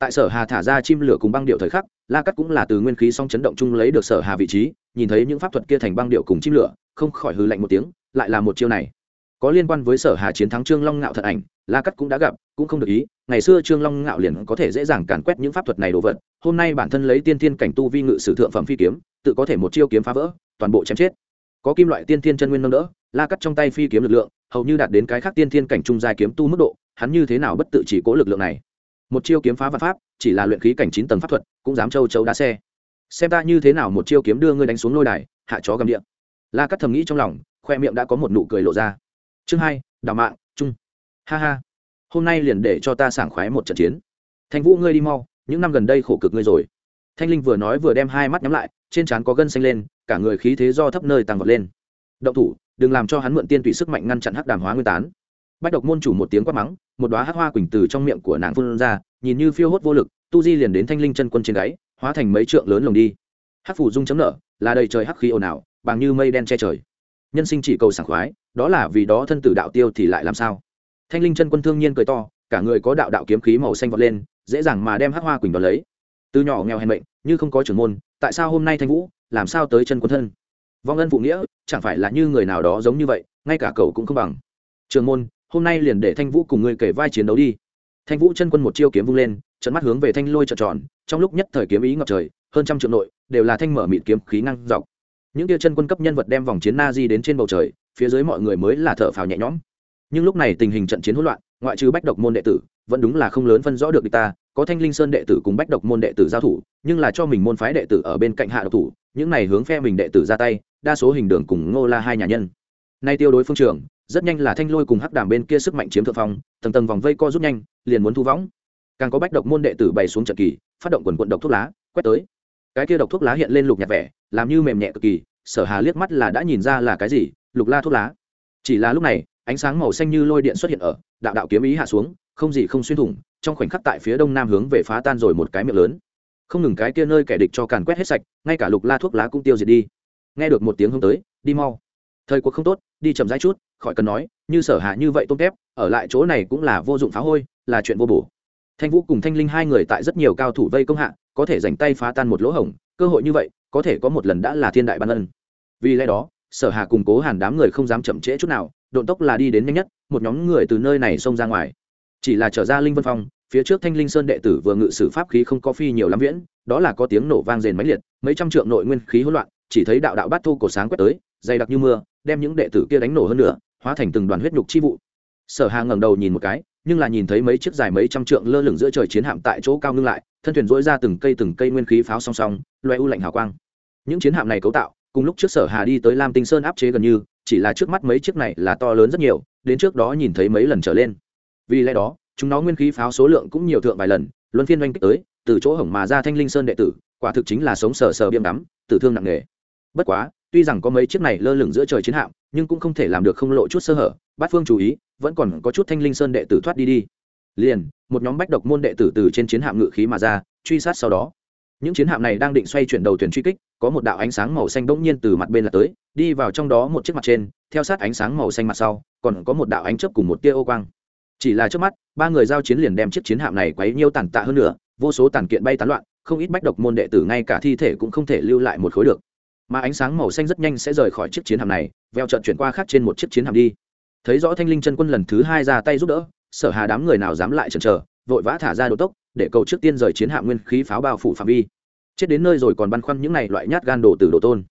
tại sở hà thả ra chim lửa cùng băng điệu thời khắc, la cắt cũng là từ nguyên khí song chấn động chung lấy được sở hà vị trí, nhìn thấy những pháp thuật kia thành băng điệu cùng chim lửa, không khỏi hư lạnh một tiếng, lại là một chiêu này. Có liên quan với sở hà chiến thắng trương long ngạo thật ảnh, la cắt cũng đã gặp, cũng không được ý, ngày xưa trương long ngạo liền có thể dễ dàng càn quét những pháp thuật này đồ vật, hôm nay bản thân lấy tiên thiên cảnh tu vi ngự sử thượng phẩm phi kiếm, tự có thể một chiêu kiếm phá vỡ, toàn bộ chém chết. Có kim loại tiên thiên chân nguyên nâng đỡ, la cắt trong tay phi kiếm lực lượng, hầu như đạt đến cái khác tiên thiên cảnh trung giai kiếm tu mức độ, hắn như thế nào bất tự chỉ cố lực lượng này? Một chiêu kiếm phá văn pháp, chỉ là luyện khí cảnh chín tầng pháp thuật, cũng dám châu châu đá xe. Xem ta như thế nào một chiêu kiếm đưa ngươi đánh xuống lôi đài, hạ chó gầm điện. La cắt thầm nghĩ trong lòng, khoe miệng đã có một nụ cười lộ ra. Chương hai, đào mạng, trung. Ha ha, hôm nay liền để cho ta sảng khoái một trận chiến. Thanh vũ ngươi đi mau, những năm gần đây khổ cực ngươi rồi. Thanh linh vừa nói vừa đem hai mắt nhắm lại, trên trán có gân xanh lên, cả người khí thế do thấp nơi tăng vọt lên. Động thủ, đừng làm cho hắn mượn tiên tùy sức mạnh ngăn chặn hắc đàm hóa nguyên tán bách độc môn chủ một tiếng quát mắng, một đoá hắc hoa quỳnh từ trong miệng của nàng phun ra, nhìn như phiêu hốt vô lực, tu di liền đến thanh linh chân quân trên gáy, hóa thành mấy trượng lớn lồng đi. Hắc phủ dung chấm nở, là đầy trời hắc khí ồn ào, bằng như mây đen che trời. Nhân sinh chỉ cầu sảng khoái, đó là vì đó thân tử đạo tiêu thì lại làm sao? Thanh linh chân quân thương nhiên cười to, cả người có đạo đạo kiếm khí màu xanh vọt lên, dễ dàng mà đem hắc hoa quỳnh đón lấy. Từ nhỏ nghèo hèn mệnh như không có trưởng môn, tại sao hôm nay thanh vũ, làm sao tới chân quân thân? Vong ân phụ nghĩa, chẳng phải là như người nào đó giống như vậy, ngay cả cậu cũng không bằng. Trường môn hôm nay liền để thanh vũ cùng ngươi kể vai chiến đấu đi. Thanh vũ chân quân một chiêu kiếm vung lên, trận mắt hướng về thanh lôi trợn tròn, trong lúc nhất thời kiếm ý ngập trời, hơn trăm triệu nội, đều là thanh mở mịt kiếm khí năng dọc. Những tia chân quân cấp nhân vật đem vòng chiến na di đến trên bầu trời, phía dưới mọi người mới là thở phào nhẹ nhõm. Nhưng lúc này tình hình trận chiến hỗn loạn, ngoại trừ bách độc môn đệ tử, vẫn đúng là không lớn phân rõ được địch ta, có thanh linh sơn đệ tử cùng bách độc môn đệ tử giao thủ, nhưng là cho mình môn phái đệ tử ở bên cạnh hạ độc thủ, những này hướng phe mình đệ tử ra tay, đa số hình đường cùng ngô la hai nhà nhân. Nay tiêu đối phương trường rất nhanh là thanh lôi cùng hắc đàm bên kia sức mạnh chiếm thượng phong, tầng tầng vòng vây co rút nhanh, liền muốn thu võng. Càng có bách độc môn đệ tử bày xuống trận kỳ, phát động quần quận độc thuốc lá, quét tới. Cái kia độc thuốc lá hiện lên lục nhạt vẻ, làm như mềm nhẹ cực kỳ, sở hà liếc mắt là đã nhìn ra là cái gì, lục la thuốc lá. Chỉ là lúc này, ánh sáng màu xanh như lôi điện xuất hiện ở, đạo đạo kiếm ý hạ xuống, không gì không xuyên thủng, trong khoảnh khắc tại phía đông nam hướng về phá tan rồi một cái miệng lớn. Không ngừng cái kia nơi kẻ địch cho càn quét hết sạch, ngay cả lục la thuốc lá cũng tiêu diệt đi. Nghe được một tiếng hướng tới, đi mau. Thời cuộc không tốt đi chậm rãi chút, khỏi cần nói, như sở hạ như vậy tôm tép, ở lại chỗ này cũng là vô dụng phá hôi, là chuyện vô bổ. Thanh vũ cùng thanh linh hai người tại rất nhiều cao thủ vây công hạ, có thể dành tay phá tan một lỗ hổng, cơ hội như vậy, có thể có một lần đã là thiên đại ban ân. Vì lẽ đó, sở hạ cùng cố hàn đám người không dám chậm trễ chút nào, độn tốc là đi đến nhanh nhất, một nhóm người từ nơi này xông ra ngoài. Chỉ là trở ra linh vân phong, phía trước thanh linh sơn đệ tử vừa ngự sử pháp khí không có phi nhiều lắm viễn, đó là có tiếng nổ vang rền máy liệt, mấy trăm trượng nội nguyên khí hỗn loạn, chỉ thấy đạo đạo bát thu cổ sáng quét tới, dày đặc như mưa đem những đệ tử kia đánh nổ hơn nữa, hóa thành từng đoàn huyết nhục chi vụ. Sở hà ngẩng đầu nhìn một cái, nhưng là nhìn thấy mấy chiếc dài mấy trăm trượng lơ lửng giữa trời chiến hạm tại chỗ cao ngưng lại, thân thuyền dỗi ra từng cây từng cây nguyên khí pháo song song, loe u lạnh hào quang. Những chiến hạm này cấu tạo, cùng lúc trước sở hà đi tới lam tinh sơn áp chế gần như, chỉ là trước mắt mấy chiếc này là to lớn rất nhiều, đến trước đó nhìn thấy mấy lần trở lên. Vì lẽ đó, chúng nó nguyên khí pháo số lượng cũng nhiều thượng vài lần, luân phiên oanh kích tới, từ chỗ hổng mà ra thanh linh sơn đệ tử, quả thực chính là sống sờ sờ biêm đắm, tử thương nặng nề. Bất quá tuy rằng có mấy chiếc này lơ lửng giữa trời chiến hạm, nhưng cũng không thể làm được không lộ chút sơ hở. Bát phương chú ý, vẫn còn có chút thanh linh sơn đệ tử thoát đi đi. Liền, một nhóm bách độc môn đệ tử từ trên chiến hạm ngự khí mà ra, truy sát sau đó. Những chiến hạm này đang định xoay chuyển đầu thuyền truy kích, có một đạo ánh sáng màu xanh bỗng nhiên từ mặt bên là tới, đi vào trong đó một chiếc mặt trên, theo sát ánh sáng màu xanh mặt sau, còn có một đạo ánh chớp cùng một tia ô quang. Chỉ là trước mắt, ba người giao chiến liền đem chiếc chiến hạm này quấy nhiêu tàn tạ hơn nữa, vô số tàn kiện bay tán loạn, không ít bách độc môn đệ tử ngay cả thi thể cũng không thể lưu lại một khối được mà ánh sáng màu xanh rất nhanh sẽ rời khỏi chiếc chiến hạm này, veo trận chuyển qua khác trên một chiếc chiến hạm đi. Thấy rõ thanh linh chân quân lần thứ hai ra tay giúp đỡ, sở hà đám người nào dám lại chần chờ, vội vã thả ra độ tốc, để cầu trước tiên rời chiến hạm nguyên khí pháo bao phủ phạm vi. Chết đến nơi rồi còn băn khoăn những này loại nhát gan đồ từ đồ tôn.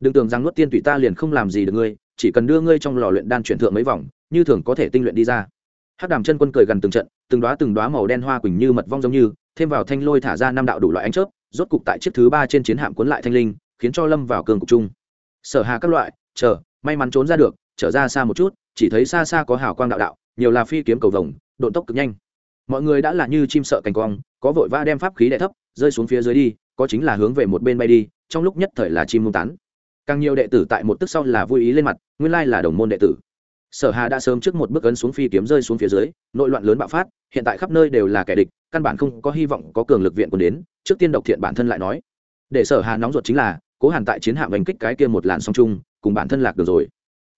Đừng tưởng rằng nuốt tiên tùy ta liền không làm gì được ngươi, chỉ cần đưa ngươi trong lò luyện đan chuyển thượng mấy vòng, như thường có thể tinh luyện đi ra. Hắc đàm chân quân cười gần từng trận, từng đoá từng đoá màu đen hoa quỳnh như mật vong giống như, thêm vào thanh lôi thả ra năm đạo đủ loại ánh chớp, rốt cục tại chiếc thứ ba trên chiến hạm cuốn lại thanh linh khiến cho lâm vào cường cục chung. Sở hà các loại, chờ, may mắn trốn ra được, trở ra xa một chút, chỉ thấy xa xa có hào quang đạo đạo, nhiều là phi kiếm cầu vồng, độn tốc cực nhanh. Mọi người đã là như chim sợ cành quang, có vội vã đem pháp khí đè thấp, rơi xuống phía dưới đi, có chính là hướng về một bên bay đi, trong lúc nhất thời là chim mông tán. Càng nhiều đệ tử tại một tức sau là vui ý lên mặt, nguyên lai là đồng môn đệ tử. Sở hà đã sớm trước một bước ấn xuống phi kiếm rơi xuống phía dưới, nội loạn lớn bạo phát, hiện tại khắp nơi đều là kẻ địch, căn bản không có hy vọng có cường lực viện quân đến, trước tiên độc thiện bản thân lại nói để sở hà nóng ruột chính là, cố hàn tại chiến hạm đánh kích cái kia một làn song chung, cùng bản thân lạc được rồi.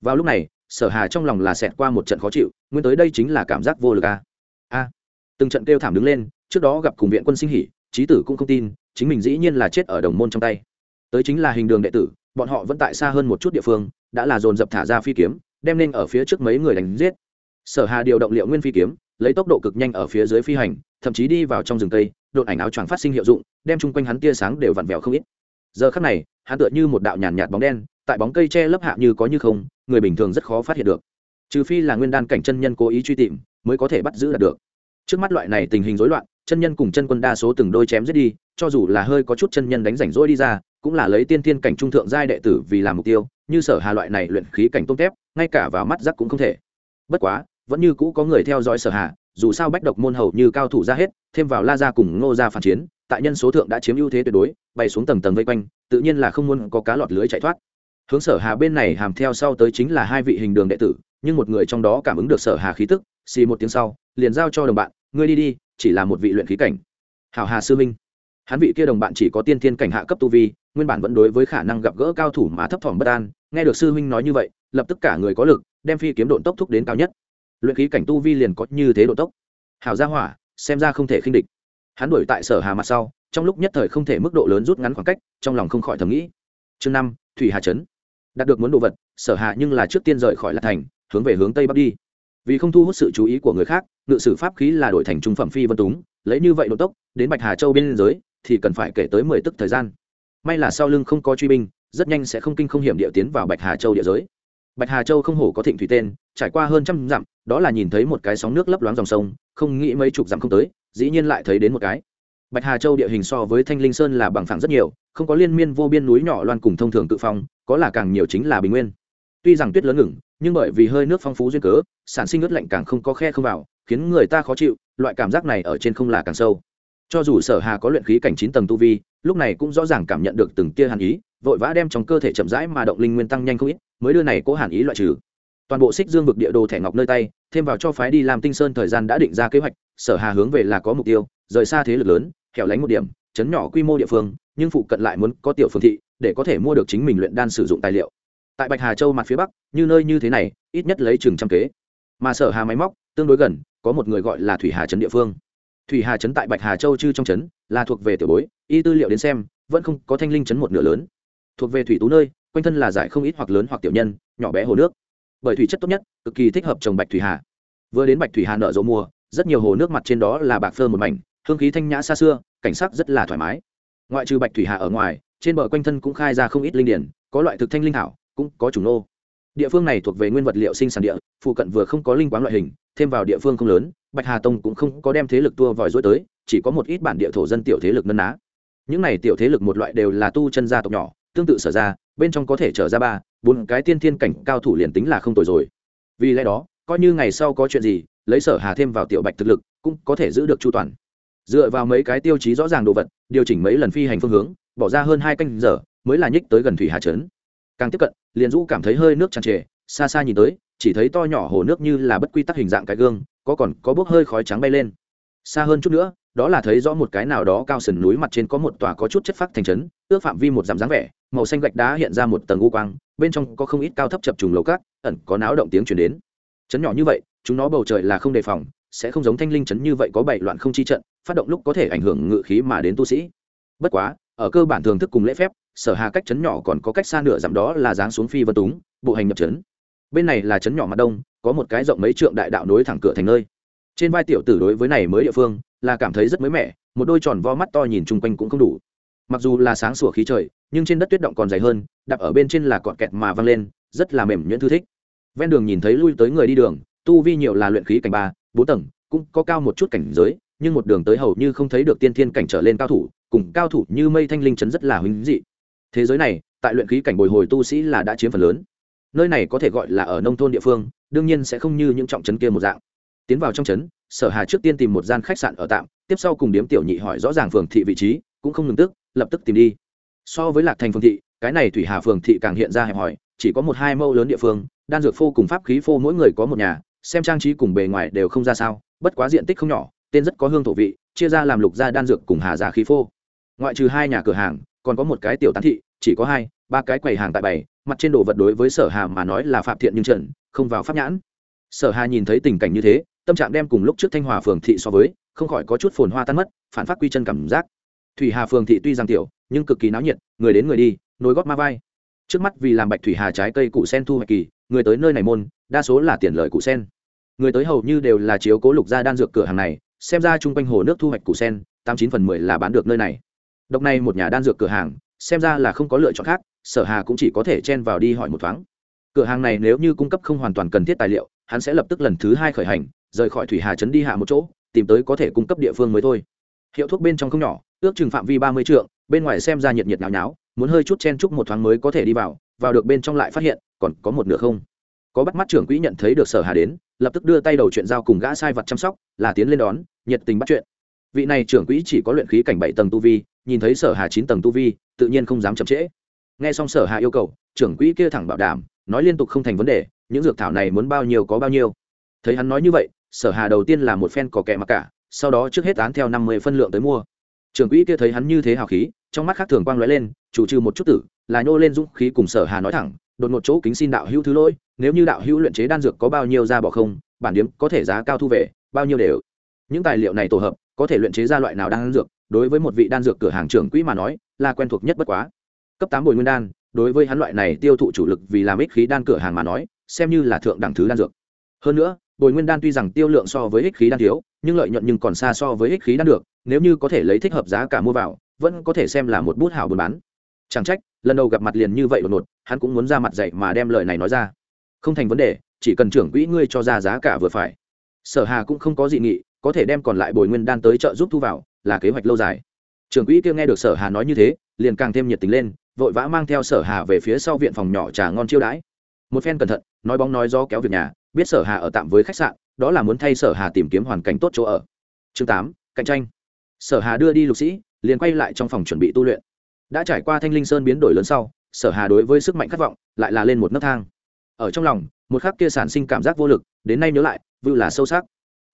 Vào lúc này, sở hà trong lòng là xẹt qua một trận khó chịu, nguyên tới đây chính là cảm giác vô lực a a. Từng trận kêu thảm đứng lên, trước đó gặp cùng viện quân sinh hỉ trí tử cũng không tin, chính mình dĩ nhiên là chết ở đồng môn trong tay. Tới chính là hình đường đệ tử, bọn họ vẫn tại xa hơn một chút địa phương, đã là dồn dập thả ra phi kiếm, đem nên ở phía trước mấy người đánh giết. Sở hà điều động liệu nguyên phi kiếm lấy tốc độ cực nhanh ở phía dưới phi hành, thậm chí đi vào trong rừng cây, đột ảnh áo choàng phát sinh hiệu dụng, đem chung quanh hắn tia sáng đều vặn vẹo không ít. Giờ khắc này, hắn tựa như một đạo nhàn nhạt bóng đen, tại bóng cây che lấp hạ như có như không, người bình thường rất khó phát hiện được. Trừ phi là nguyên đan cảnh chân nhân cố ý truy tìm, mới có thể bắt giữ được. Trước mắt loại này tình hình rối loạn, chân nhân cùng chân quân đa số từng đôi chém giết đi, cho dù là hơi có chút chân nhân đánh rảnh rỗi đi ra, cũng là lấy tiên tiên cảnh trung thượng giai đệ tử vì làm mục tiêu, như sở hà loại này luyện khí cảnh tôm tép ngay cả vào mắt rắc cũng không thể. Bất quá vẫn như cũ có người theo dõi sở hà dù sao bách độc môn hầu như cao thủ ra hết, thêm vào la ra cùng ngô ra phản chiến, tại nhân số thượng đã chiếm ưu thế tuyệt đối, bay xuống tầng tầng vây quanh, tự nhiên là không muốn có cá lọt lưới chạy thoát. Hướng sở hà bên này hàm theo sau tới chính là hai vị hình đường đệ tử, nhưng một người trong đó cảm ứng được sở hà khí tức, xì một tiếng sau, liền giao cho đồng bạn, ngươi đi đi, chỉ là một vị luyện khí cảnh. Hảo hà sư minh hắn vị kia đồng bạn chỉ có tiên thiên cảnh hạ cấp tu vi, nguyên bản vẫn đối với khả năng gặp gỡ cao thủ mà thấp thỏm bất an, nghe được sư huynh nói như vậy, lập tức cả người có lực, đem phi kiếm độn tốc thúc đến cao nhất luyện khí cảnh tu vi liền có như thế độ tốc. Hảo gia hỏa, xem ra không thể khinh địch. Hắn đuổi tại sở hà mặt sau, trong lúc nhất thời không thể mức độ lớn rút ngắn khoảng cách, trong lòng không khỏi thầm nghĩ. Chương năm, thủy hà trấn. Đạt được muốn đồ vật, sở hà nhưng là trước tiên rời khỏi lạc thành, hướng về hướng tây bắc đi. Vì không thu hút sự chú ý của người khác, ngự sử pháp khí là đổi thành trung phẩm phi vân túng, lấy như vậy độ tốc, đến bạch hà châu bên giới, thì cần phải kể tới mười tức thời gian. May là sau lưng không có truy binh, rất nhanh sẽ không kinh không hiểm địa tiến vào bạch hà châu địa giới bạch hà châu không hổ có thịnh thủy tên, trải qua hơn trăm dặm, đó là nhìn thấy một cái sóng nước lấp loáng dòng sông, không nghĩ mấy chục dặm không tới, dĩ nhiên lại thấy đến một cái. Bạch hà châu địa hình so với thanh linh sơn là bằng phẳng rất nhiều, không có liên miên vô biên núi nhỏ loan cùng thông thường tự phong, có là càng nhiều chính là bình nguyên. Tuy rằng tuyết lớn ngừng, nhưng bởi vì hơi nước phong phú duyên cớ, sản sinh ướt lạnh càng không có khe không vào, khiến người ta khó chịu, loại cảm giác này ở trên không là càng sâu. Cho dù sở hà có luyện khí cảnh chín tầng tu vi, lúc này cũng rõ ràng cảm nhận được từng tia hàn ý, vội vã đem trong cơ thể chậm rãi mà động linh nguyên tăng nhanh không ít mới đưa này cố hàn ý loại trừ. Toàn bộ xích dương vực địa đồ thẻ ngọc nơi tay, thêm vào cho phái đi làm tinh sơn thời gian đã định ra kế hoạch, sở hà hướng về là có mục tiêu, rời xa thế lực lớn, hẻo lánh một điểm, chấn nhỏ quy mô địa phương, nhưng phụ cận lại muốn có tiểu phương thị, để có thể mua được chính mình luyện đan sử dụng tài liệu. Tại bạch hà châu mặt phía bắc, như nơi như thế này, ít nhất lấy chừng trăm kế. Mà sở hà máy móc, tương đối gần, có một người gọi là thủy hà trấn địa phương. Thủy hà trấn tại bạch hà châu chư trong trấn, là thuộc về tiểu bối, y tư liệu đến xem, vẫn không có thanh linh trấn một nửa lớn. Thuộc về thủy tú nơi quanh thân là giải không ít hoặc lớn hoặc tiểu nhân, nhỏ bé hồ nước. Bởi thủy chất tốt nhất, cực kỳ thích hợp trồng bạch thủy hà. Vừa đến bạch thủy hà nợ dỗ mùa, rất nhiều hồ nước mặt trên đó là bạc phơ một mảnh, hương khí thanh nhã xa xưa, cảnh sắc rất là thoải mái. Ngoại trừ bạch thủy hà ở ngoài, trên bờ quanh thân cũng khai ra không ít linh điển, có loại thực thanh linh thảo, cũng có chủng nô. Địa phương này thuộc về nguyên vật liệu sinh sản địa, phụ cận vừa không có linh quán loại hình, thêm vào địa phương không lớn, bạch hà tông cũng không có đem thế lực tua vòi rối tới, chỉ có một ít bản địa thổ dân tiểu thế lực nân ná. Những này tiểu thế lực một loại đều là tu chân gia tộc nhỏ, tương tự sở ra bên trong có thể trở ra ba, bốn cái tiên thiên cảnh cao thủ liền tính là không tồi rồi. Vì lẽ đó, coi như ngày sau có chuyện gì, lấy sở hà thêm vào tiểu bạch thực lực, cũng có thể giữ được chu toàn. Dựa vào mấy cái tiêu chí rõ ràng đồ vật, điều chỉnh mấy lần phi hành phương hướng, bỏ ra hơn hai canh giờ, mới là nhích tới gần thủy hà trấn. Càng tiếp cận, liền dũ cảm thấy hơi nước tràn trề, xa xa nhìn tới, chỉ thấy to nhỏ hồ nước như là bất quy tắc hình dạng cái gương, có còn có bốc hơi khói trắng bay lên xa hơn chút nữa, đó là thấy rõ một cái nào đó cao sườn núi mặt trên có một tòa có chút chất phác thành trấn, ước phạm vi một dặm dáng vẻ, màu xanh gạch đá hiện ra một tầng u quang, bên trong có không ít cao thấp chập trùng lầu cát, ẩn có náo động tiếng chuyển đến. Trấn nhỏ như vậy, chúng nó bầu trời là không đề phòng, sẽ không giống thanh linh trấn như vậy có bảy loạn không chi trận, phát động lúc có thể ảnh hưởng ngự khí mà đến tu sĩ. Bất quá, ở cơ bản thường thức cùng lễ phép, sở hà cách trấn nhỏ còn có cách xa nửa dặm đó là dáng xuống phi vân túng, bộ hành nhập trấn. bên này là trấn nhỏ mặt đông, có một cái rộng mấy trượng đại đạo nối thẳng cửa thành nơi trên vai tiểu tử đối với này mới địa phương, là cảm thấy rất mới mẻ, một đôi tròn vo mắt to nhìn chung quanh cũng không đủ. Mặc dù là sáng sủa khí trời, nhưng trên đất tuyết động còn dày hơn, đạp ở bên trên là cọt kẹt mà văng lên, rất là mềm nhuyễn thư thích. Ven đường nhìn thấy lui tới người đi đường, tu vi nhiều là luyện khí cảnh ba, bốn tầng, cũng có cao một chút cảnh giới, nhưng một đường tới hầu như không thấy được tiên thiên cảnh trở lên cao thủ, cùng cao thủ như mây thanh linh chấn rất là huynh dị. Thế giới này, tại luyện khí cảnh bồi hồi tu sĩ là đã chiếm phần lớn. Nơi này có thể gọi là ở nông thôn địa phương, đương nhiên sẽ không như những trọng trấn kia một dạng tiến vào trong trấn, sở hà trước tiên tìm một gian khách sạn ở tạm, tiếp sau cùng điếm tiểu nhị hỏi rõ ràng phường thị vị trí, cũng không ngừng tức, lập tức tìm đi. So với lạc thành phường thị, cái này thủy hà phường thị càng hiện ra hẹp hỏi chỉ có một hai mẫu lớn địa phương, đan dược phô cùng pháp khí phô mỗi người có một nhà, xem trang trí cùng bề ngoài đều không ra sao, bất quá diện tích không nhỏ, tên rất có hương thổ vị, chia ra làm lục gia đan dược cùng hà gia khí phô. Ngoại trừ hai nhà cửa hàng, còn có một cái tiểu tán thị, chỉ có hai, ba cái quầy hàng tại bày mặt trên đồ vật đối với sở hà mà nói là phạm thiện nhưng trần, không vào pháp nhãn. Sở hà nhìn thấy tình cảnh như thế tâm trạng đem cùng lúc trước thanh hòa phường thị so với, không khỏi có chút phồn hoa tan mất, phản phát quy chân cảm giác. Thủy hà phường thị tuy rằng tiểu, nhưng cực kỳ náo nhiệt, người đến người đi, nối gót ma vai. Trước mắt vì làm bạch thủy hà trái cây cụ sen thu hoạch kỳ, người tới nơi này môn, đa số là tiền lợi cụ sen. Người tới hầu như đều là chiếu cố lục gia đan dược cửa hàng này, xem ra chung quanh hồ nước thu hoạch cụ sen, tám chín phần mười là bán được nơi này. Độc này một nhà đan dược cửa hàng, xem ra là không có lựa chọn khác, sở hà cũng chỉ có thể chen vào đi hỏi một thoáng. Cửa hàng này nếu như cung cấp không hoàn toàn cần thiết tài liệu, hắn sẽ lập tức lần thứ hai khởi hành rời khỏi thủy hà trấn đi hạ một chỗ, tìm tới có thể cung cấp địa phương mới thôi. Hiệu thuốc bên trong không nhỏ, ước chừng phạm vi ba mươi trượng, bên ngoài xem ra nhiệt nhiệt nháo nháo muốn hơi chút chen chúc một thoáng mới có thể đi vào vào được bên trong lại phát hiện, còn có một nửa không. Có bắt mắt trưởng quỹ nhận thấy được sở hà đến, lập tức đưa tay đầu chuyện giao cùng gã sai vật chăm sóc, là tiến lên đón, nhiệt tình bắt chuyện. Vị này trưởng quỹ chỉ có luyện khí cảnh bảy tầng tu vi, nhìn thấy sở hà chín tầng tu vi, tự nhiên không dám chậm trễ. Nghe xong sở hà yêu cầu, trưởng quỹ kia thẳng bảo đảm, nói liên tục không thành vấn đề, những dược thảo này muốn bao nhiêu có bao nhiêu. Thấy hắn nói như vậy sở hà đầu tiên là một phen cỏ kẹ mặc cả, sau đó trước hết án theo năm mươi phân lượng tới mua. Trưởng quỹ kia thấy hắn như thế hào khí, trong mắt khác thường quang lóe lên, chủ trừ một chút tử, là nhô lên dũng khí cùng sở hà nói thẳng, đột một chỗ kính xin đạo hữu thứ lỗi, nếu như đạo hữu luyện chế đan dược có bao nhiêu ra bỏ không, bản điếm có thể giá cao thu về, bao nhiêu đều. Những tài liệu này tổ hợp, có thể luyện chế ra loại nào đan dược, đối với một vị đan dược cửa hàng trưởng quỹ mà nói, là quen thuộc nhất bất quá. Cấp tám bồi nguyên đan, đối với hắn loại này tiêu thụ chủ lực vì làm ích khí đan cửa hàng mà nói, xem như là thượng đẳng thứ đan dược. Hơn nữa bồi nguyên đan tuy rằng tiêu lượng so với ích khí đan thiếu, nhưng lợi nhuận nhưng còn xa so với ích khí đan được, nếu như có thể lấy thích hợp giá cả mua vào, vẫn có thể xem là một bút hảo buôn bán. Chẳng trách, lần đầu gặp mặt liền như vậy đột ngột, hắn cũng muốn ra mặt dạy mà đem lời này nói ra. Không thành vấn đề, chỉ cần trưởng quỹ ngươi cho ra giá cả vừa phải. Sở hà cũng không có dị nghị, có thể đem còn lại bồi nguyên đan tới chợ giúp thu vào, là kế hoạch lâu dài. Trưởng quỹ kia nghe được sở hà nói như thế, liền càng thêm nhiệt tình lên, vội vã mang theo sở hà về phía sau viện phòng nhỏ trà ngon chiêu đãi. Một phen cẩn thận, nói bóng nói gió kéo việc nhà biết sở hà ở tạm với khách sạn, đó là muốn thay sở hà tìm kiếm hoàn cảnh tốt chỗ ở. Chương tám, cạnh tranh. Sở hà đưa đi lục sĩ, liền quay lại trong phòng chuẩn bị tu luyện. Đã trải qua thanh linh sơn biến đổi lớn sau, sở hà đối với sức mạnh khát vọng lại là lên một nấc thang. Ở trong lòng, một khắc kia sản sinh cảm giác vô lực, đến nay nhớ lại, vưu là sâu sắc.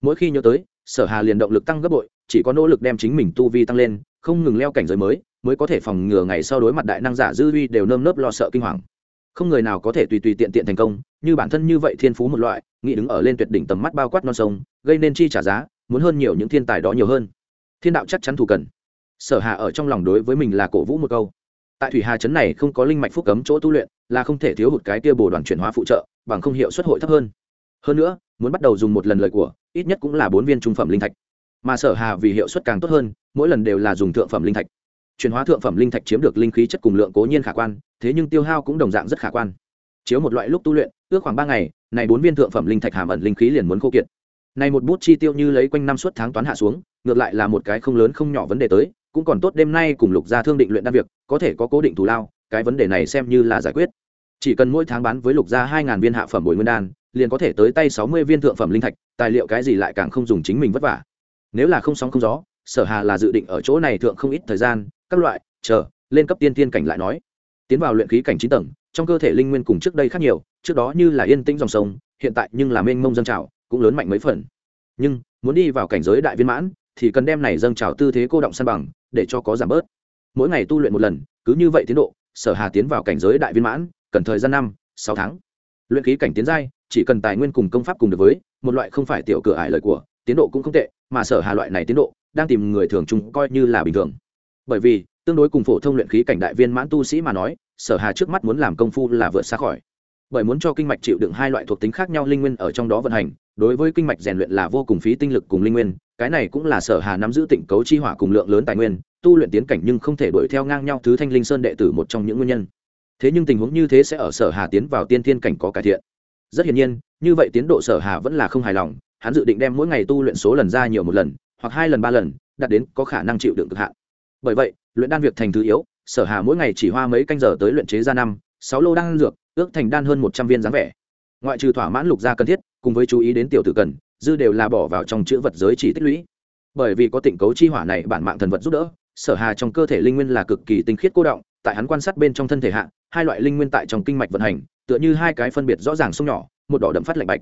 Mỗi khi nhớ tới, sở hà liền động lực tăng gấp bội, chỉ có nỗ lực đem chính mình tu vi tăng lên, không ngừng leo cảnh giới mới mới có thể phòng ngừa ngày sau đối mặt đại năng giả dư uy đều nơm nớp lo sợ kinh hoàng không người nào có thể tùy tùy tiện tiện thành công, như bản thân như vậy thiên phú một loại, nghĩ đứng ở lên tuyệt đỉnh tầm mắt bao quát non sông, gây nên chi trả giá, muốn hơn nhiều những thiên tài đó nhiều hơn. Thiên đạo chắc chắn thù cần. Sở hà ở trong lòng đối với mình là cổ vũ một câu. Tại thủy hà trấn này không có linh mạch phúc cấm chỗ tu luyện, là không thể thiếu hụt cái kia bồ đoàn chuyển hóa phụ trợ, bằng không hiệu suất hội thấp hơn. Hơn nữa, muốn bắt đầu dùng một lần lời của, ít nhất cũng là bốn viên trung phẩm linh thạch. Mà sở hà vì hiệu suất càng tốt hơn, mỗi lần đều là dùng thượng phẩm linh thạch chuyển hóa thượng phẩm linh thạch chiếm được linh khí chất cùng lượng cố nhiên khả quan, thế nhưng tiêu hao cũng đồng dạng rất khả quan. Chiếu một loại lúc tu luyện, ước khoảng ba ngày, này bốn viên thượng phẩm linh thạch hàm ẩn linh khí liền muốn khô kiệt. Này một bút chi tiêu như lấy quanh năm suốt tháng toán hạ xuống, ngược lại là một cái không lớn không nhỏ vấn đề tới, cũng còn tốt đêm nay cùng lục gia thương định luyện đan việc, có thể có cố định thù lao, cái vấn đề này xem như là giải quyết. Chỉ cần mỗi tháng bán với lục gia hai ngàn viên hạ phẩm bồi nguyên đan, liền có thể tới tay sáu mươi viên thượng phẩm linh thạch, tài liệu cái gì lại càng không dùng chính mình vất vả. Nếu là không sóng không gió, sở hà là dự định ở chỗ này thượng không ít thời gian các loại, chờ, lên cấp tiên tiên cảnh lại nói. Tiến vào luyện khí cảnh chín tầng, trong cơ thể linh nguyên cùng trước đây khác nhiều, trước đó như là yên tĩnh dòng sông, hiện tại nhưng là mênh mông dân trào, cũng lớn mạnh mấy phần. Nhưng, muốn đi vào cảnh giới đại viên mãn, thì cần đem này dâng trào tư thế cô động săn bằng, để cho có giảm bớt. Mỗi ngày tu luyện một lần, cứ như vậy tiến độ, sở hà tiến vào cảnh giới đại viên mãn, cần thời gian năm, sáu tháng. Luyện khí cảnh tiến giai, chỉ cần tài nguyên cùng công pháp cùng được với, một loại không phải tiểu cửa ải lời của, tiến độ cũng không tệ, mà sở hà loại này tiến độ, đang tìm người thường chung coi như là bình thường bởi vì, tương đối cùng phổ thông luyện khí cảnh đại viên mãn tu sĩ mà nói, sở hà trước mắt muốn làm công phu là vượt xa khỏi. Bởi muốn cho kinh mạch chịu đựng hai loại thuộc tính khác nhau linh nguyên ở trong đó vận hành, đối với kinh mạch rèn luyện là vô cùng phí tinh lực cùng linh nguyên, cái này cũng là sở hà nắm giữ tịnh cấu chi hỏa cùng lượng lớn tài nguyên, tu luyện tiến cảnh nhưng không thể đuổi theo ngang nhau thứ thanh linh sơn đệ tử một trong những nguyên nhân. Thế nhưng tình huống như thế sẽ ở sở hà tiến vào tiên thiên cảnh có cải thiện. Rất hiển nhiên, như vậy tiến độ sở hà vẫn là không hài lòng, hắn dự định đem mỗi ngày tu luyện số lần ra nhiều một lần, hoặc hai lần ba lần, đạt đến có khả năng chịu đựng cực hạn bởi vậy, luyện đan việc thành thứ yếu, sở hà mỗi ngày chỉ hoa mấy canh giờ tới luyện chế ra năm, sáu lô đan dược, ước thành đan hơn một trăm viên dáng vẻ. Ngoại trừ thỏa mãn lục gia cần thiết, cùng với chú ý đến tiểu tử cần, dư đều là bỏ vào trong chữ vật giới chỉ tích lũy. Bởi vì có tịnh cấu chi hỏa này bản mạng thần vật giúp đỡ, sở hà trong cơ thể linh nguyên là cực kỳ tinh khiết cô động, tại hắn quan sát bên trong thân thể hạ, hai loại linh nguyên tại trong kinh mạch vận hành, tựa như hai cái phân biệt rõ ràng sông nhỏ, một đỏ đậm phát lạnh bạch.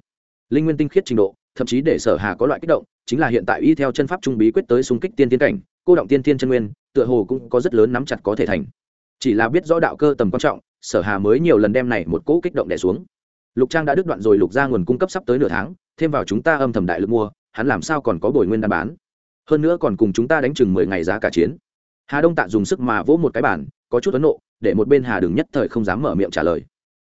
Linh nguyên tinh khiết trình độ, thậm chí để sở hà có loại kích động, chính là hiện tại y theo chân pháp trung bí quyết tới xung kích tiên tiến cảnh, cô động tiên tiên chân nguyên tựa hồ cũng có rất lớn nắm chặt có thể thành. Chỉ là biết rõ đạo cơ tầm quan trọng, sở hà mới nhiều lần đem này một cỗ kích động đẻ xuống. Lục trang đã đứt đoạn rồi, lục ra nguồn cung cấp sắp tới nửa tháng, thêm vào chúng ta âm thầm đại lực mua, hắn làm sao còn có bồi nguyên đan bán? Hơn nữa còn cùng chúng ta đánh chừng mười ngày giá cả chiến. Hà đông tạ dùng sức mà vỗ một cái bản có chút ấn nộ, để một bên hà đừng nhất thời không dám mở miệng trả lời.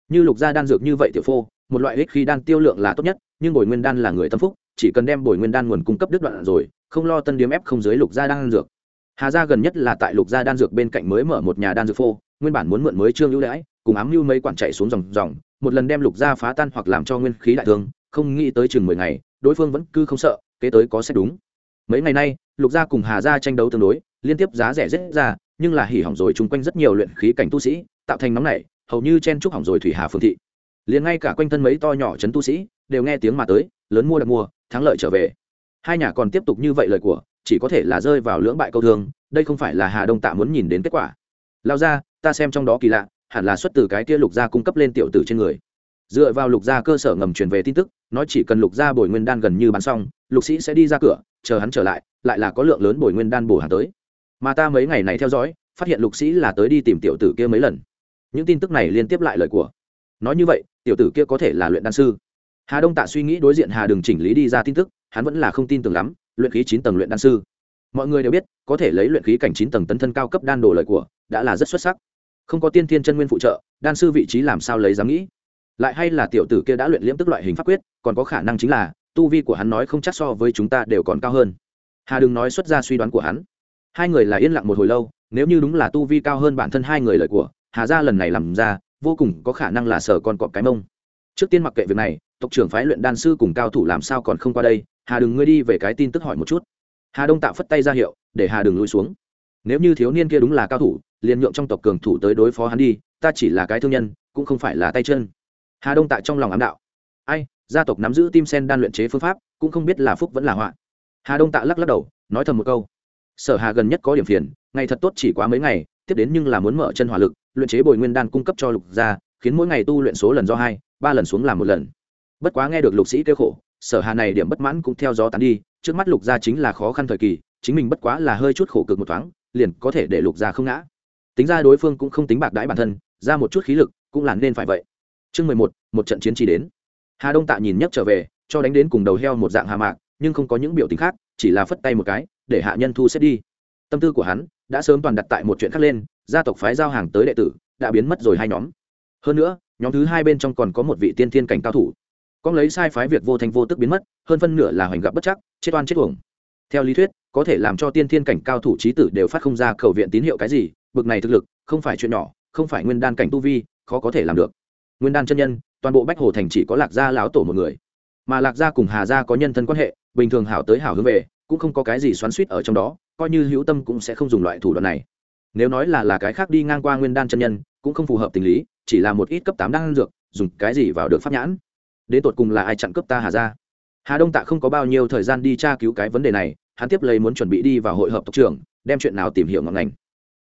Như lục gia đan dược như vậy tiểu phô, một loại ích khi đan tiêu lượng là tốt nhất, nhưng bồi nguyên đan là người tâm phúc, chỉ cần đem bồi nguyên đan nguồn cung cấp đứt đoạn rồi, không lo tân điếm ép không dưới lục gia đan dược hà gia gần nhất là tại lục gia đan dược bên cạnh mới mở một nhà đan dược phô, nguyên bản muốn mượn mới trương ưu đãi, cùng ám Lưu mấy quản chạy xuống dòng dòng, một lần đem lục gia phá tan hoặc làm cho nguyên khí đại thương, không nghĩ tới chừng mười ngày, đối phương vẫn cứ không sợ, kế tới có xét đúng. Mấy ngày nay, lục gia cùng hà gia tranh đấu tương đối, liên tiếp giá rẻ rết ra, nhưng là hỉ hỏng rồi chung quanh rất nhiều luyện khí cảnh tu sĩ, tạo thành nóng này hầu như chen chúc hỏng rồi thủy hà phương thị. Liền ngay cả quanh thân mấy to nhỏ trấn tu sĩ, đều nghe tiếng mà tới, lớn mua đặt mua, thắng lợi trở về. Hai nhà còn tiếp tục như vậy lời của chỉ có thể là rơi vào lưỡng bại câu thương, đây không phải là hà đông tạ muốn nhìn đến kết quả. Lao ra, ta xem trong đó kỳ lạ, hẳn là xuất từ cái kia lục gia cung cấp lên tiểu tử trên người. Dựa vào lục gia cơ sở ngầm truyền về tin tức, nói chỉ cần lục gia bồi nguyên đan gần như bán xong, lục sĩ sẽ đi ra cửa, chờ hắn trở lại lại là có lượng lớn bồi nguyên đan bổ hàng tới. Mà ta mấy ngày này theo dõi, phát hiện lục sĩ là tới đi tìm tiểu tử kia mấy lần. Những tin tức này liên tiếp lại lời của. Nói như vậy, tiểu tử kia có thể là luyện đan sư. Hà đông tạ suy nghĩ đối diện hà đường chỉnh lý đi ra tin tức, hắn vẫn là không tin tưởng lắm luyện khí chín tầng luyện đan sư. Mọi người đều biết, có thể lấy luyện khí cảnh chín tầng tấn thân cao cấp đan đồ lời của, đã là rất xuất sắc. Không có tiên thiên chân nguyên phụ trợ, đan sư vị trí làm sao lấy dám nghĩ? Lại hay là tiểu tử kia đã luyện liễm tức loại hình pháp quyết, còn có khả năng chính là, tu vi của hắn nói không chắc so với chúng ta đều còn cao hơn. Hà đừng nói xuất ra suy đoán của hắn. Hai người là yên lặng một hồi lâu, nếu như đúng là tu vi cao hơn bản thân hai người lời của, hà gia lần này làm ra, vô cùng có khả năng là sở con cọp cái mông. Trước tiên mặc kệ việc này, tộc trưởng phái luyện đan sư cùng cao thủ làm sao còn không qua đây hà đừng ngươi đi về cái tin tức hỏi một chút. Hà đông tạo phất tay ra hiệu, để hà đừng lui xuống. Nếu như thiếu niên kia đúng là cao thủ, liền nhượng trong tộc cường thủ tới đối phó hắn đi, ta chỉ là cái thương nhân, cũng không phải là tay chân. Hà đông tại trong lòng ám đạo. Ai, gia tộc nắm giữ tim sen đan luyện chế phương pháp, cũng không biết là phúc vẫn là họa. Hà đông tạ lắc lắc đầu, nói thầm một câu. Sở hà gần nhất có điểm phiền, ngày thật tốt chỉ quá mấy ngày, tiếp đến nhưng là muốn mở chân hỏa lực, luyện chế bồi nguyên đan cung cấp cho lục gia, khiến mỗi ngày tu luyện số lần do hai, ba lần xuống làm một lần. Bất quá nghe được lục sĩ kêu khổ sở hà này điểm bất mãn cũng theo gió tán đi, trước mắt lục gia chính là khó khăn thời kỳ, chính mình bất quá là hơi chút khổ cực một thoáng, liền có thể để lục gia không ngã. Tính ra đối phương cũng không tính bạc đãi bản thân, ra một chút khí lực cũng là nên phải vậy. Chương mười một một trận chiến chỉ đến. Hà đông tạ nhìn nhấc trở về, cho đánh đến cùng đầu heo một dạng hà mạc, nhưng không có những biểu tình khác, chỉ là phất tay một cái, để hạ nhân thu xếp đi. Tâm tư của hắn đã sớm toàn đặt tại một chuyện khác lên, gia tộc phái giao hàng tới đệ tử, đã biến mất rồi hai nhóm. Hơn nữa, nhóm thứ hai bên trong còn có một vị tiên thiên cảnh cao thủ con lấy sai phái việc vô thành vô tức biến mất, hơn phân nửa là hoành gặp bất chắc, chết oan chết uổng. Theo lý thuyết, có thể làm cho tiên thiên cảnh cao thủ trí tử đều phát không ra cầu viện tín hiệu cái gì, bực này thực lực, không phải chuyện nhỏ, không phải nguyên đan cảnh tu vi, khó có thể làm được. Nguyên đan chân nhân, toàn bộ bách hồ thành chỉ có lạc gia lão tổ một người. Mà lạc gia cùng hà gia có nhân thân quan hệ, bình thường hảo tới hảo hướng về, cũng không có cái gì xoắn suýt ở trong đó, coi như hữu tâm cũng sẽ không dùng loại thủ đoạn này. Nếu nói là là cái khác đi ngang qua nguyên đan chân nhân, cũng không phù hợp tình lý, chỉ là một ít cấp tám đan dược, dùng cái gì vào được pháp nhãn đến tột cùng là ai chặn cướp ta hà ra hà đông tạ không có bao nhiêu thời gian đi tra cứu cái vấn đề này, hắn tiếp lấy muốn chuẩn bị đi vào hội hợp tộc trưởng, đem chuyện nào tìm hiểu ngọn ngành.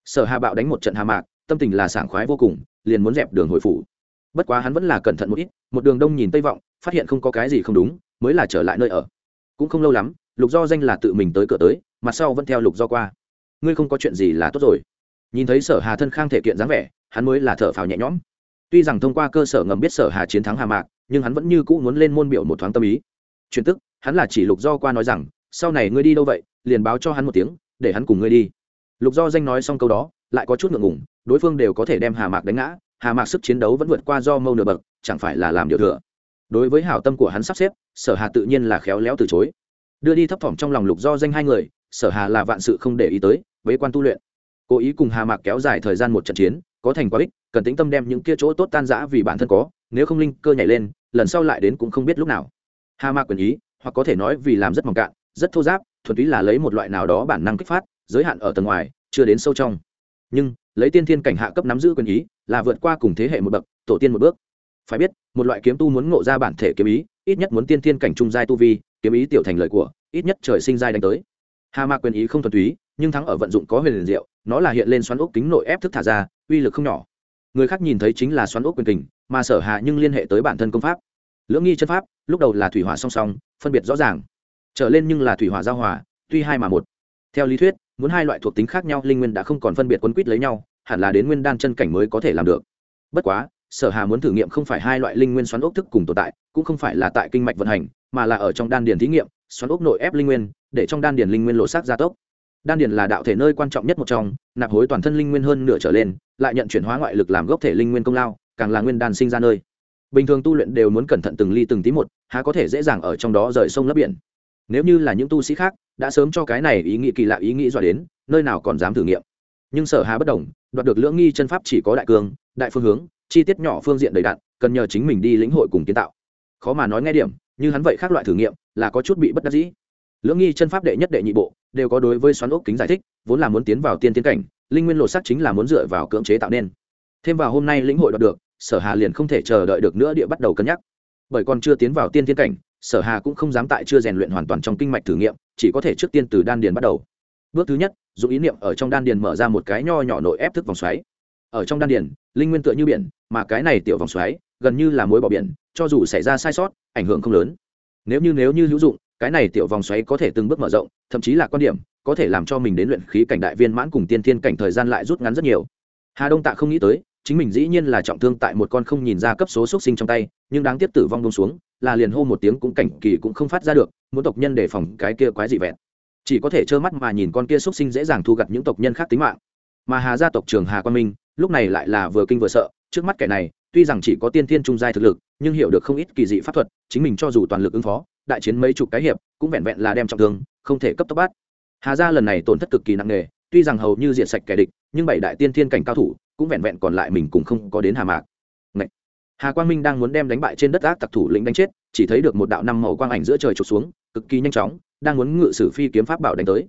Sở hà bạo đánh một trận hà mạc, tâm tình là sảng khoái vô cùng, liền muốn dẹp đường hội phủ. Bất quá hắn vẫn là cẩn thận một ít, một đường đông nhìn tây vọng, phát hiện không có cái gì không đúng, mới là trở lại nơi ở. Cũng không lâu lắm, lục do danh là tự mình tới cửa tới, mặt sau vẫn theo lục do qua. Ngươi không có chuyện gì là tốt rồi. Nhìn thấy sở hà thân khang thể kiện dáng vẻ, hắn mới là thở phào nhẹ nhõm. Tuy rằng thông qua cơ sở ngầm biết sở hà chiến thắng hà mạc nhưng hắn vẫn như cũ muốn lên môn biểu một thoáng tâm ý. Truyền tức, hắn là chỉ lục do qua nói rằng, sau này ngươi đi đâu vậy, liền báo cho hắn một tiếng, để hắn cùng ngươi đi. Lục do danh nói xong câu đó, lại có chút ngượng ngùng, đối phương đều có thể đem hà mạc đánh ngã, hà mạc sức chiến đấu vẫn vượt qua do mâu nửa bậc, chẳng phải là làm điều thừa. Đối với hảo tâm của hắn sắp xếp, sở hà tự nhiên là khéo léo từ chối. Đưa đi thấp thỏm trong lòng lục do danh hai người, sở hà là vạn sự không để ý tới với quan tu luyện. Cố ý cùng hà mạc kéo dài thời gian một trận chiến, có thành quá ích, cần tĩnh tâm đem những kia chỗ tốt tan giã vì bản thân có, nếu không linh cơ nhảy lên lần sau lại đến cũng không biết lúc nào. Hà mạc quyền ý, hoặc có thể nói vì làm rất mỏng cạn, rất thô giáp, thuần túy là lấy một loại nào đó bản năng kích phát, giới hạn ở tầng ngoài, chưa đến sâu trong. Nhưng, lấy tiên thiên cảnh hạ cấp nắm giữ quyền ý, là vượt qua cùng thế hệ một bậc, tổ tiên một bước. Phải biết, một loại kiếm tu muốn ngộ ra bản thể kiếm ý, ít nhất muốn tiên thiên cảnh trung giai tu vi, kiếm ý tiểu thành lợi của, ít nhất trời sinh giai đánh tới. Hà mạc quyền ý không thuần túy, nhưng thắng ở vận dụng có huyền liền diệu, nó là hiện lên xoắn ốc kính nội ép thức thả ra, uy lực không nhỏ. Người khác nhìn thấy chính là xoắn ốc quyền kình mà sở hạ nhưng liên hệ tới bản thân công pháp. Lưỡng nghi chân pháp, lúc đầu là thủy hỏa song song, phân biệt rõ ràng. Trở lên nhưng là thủy hỏa giao hòa, tuy hai mà một. Theo lý thuyết, muốn hai loại thuộc tính khác nhau, linh nguyên đã không còn phân biệt quấn quýt lấy nhau, hẳn là đến nguyên đan chân cảnh mới có thể làm được. Bất quá, sở hà muốn thử nghiệm không phải hai loại linh nguyên xoắn ốc thức cùng tồn tại, cũng không phải là tại kinh mạch vận hành, mà là ở trong đan điền thí nghiệm, xoắn ốc nội ép linh nguyên, để trong đan điền linh nguyên lộ sắc gia tốc. Đan điền là đạo thể nơi quan trọng nhất một trong, nạp hối toàn thân linh nguyên hơn nửa trở lên, lại nhận chuyển hóa ngoại lực làm gốc thể linh nguyên công lao càng là nguyên đan sinh ra nơi. Bình thường tu luyện đều muốn cẩn thận từng ly từng tí một, há có thể dễ dàng ở trong đó rời sông lấp biển. Nếu như là những tu sĩ khác, đã sớm cho cái này ý nghĩ kỳ lạ ý nghĩ dọa đến, nơi nào còn dám thử nghiệm. Nhưng sở hà bất đồng đoạt được lưỡng nghi chân pháp chỉ có đại cương, đại phương hướng, chi tiết nhỏ phương diện đầy đạn cần nhờ chính mình đi lĩnh hội cùng kiến tạo. Khó mà nói nghe điểm, như hắn vậy khác loại thử nghiệm, là có chút bị bất đắc dĩ. Lưỡng nghi chân pháp đệ nhất đệ nhị bộ, đều có đối với xoắn ốc kính giải thích, vốn là muốn tiến vào tiên tiến cảnh, linh nguyên lộ sắc chính là muốn dựa vào cưỡng chế tạo nên thêm vào hôm nay lĩnh hội đoạt được, sở hà liền không thể chờ đợi được nữa địa bắt đầu cân nhắc. Bởi còn chưa tiến vào tiên Thiên cảnh, sở hà cũng không dám tại chưa rèn luyện hoàn toàn trong kinh mạch thử nghiệm, chỉ có thể trước tiên từ đan điền bắt đầu. Bước thứ nhất, dùng ý niệm ở trong đan điền mở ra một cái nho nhỏ nội ép thức vòng xoáy. Ở trong đan điền, linh nguyên tựa như biển, mà cái này tiểu vòng xoáy, gần như là mối bỏ biển, cho dù xảy ra sai sót, ảnh hưởng không lớn. Nếu như nếu như hữu dụng, cái này tiểu vòng xoáy có thể từng bước mở rộng, thậm chí là quan điểm, có thể làm cho mình đến luyện khí cảnh đại viên mãn cùng tiên thiên cảnh thời gian lại rút ngắn rất nhiều. Hà đông tạ không nghĩ tới chính mình dĩ nhiên là trọng thương tại một con không nhìn ra cấp số xuất sinh trong tay, nhưng đáng tiếc tử vong bông xuống, là liền hô một tiếng cũng cảnh kỳ cũng không phát ra được, muốn tộc nhân đề phòng cái kia quái dị vẹn. Chỉ có thể trơ mắt mà nhìn con kia xuất sinh dễ dàng thu gặt những tộc nhân khác tính mạng. Mà hà gia tộc trường hà quan minh, lúc này lại là vừa kinh vừa sợ, trước mắt kẻ này, tuy rằng chỉ có tiên thiên trung giai thực lực, nhưng hiểu được không ít kỳ dị pháp thuật, chính mình cho dù toàn lực ứng phó, đại chiến mấy chục cái hiệp, cũng vẹn vẹn là đem trọng thương, không thể cấp tốc bắt. Hà gia lần này tổn thất cực kỳ nặng nề, tuy rằng hầu như diệt sạch kẻ địch, nhưng bảy đại tiên thiên cảnh cao thủ cũng vẹn vẹn còn lại mình cũng không có đến hà mạc. Ngậy! hà quang minh đang muốn đem đánh bại trên đất ác tặc thủ lĩnh đánh chết, chỉ thấy được một đạo năm màu quang ảnh giữa trời trục xuống, cực kỳ nhanh chóng, đang muốn ngự sử phi kiếm pháp bảo đánh tới.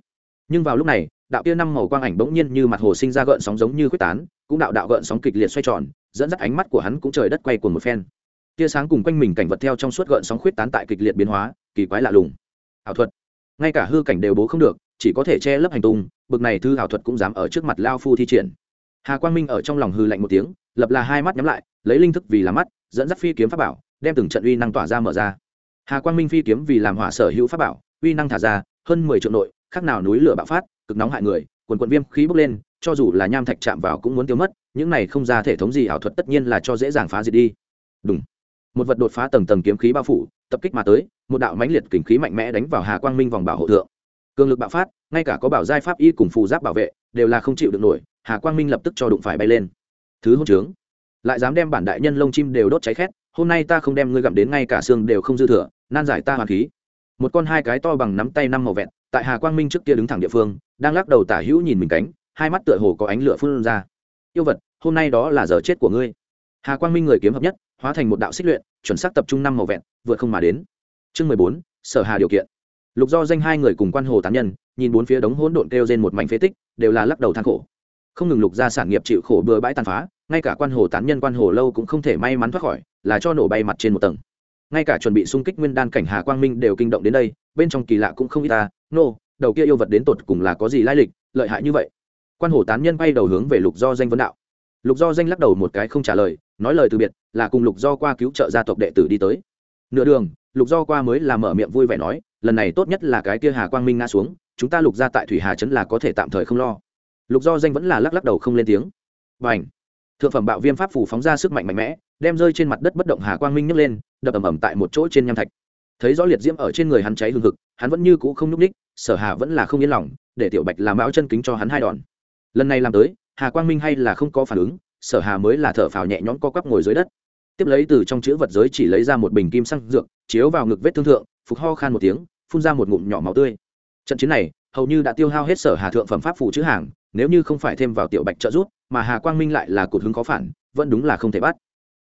Nhưng vào lúc này, đạo kia năm màu quang ảnh bỗng nhiên như mặt hồ sinh ra gợn sóng giống như quyết tán, cũng đạo đạo gợn sóng kịch liệt xoay tròn, dẫn dắt ánh mắt của hắn cũng trời đất quay cuồng một phen. Tia sáng cùng quanh mình cảnh vật theo trong suốt gợn sóng khuyết tán tại kịch liệt biến hóa, kỳ quái lạ lùng. Ảo thuật. Ngay cả hư cảnh đều bố không được, chỉ có thể che lấp hành tung, bực này thư ảo thuật cũng dám ở trước mặt lao phu thi triển hà quang minh ở trong lòng hư lạnh một tiếng lập là hai mắt nhắm lại lấy linh thức vì làm mắt dẫn dắt phi kiếm pháp bảo đem từng trận uy năng tỏa ra mở ra hà quang minh phi kiếm vì làm hỏa sở hữu pháp bảo uy năng thả ra hơn mười triệu nội khác nào núi lửa bạo phát cực nóng hại người quần quận viêm khí bốc lên cho dù là nham thạch chạm vào cũng muốn tiêu mất những này không ra thể thống gì ảo thuật tất nhiên là cho dễ dàng phá diệt đi đúng một vật đột phá tầng tầng kiếm khí bao phủ tập kích mà tới một đạo mãnh liệt kình khí mạnh mẽ đánh vào hà quang minh vòng bảo hộ thượng cường lực bạo phát ngay cả có bảo giai pháp y cùng phù giáp bảo vệ đều là không chịu được nổi hà quang minh lập tức cho đụng phải bay lên. Thứ hôn trướng. Lại dám đem bản đại nhân lông chim đều đốt cháy khét, hôm nay ta không đem ngươi gặm đến ngay cả xương đều không dư thừa, nan giải ta hoàn khí. Một con hai cái to bằng nắm tay năm màu vẹn, tại hà quang minh trước kia đứng thẳng địa phương, đang lắc đầu tả hữu nhìn mình cánh, hai mắt tựa hồ có ánh lửa phun ra. Yêu vật, hôm nay đó là giờ chết của ngươi. Hà quang minh người kiếm hợp nhất, hóa thành một đạo xích luyện, chuẩn xác tập trung năm màu vẹn, vượt không mà đến. Chương mười bốn, sở hà điều kiện. Lục do danh hai người cùng quan hồ tán nhân, nhìn bốn phía đống hỗn độn kêu trên một mảnh phế tích, đều là lắc đầu than khổ không ngừng lục ra sản nghiệp chịu khổ bừa bãi tàn phá ngay cả quan hồ tán nhân quan hồ lâu cũng không thể may mắn thoát khỏi là cho nổ bay mặt trên một tầng. Ngay cả chuẩn bị xung kích nguyên đan cảnh hà quang minh đều kinh động đến đây bên trong kỳ lạ cũng không ít ta nô、no, đầu kia yêu vật đến tột cùng là có gì lai lịch lợi hại như vậy? Quan hồ tán nhân bay đầu hướng về lục do danh vấn đạo. Lục do danh lắc đầu một cái không trả lời nói lời từ biệt là cùng lục do qua cứu trợ gia tộc đệ tử đi tới. Nửa đường lục do qua mới làm mở miệng vui vẻ nói lần này tốt nhất là cái kia hà quang minh ngã xuống chúng ta lục ra tại thủy hà trấn là có thể tạm thời không lo lục do danh vẫn là lắc lắc đầu không lên tiếng. Và ảnh thượng phẩm bạo viêm pháp phủ phóng ra sức mạnh mạnh mẽ, đem rơi trên mặt đất bất động hà quang minh nhấc lên, đập ầm ầm tại một chỗ trên nham thạch. Thấy rõ liệt diễm ở trên người hắn cháy hừng hực, hắn vẫn như cũ không nhúc ních sở hà vẫn là không yên lòng, để tiểu bạch làm áo chân kính cho hắn hai đòn. Lần này làm tới, hà quang minh hay là không có phản ứng, sở hà mới là thở phào nhẹ nhõm co quắp ngồi dưới đất. Tiếp lấy từ trong chữ vật giới chỉ lấy ra một bình kim xăng dược, chiếu vào ngực vết thương thượng, phục ho khan một tiếng, phun ra một ngụm nhỏ máu tươi. Trận chiến này, hầu như đã tiêu hao hết sở hà thượng phẩm pháp phụ chữ hàng nếu như không phải thêm vào tiểu bạch trợ giúp, mà hà quang minh lại là cột hứng có phản, vẫn đúng là không thể bắt.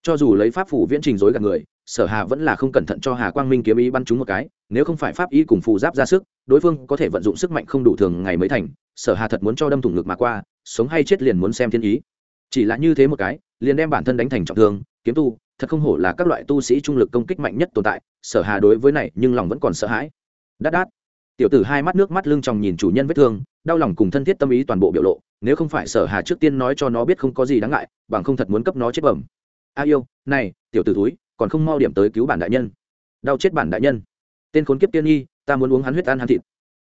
Cho dù lấy pháp phủ viễn trình dối gạt người, sở hà vẫn là không cẩn thận cho hà quang minh kiếm ý bắn trúng một cái, nếu không phải pháp ý cùng phù giáp ra sức, đối phương có thể vận dụng sức mạnh không đủ thường ngày mới thành, sở hà thật muốn cho đâm thủng ngực mà qua, sống hay chết liền muốn xem thiên ý. Chỉ là như thế một cái, liền đem bản thân đánh thành trọng thương, kiếm tu, thật không hổ là các loại tu sĩ trung lực công kích mạnh nhất tồn tại, sở hà đối với này nhưng lòng vẫn còn sợ hãi. Đát đát. Tiểu tử hai mắt nước mắt lưng tròng nhìn chủ nhân vết thương đau lòng cùng thân thiết tâm ý toàn bộ biểu lộ, nếu không phải sở hà trước tiên nói cho nó biết không có gì đáng ngại, bằng không thật muốn cấp nó chết bẩm. A yêu, này, tiểu tử túi còn không mau điểm tới cứu bản đại nhân. Đau chết bản đại nhân. Tên khốn kiếp tiên nhi, ta muốn uống hắn huyết ăn hắn thịt.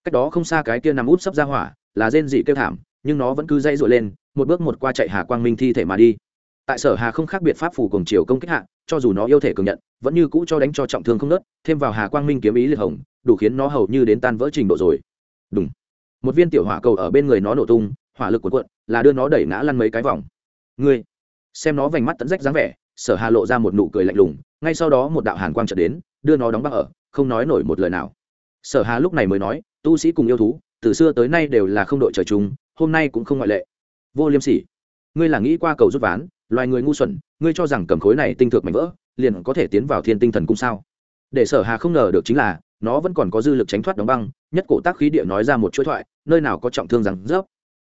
Cách đó không xa cái kia nằm út sắp ra hỏa, là rên dị kêu thảm, nhưng nó vẫn cứ dây dội lên, một bước một qua chạy hà quang minh thi thể mà đi. Tại sở hà không khác biệt pháp phủ cùng chiều công kích hạ, cho dù nó yêu thể cường nhận, vẫn như cũ cho đánh cho trọng thương không nớt, thêm vào hà quang minh kiếm ý liệt hồng, đủ khiến nó hầu như đến tan vỡ trình độ rồi. Đúng một viên tiểu hỏa cầu ở bên người nó nổ tung, hỏa lực cuộn cuộn, là đưa nó đẩy ngã lăn mấy cái vòng. Ngươi, xem nó vành mắt tận rách dáng vẻ, sở hà lộ ra một nụ cười lạnh lùng, ngay sau đó một đạo hàn quang chợt đến, đưa nó đóng băng ở, không nói nổi một lời nào. Sở hà lúc này mới nói, tu sĩ cùng yêu thú, từ xưa tới nay đều là không đội trời chung, hôm nay cũng không ngoại lệ. Vô liêm sỉ. Ngươi là nghĩ qua cầu rút ván, loài người ngu xuẩn, ngươi cho rằng cầm khối này tinh thược mảnh vỡ, liền có thể tiến vào thiên tinh thần cung sao? Để sở hà không ngờ được chính là nó vẫn còn có dư lực tránh thoát đóng băng, nhất cổ tác khí địa nói ra một chuỗi thoại, nơi nào có trọng thương rằng rớp.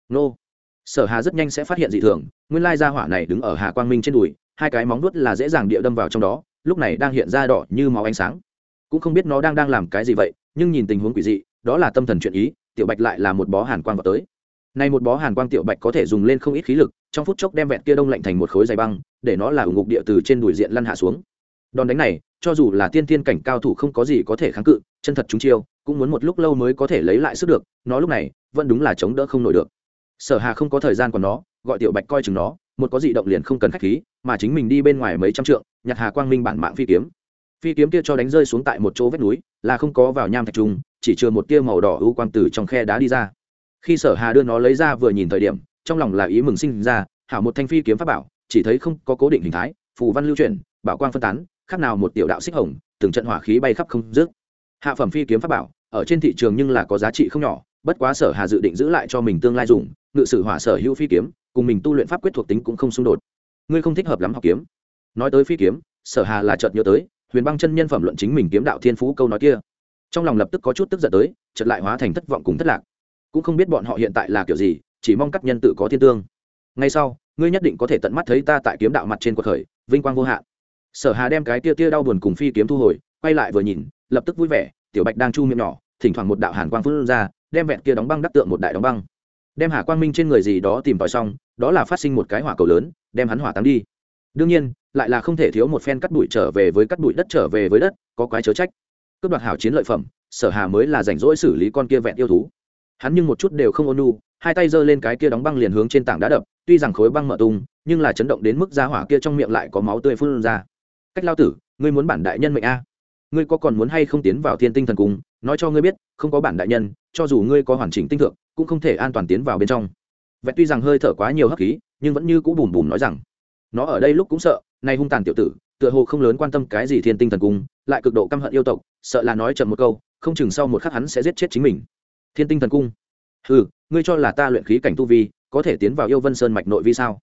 Nô. Sở hà rất nhanh sẽ phát hiện dị thường, nguyên lai gia hỏa này đứng ở hà quang minh trên đùi, hai cái móng nuốt là dễ dàng địa đâm vào trong đó, lúc này đang hiện ra đỏ như máu ánh sáng. Cũng không biết nó đang đang làm cái gì vậy, nhưng nhìn tình huống quỷ dị, đó là tâm thần chuyện ý, tiểu bạch lại là một bó hàn quang vào tới. Nay một bó hàn quang tiểu bạch có thể dùng lên không ít khí lực, trong phút chốc đem vẹn kia đông lạnh thành một khối dày băng, để nó là ủng ngục địa từ trên đùi diện lăn hạ xuống. Đòn đánh này, cho dù là tiên tiên cảnh cao thủ không có gì có thể kháng cự chân thật chúng chiêu, cũng muốn một lúc lâu mới có thể lấy lại sức được, nó lúc này, vẫn đúng là chống đỡ không nổi được. Sở hà không có thời gian còn nó, gọi tiểu bạch coi chừng nó, một có dị động liền không cần khách khí, mà chính mình đi bên ngoài mấy trăm trượng, nhặt hà quang minh bản mạng phi kiếm. Phi kiếm kia cho đánh rơi xuống tại một chỗ vách núi, là không có vào nham thạch trung chỉ chừa một tia màu đỏ ưu quang từ trong khe đá đi ra. Khi sở hà đưa nó lấy ra vừa nhìn thời điểm, trong lòng là ý mừng sinh ra, hảo một thanh phi kiếm pháp bảo, chỉ thấy không có cố định hình thái, phù văn lưu chuyển, bảo quang phân tán khác nào một tiểu đạo xích hồng, từng trận hỏa khí bay khắp không dứt hạ phẩm phi kiếm pháp bảo, ở trên thị trường nhưng là có giá trị không nhỏ, bất quá sở hà dự định giữ lại cho mình tương lai dùng, ngự sử hỏa sở hữu phi kiếm, cùng mình tu luyện pháp quyết thuộc tính cũng không xung đột. Ngươi không thích hợp lắm học kiếm. Nói tới phi kiếm, sở hà là chợt nhớ tới, huyền băng chân nhân phẩm luận chính mình kiếm đạo thiên phú câu nói kia. Trong lòng lập tức có chút tức giận tới, chợt lại hóa thành thất vọng cùng thất lạc. Cũng không biết bọn họ hiện tại là kiểu gì, chỉ mong các nhân tự có thiên tương. Ngay sau, ngươi nhất định có thể tận mắt thấy ta tại kiếm đạo mặt trên cuộc khởi, vinh quang vô hạn. Sở hà đem cái tia tia đau buồn cùng phi kiếm thu hồi, quay lại vừa nhìn lập tức vui vẻ, tiểu bạch đang chu miệng nhỏ, thỉnh thoảng một đạo hàn quang phun ra, đem vẹn kia đóng băng đắc tượng một đại đóng băng. Đem hà quang minh trên người gì đó tìm tòi xong, đó là phát sinh một cái hỏa cầu lớn, đem hắn hỏa táng đi. Đương nhiên, lại là không thể thiếu một phen cắt bụi trở về với cắt bụi đất trở về với đất, có quái chớ trách. Cướp đoạt hảo chiến lợi phẩm, sở hà mới là rảnh rỗi xử lý con kia vẹn yêu thú. Hắn nhưng một chút đều không ôn nu hai tay giơ lên cái kia đóng băng liền hướng trên tảng đá đập, tuy rằng khối băng mở tung, nhưng là chấn động đến mức ra hỏa kia trong miệng lại có máu tươi phun ra. Cách lao tử, ngươi muốn bản đại nhân mệnh a? Ngươi có còn muốn hay không tiến vào thiên tinh thần cung, nói cho ngươi biết, không có bản đại nhân, cho dù ngươi có hoàn chỉnh tinh thượng, cũng không thể an toàn tiến vào bên trong. Vẹn tuy rằng hơi thở quá nhiều hấp khí, nhưng vẫn như cũ bùm bùm nói rằng, nó ở đây lúc cũng sợ, nay hung tàn tiểu tử, tựa hồ không lớn quan tâm cái gì thiên tinh thần cung, lại cực độ căm hận yêu tộc, sợ là nói chậm một câu, không chừng sau một khắc hắn sẽ giết chết chính mình. Thiên tinh thần cung? Ừ ngươi cho là ta luyện khí cảnh tu vi, có thể tiến vào yêu vân sơn mạch nội vi sao?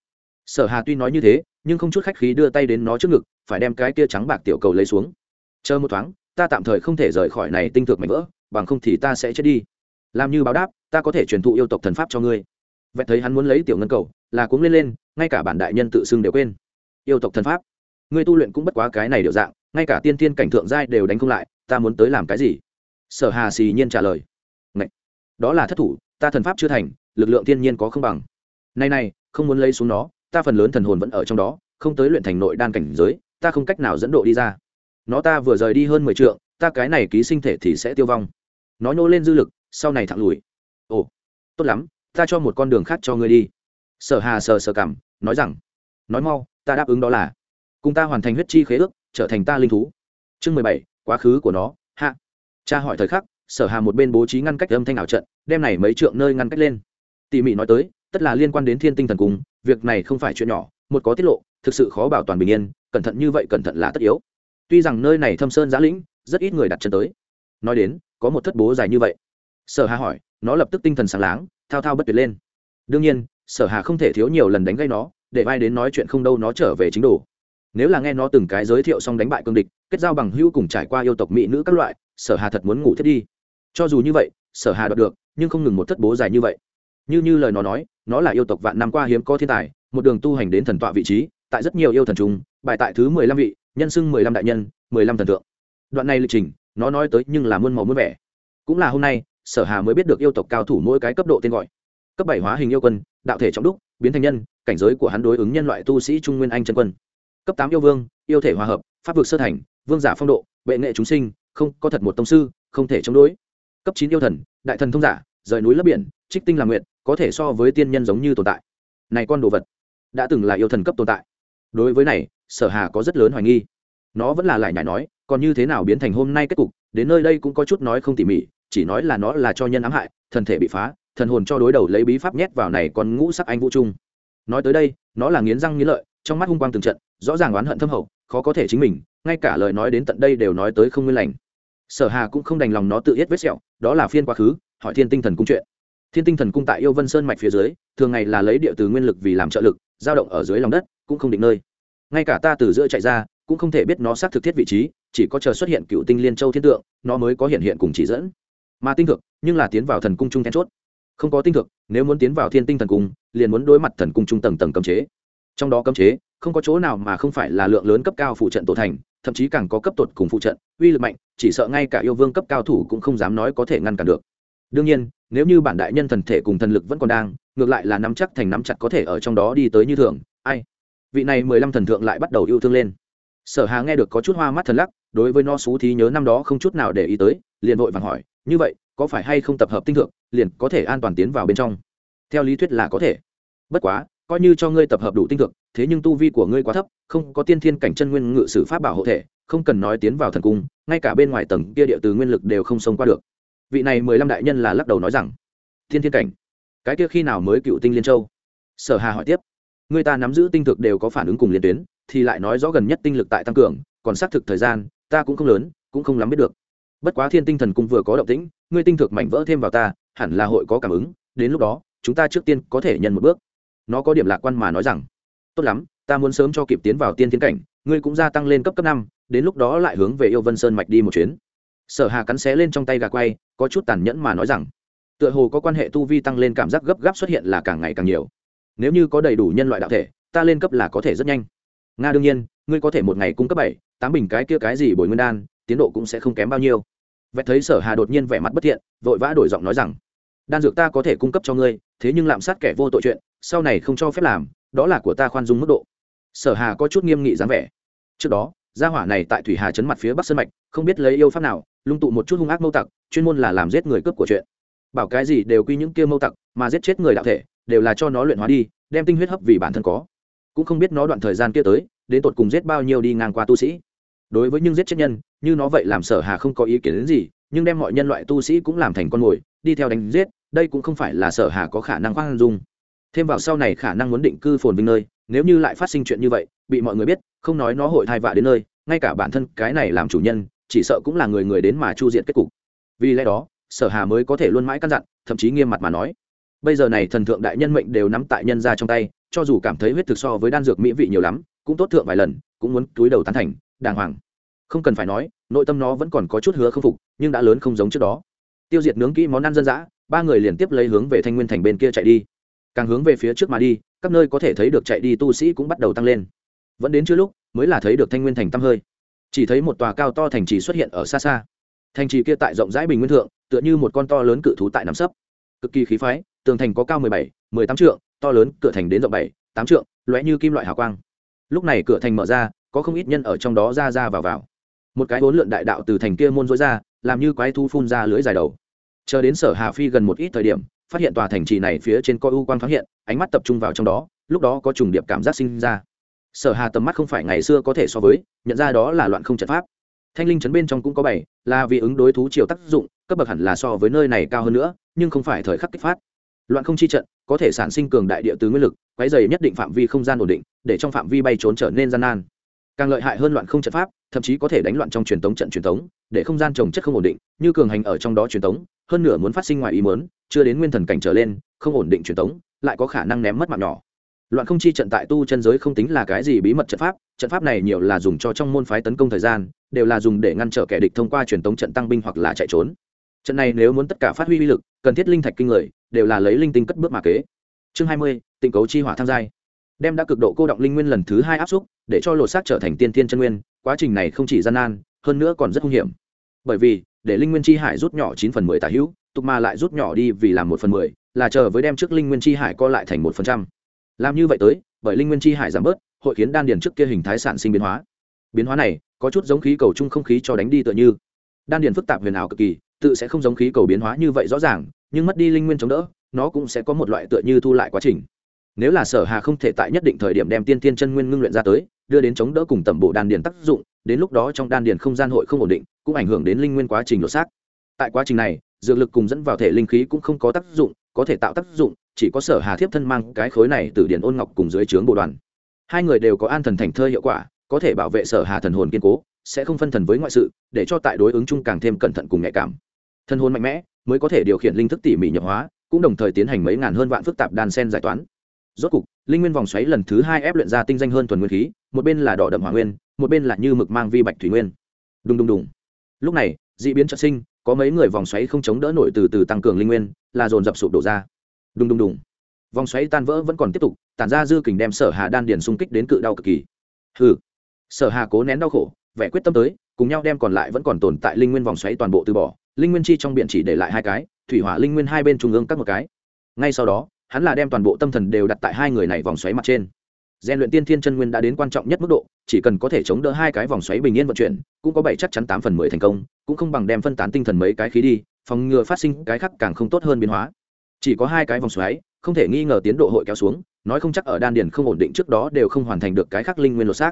Sở hà tuy nói như thế, nhưng không chút khách khí đưa tay đến nó trước ngực, phải đem cái kia trắng bạc tiểu cầu lấy xuống chờ một thoáng, ta tạm thời không thể rời khỏi này tinh thực mảnh vỡ, bằng không thì ta sẽ chết đi. Làm như báo đáp, ta có thể truyền thụ yêu tộc thần pháp cho ngươi. Vẹn thấy hắn muốn lấy tiểu ngân cầu, là cuống lên lên, ngay cả bản đại nhân tự xưng đều quên. Yêu tộc thần pháp. Ngươi tu luyện cũng bất quá cái này điệu dạng, ngay cả tiên tiên cảnh thượng giai đều đánh không lại, ta muốn tới làm cái gì? Sở hà xì nhiên trả lời. Ngậy! đó là thất thủ, ta thần pháp chưa thành, lực lượng thiên nhiên có không bằng. Nay này, không muốn lấy xuống nó, ta phần lớn thần hồn vẫn ở trong đó, không tới luyện thành nội đan cảnh giới, ta không cách nào dẫn độ đi ra nó ta vừa rời đi hơn mười trượng, ta cái này ký sinh thể thì sẽ tiêu vong. Nó nhô lên dư lực, sau này thẳng lùi. Ồ, tốt lắm, ta cho một con đường khác cho ngươi đi. Sở hà sờ sờ cảm, nói rằng, nói mau, ta đáp ứng đó là, cùng ta hoàn thành huyết chi khế ước, trở thành ta linh thú. Chương mười bảy, quá khứ của nó, hạ. Cha hỏi thời khắc, sở hà một bên bố trí ngăn cách âm thanh ảo trận, đem này mấy trượng nơi ngăn cách lên. Tỉ mỉ nói tới, tất là liên quan đến thiên tinh thần cung việc này không phải chuyện nhỏ, một có tiết lộ, thực sự khó bảo toàn bình yên, cẩn thận như vậy cẩn thận là tất yếu tuy rằng nơi này thâm sơn giã lĩnh, rất ít người đặt chân tới. Nói đến, có một thất bố dài như vậy. Sở hà hỏi, nó lập tức tinh thần sáng láng, thao thao bất tuyệt lên. Đương nhiên, sở hà không thể thiếu nhiều lần đánh gây nó, để ai đến nói chuyện không đâu nó trở về chính đủ nếu là nghe nó từng cái giới thiệu xong đánh bại cương địch, kết giao bằng hữu cùng trải qua yêu tộc mỹ nữ các loại, sở hà thật muốn ngủ thiết đi. Cho dù như vậy, sở hà đoạt được, nhưng không ngừng một thất bố dài như vậy. Như như lời nó nói, nó là yêu tộc vạn năm qua hiếm có thiên tài, một đường tu hành đến thần tọa vị trí, tại rất nhiều yêu thần trùng, bài tại thứ mười lăm vị nhân xưng mười lăm đại nhân, mười lăm thần tượng. Đoạn này lịch trình, nó nói tới nhưng là muôn màu muôn vẻ. Cũng là hôm nay, sở hà mới biết được yêu tộc cao thủ mỗi cái cấp độ tên gọi. Cấp bảy hóa hình yêu quân, đạo thể trọng đúc, biến thành nhân, cảnh giới của hắn đối ứng nhân loại tu sĩ trung nguyên anh chân quân. Cấp tám yêu vương, yêu thể hòa hợp, pháp vực sơ thành, vương giả phong độ, bệ nghệ chúng sinh, không có thật một tông sư, không thể chống đối. Cấp chín yêu thần, đại thần thông giả, rời núi lấp biển, trích tinh làm nguyện có thể so với tiên nhân giống như tồn tại. Này con đồ vật, đã từng là yêu thần cấp tồn tại. Đối với này sở hà có rất lớn hoài nghi. Nó vẫn là lại nhải nói, còn như thế nào biến thành hôm nay kết cục, đến nơi đây cũng có chút nói không tỉ mỉ, chỉ nói là nó là cho nhân ám hại, thần thể bị phá, thần hồn cho đối đầu lấy bí pháp nhét vào này còn ngũ sắc anh vũ trung. Nói tới đây, nó là nghiến răng nghiến lợi, trong mắt hung quang từng trận, rõ ràng oán hận thâm hậu, khó có thể chính mình, ngay cả lời nói đến tận đây đều nói tới không nguyên lành. Sở hà cũng không đành lòng nó tự yết vết sẹo, đó là phiên quá khứ, hỏi thiên tinh thần cung chuyện. Thiên tinh thần cung tại yêu vân sơn mạch phía dưới, thường ngày là lấy địa từ nguyên lực vì làm trợ lực, dao động ở dưới lòng đất, cũng không định nơi ngay cả ta từ giữa chạy ra, cũng không thể biết nó xác thực thiết vị trí, chỉ có chờ xuất hiện cựu tinh liên châu thiên tượng, nó mới có hiện hiện cùng chỉ dẫn. Mà tinh thực nhưng là tiến vào thần cung trung then chốt. Không có tinh thực nếu muốn tiến vào thiên tinh thần cung, liền muốn đối mặt thần cung trung tầng tầng cấm chế. Trong đó cấm chế, không có chỗ nào mà không phải là lượng lớn cấp cao phụ trận tổ thành, thậm chí càng có cấp tột cùng phụ trận, uy lực mạnh, chỉ sợ ngay cả yêu vương cấp cao thủ cũng không dám nói có thể ngăn cản được. Đương nhiên, nếu như bản đại nhân thần thể cùng thần lực vẫn còn đang, ngược lại là nắm chắc thành nắm chặt có thể ở trong đó đi tới như thường vị này mười lăm thần thượng lại bắt đầu yêu thương lên. Sở hà nghe được có chút hoa mắt thần lắc, đối với no xú thí nhớ năm đó không chút nào để ý tới, liền vội vàng hỏi, như vậy, có phải hay không tập hợp tinh thượng, liền có thể an toàn tiến vào bên trong? Theo lý thuyết là có thể. Bất quá, coi như cho ngươi tập hợp đủ tinh thượng, thế nhưng tu vi của ngươi quá thấp, không có tiên thiên cảnh chân nguyên ngự sử pháp bảo hộ thể, không cần nói tiến vào thần cung, ngay cả bên ngoài tầng kia địa từ nguyên lực đều không xông qua được. Vị này mười lăm đại nhân là lắc đầu nói rằng thiên thiên cảnh, cái kia khi nào mới cựu tinh liên châu? Sở hà hỏi tiếp người ta nắm giữ tinh thực đều có phản ứng cùng liên tuyến, thì lại nói rõ gần nhất tinh lực tại tăng cường, còn xác thực thời gian, ta cũng không lớn, cũng không lắm biết được. Bất quá thiên tinh thần cung vừa có động tĩnh ngươi tinh thực mảnh vỡ thêm vào ta, hẳn là hội có cảm ứng, đến lúc đó, chúng ta trước tiên có thể nhận một bước. Nó có điểm lạc quan mà nói rằng, tốt lắm, ta muốn sớm cho kịp tiến vào tiên thiên cảnh, ngươi cũng gia tăng lên cấp cấp năm, đến lúc đó lại hướng về yêu vân sơn mạch đi một chuyến. Sở hà cắn xé lên trong tay gà quay, có chút tàn nhẫn mà nói rằng, tựa hồ có quan hệ tu vi tăng lên cảm giác gấp gáp xuất hiện là càng ngày càng nhiều nếu như có đầy đủ nhân loại đạo thể, ta lên cấp là có thể rất nhanh. Nga đương nhiên, ngươi có thể một ngày cung cấp bảy, tám bình cái kia cái gì bồi nguyên đan, tiến độ cũng sẽ không kém bao nhiêu. Vẹt thấy sở hà đột nhiên vẻ mặt bất thiện, vội vã đổi giọng nói rằng, đan dược ta có thể cung cấp cho ngươi, thế nhưng lạm sát kẻ vô tội chuyện, sau này không cho phép làm, đó là của ta khoan dung mức độ. Sở hà có chút nghiêm nghị dáng vẻ. Trước đó, gia hỏa này tại thủy hà chấn mặt phía bắc sơn mạch, không biết lấy yêu pháp nào, lung tụ một chút hung ác mâu tặc, chuyên môn là làm giết người cướp của chuyện. Bảo cái gì đều quy những kia mâu tặc, mà giết chết người đạo thể đều là cho nó luyện hóa đi, đem tinh huyết hấp vì bản thân có. Cũng không biết nó đoạn thời gian kia tới, đến tột cùng giết bao nhiêu đi ngang qua tu sĩ. Đối với những giết chết nhân, như nó vậy làm sở hà không có ý kiến đến gì, nhưng đem mọi nhân loại tu sĩ cũng làm thành con mồi, đi theo đánh giết, đây cũng không phải là sở hà có khả năng khoan dung. Thêm vào sau này khả năng muốn định cư phồn vinh nơi, nếu như lại phát sinh chuyện như vậy, bị mọi người biết, không nói nó hội thai vạ đến nơi, ngay cả bản thân cái này làm chủ nhân, chỉ sợ cũng là người người đến mà chu diện kết cục. Vì lẽ đó, sở hà mới có thể luôn mãi căn dặn, thậm chí nghiêm mặt mà nói bây giờ này thần thượng đại nhân mệnh đều nắm tại nhân ra trong tay, cho dù cảm thấy huyết thực so với đan dược mỹ vị nhiều lắm, cũng tốt thượng vài lần, cũng muốn túi đầu tán thành, đàng hoàng. Không cần phải nói, nội tâm nó vẫn còn có chút hứa không phục, nhưng đã lớn không giống trước đó. Tiêu diệt nướng kỹ món ăn dân dã, ba người liền tiếp lấy hướng về thanh nguyên thành bên kia chạy đi. Càng hướng về phía trước mà đi, các nơi có thể thấy được chạy đi tu sĩ cũng bắt đầu tăng lên. Vẫn đến chưa lúc, mới là thấy được thanh nguyên thành tăm hơi. Chỉ thấy một tòa cao to thành trì xuất hiện ở xa xa. Thành trì kia tại rộng rãi bình nguyên thượng, tựa như một con to lớn cự thú tại nằm sấp. Cực kỳ khí phái tường thành có cao mười bảy, mười tám trượng, to lớn, cửa thành đến rộng bảy, tám trượng, lóe như kim loại hào quang. Lúc này cửa thành mở ra, có không ít nhân ở trong đó ra ra vào vào. Một cái bốn lượn đại đạo từ thành kia môn dối ra, làm như quái thu phun ra lưới dài đầu. Chờ đến sở hà phi gần một ít thời điểm, phát hiện tòa thành trì này phía trên coi u quang thoáng hiện, ánh mắt tập trung vào trong đó, lúc đó có trùng điệp cảm giác sinh ra. Sở hà tầm mắt không phải ngày xưa có thể so với, nhận ra đó là loạn không trận pháp. Thanh linh trấn bên trong cũng có bảy, là vì ứng đối thú chiều tác dụng, cấp bậc hẳn là so với nơi này cao hơn nữa, nhưng không phải thời khắc kích phát loạn không chi trận có thể sản sinh cường đại địa từ nguyên lực quái dày nhất định phạm vi không gian ổn định để trong phạm vi bay trốn trở nên gian nan. Càng lợi hại hơn loạn không trận pháp thậm chí có thể đánh loạn trong truyền thống trận truyền thống, để không gian trồng chất không ổn định như cường hành ở trong đó truyền thống, hơn nửa muốn phát sinh ngoài ý muốn chưa đến nguyên thần cảnh trở lên không ổn định truyền thống, lại có khả năng ném mất mạng nhỏ. Loạn không chi trận tại tu chân giới không tính là cái gì bí mật trận pháp trận pháp này nhiều là dùng cho trong môn phái tấn công thời gian đều là dùng để ngăn trở kẻ địch thông qua truyền thống trận tăng binh hoặc là chạy trốn trận này nếu muốn tất cả phát huy uy lực, cần thiết linh thạch kinh người, đều là lấy linh tinh cất bước mà kế. Chương hai mươi tình cấu chi hỏa tham giai. Đem đã cực độ cô động linh nguyên lần thứ hai áp xúc, để cho lột xác trở thành tiên thiên chân nguyên, quá trình này không chỉ gian nan, hơn nữa còn rất hung hiểm. Bởi vì, để linh nguyên chi hải rút nhỏ chín phần mười tả hữu, tục mà lại rút nhỏ đi vì làm một phần mười, là chờ với đem trước linh nguyên chi hải co lại thành một phần trăm. Làm như vậy tới, bởi linh nguyên chi hải giảm bớt, hội khiến đan điền trước kia hình thái sản sinh biến hóa. Biến hóa này, có chút giống khí cầu chung không khí cho đánh đi tựa như. Đan điền phức tạp huyền ảo cực kỳ tự sẽ không giống khí cầu biến hóa như vậy rõ ràng, nhưng mất đi linh nguyên chống đỡ, nó cũng sẽ có một loại tựa như thu lại quá trình. Nếu là sở hà không thể tại nhất định thời điểm đem tiên tiên chân nguyên ngưng luyện ra tới, đưa đến chống đỡ cùng tẩm bộ đan điền tác dụng, đến lúc đó trong đan điền không gian hội không ổn định, cũng ảnh hưởng đến linh nguyên quá trình đột xác. Tại quá trình này, dược lực cùng dẫn vào thể linh khí cũng không có tác dụng, có thể tạo tác dụng, chỉ có sở hà thiếp thân mang cái khối này từ điển ôn ngọc cùng dưới trướng bộ đoàn. Hai người đều có an thần thành thơ hiệu quả, có thể bảo vệ sở hà thần hồn kiên cố, sẽ không phân thần với ngoại sự, để cho tại đối ứng chung càng thêm cẩn thận cùng nhạy cảm thân hôn mạnh mẽ, mới có thể điều khiển linh thức tỉ mỉ nhập hóa, cũng đồng thời tiến hành mấy ngàn hơn vạn phức tạp đan sen giải toán. Rốt cục, linh nguyên vòng xoáy lần thứ hai ép luyện ra tinh danh hơn thuần nguyên khí, một bên là đỏ đậm hỏa nguyên, một bên là như mực mang vi bạch thủy nguyên. Đùng đùng đùng. Lúc này d ị biến trợ sinh, có mấy người vòng xoáy không chống đỡ nổi từ từ tăng cường linh nguyên, là dồn dập sụp đổ ra. Đùng đùng đùng. Vòng xoáy tan vỡ vẫn còn tiếp tục, tản ra dư kình đem sở hà đan điền xung kích đến cự đau cực kỳ. Hừ. Sở hà cố nén đau khổ, vẻ quyết tâm tới, cùng nhau đem còn lại vẫn còn tồn tại linh nguyên vòng xoáy toàn bộ từ bỏ linh nguyên chi trong biển chỉ để lại hai cái, thủy hỏa linh nguyên hai bên trung ương các một cái. Ngay sau đó, hắn là đem toàn bộ tâm thần đều đặt tại hai người này vòng xoáy mặt trên. Gian luyện tiên thiên chân nguyên đã đến quan trọng nhất mức độ, chỉ cần có thể chống đỡ hai cái vòng xoáy bình yên vận chuyển, cũng có bảy chắc chắn tám phần mười thành công, cũng không bằng đem phân tán tinh thần mấy cái khí đi, phòng ngừa phát sinh cái khác càng không tốt hơn biến hóa. Chỉ có hai cái vòng xoáy, không thể nghi ngờ tiến độ hội kéo xuống, nói không chắc ở đan điền không ổn định trước đó đều không hoàn thành được cái khác linh nguyên lột xác.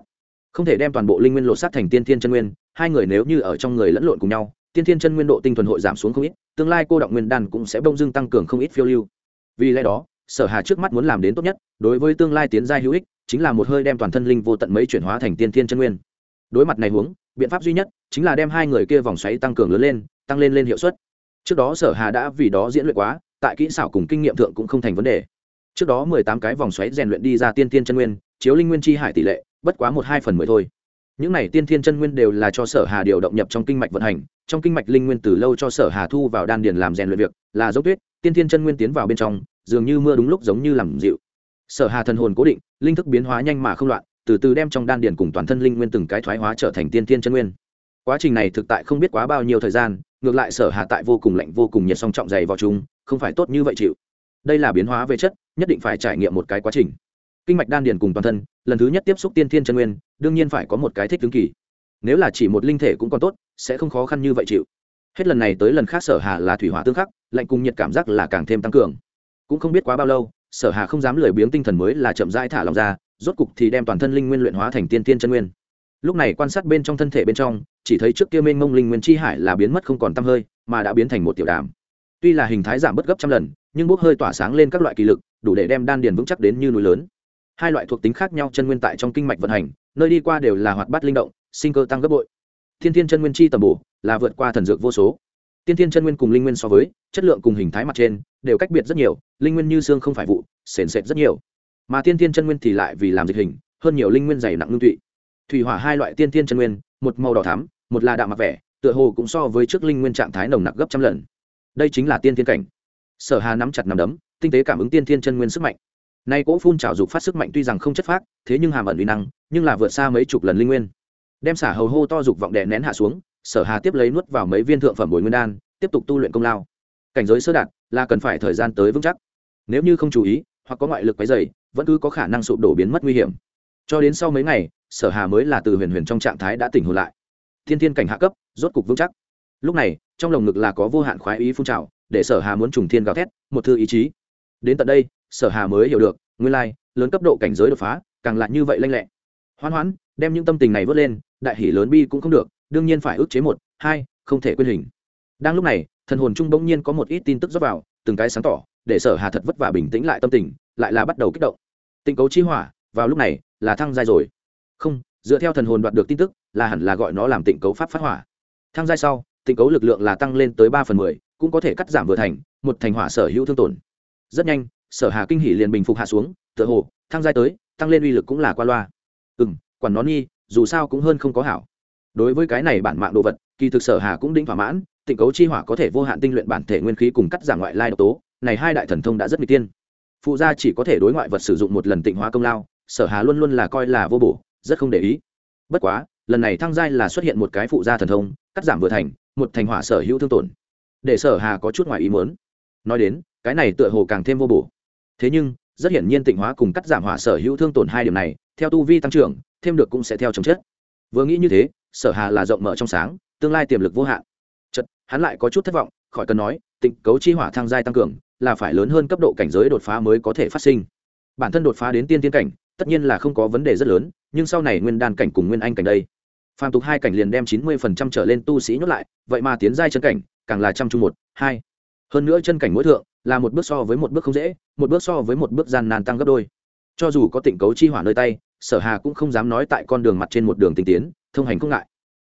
Không thể đem toàn bộ linh nguyên lột xác thành tiên thiên chân nguyên, hai người nếu như ở trong người lẫn lộn cùng nhau tiên thiên chân nguyên độ tinh thuần hội giảm xuống không ít, tương lai cô động nguyên đan cũng sẽ bông dưng tăng cường không ít phiêu lưu. Vì lẽ đó, sở hà trước mắt muốn làm đến tốt nhất, đối với tương lai tiến gia hữu ích, chính là một hơi đem toàn thân linh vô tận mấy chuyển hóa thành tiên thiên chân nguyên. Đối mặt này huống, biện pháp duy nhất chính là đem hai người kia vòng xoáy tăng cường lớn lên, tăng lên lên hiệu suất. Trước đó sở hà đã vì đó diễn luyện quá, tại kỹ xảo cùng kinh nghiệm thượng cũng không thành vấn đề. Trước đó mười tám cái vòng xoáy rèn luyện đi ra tiên thiên chân nguyên, chiếu linh nguyên chi hải tỷ lệ, bất quá một hai phần mười thôi những này tiên thiên chân nguyên đều là cho sở hà điều động nhập trong kinh mạch vận hành, trong kinh mạch linh nguyên từ lâu cho sở hà thu vào đan điền làm rèn luyện việc, là dốc tuyết, tiên thiên chân nguyên tiến vào bên trong, dường như mưa đúng lúc giống như làm dịu. Sở hà thần hồn cố định, linh thức biến hóa nhanh mà không loạn, từ từ đem trong đan điền cùng toàn thân linh nguyên từng cái thoái hóa trở thành tiên thiên chân nguyên. Quá trình này thực tại không biết quá bao nhiêu thời gian, ngược lại sở hà tại vô cùng lạnh, vô cùng nhiệt song trọng dày vào chúng không phải tốt như vậy chịu. Đây là biến hóa về chất, nhất định phải trải nghiệm một cái quá trình. Kinh mạch đan điền cùng toàn thân lần thứ nhất tiếp xúc tiên thiên chân nguyên, đương nhiên phải có một cái thích ứng kỳ. Nếu là chỉ một linh thể cũng còn tốt, sẽ không khó khăn như vậy chịu. Hết lần này tới lần khác sở hà là thủy hỏa tương khắc, lạnh cùng nhiệt cảm giác là càng thêm tăng cường. Cũng không biết quá bao lâu, sở hà không dám lười biếng tinh thần mới là chậm rãi thả lòng ra, rốt cục thì đem toàn thân linh nguyên luyện hóa thành tiên tiên chân nguyên. Lúc này quan sát bên trong thân thể bên trong, chỉ thấy trước kia mênh mông linh nguyên chi hải là biến mất không còn tăm hơi, mà đã biến thành một tiểu đàm. Tuy là hình thái giảm bất gấp trăm lần, nhưng bốc hơi tỏa sáng lên các loại kỳ lực, đủ để đem đan điền vững chắc đến như núi lớn hai loại thuộc tính khác nhau chân nguyên tại trong kinh mạch vận hành, nơi đi qua đều là hoạt bát linh động, sinh cơ tăng gấp bội. Thiên thiên chân nguyên chi tầm bổ là vượt qua thần dược vô số. Tiên thiên chân nguyên cùng linh nguyên so với, chất lượng cùng hình thái mặt trên đều cách biệt rất nhiều, linh nguyên như xương không phải vụ, sền sệt rất nhiều. Mà tiên thiên chân nguyên thì lại vì làm dịch hình, hơn nhiều linh nguyên dày nặng ngưng tụy. Thủy hỏa hai loại tiên thiên chân nguyên, một màu đỏ thắm, một là đạm mặc vẻ, tựa hồ cũng so với trước linh nguyên trạng thái nồng nặc gấp trăm lần. Đây chính là tiên thiên cảnh. Sở hà nắm chặt nắm đấm, tinh tế cảm ứng tiên thiên chân nguyên sức mạnh nay cỗ phun trào dục phát sức mạnh tuy rằng không chất phát thế nhưng hàm ẩn uy năng, nhưng là vượt xa mấy chục lần linh nguyên. Đem xả hầu hô to dục vọng đè nén hạ xuống, sở hà tiếp lấy nuốt vào mấy viên thượng phẩm bồi nguyên đan, tiếp tục tu luyện công lao. Cảnh giới sơ đạt là cần phải thời gian tới vững chắc. Nếu như không chú ý, hoặc có ngoại lực quấy dày vẫn cứ có khả năng sụp đổ biến mất nguy hiểm. Cho đến sau mấy ngày, sở hà mới là từ huyền huyền trong trạng thái đã tỉnh hồn lại. Thiên thiên cảnh hạ cấp, rốt cục vững chắc. Lúc này, trong lồng ngực là có vô hạn khoái ý phun trào, để sở hà muốn trùng thiên gào thét, một thư ý chí. Đến tận đây sở hà mới hiểu được, nguyên lai, lớn cấp độ cảnh giới đột phá, càng lại như vậy lanh lẹ. Hoan hoãn, đem những tâm tình này vớt lên, đại hỷ lớn bi cũng không được, đương nhiên phải ức chế một, hai, không thể quên hình. Đang lúc này, thần hồn trung bỗng nhiên có một ít tin tức rót vào, từng cái sáng tỏ, để sở hà thật vất vả bình tĩnh lại tâm tình, lại là bắt đầu kích động. Tinh cấu chi hỏa, vào lúc này, là thăng giai rồi. Không, dựa theo thần hồn đoạt được tin tức, là hẳn là gọi nó làm tịnh cấu pháp phát hỏa. Thăng giai sau, tịnh cấu lực lượng là tăng lên tới ba phần mười, cũng có thể cắt giảm vừa thành, một thành hỏa sở hữu thương tổn. Rất nhanh sở hà kinh hỉ liền bình phục hạ xuống, tựa hồ, thăng giai tới, tăng lên uy lực cũng là qua loa. Ừ m quản nó nghi dù sao cũng hơn không có hảo. Đối với cái này bản mạng đồ vật, kỳ thực sở hà cũng đinh thỏa mãn, tịnh cấu chi hỏa có thể vô hạn tinh luyện bản thể nguyên khí cùng cắt giảm ngoại lai độc tố, này hai đại thần thông đã rất n tiên. Phụ gia chỉ có thể đối ngoại vật sử dụng một lần tịnh hóa công lao, sở hà luôn luôn là coi là vô bổ, rất không để ý. Bất quá, lần này thăng giai là xuất hiện một cái phụ gia thần thông, cắt giảm vừa thành, một thành hỏa sở hữu thương tổn. Để sở hà có chút ngoài ý muốn. Nói đến, cái này tựa hồ càng thêm vô bổ thế nhưng, rất hiển nhiên tịnh hóa cùng cắt giảm hỏa sở hữu thương tổn hai điểm này, theo tu vi tăng trưởng, thêm được cũng sẽ theo chồng chết. Vừa nghĩ như thế, sở hà là rộng mở trong sáng, tương lai tiềm lực vô hạn. Chật hắn lại có chút thất vọng, khỏi cần nói, tịnh cấu chi hỏa thăng giai tăng cường, là phải lớn hơn cấp độ cảnh giới đột phá mới có thể phát sinh. Bản thân đột phá đến tiên tiên cảnh, tất nhiên là không có vấn đề rất lớn, nhưng sau này nguyên đan cảnh cùng nguyên anh cảnh đây, phàm tục hai cảnh liền đem chín mươi phần trăm trở lên tu sĩ nhốt lại, vậy mà tiến giai chân cảnh, càng là trăm chung một, hai. Hơn nữa chân cảnh mỗi thượng là một bước so với một bước không dễ, một bước so với một bước gian nan tăng gấp đôi. Cho dù có tịnh cấu chi hỏa nơi tay, sở hà cũng không dám nói tại con đường mặt trên một đường tinh tiến, thông hành không ngại.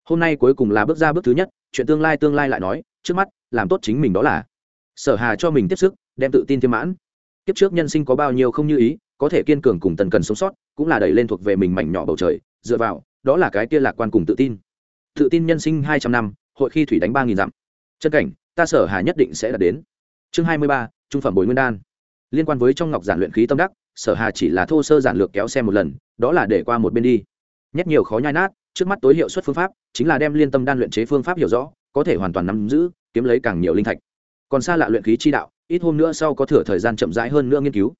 Hôm nay cuối cùng là bước ra bước thứ nhất, chuyện tương lai tương lai lại nói, trước mắt, làm tốt chính mình đó là. Sở hà cho mình tiếp sức, đem tự tin thêm mãn. Kiếp trước nhân sinh có bao nhiêu không như ý, có thể kiên cường cùng tần cần sống sót, cũng là đẩy lên thuộc về mình mảnh nhỏ bầu trời, dựa vào, đó là cái kia lạc quan cùng tự tin. Tự tin nhân sinh hai trăm năm, hội khi thủy đánh ba nghìn dặm. Chân cảnh, ta sở hà nhất định sẽ đạt đến chương hai mươi ba, trung phẩm bồi nguyên đan. Liên quan với trong ngọc giản luyện khí tâm đắc, sở hà chỉ là thô sơ giản lược kéo xem một lần, đó là để qua một bên đi. Nhét nhiều khó nhai nát, trước mắt tối hiệu suất phương pháp, chính là đem liên tâm đan luyện chế phương pháp hiểu rõ, có thể hoàn toàn nắm giữ, kiếm lấy càng nhiều linh thạch. Còn xa lạ luyện khí chi đạo, ít hôm nữa sau có thừa thời gian chậm rãi hơn nữa nghiên cứu.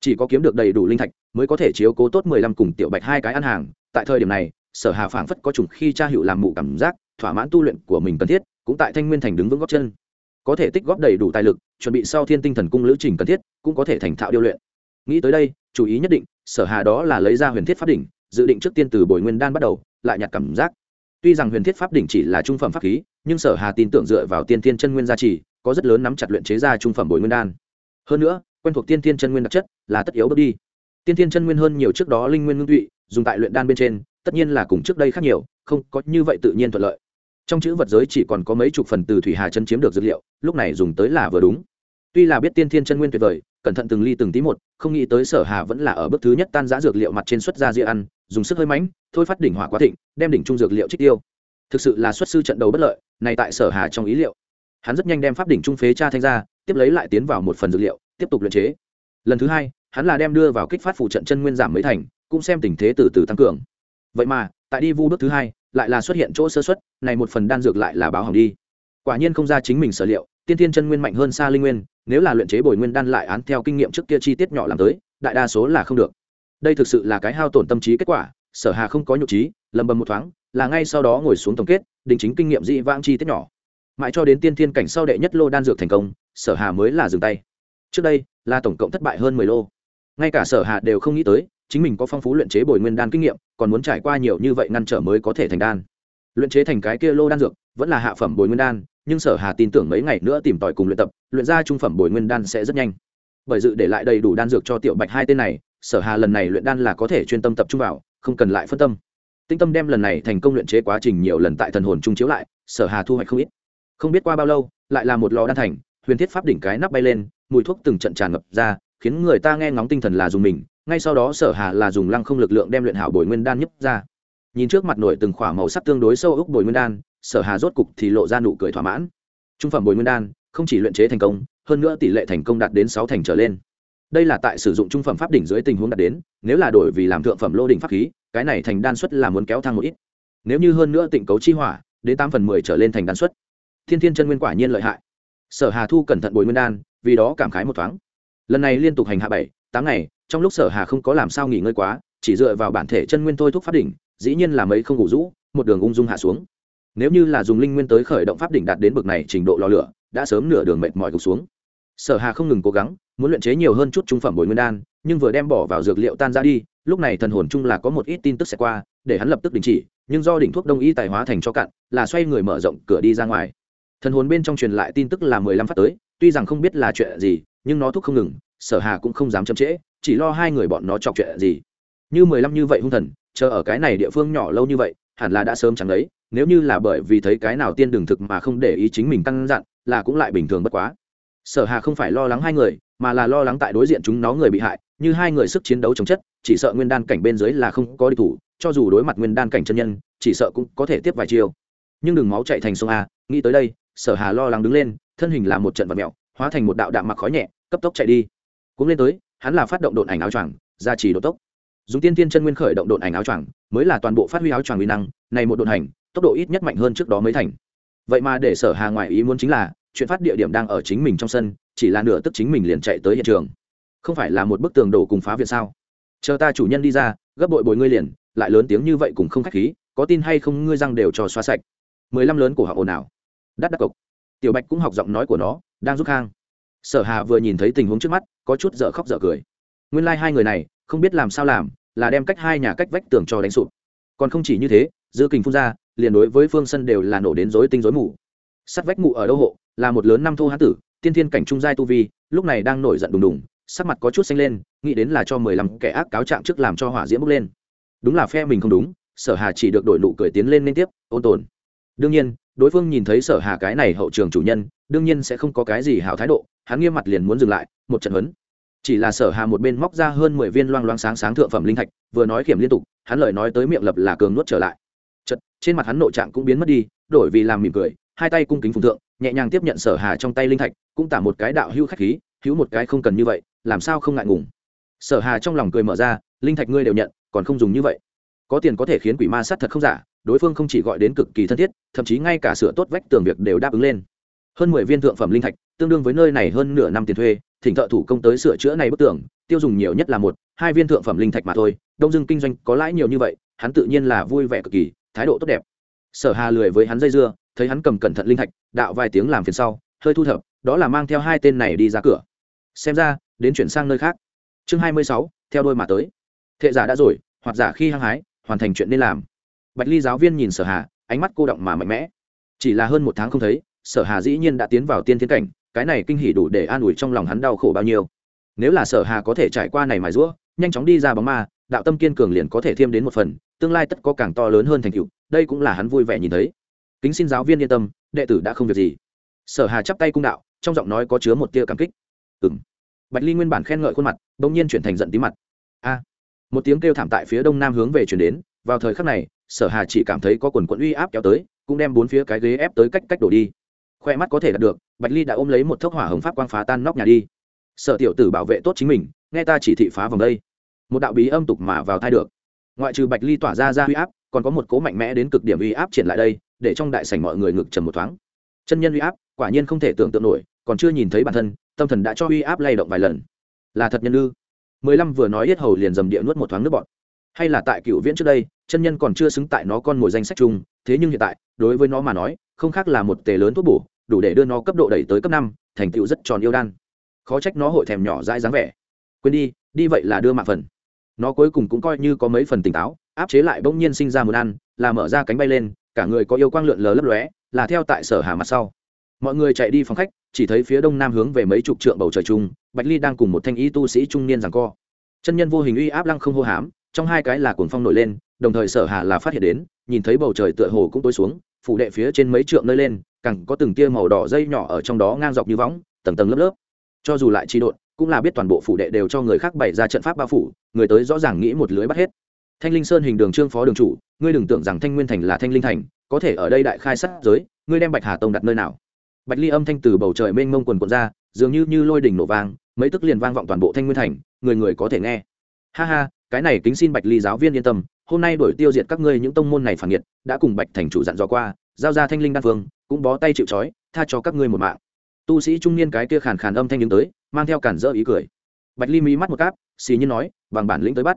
Chỉ có kiếm được đầy đủ linh thạch, mới có thể chiếu cố tốt mười lăm cùng tiểu bạch hai cái ăn hàng. Tại thời điểm này, sở hà phảng phất có trùng khi cha hiệu làm mụ cảm giác, thỏa mãn tu luyện của mình cần thiết, cũng tại thanh nguyên thành đứng vững góc chân có thể tích góp đầy đủ tài lực, chuẩn bị sau thiên tinh thần cung lữ trình cần thiết, cũng có thể thành thạo điêu luyện. Nghĩ tới đây chú ý nhất định, sở hà đó là lấy ra huyền thiết pháp đỉnh, dự định trước tiên từ bồi nguyên đan bắt đầu, lại nhặt cảm giác. Tuy rằng huyền thiết pháp đỉnh chỉ là trung phẩm pháp khí, nhưng sở hà tin tưởng dựa vào tiên thiên chân nguyên gia trì, có rất lớn nắm chặt luyện chế ra trung phẩm bồi nguyên đan. Hơn nữa, quen thuộc tiên thiên chân nguyên đặc chất là tất yếu bước đi. Tiên thiên chân nguyên hơn nhiều trước đó linh nguyên ngưng tụy dùng tại luyện đan bên trên, tất nhiên là cùng trước đây khác nhiều, không có như vậy tự nhiên thuận lợi trong chữ vật giới chỉ còn có mấy chục phần từ thủy hà chân chiếm được dược liệu, lúc này dùng tới là vừa đúng. Tuy là biết tiên thiên chân nguyên tuyệt vời, cẩn thận từng ly từng tí một, không nghĩ tới sở hà vẫn là ở bước thứ nhất tan giã dược liệu mặt trên xuất ra dĩa ăn, dùng sức hơi mánh thôi phát đỉnh hỏa quá thịnh, đem đỉnh trung dược liệu trích tiêu. Thực sự là xuất sư trận đầu bất lợi, này tại sở hà trong ý liệu. Hắn rất nhanh đem pháp đỉnh trung phế cha thanh ra, tiếp lấy lại tiến vào một phần dược liệu, tiếp tục luyện chế. Lần thứ hai, hắn là đem đưa vào kích phát phụ trận chân nguyên giảm mấy thành, cũng xem tình thế từ từ tăng cường. Vậy mà, tại đi vu bước thứ hai lại là xuất hiện chỗ sơ xuất, này một phần đan dược lại là báo hỏng đi. Quả nhiên không ra chính mình sở liệu, tiên tiên chân nguyên mạnh hơn xa linh nguyên, nếu là luyện chế bồi nguyên đan lại án theo kinh nghiệm trước kia chi tiết nhỏ làm tới, đại đa số là không được. Đây thực sự là cái hao tổn tâm trí kết quả, sở hà không có nhục trí, lầm bầm một thoáng, là ngay sau đó ngồi xuống tổng kết, đính chính kinh nghiệm dị vãng chi tiết nhỏ. Mãi cho đến tiên thiên cảnh sau đệ nhất lô đan dược thành công, sở hà mới là dừng tay. Trước đây, là tổng cộng thất bại hơn mười lô. Ngay cả sở hà đều không nghĩ tới chính mình có phong phú luyện chế bồi nguyên đan kinh nghiệm, còn muốn trải qua nhiều như vậy ngăn trở mới có thể thành đan. Luyện chế thành cái kia lô đan dược, vẫn là hạ phẩm bồi nguyên đan, nhưng sở hà tin tưởng mấy ngày nữa tìm tòi cùng luyện tập, luyện ra trung phẩm bồi nguyên đan sẽ rất nhanh. Bởi dự để lại đầy đủ đan dược cho tiểu bạch hai tên này, sở hà lần này luyện đan là có thể chuyên tâm tập trung vào, không cần lại phân tâm. Tinh tâm đem lần này thành công luyện chế quá trình nhiều lần tại thần hồn trung chiếu lại, sở hà thu hoạch không ít. Không biết qua bao lâu, lại là một lò đan thành, huyền thiết pháp đỉnh cái nắp bay lên, mùi thuốc từng trận tràn ngập ra, khiến người ta nghe ngóng tinh thần là dùng mình ngay sau đó sở hà là dùng lăng không lực lượng đem luyện hảo bồi nguyên đan nhấp ra. Nhìn trước mặt nổi từng khỏa màu sắc tương đối sâu ốc bồi nguyên đan, sở hà rốt cục thì lộ ra nụ cười thỏa mãn. Trung phẩm bồi nguyên đan, không chỉ luyện chế thành công, hơn nữa tỷ lệ thành công đạt đến sáu thành trở lên. Đây là tại sử dụng trung phẩm pháp đỉnh dưới tình huống đạt đến, nếu là đổi vì làm thượng phẩm lô đỉnh pháp khí, cái này thành đan suất là muốn kéo thang một ít. Nếu như hơn nữa tịnh cấu chi hỏa, đến tám phần mười trở lên thành đan suất. Thiên thiên chân nguyên quả nhiên lợi hại. Sở hà thu cẩn thận bồi nguyên đan, vì đó cảm khái một thoáng. Lần này liên tục hành hạ bảy, tám ngày trong lúc sở hà không có làm sao nghỉ ngơi quá, chỉ dựa vào bản thể chân nguyên thôi thúc pháp đỉnh, dĩ nhiên là mấy không ngủ rũ, một đường ung dung hạ xuống. Nếu như là dùng linh nguyên tới khởi động pháp đỉnh đạt đến bực này trình độ lò lửa, đã sớm nửa đường mệt mỏi gục xuống. Sở hà không ngừng cố gắng, muốn luyện chế nhiều hơn chút trung phẩm bồi nguyên đan, nhưng vừa đem bỏ vào dược liệu tan ra đi, lúc này thần hồn chung là có một ít tin tức sẽ qua, để hắn lập tức đình chỉ, nhưng do đỉnh thuốc đông y tài hóa thành cho cạn, là xoay người mở rộng cửa đi ra ngoài. Thần hồn bên trong truyền lại tin tức là mười lăm phát tới, tuy rằng không biết là chuyện gì, nhưng nó thúc không ngừng, sở hà cũng không dám chậm trễ chỉ lo hai người bọn nó chọc chuyện gì. Như mười lăm như vậy hung thần, chờ ở cái này địa phương nhỏ lâu như vậy, hẳn là đã sớm chẳng lấy, nếu như là bởi vì thấy cái nào tiên đường thực mà không để ý chính mình tăng dặn, là cũng lại bình thường bất quá. Sở hà không phải lo lắng hai người, mà là lo lắng tại đối diện chúng nó người bị hại, như hai người sức chiến đấu chống chất, chỉ sợ nguyên đan cảnh bên dưới là không có địch thủ, cho dù đối mặt nguyên đan cảnh chân nhân, chỉ sợ cũng có thể tiếp vài chiêu. Nhưng đừng máu chạy thành sông a, nghĩ tới đây, sở hà lo lắng đứng lên, thân hình là một trận vật mẹo, hóa thành một đạo đạm mặc khói nhẹ, cấp tốc chạy đi. Cũng lên tới hắn là phát động độn ảnh áo choàng, gia trì độ tốc. Dùng tiên tiên chân nguyên khởi động độn ảnh áo choàng, mới là toàn bộ phát huy áo choàng uy năng, này một độn hành tốc độ ít nhất mạnh hơn trước đó mới thành. Vậy mà để sở hà ngoại ý muốn chính là, chuyện phát địa điểm đang ở chính mình trong sân, chỉ là nửa tức chính mình liền chạy tới hiện trường. Không phải là một bức tường đổ cùng phá viện sao? Chờ ta chủ nhân đi ra, gấp bội bồi ngươi liền, lại lớn tiếng như vậy cũng không khách khí, có tin hay không ngươi răng đều cho xóa sạch. Mười lăm lớn của họ ồn ào. Đắt đắt cộc tiểu bạch cũng học giọng nói của nó, đang giúp khang sở hà vừa nhìn thấy tình huống trước mắt, có chút dở khóc dở cười. Nguyên lai、like、hai người này, không biết làm sao làm, là đem cách hai nhà cách vách tường cho đánh sụp. Còn không chỉ như thế dư kình phun ra, liền đối với phương sân đều là nổ đến rối tinh rối mù. Sắt vách mụ ở đâu hộ, là một lớn năm thô hán tử, tiên thiên cảnh trung giai tu vi, lúc này đang nổi giận đùng đùng, sắc mặt có chút xanh lên, nghĩ đến là cho mười lăm kẻ ác cáo trạng trước làm cho hỏa diễm bốc lên. Đúng là phe mình không đúng, sở hà chỉ được đổi nụ cười tiến lên liên tiếp, ôn tồn. Đương nhiên, đối phương nhìn thấy sở hà cái này hậu trường chủ nhân đương nhiên sẽ không có cái gì hảo thái độ, hắn nghiêm mặt liền muốn dừng lại, một trận huấn. Chỉ là sở hà một bên móc ra hơn mười viên loang loang sáng sáng thượng phẩm linh thạch, vừa nói kiểm liên tục, hắn lời nói tới miệng lập là cường nuốt trở lại. Chật trên mặt hắn nội trạng cũng biến mất đi, đổi vì làm mỉm cười, hai tay cung kính phùng thượng, nhẹ nhàng tiếp nhận sở hà trong tay linh thạch, cũng tả một cái đạo hữu khách khí, hữu một cái không cần như vậy, làm sao không ngại ngùng. Sở hà trong lòng cười mở ra, linh thạch ngươi đều nhận, còn không dùng như vậy. Có tiền có thể khiến quỷ ma sát thật không giả, đối phương không chỉ gọi đến cực kỳ thân thiết, thậm chí ngay cả sửa tốt vách tường việc đều đáp ứng lên hơn mười viên thượng phẩm linh thạch, tương đương với nơi này hơn nửa năm tiền thuê, thỉnh thợ thủ công tới sửa chữa này bức tường, tiêu dùng nhiều nhất là một, hai viên thượng phẩm linh thạch mà thôi. Đông dưng kinh doanh có lãi nhiều như vậy, hắn tự nhiên là vui vẻ cực kỳ, thái độ tốt đẹp. Sở hà lười với hắn dây dưa, thấy hắn cầm cẩn thận linh thạch, đạo vài tiếng làm phiền sau, hơi thu thập, đó là mang theo hai tên này đi ra cửa. Xem ra, đến chuyển sang nơi khác. Chương hai mươi sáu, theo đôi mà tới. Thệ giả đã rồi, hoặc giả khi hăng hái, hoàn thành chuyện nên làm. Bạch ly giáo viên nhìn sở hà, ánh mắt cô động mà mạnh mẽ. Chỉ là hơn một tháng không thấy sở hà dĩ nhiên đã tiến vào tiên thiên cảnh, cái này kinh hỉ đủ để an ủi trong lòng hắn đau khổ bao nhiêu. Nếu là sở hà có thể trải qua này mài rũa, nhanh chóng đi ra bóng ma, đạo tâm kiên cường liền có thể thêm đến một phần, tương lai tất có càng to lớn hơn thành tựu, đây cũng là hắn vui vẻ nhìn thấy. Kính xin giáo viên yên tâm, đệ tử đã không việc gì. Sở hà chắp tay cung đạo, trong giọng nói có chứa một tia cảm kích. Ừng bạch ly nguyên bản khen ngợi khuôn mặt, bỗng nhiên chuyển thành giận tí mặt. A. Một tiếng kêu thảm tại phía đông nam hướng về chuyển đến, vào thời khắc này, sở hà chỉ cảm thấy có quần quận uy áp kéo tới, cũng đem bốn phía cái ghế ép tới cách cách đổ đi khoe mắt có thể đạt được, bạch ly đã ôm lấy một thốc hỏa hồng pháp quang phá tan nóc nhà đi. Sở tiểu tử bảo vệ tốt chính mình, nghe ta chỉ thị phá vòng đây. Một đạo bí âm tục mà vào thai được. Ngoại trừ bạch ly tỏa ra ra uy áp, còn có một cố mạnh mẽ đến cực điểm uy áp triển lại đây, để trong đại sảnh mọi người ngực trầm một thoáng. Chân nhân uy áp, quả nhiên không thể tưởng tượng nổi, còn chưa nhìn thấy bản thân, tâm thần đã cho uy áp lay động vài lần. Là thật nhân ư? Mười lăm vừa nói yết hầu liền dầm địa nuốt một thoáng nước bọt. Hay là tại cựu viễn trước đây, chân nhân còn chưa xứng tại nó con mồi danh sách chung, thế nhưng hiện tại, đối với nó mà nói, không khác là một tề lớn thuốc bổ đủ để đưa nó cấp độ đẩy tới cấp năm, thành tựu rất tròn yêu đan. Khó trách nó hội thèm nhỏ dãi dáng vẻ. Quên đi đi vậy là đưa mạng phần. Nó cuối cùng cũng coi như có mấy phần tỉnh táo, áp chế lại bỗng nhiên sinh ra muốn ăn, là mở ra cánh bay lên, cả người có yêu quang lượn lờ lấp lóe, là theo tại sở hà mặt sau. Mọi người chạy đi phòng khách, chỉ thấy phía đông nam hướng về mấy chục trượng bầu trời chung, bạch ly đang cùng một thanh y tu sĩ trung niên rằng co. Chân nhân vô hình uy áp lăng không hô hám, trong hai cái là cuồng phong nổi lên, đồng thời sở hà là phát hiện đến, nhìn thấy bầu trời tựa hồ cũng tối xuống phủ đệ phía trên mấy trượng nơi lên cẳng có từng tia màu đỏ dây nhỏ ở trong đó ngang dọc như võng, tầng tầng lớp lớp. Cho dù lại chi độn, cũng là biết toàn bộ phủ đệ đều cho người khác bày ra trận pháp bao phủ, người tới rõ ràng nghĩ một lưới bắt hết. Thanh linh sơn hình đường trương phó đường chủ, ngươi đừng tưởng rằng thanh nguyên thành là thanh linh thành, có thể ở đây đại khai sát giới, ngươi đem bạch hà tông đặt nơi nào? Bạch ly âm thanh từ bầu trời mênh mông quần quần ra, dường như như lôi đỉnh nổ vang, mấy tức liền vang vọng toàn bộ thanh nguyên thành, người người có thể nghe. Ha ha, cái này kính xin bạch ly giáo viên yên tâm hôm nay đổi tiêu diệt các ngươi những tông môn này phản nghiệt, đã cùng bạch thành chủ dặn dò qua, giao ra thanh linh đan phương cũng bó tay chịu trói, tha cho các ngươi một mạng. Tu sĩ trung niên cái kia khàn khàn âm thanh đứng tới, mang theo cản rỡ ý cười. Bạch ly mí mắt một cáp, xì như nói, bằng bản lĩnh tới bắt.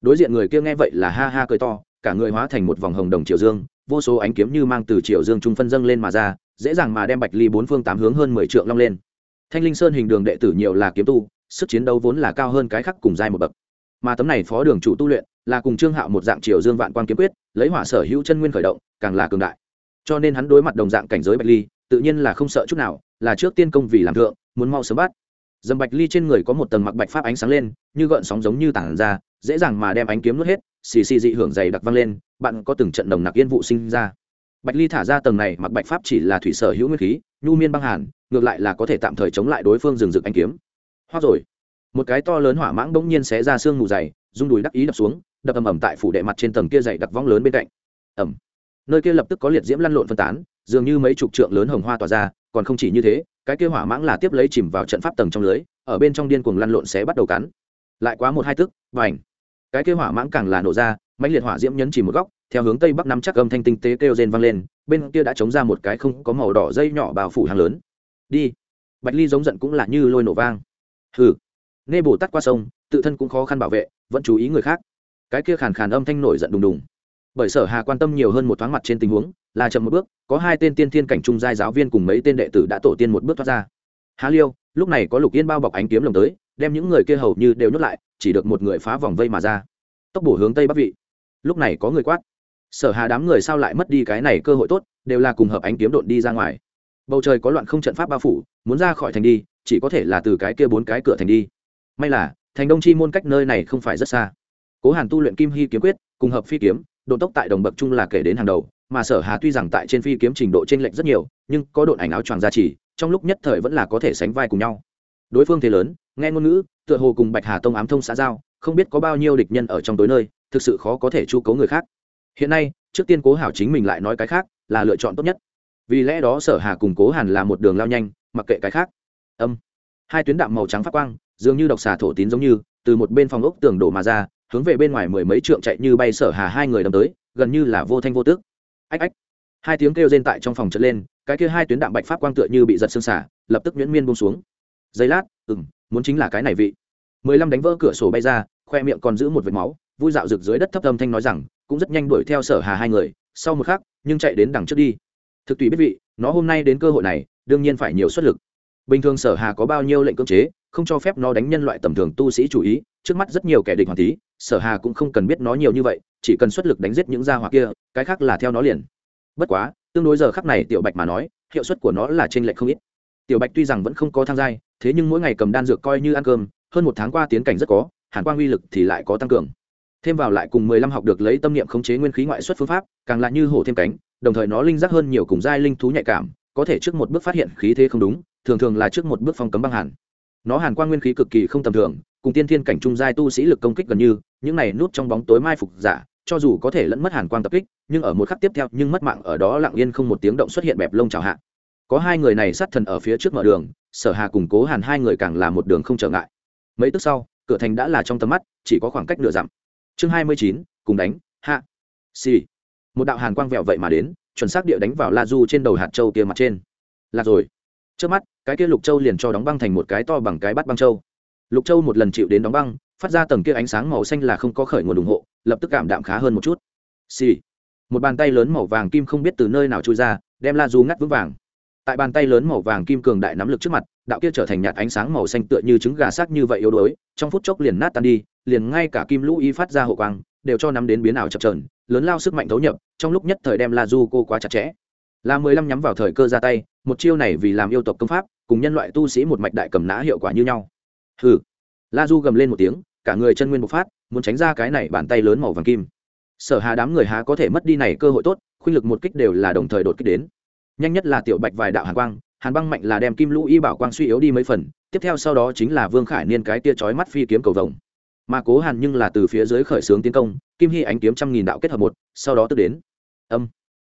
Đối diện người kia nghe vậy là ha ha cười to, cả người hóa thành một vòng hồng đồng triều dương, vô số ánh kiếm như mang từ triều dương trung phân dâng lên mà ra, dễ dàng mà đem bạch ly bốn phương tám hướng hơn mười trượng long lên. Thanh linh sơn hình đường đệ tử nhiều là kiếm tu, sức chiến đấu vốn là cao hơn cái khác cùng giai một bậc mà tấm này phó đường chủ tu luyện là cùng trương hạo một dạng triều dương vạn quan kiếm quyết, lấy hỏa sở hữu chân nguyên khởi động, càng là cường đại. Cho nên hắn đối mặt đồng dạng cảnh giới bạch ly, tự nhiên là không sợ chút nào, là trước tiên công vì làm thượng, muốn mau sớm bắt. Dầm bạch ly trên người có một tầng mặc bạch pháp ánh sáng lên, như gợn sóng giống như tảng ra, dễ dàng mà đem ánh kiếm nuốt hết, xì xì dị hưởng dày đặc văng lên, bạn có từng trận đồng nặc yên vụ sinh ra. Bạch ly thả ra tầng này mặc bạch pháp chỉ là thủy sở hữu nguyên khí, nhu miên băng hàn, ngược lại là có thể tạm thời chống lại đối phương rừng rực ánh kiếm. Hoa rồi một cái to lớn hỏa mãng bỗng nhiên xé ra xương mù dày, rung đùi đắc ý đập xuống, đập ầm ầm tại phủ đệ mặt trên tầng kia dày đặc vong lớn bên cạnh. Ẩm nơi kia lập tức có liệt diễm lăn lộn phân tán, dường như mấy chục trượng lớn hồng hoa tỏa ra, còn không chỉ như thế, cái kia hỏa mãng là tiếp lấy chìm vào trận pháp tầng trong lưới, ở bên trong điên cuồng lăn lộn sẽ bắt đầu cắn. Lại quá một hai tức và ảnh cái kia hỏa mãng càng là nổ ra, mãnh liệt hỏa diễm nhấn chỉ một góc, theo hướng tây bắc nắm chắc âm thanh tinh tế kêu rên vang lên, bên kia đã chống ra một cái không có màu đỏ dây nhỏ bao phủ hàng lớn. Đi. Bạch ly giống giận cũng là như lôi nổ vang. Hừ nghe bồ tát qua sông, tự thân cũng khó khăn bảo vệ, vẫn chú ý người khác. Cái kia khàn khàn âm thanh nổi giận đùng đùng. Bởi sở hà quan tâm nhiều hơn một thoáng mặt trên tình huống, là chậm một bước, có hai tên tiên thiên cảnh trung giai giáo viên cùng mấy tên đệ tử đã tổ tiên một bước thoát ra. Hà liêu, lúc này có lục yên bao bọc ánh kiếm lồng tới, đem những người kia hầu như đều nhốt lại, chỉ được một người phá vòng vây mà ra. Tốc bổ hướng tây bắc vị. Lúc này có người quát. Sở hà đám người sao lại mất đi cái này cơ hội tốt, đều là cùng hợp ánh kiếm độn đi ra ngoài. Bầu trời có loạn không trận pháp bao phủ, muốn ra khỏi thành đi, chỉ có thể là từ cái kia bốn cái cửa thành đi may là, thành đông chi môn cách nơi này không phải rất xa. Cố hàn tu luyện kim hy kiếm quyết, cùng hợp phi kiếm độ tốc tại đồng bậc chung là kể đến hàng đầu, mà sở hà tuy rằng tại trên phi kiếm trình độ t r ê n lệch rất nhiều, nhưng có độn ảnh áo choàng gia trì, trong lúc nhất thời vẫn là có thể sánh vai cùng nhau. Đối phương thế lớn, nghe ngôn ngữ, tựa hồ cùng bạch hà tông ám thông xã giao, không biết có bao nhiêu địch nhân ở trong tối nơi, thực sự khó có thể chu cấu người khác. Hiện nay, trước tiên cố hảo chính mình lại nói cái khác, là lựa chọn tốt nhất. Vì lẽ đó sở hà cùng cố hàn là một đường lao nhanh, mặc kệ cái khác. Âm. Hai tuyến đạm màu trắng phát quang dường như độc xà thổ tín giống như, từ một bên phòng ốc tường đổ mà ra, hướng về bên ngoài mười mấy trượng chạy như bay sở hà hai người đâm tới, gần như là vô thanh vô tức. Ách ách. Hai tiếng kêu rên tại trong phòng trật lên, cái kia hai tuyến đạm bạch pháp quang tựa như bị giật xương xả, lập tức nhuyễn miên buông xuống. Giây lát, ừm, muốn chính là cái này vị. Mười lăm đánh vỡ cửa sổ bay ra, khoe miệng còn giữ một vệt máu, vui dạo rực dưới đất thấp âm thanh nói rằng, cũng rất nhanh đuổi theo sở hà hai người, sau một khắc, nhưng chạy đến đằng trước đi. Thực tùy biết vị, nó hôm nay đến cơ hội này, đương nhiên phải nhiều xuất lực. Bình thường sở hà có bao nhiêu lệnh cưỡng chế không cho phép nó đánh nhân loại tầm thường tu sĩ chủ ý, trước mắt rất nhiều kẻ địch hoàng tí sở hà cũng không cần biết nó nhiều như vậy, chỉ cần xuất lực đánh giết những gia hỏa kia, cái khác là theo nó liền. Bất quá, tương đối giờ khắc này tiểu bạch mà nói, hiệu suất của nó là trên lệch không ít. Tiểu bạch tuy rằng vẫn không có thang giai, thế nhưng mỗi ngày cầm đan dược coi như ăn cơm, hơn một tháng qua tiến cảnh rất có, hàn quang uy lực thì lại có tăng cường. Thêm vào lại cùng mười lăm học được lấy tâm niệm khống chế nguyên khí ngoại xuất phương pháp, càng là như hổ thêm cánh, đồng thời nó linh giác hơn nhiều cùng giai linh thú nhạy cảm, có thể trước một bước phát hiện khí thế không đúng, thường thường là trước một bước phong cấm băng hàn nó hàn quang nguyên khí cực kỳ không tầm thường, cùng tiên thiên cảnh trung giai tu sĩ lực công kích gần như, những này nút trong bóng tối mai phục giả, cho dù có thể lẫn mất hàn quang tập kích, nhưng ở một khắc tiếp theo, nhưng mất mạng ở đó lặng yên không một tiếng động xuất hiện bẹp lông chào hạ. Có hai người này sát thần ở phía trước mở đường, sở hà cùng cố hàn hai người càng là một đường không trở ngại. Mấy tức sau, cửa thành đã là trong tầm mắt, chỉ có khoảng cách nửa dặm. Chương hai mươi chín, cùng đánh, hạ. Xì、sì. một đạo hàn quang vẹo vậy mà đến, chuẩn xác địa đánh vào la du trên đầu hạt châu kia mặt trên. Là rồi trước mắt, cái kia lục châu liền cho đóng băng thành một cái to bằng cái bắt băng châu. Lục châu một lần chịu đến đóng băng, phát ra tầng kia ánh sáng màu xanh là không có khởi nguồn ủng hộ, lập tức cảm đạm khá hơn một chút. Xì、sì. một bàn tay lớn màu vàng kim không biết từ nơi nào trôi ra, đem la du ngắt vững vàng. Tại bàn tay lớn màu vàng kim cường đại nắm lực trước mặt, đạo kia trở thành nhạt ánh sáng màu xanh tựa như trứng gà sắc như vậy yếu đuối, trong phút chốc liền nát tan đi, liền ngay cả kim lũ y phát ra hộ quang, đều cho nắm đến biến ảo chập trờn lớn lao sức mạnh thấu nhập, trong lúc nhất thời đem la du cô quá chặt chẽ là mười lăm nhắm vào thời cơ ra tay, một chiêu này vì làm yêu tộc công pháp, cùng nhân loại tu sĩ một mạch đại cầm nã hiệu quả như nhau. Hừ. La du gầm lên một tiếng, cả người chân nguyên bộc phát, muốn tránh ra cái này bàn tay lớn màu vàng kim. Sở hà đám người há có thể mất đi này cơ hội tốt, khuynh lực một kích đều là đồng thời đột kích đến. Nhanh nhất là tiểu bạch vài đạo hàn quang, hàn băng mạnh là đem kim lũ y bảo quang suy yếu đi mấy phần, tiếp theo sau đó chính là vương khải niên cái tia chói mắt phi kiếm cầu vồng. Mà cố hàn nhưng là từ phía dưới khởi xướng tiến công, kim hy ánh kiếm trăm nghìn đạo kết hợp một, sau đó tức đến. Âm.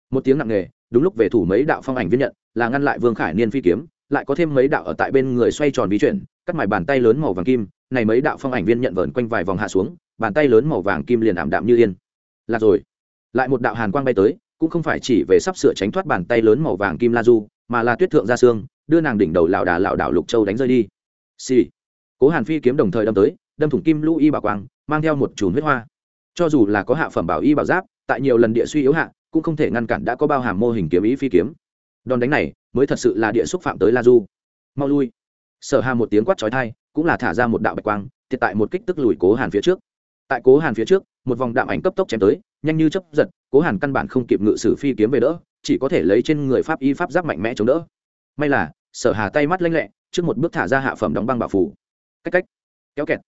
Một tiếng nặng nề đúng lúc về thủ mấy đạo phong ảnh viên nhận, là ngăn lại vương khải niên phi kiếm, lại có thêm mấy đạo ở tại bên người xoay tròn bí chuyển, cắt mài bàn tay lớn màu vàng kim, này mấy đạo phong ảnh viên nhận vờn quanh vài vòng hạ xuống, bàn tay lớn màu vàng kim liền ảm đạm như yên. Lạc rồi. Lại một đạo hàn quang bay tới, cũng không phải chỉ về sắp sửa tránh thoát bàn tay lớn màu vàng kim la du, mà là tuyết thượng ra xương, đưa nàng đỉnh đầu lảo đà lảo đảo lục châu đánh rơi đi. Xì、sì. cố hàn phi kiếm đồng thời đâm tới, đâm thủng kim lũ y bảo quang, mang theo một chùm huyết hoa. Cho dù là có hạ phẩm bảo y bảo giáp, tại nhiều lần địa suy yếu hạ cũng không thể ngăn cản đã có bao hàm mô hình kiếm ý phi kiếm. Đòn đánh này mới thật sự là địa xúc phạm tới la du. Mau lui. Sở hà một tiếng quát trói thai cũng là thả ra một đạo bạch quang thiệt tại một kích tức lùi cố hàn phía trước. Tại cố hàn phía trước, một vòng đạm ảnh cấp tốc chém tới, nhanh như chấp giật, cố hàn căn bản không kịp ngự sử phi kiếm về đỡ, chỉ có thể lấy trên người pháp y pháp giáp mạnh mẽ chống đỡ. May là, sở hà tay mắt lanh lẹ, trước một bước thả ra hạ phẩm đóng băng bảo phủ. Cách cách. Kéo kẹt.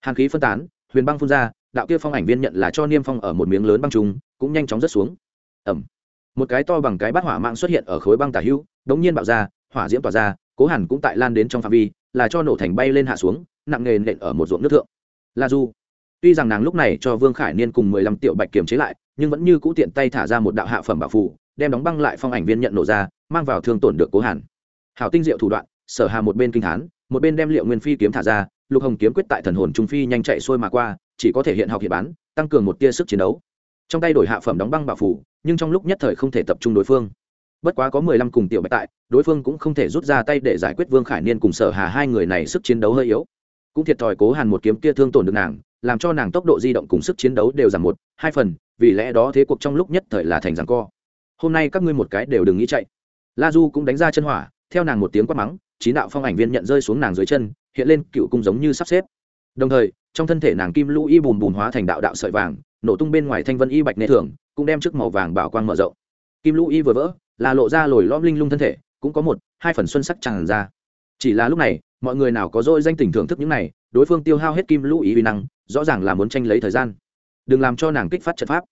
Hàn khí phân tán, huyền băng phun ra, đạo kia phong ảnh viên nhận là cho niêm phong ở một miếng lớn băng trùng, cũng nhanh chóng rớt xuống ẩm. Một cái to bằng cái bát hỏa mạng xuất hiện ở khối băng tả hữu, đống nhiên bạo ra, hỏa diễm tỏa ra, cố hẳn cũng tại lan đến trong phạm vi, là cho nổ thành bay lên hạ xuống, nặng nề nện ở một ruộng nước thượng. La du. Tuy rằng nàng lúc này cho vương khải niên cùng mười lăm tiểu bạch kiềm chế lại, nhưng vẫn như cũ tiện tay thả ra một đạo hạ phẩm bảo phủ đem đóng băng lại phong ảnh viên nhận nổ ra, mang vào thương tổn được cố hàn. Hảo tinh diệu thủ đoạn, sở hà một bên kinh hán một bên đem liệu nguyên phi kiếm thả ra, lục hồng kiếm quyết tại thần hồn trung phi nhanh chạy xuôi mà qua, chỉ có thể hiện học hiện bán, tăng cường một tia sức chiến đấu trong tay đổi hạ phẩm đóng băng bảo phủ, nhưng trong lúc nhất thời không thể tập trung đối phương. Bất quá có mười lăm cùng tiểu bạch tại, đối phương cũng không thể rút ra tay để giải quyết vương khải niên cùng sở hà hai người này sức chiến đấu hơi yếu. Cũng thiệt thòi cố hàn một kiếm kia thương tổn được nàng, làm cho nàng tốc độ di động cùng sức chiến đấu đều giảm một, hai phần, vì lẽ đó thế cuộc trong lúc nhất thời là thành rằng co. Hôm nay các ngươi một cái đều đừng nghĩ chạy. La du cũng đánh ra chân hỏa, theo nàng một tiếng quát mắng, chín đạo phong ảnh viên nhận rơi xuống nàng dưới chân, hiện lên cựu cung giống như sắp xếp. Đồng thời trong thân thể nàng kim lũ y bùn bùn hóa thành đạo đạo sợi vàng, nổ tung bên ngoài thanh vân y bạch nệ thường, cũng đem trước màu vàng bảo quang mở rộng. Kim lũ y vừa vỡ, là lộ ra lồi lõm linh lung thân thể, cũng có một, hai phần xuân sắc tràn ra. Chỉ là lúc này, mọi người nào có dôi danh tình thưởng thức những này, đối phương tiêu hao hết kim lũ y uy năng, rõ ràng là muốn tranh lấy thời gian. Đừng làm cho nàng kích phát trận pháp.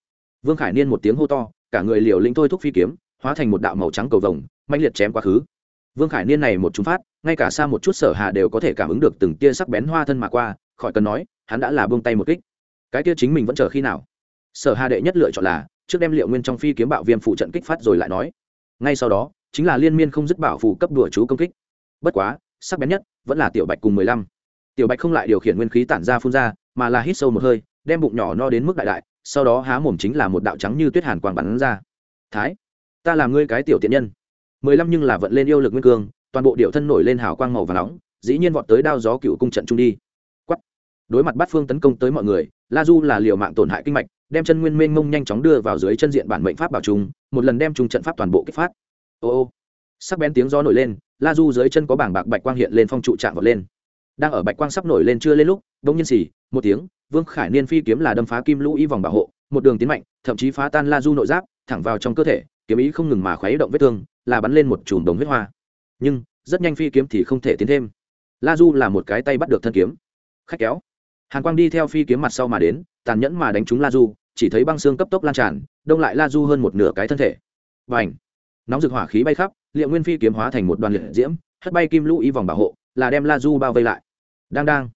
Vương khải niên một tiếng hô to, cả người liều lĩnh thôi thúc phi kiếm, hóa thành một đạo màu trắng cầu vồng mạnh liệt chém quá khứ. Vương khải niên này một trúng phát, ngay cả xa một chút sở hà đều có thể cảm ứng được từng tia sắc bén hoa thân mà qua, khỏi cần nói hắn đã là buông tay một kích. Cái kia chính mình vẫn chờ khi nào? Sở hà đệ nhất lựa chọn là, trước đem liệu nguyên trong phi kiếm bạo viêm phụ trận kích phát rồi lại nói. Ngay sau đó, chính là liên miên không dứt bảo phù cấp đùa chú công kích. Bất quá, sắc bén nhất vẫn là tiểu bạch cùng mười lăm. Tiểu bạch không lại điều khiển nguyên khí tản ra phun ra, mà là hít sâu một hơi, đem bụng nhỏ no đến mức đại đại, sau đó há mồm chính là một đạo trắng như tuyết hàn quang bắn ra. Thái, ta làm ngươi cái tiểu tiện nhân. mười lăm nhưng là vận lên yêu lực nguyên cương, toàn bộ điệu thân nổi lên hào quang màu và nóng, dĩ nhiên vọt tới đao gió cựu cung trận trung đi đối mặt bắt phương tấn công tới mọi người la du là liều mạng tổn hại kinh mạch đem chân nguyên mênh mông nhanh chóng đưa vào dưới chân diện bản mệnh pháp bảo trung, một lần đem trung trận pháp toàn bộ kích phát. Ô ô. Sắc bén tiếng gió nổi lên la du dưới chân có bảng bạc bạch quang hiện lên phong trụ chạm vọt lên. Đang ở bạch quang sắp nổi lên chưa lên lúc đông nhiên xì một tiếng vương khải niên phi kiếm là đâm phá kim lũ y vòng bảo hộ một đường tiến mạnh thậm chí phá tan la du nội giáp thẳng vào trong cơ thể kiếm ý không ngừng mà khuấy động vết thương là bắn lên một chùm đồng huyết hoa. Nhưng rất nhanh phi kiếm thì không thể tiến thêm. La du là một cái tay bắt được thân kiếm. Khách kéo hàn quang đi theo phi kiếm mặt sau mà đến, tàn nhẫn mà đánh trúng la du, chỉ thấy băng xương cấp tốc lan tràn, đông lại la du hơn một nửa cái thân thể. Và ảnh nóng rực hỏa khí bay khắp liệu nguyên phi kiếm hóa thành một đoàn liệt diễm, hất bay kim lũ y vòng bảo hộ, là đem la du bao vây lại. Đang đang!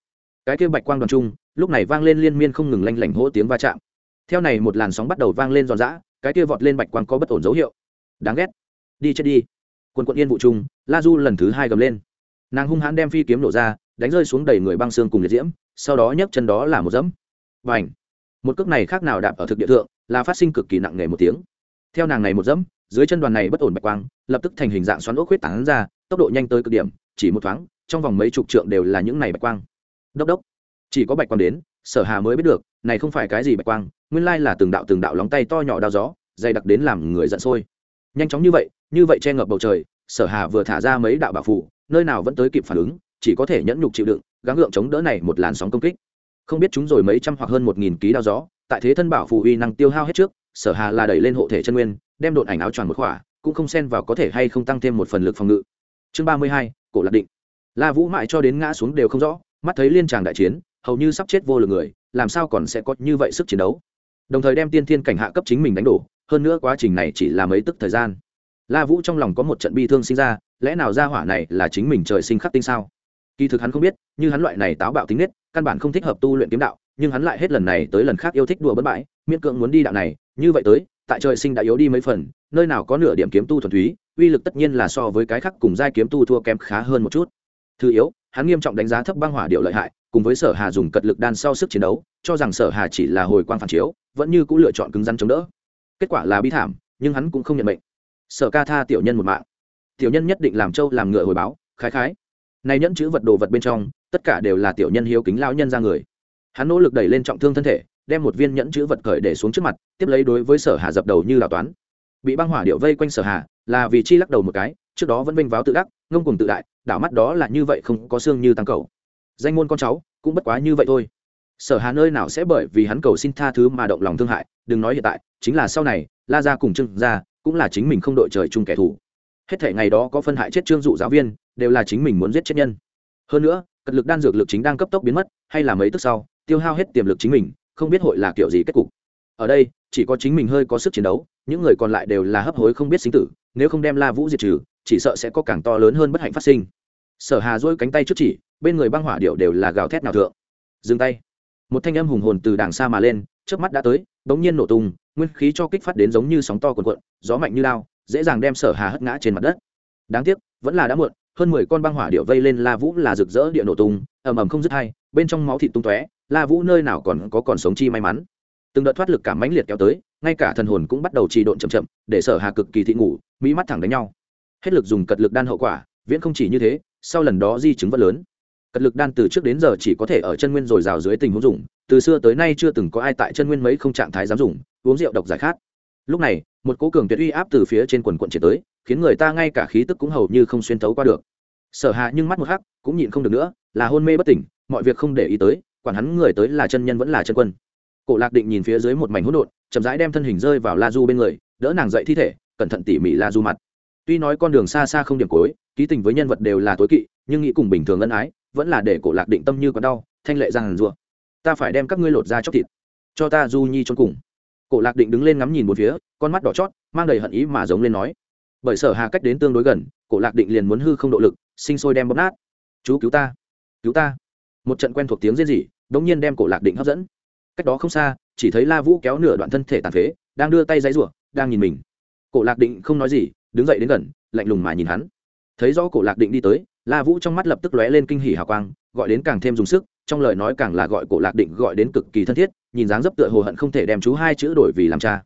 Cái kia bạch quang đoàn trung, lúc này vang lên liên miên không ngừng lanh lảnh hỗ tiếng va chạm. Theo này một làn sóng bắt đầu vang lên giòn giã, cái kia vọt lên bạch quang có bất ổn dấu hiệu. Đáng ghét! Đi chết đi! Quần quận yên vụ trung, la du lần thứ hai gầm lên. Nàng hung hãn đem phi kiếm nổ ra, đánh rơi xuống đầy người băng xương cùng liệt diễm sau đó nhấc chân đó là một dẫm. Và ảnh một cước này khác nào đạp ở thực địa thượng, là phát sinh cực kỳ nặng nề một tiếng. Theo nàng này một dẫm, dưới chân đoàn này bất ổn bạch quang, lập tức thành hình dạng xoắn ốc huyết tán ra, tốc độ nhanh tới cực điểm, chỉ một thoáng, trong vòng mấy chục trượng đều là những này bạch quang. Đốc đốc! Chỉ có bạch quang đến, sở hà mới biết được, này không phải cái gì bạch quang, nguyên lai là từng đạo từng đạo lóng tay to nhỏ đao gió, dày đặc đến làm người giận sôi. Nhanh chóng như vậy như vậy che ngập bầu trời, sở hà vừa thả ra mấy đạo bảo phủ, nơi nào vẫn tới kịp phản ứng, chỉ có thể nhẫn nhục chịu đựng gắng gượng chống đỡ này một làn sóng công kích. Không biết chúng rồi mấy trăm hoặc hơn một nghìn ký đao gió, tại thế thân bảo phù uy năng tiêu hao hết trước, sở hà là đẩy lên hộ thể chân nguyên, đem đột ảnh áo choàng một khỏa, cũng không xen vào có thể hay không tăng thêm một phần lực phòng ngự. Chương ba mươi hai, cổ lạc định. La vũ mãi cho đến ngã xuống đều không rõ, mắt thấy liên tràng đại chiến, hầu như sắp chết vô lực người, làm sao còn sẽ có như vậy sức chiến đấu? Đồng thời đem tiên thiên cảnh hạ cấp chính mình đánh đổ, hơn nữa quá trình này chỉ là mấy tức thời gian. La vũ trong lòng có một trận bi thương sinh ra, lẽ nào ra hỏa này là chính mình trời sinh khắc tinh sao? Kỳ thực hắn không biết, như hắn loại này táo bạo tính nết, căn bản không thích hợp tu luyện kiếm đạo, nhưng hắn lại hết lần này tới lần khác yêu thích đùa bất bãi, miễn cưỡng muốn đi đạo này. Như vậy tới, tại trời sinh đã yếu đi mấy phần, nơi nào có nửa điểm kiếm tu thuần túy, uy lực tất nhiên là so với cái khác cùng giai kiếm tu thua kém khá hơn một chút. Thứ yếu, hắn nghiêm trọng đánh giá thấp băng hỏa điệu lợi hại, cùng với sở hà dùng cật lực đan sau sức chiến đấu, cho rằng sở hà chỉ là hồi quang phản chiếu, vẫn như cũng lựa chọn cứng rắn chống đỡ. Kết quả là bi thảm, nhưng hắn cũng không nhận mệnh. Sở ca tha tiểu nhân một mạng. Tiểu nhân nhất định làm trâu làm ngựa hồi báo, khái khái nay nhẫn chữ vật đồ vật bên trong, tất cả đều là tiểu nhân hiếu kính lão nhân ra người. Hắn nỗ lực đẩy lên trọng thương thân thể, đem một viên nhẫn chữ vật cởi để xuống trước mặt, tiếp lấy đối với sở hà dập đầu như đào toán. Bị băng hỏa điệu vây quanh sở hà, là vì chi lắc đầu một cái, trước đó vẫn vênh váo tự đắc, ngông cùng tự đại, đảo mắt đó là như vậy không có xương như tăng cầu. Danh môn con cháu, cũng bất quá như vậy thôi. Sở hà nơi nào sẽ bởi vì hắn cầu xin tha thứ mà động lòng thương hại, đừng nói hiện tại, chính là sau này, la ra cùng Trưng ra cũng là chính mình không đội trời chung kẻ thù. Hết thể ngày đó có phân hại chết trương dụ giáo viên đều là chính mình muốn giết chết nhân. Hơn nữa, cật lực đan dược lực chính đang cấp tốc biến mất, hay là mấy tức sau, tiêu hao hết tiềm lực chính mình, không biết hội là kiểu gì kết cục. Ở đây, chỉ có chính mình hơi có sức chiến đấu, những người còn lại đều là hấp hối không biết sinh tử, nếu không đem la vũ diệt trừ, chỉ sợ sẽ có càng to lớn hơn bất hạnh phát sinh. Sở hà dỗi cánh tay trước chỉ, bên người băng hỏa điệu đều là gào thét nào thượng. Dừng tay. Một thanh âm hùng hồn từ đàng xa mà lên trước mắt đã tới, bỗng nhiên nổ tung, nguyên khí cho kích phát đến giống như sóng to cuồn cuộn, gió mạnh như lao, dễ dàng đem sở hà hất ngã trên mặt đất. Đáng tiếc, vẫn là đã muộn hơn mười con băng hỏa điệu vây lên la vũ là rực rỡ địa nổ tung, ầm ầm không dứt hay, bên trong máu thịt tung tóe, la vũ nơi nào còn có còn sống chi may mắn. Từng đợt thoát lực cảm mãnh liệt kéo tới, ngay cả thần hồn cũng bắt đầu trì độn chậm chậm, để sở hà cực kỳ thị ngủ, mỹ mắt thẳng đánh nhau. Hết lực dùng cật lực đan hậu quả, viễn không chỉ như thế, sau lần đó di chứng vẫn lớn. Cật lực đan từ trước đến giờ chỉ có thể ở chân nguyên dồi dào dưới tình huống dùng, từ xưa tới nay chưa từng có ai tại chân nguyên mấy không trạng thái dám dùng, uống rượu độc giải khát. Lúc này, một cố cường tuyệt uy áp từ phía trên quần quận triển tới khiến người ta ngay cả khí tức cũng hầu như không xuyên thấu qua được. Sở hạ nhưng mắt một hắc, cũng nhịn không được nữa, là hôn mê bất tỉnh, mọi việc không để ý tới, quản hắn người tới là chân nhân vẫn là chân quân. Cổ lạc định nhìn phía dưới một mảnh hỗn độn, chậm rãi đem thân hình rơi vào la du bên người, đỡ nàng dậy thi thể, cẩn thận tỉ mỉ la du mặt. Tuy nói con đường xa xa không điểm cối ký tình với nhân vật đều là tối kỵ, nhưng nghĩ cùng bình thường ân ái, vẫn là để cổ lạc định tâm như còn đau, thanh lệ rằng rùa. Ta phải đem các ngươi lột ra chóc thịt, cho ta du nhi trốn cùng. Cổ lạc định đứng lên ngắm nhìn một phía, con mắt đỏ chót, mang đầy hận ý mà giống lên nói bởi sở hà cách đến tương đối gần, cổ lạc định liền muốn hư không độ lực, sinh sôi đem bóp nát. Chú cứu ta cứu ta. Một trận quen thuộc tiếng rên rỉ, đống nhiên đem cổ lạc định hấp dẫn. Cách đó không xa, chỉ thấy la vũ kéo nửa đoạn thân thể tàn phế, đang đưa tay dãy rủa, đang nhìn mình. Cổ lạc định không nói gì, đứng dậy đến gần, lạnh lùng mà nhìn hắn. Thấy rõ cổ lạc định đi tới, la vũ trong mắt lập tức lóe lên kinh hỉ hào quang, gọi đến càng thêm dùng sức, trong lời nói càng là gọi cổ lạc định gọi đến cực kỳ thân thiết, nhìn dáng dấp tựa hồ hận không thể đem chú hai chữ đổi vì làm cha.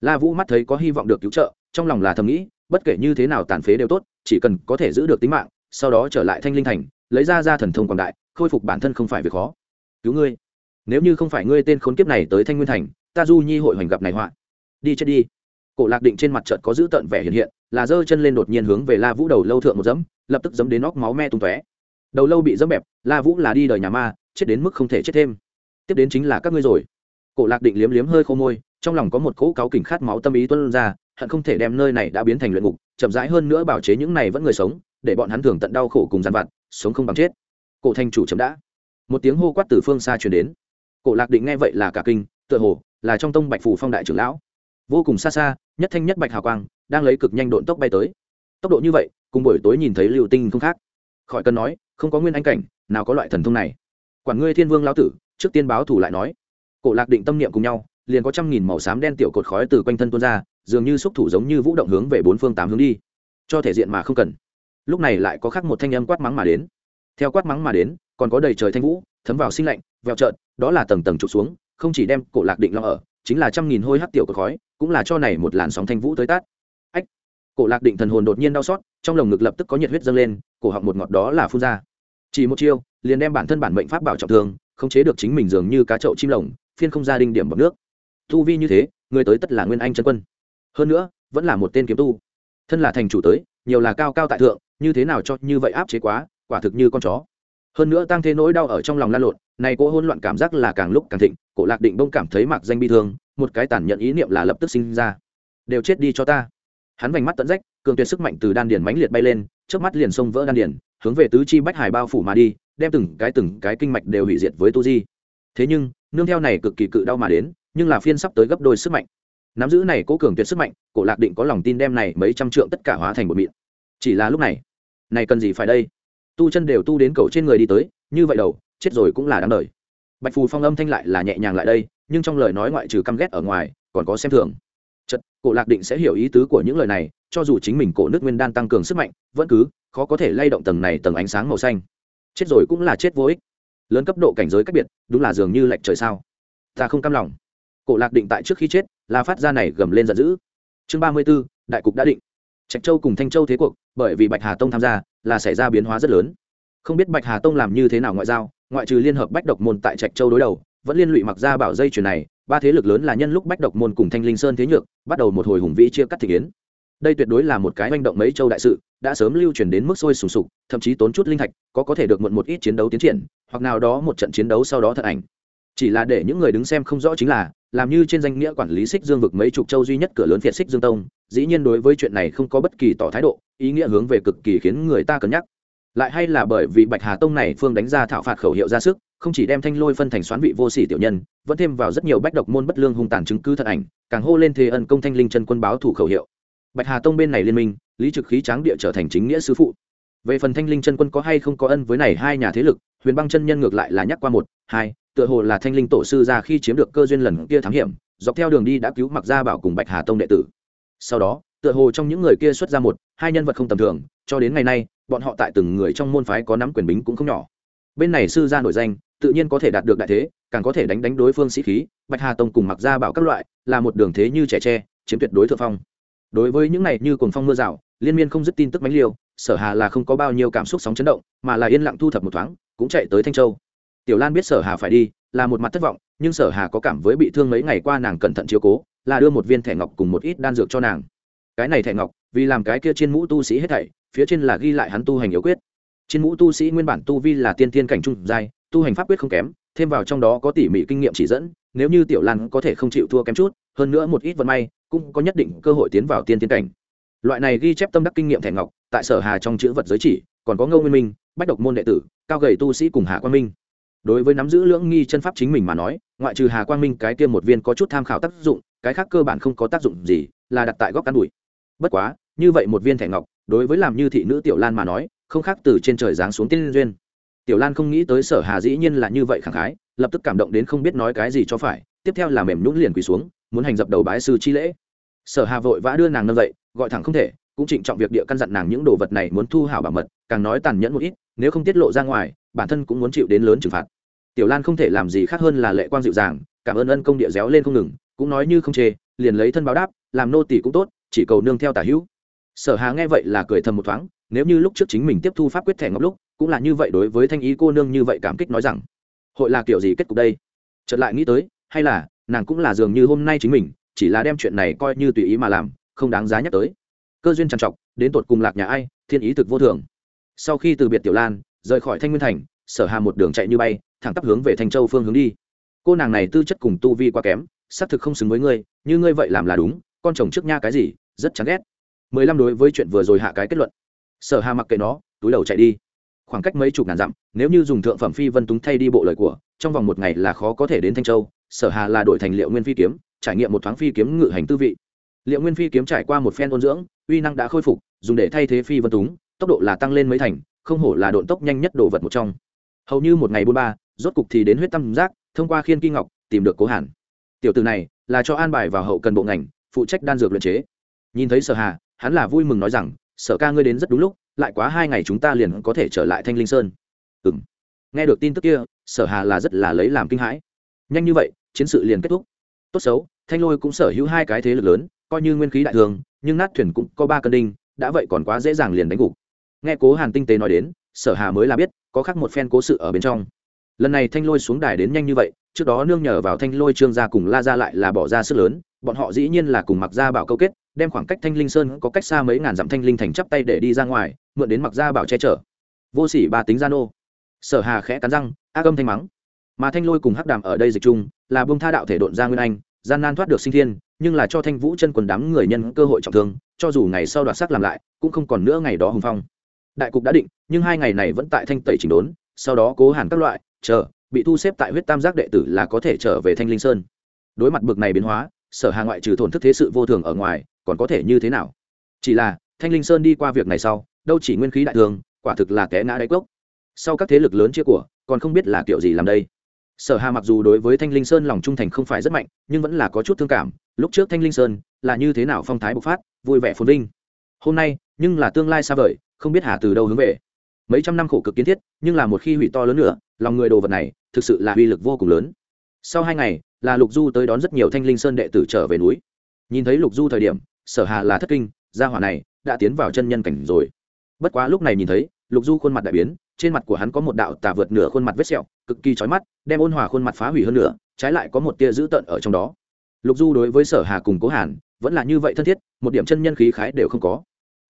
La vũ mắt thấy có hy vọng được cứu trợ, trong lòng là thầm nghĩ bất kể như thế nào tàn phế đều tốt, chỉ cần có thể giữ được tính mạng, sau đó trở lại thanh linh thành, lấy ra ra thần thông quảng đại, khôi phục bản thân không phải việc khó. Cứu ngươi. Nếu như không phải ngươi tên khốn kiếp này tới thanh nguyên thành, ta du nhi hội hoành gặp này họa. Đi chết đi. Cổ lạc định trên mặt trận có giữ tợn vẻ hiện hiện, là giơ chân lên đột nhiên hướng về la vũ đầu lâu thượng một dẫm, lập tức dẫm đến óc máu me tung tóe. Đầu lâu bị dẫm bẹp, la vũ là đi đời nhà ma, chết đến mức không thể chết thêm. Tiếp đến chính là các ngươi rồi. Cổ lạc định liếm liếm hơi khô môi, trong lòng có một cỗ cáu kỉnh khát máu tâm ý tuân ra hận không thể đem nơi này đã biến thành luyện ngục, chậm rãi hơn nữa bảo chế những này vẫn người sống, để bọn hắn thường tận đau khổ cùng gian vặt, sống không bằng chết. Cổ thanh chủ chấm đã. Một tiếng hô quát từ phương xa truyền đến. Cổ lạc định nghe vậy là cả kinh, tựa hồ là trong tông bạch phủ phong đại trưởng lão. Vô cùng xa xa, nhất thanh nhất bạch hào quang đang lấy cực nhanh độn tốc bay tới. Tốc độ như vậy, cùng buổi tối nhìn thấy lưu tinh không khác. Khỏi cần nói, không có nguyên anh cảnh, nào có loại thần thông này. Quản ngươi thiên vương lão tử, trước tiên báo thủ lại nói. Cổ lạc định tâm niệm cùng nhau liền có trăm nghìn màu xám đen tiểu cột khói từ quanh thân tuôn ra, dường như xúc thủ giống như vũ động hướng về bốn phương tám hướng đi. Cho thể diện mà không cần. Lúc này lại có khác một thanh âm quát mắng mà đến. Theo quát mắng mà đến, còn có đầy trời thanh vũ, thấm vào sinh lạnh vẹo trợn, đó là tầng tầng trục xuống, không chỉ đem cổ lạc định lo ở, chính là trăm nghìn hôi hắc tiểu cột khói, cũng là cho này một làn sóng thanh vũ tới tát. Ách! Cổ lạc định thần hồn đột nhiên đau xót, trong lồng ngực lập tức có nhiệt huyết dâng lên, cổ họng một ngọt đó là phun ra. Chỉ một chiêu, liền đem bản thân bản mệnh pháp bảo trọng thương không chế được chính mình dường như cá chậu chim lồng, phiên không ra đinh điểm bọc nước thu vi như thế, người tới tất là nguyên anh chân quân. Hơn nữa, vẫn là một tên kiếm tu. Thân là thành chủ tới, nhiều là cao cao tại thượng, như thế nào cho như vậy áp chế quá, quả thực như con chó. Hơn nữa tăng thế nỗi đau ở trong lòng lan lộn, này cô hôn loạn cảm giác là càng lúc càng thịnh, cổ lạc định bông cảm thấy mặc danh bi thương, một cái tản nhận ý niệm là lập tức sinh ra. Đều chết đi cho ta. Hắn vành mắt tận rách, cường tuyệt sức mạnh từ đan điền mãnh liệt bay lên trước mắt liền xông vỡ đan điền, hướng về tứ chi bách hải bao phủ mà đi, đem từng cái từng cái kinh mạch đều hủy diệt với tu di. Thế nhưng, nương theo này cực kỳ cự đau mà đến nhưng là phiên sắp tới gấp đôi sức mạnh. Nắm giữ này cố cường tuyệt sức mạnh, cổ lạc định có lòng tin đem này mấy trăm trượng tất cả hóa thành một miệng. Chỉ là lúc này này cần gì phải đây? Tu chân đều tu đến cầu trên người đi tới, như vậy đầu, chết rồi cũng là đáng đời. Bạch phù phong âm thanh lại là nhẹ nhàng lại đây, nhưng trong lời nói ngoại trừ căm ghét ở ngoài, còn có xem thường. Chật cổ lạc định sẽ hiểu ý tứ của những lời này, cho dù chính mình cổ nước nguyên đan tăng cường sức mạnh, vẫn cứ khó có thể lay động tầng này tầng ánh sáng màu xanh. Chết rồi cũng là chết vô ích. Lớn cấp độ cảnh giới cách biệt, đúng là dường như lệch trời sao? Ta không cam lòng cổ lạc định tại trước khi chết là phát ra này gầm lên giận dữ. Chương ba mươi b ố đại cục đã định. Trạch châu cùng thanh châu thế cuộc, bởi vì bạch hà tông tham gia, là xảy ra biến hóa rất lớn. Không biết bạch hà tông làm như thế nào ngoại giao, ngoại trừ liên hợp bách độc môn tại trạch châu đối đầu, vẫn liên lụy mặc ra bảo dây chuyển này, ba thế lực lớn là nhân lúc bách độc môn cùng thanh linh sơn thế nhược, bắt đầu một hồi hùng vĩ chia cắt thị kiến. Đây tuyệt đối là một cái manh động mấy châu đại sự, đã sớm lưu truyền đến mức sôi sùng sục, thậm chí tốn chút linh thạch, có có thể được mượn một ít chiến đấu tiến triển, hoặc nào đó một trận chiến đấu sau đó thật ảnh. Chỉ là để những người đứng xem không rõ chính là làm như trên danh nghĩa quản lý xích dương vực mấy chục châu duy nhất cửa lớn phiệt xích dương tông, dĩ nhiên đối với chuyện này không có bất kỳ tỏ thái độ, ý nghĩa hướng về cực kỳ khiến người ta cân nhắc. Lại hay là bởi vì bạch hà tông này phương đánh ra thảo phạt khẩu hiệu ra sức, không chỉ đem thanh lôi phân thành xoán vị vô sỉ tiểu nhân, vẫn thêm vào rất nhiều bách độc môn bất lương hung tàn chứng cứ thật ảnh, càng hô lên thế ân công thanh linh chân quân báo thủ khẩu hiệu. Bạch hà tông bên này liên minh, lý trực khí tráng địa trở thành chính nghĩa sứ phụ. Về phần thanh linh chân quân có hay không có ân với này hai nhà thế lực, huyền băng chân nhân ngược lại là nhắc qua một, hai tựa hồ là thanh linh tổ sư ra khi chiếm được cơ duyên lần kia thám hiểm, dọc theo đường đi đã cứu mặc gia bảo cùng bạch hà tông đệ tử. Sau đó, tựa hồ trong những người kia xuất ra một, hai nhân vật không tầm thường, cho đến ngày nay, bọn họ tại từng người trong môn phái có nắm quyền bính cũng không nhỏ. Bên này sư gia nổi danh, tự nhiên có thể đạt được đại thế, càng có thể đánh đánh đối phương sĩ khí, bạch hà tông cùng mặc gia bảo các loại, là một đường thế như trẻ tre, chiếm tuyệt đối thượng phong. Đối với những này như Cồn phong mưa rào, liên miên không dứt tin tức mánh liêu, sở hà là không có bao nhiêu cảm xúc sóng chấn động, mà là yên lặng thu thập một thoáng, cũng chạy tới thanh châu tiểu lan biết sở hà phải đi, là một mặt thất vọng, nhưng sở hà có cảm với bị thương mấy ngày qua nàng cẩn thận chiếu cố, là đưa một viên thẻ ngọc cùng một ít đan dược cho nàng. Cái này thẻ ngọc, vì làm cái kia trên mũ tu sĩ hết thảy, phía trên là ghi lại hắn tu hành yếu quyết. Trên mũ tu sĩ nguyên bản tu vi là tiên tiên cảnh trung giai, tu hành pháp quyết không kém, thêm vào trong đó có tỉ mỉ kinh nghiệm chỉ dẫn, nếu như tiểu lan có thể không chịu thua kém chút, hơn nữa một ít vận may, cũng có nhất định cơ hội tiến vào tiên tiên cảnh. Loại này ghi chép tâm đắc kinh nghiệm thẻ ngọc, tại sở hà trong chữ vật giới chỉ, còn có ngô nguyên minh, bách độc môn đệ tử, cao gầy tu sĩ cùng hà quang minh đối với nắm giữ lưỡng nghi chân pháp chính mình mà nói, ngoại trừ hà quang minh, cái kia một viên có chút tham khảo tác dụng, cái khác cơ bản không có tác dụng gì, là đặt tại góc căn đùi bất quá, như vậy một viên thẻ ngọc, đối với làm như thị nữ tiểu lan mà nói, không khác từ trên trời giáng xuống tiên duyên. Tiểu lan không nghĩ tới sở hà dĩ nhiên là như vậy khẳng khái, lập tức cảm động đến không biết nói cái gì cho phải, tiếp theo là mềm nhũn liền quỳ xuống, muốn hành dập đầu bái sư chi lễ. Sở hà vội vã đưa nàng nâng dậy, gọi thẳng không thể, cũng trịnh trọng việc địa căn dặn nàng những đồ vật này muốn thu hảo bảo mật, càng nói tàn nhẫn một ít, nếu không tiết lộ ra ngoài, bản thân cũng muốn chịu đến lớn trừng phạt tiểu lan không thể làm gì khác hơn là lệ quang dịu dàng, cảm ơn ân công địa réo lên không ngừng, cũng nói như không chê, liền lấy thân báo đáp, làm nô tỷ cũng tốt, chỉ cầu nương theo tả hữu. Sở hà nghe vậy là cười thầm một thoáng, nếu như lúc trước chính mình tiếp thu pháp quyết thẻ ngọc lúc, cũng là như vậy đối với thanh ý cô nương như vậy cảm kích nói rằng, hội là kiểu gì kết cục đây? Chợt lại nghĩ tới, hay là nàng cũng là dường như hôm nay chính mình, chỉ là đem chuyện này coi như tùy ý mà làm, không đáng giá nhắc tới. Cơ duyên trằn trọc, đến tột cùng lạc nhà ai, thiên ý thực vô thường. Sau khi từ biệt tiểu lan, rời khỏi thanh nguyên thành sở hà một đường chạy như bay, thẳng tắp hướng về thanh châu phương hướng đi. Cô nàng này tư chất cùng tu vi quá kém, xác thực không xứng với ngươi, như ngươi vậy làm là đúng, con chồng trước nha cái gì, rất chán ghét. Mười lăm đối với chuyện vừa rồi hạ cái kết luận. Sở hà mặc kệ nó, túi đầu chạy đi. Khoảng cách mấy chục ngàn dặm, nếu như dùng thượng phẩm phi vân túng thay đi bộ lời của, trong vòng một ngày là khó có thể đến thanh châu, sở hà là đổi thành liệu nguyên phi kiếm, trải nghiệm một thoáng phi kiếm ngự hành tư vị. Liệu nguyên phi kiếm trải qua một phen ôn dưỡng, uy năng đã khôi phục, dùng để thay thế phi vân túng, tốc độ là tăng lên mấy thành, không hổ là độn tốc nhanh nhất đồ vật một trong hầu như một ngày buôn ba, rốt cục thì đến huyết tâm giác, thông qua khiên kim ngọc, tìm được cố hàn. Tiểu từ này là cho an bài vào hậu cần bộ ngành, phụ trách đan dược luyện chế. Nhìn thấy sở hà, hắn là vui mừng nói rằng, sở ca ngươi đến rất đúng lúc, lại quá hai ngày chúng ta liền có thể trở lại thanh linh sơn. Ừ m nghe được tin tức kia, sở hà là rất là lấy làm kinh hãi. Nhanh như vậy, chiến sự liền kết thúc. Tốt xấu, thanh lôi cũng sở hữu hai cái thế lực lớn, coi như nguyên khí đại thường, nhưng nát thuyền cũng có ba cân đinh, đã vậy còn quá dễ dàng liền đánh gục. Nghe cố hàn tinh tế nói đến sở hà mới là biết, có khác một phen cố sự ở bên trong. Lần này thanh lôi xuống đài đến nhanh như vậy, trước đó nương nhờ vào thanh lôi trương gia cùng la ra lại là bỏ ra sức lớn, bọn họ dĩ nhiên là cùng mặc gia bảo câu kết, đem khoảng cách thanh linh sơn có cách xa mấy ngàn dặm thanh linh thành chắp tay để đi ra ngoài, mượn đến mặc gia bảo che chở. Vô sỉ ba tính gia nô. Sở hà khẽ cắn răng, ác âm thanh mắng. Mà thanh lôi cùng hắc đàm ở đây dịch chung, là bông tha đạo thể độn ra nguyên anh, gian nan thoát được sinh thiên, nhưng là cho thanh vũ chân quần đám người nhân cơ hội trọng thương, cho dù ngày sau đoạt sắc làm lại, cũng không còn nữa ngày đó hùng phong đại cục đã định, nhưng hai ngày này vẫn tại thanh tẩy chỉnh đốn, sau đó cố hàn các loại, chờ, bị thu xếp tại huyết tam giác đệ tử là có thể trở về thanh linh sơn. Đối mặt bực này biến hóa, sở hà ngoại trừ thổn thức thế sự vô thường ở ngoài, còn có thể như thế nào? Chỉ là, thanh linh sơn đi qua việc này sau, đâu chỉ nguyên khí đại thường, quả thực là té ngã đáy cốc. Sau các thế lực lớn chia của, còn không biết là kiểu gì làm đây. Sở hà mặc dù đối với thanh linh sơn lòng trung thành không phải rất mạnh, nhưng vẫn là có chút thương cảm, lúc trước thanh linh sơn là như thế nào phong thái bộc phát, vui vẻ phồn vinh. Hôm nay, nhưng là tương lai xa vời không biết hà từ đâu hướng về. Mấy trăm năm khổ cực kiến thiết, nhưng là một khi hủy to lớn nữa, lòng người đồ vật này, thực sự là uy lực vô cùng lớn. Sau hai ngày, là lục du tới đón rất nhiều thanh linh sơn đệ tử trở về núi. Nhìn thấy lục du thời điểm, sở hà là thất kinh, gia hỏa này đã tiến vào chân nhân cảnh rồi. Bất quá lúc này nhìn thấy, lục du khuôn mặt đại biến, trên mặt của hắn có một đạo tà vượt nửa khuôn mặt vết sẹo, cực kỳ chói mắt, đem ôn hòa khuôn mặt phá hủy hơn nữa, trái lại có một tia dữ tợn ở trong đó. Lục du đối với sở hà cùng cố hàn, vẫn là như vậy thân thiết, một điểm chân nhân khí khái đều không có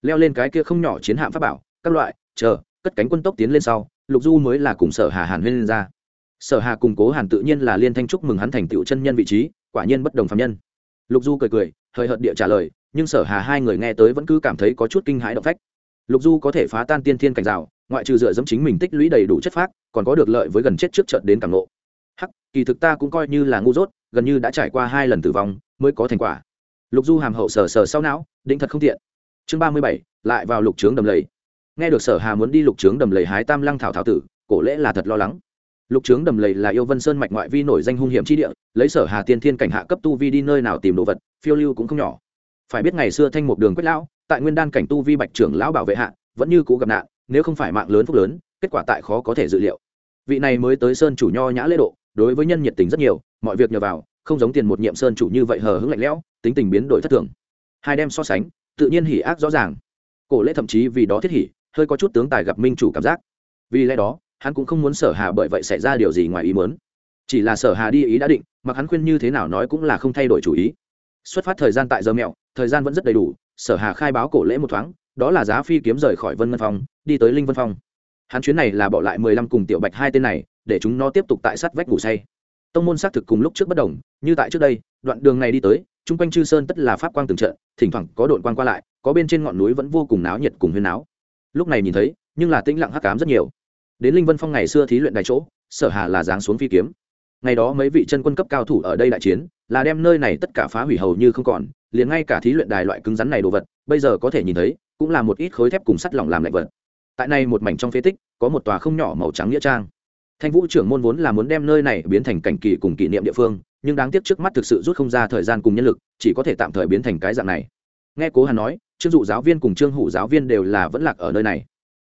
leo lên cái kia không nhỏ chiến hạm pháp bảo, các loại, chờ, cất cánh quân tốc tiến lên sau, lục du mới là cùng sở hà hàn huyên lên ra. Sở hà cùng cố hàn tự nhiên là liên thanh chúc mừng hắn thành tựu chân nhân vị trí, quả nhiên bất đồng phạm nhân. Lục du cười cười, hơi hợt địa trả lời, nhưng sở hà hai người nghe tới vẫn cứ cảm thấy có chút kinh hãi động phách. Lục du có thể phá tan tiên thiên cảnh rào, ngoại trừ dựa dẫm chính mình tích lũy đầy đủ chất phác, còn có được lợi với gần chết trước trận đến cảm lộ hắc, kỳ thực ta cũng coi như là ngu dốt, gần như đã trải qua hai lần tử vong mới có thành quả. Lục du hàm hậu sờ sờ sau não, định thật không tiện chương ba mươi bảy, lại vào lục trướng đầm lầy. Nghe được sở hà muốn đi lục trướng đầm lầy hái tam lăng thảo thảo tử, cổ lễ là thật lo lắng. Lục trướng đầm lầy là yêu vân sơn mạch ngoại vi nổi danh hung hiểm chi địa, lấy sở hà tiên thiên cảnh hạ cấp tu vi đi nơi nào tìm đồ vật, phiêu lưu cũng không nhỏ. Phải biết ngày xưa thanh một đường quyết lão, tại nguyên đan cảnh tu vi bạch trưởng lão bảo vệ hạ, vẫn như cũ gặp nạn, nếu không phải mạng lớn phúc lớn, kết quả tại khó có thể dự liệu. Vị này mới tới sơn chủ nho nhã lễ độ, đối với nhân nhiệt tình rất nhiều, mọi việc nhờ vào, không giống tiền một nhiệm sơn chủ như vậy hờ hững lạnh lẽo, tính tình biến đổi thất thường. Hai đem so sánh tự nhiên hỉ ác rõ ràng. Cổ lễ thậm chí vì đó thiết hỉ, hơi có chút tướng tài gặp minh chủ cảm giác. Vì lẽ đó, hắn cũng không muốn sở hà bởi vậy xảy ra điều gì ngoài ý muốn. Chỉ là sở hà đi ý đã định, mặc hắn khuyên như thế nào nói cũng là không thay đổi chủ ý. Xuất phát thời gian tại giờ mẹo, thời gian vẫn rất đầy đủ, sở hà khai báo cổ lễ một thoáng, đó là giá phi kiếm rời khỏi vân ngân phong, đi tới linh vân phong. Hắn chuyến này là bỏ lại mười lăm cùng tiểu bạch hai tên này, để chúng nó tiếp tục tại sát vách ngủ say. Tông môn xác thực cùng lúc trước bất đồng, như tại trước đây, đoạn đường này đi tới chung quanh chư sơn tất là pháp quang từng trận, thỉnh thoảng có đội quang qua lại, có bên trên ngọn núi vẫn vô cùng náo nhiệt cùng huyên náo. Lúc này nhìn thấy, nhưng là tĩnh lặng hắc cám rất nhiều. Đến linh vân phong ngày xưa thí luyện đài chỗ, sở hà là giáng xuống phi kiếm. Ngày đó mấy vị chân quân cấp cao thủ ở đây đại chiến, là đem nơi này tất cả phá hủy hầu như không còn, liền ngay cả thí luyện đài loại cứng rắn này đồ vật, bây giờ có thể nhìn thấy, cũng là một ít khối thép cùng sắt lỏng làm lạnh vật. Tại này một mảnh trong phế tích, có một tòa không nhỏ màu trắng nghĩa trang. Thanh vũ trưởng môn vốn là muốn đem nơi này biến thành cảnh kỳ cùng kỷ niệm địa phương nhưng đáng tiếc trước mắt thực sự rút không ra thời gian cùng nhân lực, chỉ có thể tạm thời biến thành cái dạng này. Nghe cố hàn nói, trương dụ giáo viên cùng trương hủ giáo viên đều là vẫn lạc ở nơi này.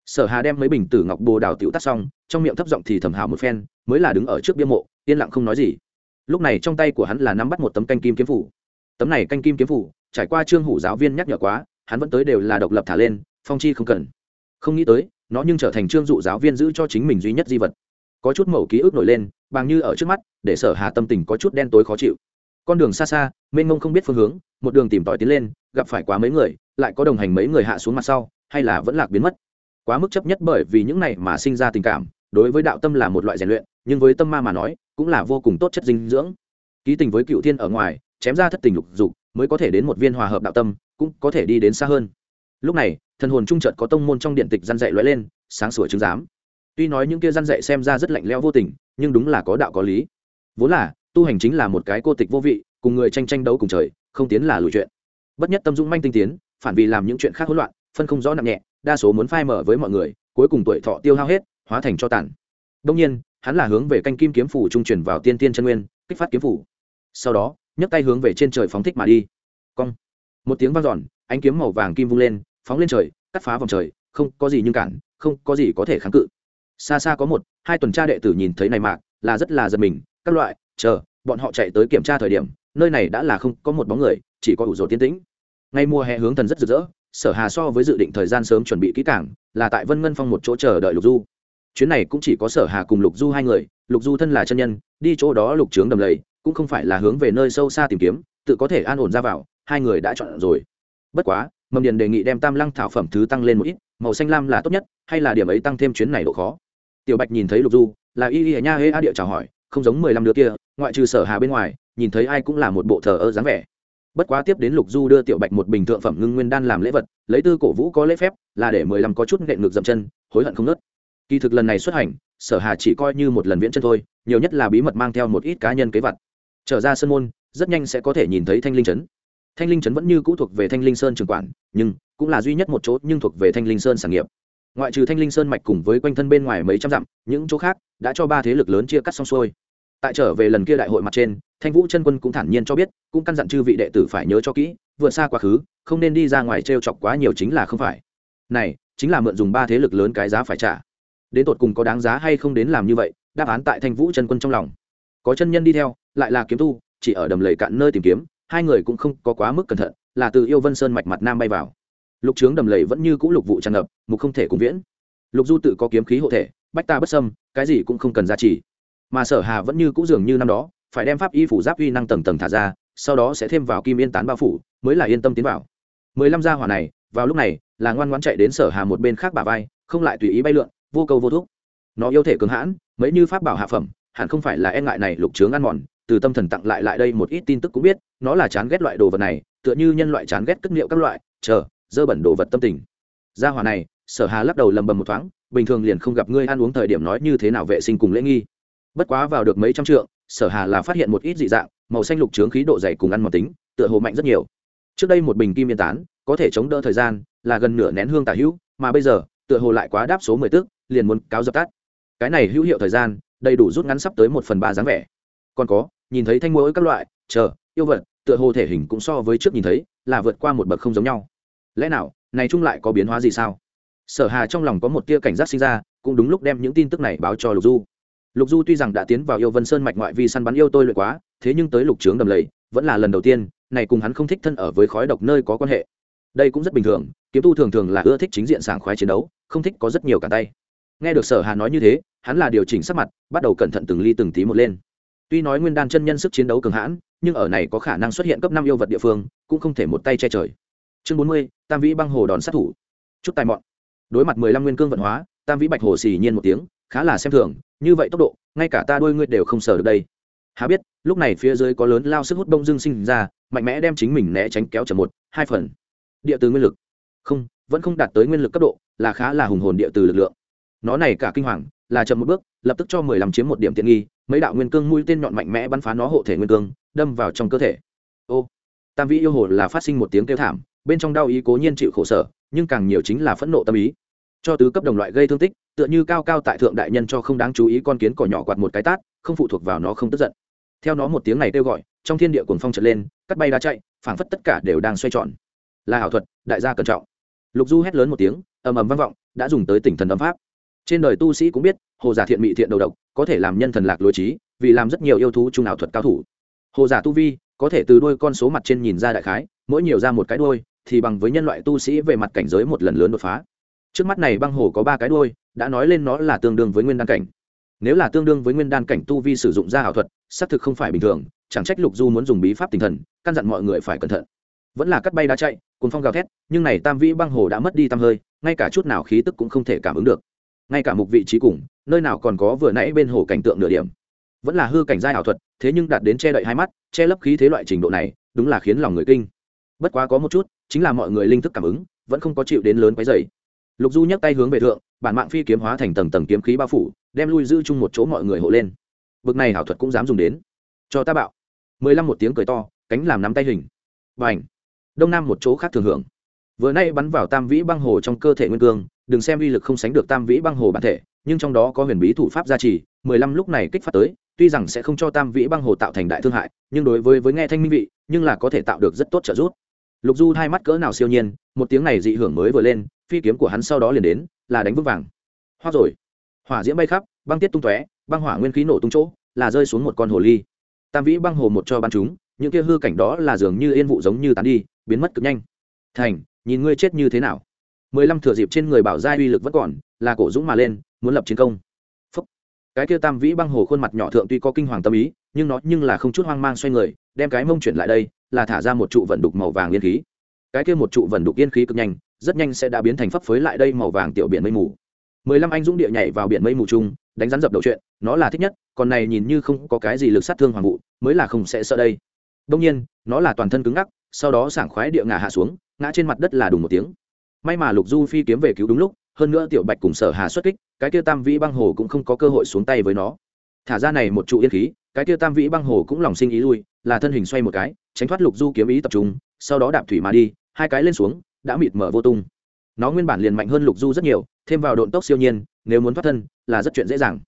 Sở hà đem mấy bình tử ngọc bồ đào tiểu tắt xong, trong miệng thấp giọng thì thầm hào một phen, mới là đứng ở trước bia mộ, yên lặng không nói gì. Lúc này trong tay của hắn là nắm bắt một tấm canh kim kiếm phủ. Tấm này canh kim kiếm phủ, trải qua trương hủ giáo viên nhắc nhở quá, hắn vẫn tới đều là độc lập thả lên, phong chi không cần. Không nghĩ tới, nó nhưng trở thành trương dụ giáo viên giữ cho chính mình duy nhất di vật. Có chút mẩu ký ức nổi lên bằng như ở trước mắt, để sở hà tâm tình có chút đen tối khó chịu. Con đường xa xa, mênh mông không biết phương hướng, một đường tìm tòi tiến lên, gặp phải quá mấy người, lại có đồng hành mấy người hạ xuống mặt sau, hay là vẫn lạc biến mất. Quá mức chấp nhất bởi vì những này mà sinh ra tình cảm, đối với đạo tâm là một loại rèn luyện, nhưng với tâm ma mà nói, cũng là vô cùng tốt chất dinh dưỡng. Ký tình với cựu thiên ở ngoài, chém ra thất tình lục dục, mới có thể đến một viên hòa hợp đạo tâm, cũng có thể đi đến xa hơn. Lúc này, thần hồn trung trợt có tông môn trong điện tịch gian dạy lóe lên, sáng sủa chứng giám tuy nói những kia răn dạy xem ra rất lạnh lẽo vô tình, nhưng đúng là có đạo có lý. Vốn là, tu hành chính là một cái cô tịch vô vị, cùng người tranh tranh đấu cùng trời, không tiến là lùi chuyện. Bất nhất tâm dũng manh tinh tiến, phản vì làm những chuyện khác hỗn loạn, phân không rõ nặng nhẹ, đa số muốn phai mở với mọi người, cuối cùng tuổi thọ tiêu hao hết, hóa thành cho tàn. Đông nhiên, hắn là hướng về canh kim kiếm phủ trung chuyển vào tiên tiên chân nguyên, kích phát kiếm phủ. Sau đó, nhấc tay hướng về trên trời phóng thích mà đi. Cong. Một tiếng vang dọn, ánh kiếm màu vàng kim vung lên, phóng lên trời, cắt phá vòng trời, không có gì nhưng cản, không có gì có thể kháng cự xa xa có một, hai tuần tra đệ tử nhìn thấy này mạc là rất là giật mình. Các loại, chờ, bọn họ chạy tới kiểm tra thời điểm, nơi này đã là không có một bóng người, chỉ có ủ rột tiến tĩnh. Ngay mùa hè hướng thần rất rực rỡ, sở hà so với dự định thời gian sớm chuẩn bị kỹ cảng là tại vân ngân phong một chỗ chờ đợi lục du. Chuyến này cũng chỉ có sở hà cùng lục du hai người, lục du thân là chân nhân, đi chỗ đó lục trướng đầm lầy, cũng không phải là hướng về nơi sâu xa tìm kiếm, tự có thể an ổn ra vào, hai người đã chọn rồi. Bất quá, mầm điền đề nghị đem tam lăng thảo phẩm thứ tăng lên một ít, màu xanh lam là tốt nhất, hay là điểm ấy tăng thêm chuyến này độ khó? Tiểu bạch nhìn thấy lục du, là y y nha hê a địa chào hỏi, không giống mười lăm đứa kia, ngoại trừ sở hà bên ngoài, nhìn thấy ai cũng là một bộ thờ ơ dáng vẻ. Bất quá tiếp đến lục du đưa tiểu bạch một bình thượng phẩm ngưng nguyên đan làm lễ vật, lấy tư cổ vũ có lễ phép, là để mười lăm có chút nện ngược dậm chân, hối hận không nớt. Kỳ thực lần này xuất hành, sở hà chỉ coi như một lần viễn chân thôi, nhiều nhất là bí mật mang theo một ít cá nhân kế vật. Trở ra sân môn, rất nhanh sẽ có thể nhìn thấy thanh linh trấn. Thanh linh trấn vẫn như cũ thuộc về thanh linh sơn trường quản, nhưng cũng là duy nhất một chỗ nhưng thuộc về thanh linh sơn sản nghiệp ngoại trừ thanh linh sơn mạch cùng với quanh thân bên ngoài mấy trăm dặm, những chỗ khác đã cho ba thế lực lớn chia cắt xong xuôi. Tại trở về lần kia đại hội mặt trên, thanh vũ chân quân cũng thản nhiên cho biết, cũng căn dặn chư vị đệ tử phải nhớ cho kỹ, vượt xa quá khứ, không nên đi ra ngoài t r e o chọc quá nhiều chính là không phải. Này, chính là mượn dùng ba thế lực lớn cái giá phải trả. Đến tột cùng có đáng giá hay không đến làm như vậy, đáp án tại thanh vũ chân quân trong lòng. Có chân nhân đi theo, lại là kiếm tu, chỉ ở đầm lầy cạn nơi tìm kiếm, hai người cũng không có quá mức cẩn thận, là từ yêu vân sơn mạch mặt nam bay vào lục trướng đầm lầy vẫn như c ũ lục vụ tràn ngập, mục không thể cùng viễn. Lục du tự có kiếm khí hộ thể, bách ta bất sâm cái gì cũng không cần ra trì. Mà sở hà vẫn như cũ dường như năm đó, phải đem pháp y phủ giáp uy năng tầng tầng thả ra, sau đó sẽ thêm vào kim yên tán bao phủ, mới là yên tâm tiến vào. Mười lăm gia hỏa này, vào lúc này, là ngoan ngoãn chạy đến sở hà một bên khác bà vai, không lại tùy ý bay lượn, vô câu vô thuốc nó yêu thể cứng hãn, mấy như pháp bảo hạ phẩm, hẳn không phải là e ngại này lục trướng ăn mòn, từ tâm thần tặng lại lại đây một ít tin tức cũng biết, nó là chán ghét loại đồ vật này, tựa như nhân loại chán ghét cất liệu các loại, chờ dơ bẩn đồ vật tâm tình. Gia hỏa này, sở hà lắc đầu lầm bầm một thoáng, bình thường liền không gặp ngươi ăn uống thời điểm nói như thế nào vệ sinh cùng lễ nghi. Bất quá vào được mấy trăm trượng, sở hà là phát hiện một ít dị dạng, màu xanh lục trướng khí độ dày cùng ăn màu tính, tựa hồ mạnh rất nhiều. Trước đây một bình kim yên tán, có thể chống đỡ thời gian, là gần nửa nén hương tả hữu, mà bây giờ, tựa hồ lại quá đáp số mười tức, liền muốn cáo dập tắt. Cái này hữu hiệu thời gian, đầy đủ rút ngắn sắp tới một phần ba dáng vẻ. Còn có, nhìn thấy thanh mỗi các loại, chờ, yêu vật, tựa hồ thể hình cũng so với trước nhìn thấy, là vượt qua một bậc không giống nhau lẽ nào, này chung lại có biến hóa gì sao? Sở hà trong lòng có một tia cảnh giác sinh ra, cũng đúng lúc đem những tin tức này báo cho lục du. Lục du tuy rằng đã tiến vào yêu vân sơn mạch ngoại vi săn bắn yêu tôi luyện quá, thế nhưng tới lục trướng đầm lầy, vẫn là lần đầu tiên, này cùng hắn không thích thân ở với khói độc nơi có quan hệ. Đây cũng rất bình thường, kiếm tu thường thường là ưa thích chính diện sảng khoái chiến đấu, không thích có rất nhiều cả tay. Nghe được sở hà nói như thế, hắn là điều chỉnh sắc mặt, bắt đầu cẩn thận từng ly từng tí một lên. Tuy nói nguyên đan chân nhân sức chiến đấu cường hãn, nhưng ở này có khả năng xuất hiện cấp năm yêu vật địa phương, cũng không thể một tay che trời chương bốn mươi, tam vĩ băng hồ đòn sát thủ. Chút tài mọn. Đối mặt mười lăm nguyên cương vận hóa, tam vĩ bạch hồ xì nhiên một tiếng, khá là xem thường, như vậy tốc độ, ngay cả ta đôi ngươi đều không sờ được đây. Há biết, lúc này phía dưới có lớn lao sức hút bông dương sinh ra, mạnh mẽ đem chính mình né tránh kéo trở một, hai phần. Địa từ nguyên lực. Không, vẫn không đạt tới nguyên lực cấp độ, là khá là hùng hồn địa từ lực lượng. Nó này cả kinh hoàng, là chậm một bước, lập tức cho mười lăm chiếm một điểm tiện nghi, mấy đạo nguyên cương mũi tên nhọn mạnh mẽ bắn phá nó hộ thể nguyên cương, đâm vào trong cơ thể. Ô, tam vĩ yêu hồ là phát sinh một tiếng kêu thảm bên trong đau ý cố nhiên chịu khổ sở, nhưng càng nhiều chính là phẫn nộ tâm ý. Cho tứ cấp đồng loại gây thương tích, tựa như cao cao tại thượng đại nhân cho không đáng chú ý con kiến cỏ nhỏ quạt một cái tát, không phụ thuộc vào nó không tức giận. Theo nó một tiếng này kêu gọi, trong thiên địa cuồng phong trật lên, cắt bay đá chạy, phảng phất tất cả đều đang xoay tròn. Là ảo thuật, đại gia cẩn trọng. Lục du hét lớn một tiếng, ầm ầm vang vọng, đã dùng tới tỉnh thần âm pháp. Trên đời tu sĩ cũng biết, hồ giả thiện mỹ thiện đầu độc, có thể làm nhân thần lạc lối trí, vì làm rất nhiều yêu thú trung ảo thuật cao thủ. Hồ giả tu vi, có thể từ đôi con số mặt trên nhìn ra đại khái, mỗi nhiều ra một cái đôi thì bằng với nhân loại tu sĩ về mặt cảnh giới một lần lớn đột phá. Trước mắt này băng hồ có ba cái đôi đã nói lên nó là tương đương với nguyên đan cảnh. Nếu là tương đương với nguyên đan cảnh tu vi sử dụng ra ảo thuật, xác thực không phải bình thường, chẳng trách lục du muốn dùng bí pháp tinh thần, căn dặn mọi người phải cẩn thận. Vẫn là cắt bay đá chạy cùng phong gào thét, nhưng này tam vĩ băng hồ đã mất đi tăm hơi, ngay cả chút nào khí tức cũng không thể cảm ứng được. Ngay cả mục vị trí cùng, nơi nào còn có vừa nãy bên hồ cảnh tượng nửa điểm. Vẫn là hư cảnh giai ảo thuật, thế nhưng đạt đến che đậy hai mắt, che lấp khí thế loại trình độ này, đúng là khiến lòng người kinh bất quá có một chút, chính là mọi người linh thức cảm ứng, vẫn không có chịu đến lớn quấy dày lục du nhắc tay hướng về thượng, bản mạng phi kiếm hóa thành tầng tầng kiếm khí bao phủ, đem lui giữ chung một chỗ mọi người hộ lên. Bực này ảo thuật cũng dám dùng đến. Cho ta bạo. Mười lăm một tiếng cười to, cánh làm nắm tay hình. B à n h đông nam một chỗ khác thường hưởng. Vừa nay bắn vào tam vĩ băng hồ trong cơ thể nguyên cương, đừng xem uy lực không sánh được tam vĩ băng hồ bản thể, nhưng trong đó có huyền bí thủ pháp gia trì, mười lăm lúc này kích phát tới, tuy rằng sẽ không cho tam vĩ băng hồ tạo thành đại thương hại, nhưng đối với với nghe thanh minh vị, nhưng là có thể tạo được rất tốt trợ giúp lục du hai mắt cỡ nào siêu nhiên, một tiếng này dị hưởng mới vừa lên, phi kiếm của hắn sau đó liền đến, là đánh vững vàng. Hoa rồi. Hỏa diễm bay khắp, băng tiết tung tóe, băng hỏa nguyên khí nổ tung chỗ, là rơi xuống một con hồ ly. Tam vĩ băng hồ một cho bắn chúng, những kia hư cảnh đó là dường như yên vụ giống như tán đi, biến mất cực nhanh. Thành, nhìn ngươi chết như thế nào. Mười lăm thừa dịp trên người bảo giai uy lực vẫn còn, là cổ dũng mà lên, muốn lập chiến công. Phúc. cái kia tam vĩ băng hồ khuôn mặt nhỏ thượng tuy có kinh hoàng tâm ý, nhưng nó nhưng là không chút hoang mang xoay người, đem cái mông chuyển lại đây là thả ra một trụ vận đục màu vàng yên khí. Cái kia một trụ vận đục yên khí cực nhanh, rất nhanh sẽ đã biến thành phấp phới lại đây màu vàng tiểu biển mây mù. Mười lăm anh dũng địa nhảy vào biển mây mù chung, đánh rắn dập đầu chuyện, nó là thích nhất, còn này nhìn như không có cái gì lực sát thương hoàng vụ, mới là không sẽ sợ đây. Đông nhiên, nó là toàn thân cứng ngắc, sau đó sảng khoái địa ngả hạ xuống, ngã trên mặt đất là đùng một tiếng. May mà lục du phi kiếm về cứu đúng lúc, hơn nữa tiểu bạch cùng sở hà xuất kích, cái kia tam vĩ băng hồ cũng không có cơ hội xuống tay với nó. Thả ra này một trụ yên khí, cái kia tam vĩ băng hồ cũng lòng sinh ý lui là thân hình xoay một cái, tránh thoát lục du kiếm ý tập trung, sau đó đạp thủy mà đi, hai cái lên xuống, đã mịt mở vô tung. Nó nguyên bản liền mạnh hơn lục du rất nhiều, thêm vào độn tốc siêu nhiên, nếu muốn thoát thân, là rất chuyện dễ dàng.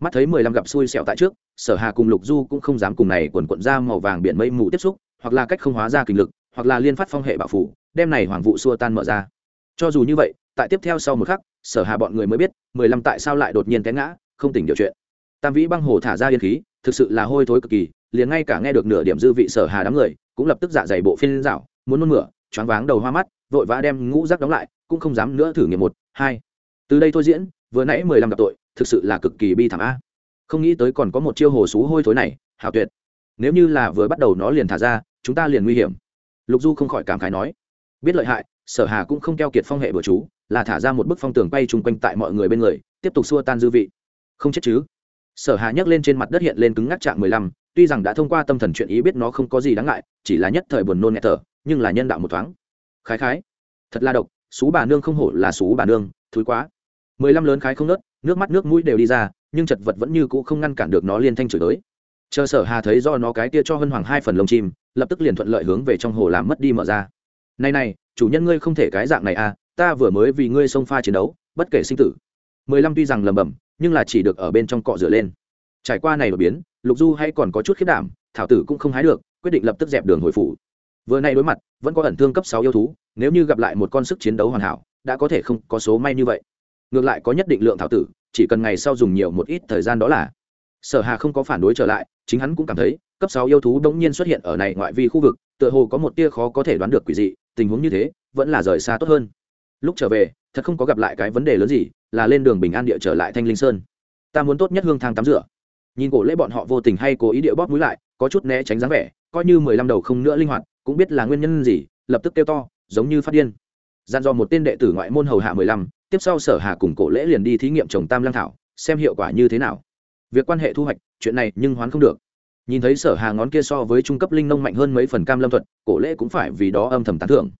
Mắt thấy mười lăm gặp xui xẹo tại trước, sở hà cùng lục du cũng không dám cùng này quần quận ra màu vàng biển mây mù tiếp xúc, hoặc là cách không hóa ra kinh lực, hoặc là liên phát phong hệ bảo phủ, đem này hoàng vụ xua tan mở ra. Cho dù như vậy, tại tiếp theo sau một khắc, sở hà bọn người mới biết, mười lăm tại sao lại đột nhiên té ngã, không tỉnh điều chuyện. Tam vĩ băng hồ thả ra yên khí, thực sự là hôi thối cực kỳ liền ngay cả nghe được nửa điểm dư vị sở hà đám người, cũng lập tức dạ dày bộ phiên dạo, muốn nôn mửa, choáng váng đầu hoa mắt, vội vã đem ngũ rác đóng lại, cũng không dám nữa thử nghiệm một, hai. Từ đây thôi diễn, vừa nãy mười lăm gặp tội, thực sự là cực kỳ bi thảm a. Không nghĩ tới còn có một chiêu hồ xú hôi thối này, hảo tuyệt. Nếu như là vừa bắt đầu nó liền thả ra, chúng ta liền nguy hiểm. Lục du không khỏi cảm khái nói. Biết lợi hại, sở hà cũng không keo kiệt phong hệ bừa chú, là thả ra một bức phong tường bay chung quanh tại mọi người bên người, tiếp tục xua tan dư vị. Không chết chứ? Sở hà nhấc lên trên mặt đất hiện lên cứng ngắc trạng mười lăm tuy rằng đã thông qua tâm thần chuyện ý biết nó không có gì đáng ngại, chỉ là nhất thời buồn nôn nhẹ thở, nhưng là nhân đạo một thoáng. Khái khái, thật là độc, xú bà nương không hổ là xú bà nương, thúi quá. Mười lăm lớn khái không nớt, nước mắt nước mũi đều đi ra, nhưng chật vật vẫn như cũ không ngăn cản được nó liên thanh chửi tới chờ sở hà thấy do nó cái tia cho hân hoàng hai phần lông chim, lập tức liền thuận lợi hướng về trong hồ làm mất đi mở ra. Này này, chủ nhân ngươi không thể cái dạng này à ta vừa mới vì ngươi xông pha chiến đấu, bất kể sinh tử. Mười lăm tuy rằng lầm bầm nhưng là chỉ được ở bên trong cọ rửa lên. Trải qua này đột biến lục du hay còn có chút khiết đảm, thảo tử cũng không hái được, quyết định lập tức dẹp đường hồi phủ. Vừa nay đối mặt, vẫn có ẩn thương cấp sáu yêu thú, nếu như gặp lại một con sức chiến đấu hoàn hảo, đã có thể không có số may như vậy. Ngược lại có nhất định lượng thảo tử, chỉ cần ngày sau dùng nhiều một ít thời gian đó là. Sở hà không có phản đối trở lại, chính hắn cũng cảm thấy, cấp sáu yêu thú đống nhiên xuất hiện ở này ngoại vi khu vực, tựa hồ có một tia khó có thể đoán được quỷ dị, tình huống như thế, vẫn là rời xa tốt hơn. Lúc trở về, thật không có gặp lại cái vấn đề lớn gì, là lên đường bình an địa trở lại thanh linh sơn. Ta muốn tốt nhất hương thang tắm rửa nhìn cổ lễ bọn họ vô tình hay cố ý địa bóp mũi lại, có chút né tránh dáng vẻ, coi như mười lăm đầu không nữa linh hoạt, cũng biết là nguyên nhân gì, lập tức kêu to, giống như phát điên. Dặn dò một tên đệ tử ngoại môn hầu hạ mười lăm, tiếp sau sở hà cùng cổ lễ liền đi thí nghiệm trồng tam lang thảo, xem hiệu quả như thế nào. Việc quan hệ thu hoạch, chuyện này nhưng hoán không được. Nhìn thấy sở hà ngón kia so với trung cấp linh nông mạnh hơn mấy phần cam lâm thuật, cổ lễ cũng phải vì đó âm thầm tán thưởng.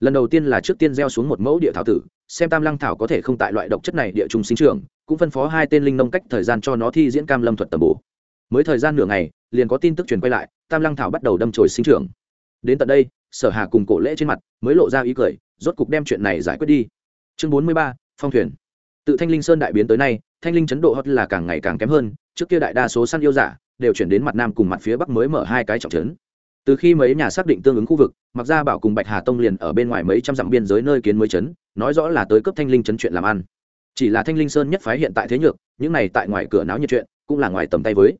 Lần đầu tiên là trước tiên gieo xuống một mẫu địa thảo tử, xem tam lăng thảo có thể không tại loại độc chất này địa trùng sinh trưởng cũng phân phó hai tên linh nông cách thời gian cho nó thi diễn cam lâm thuật tầm bổ. Mới thời gian nửa ngày, liền có tin tức truyền quay lại, tam lăng thảo bắt đầu đâm chồi sinh trưởng. Đến tận đây, sở hà cùng cổ lễ trên mặt mới lộ ra ý cười, rốt cục đem chuyện này giải quyết đi. Chương bốn mươi ba, phong thuyền. Tự thanh linh sơn đại biến tới nay, thanh linh chấn độ hot là càng ngày càng kém hơn, trước kia đại đa số săn yêu giả đều chuyển đến mặt nam cùng mặt phía bắc mới mở hai cái trọng trấn. Từ khi mấy nhà xác định tương ứng khu vực mặc ra bảo cùng bạch hà tông liền ở bên ngoài mấy trăm dặm biên giới nơi kiến mới chấn nói rõ là tới cấp thanh linh chấn chuyện làm ăn chỉ là thanh linh sơn nhất phái hiện tại thế nhược, những này tại ngoài cửa náo nhiệt chuyện, cũng là ngoài tầm tay với.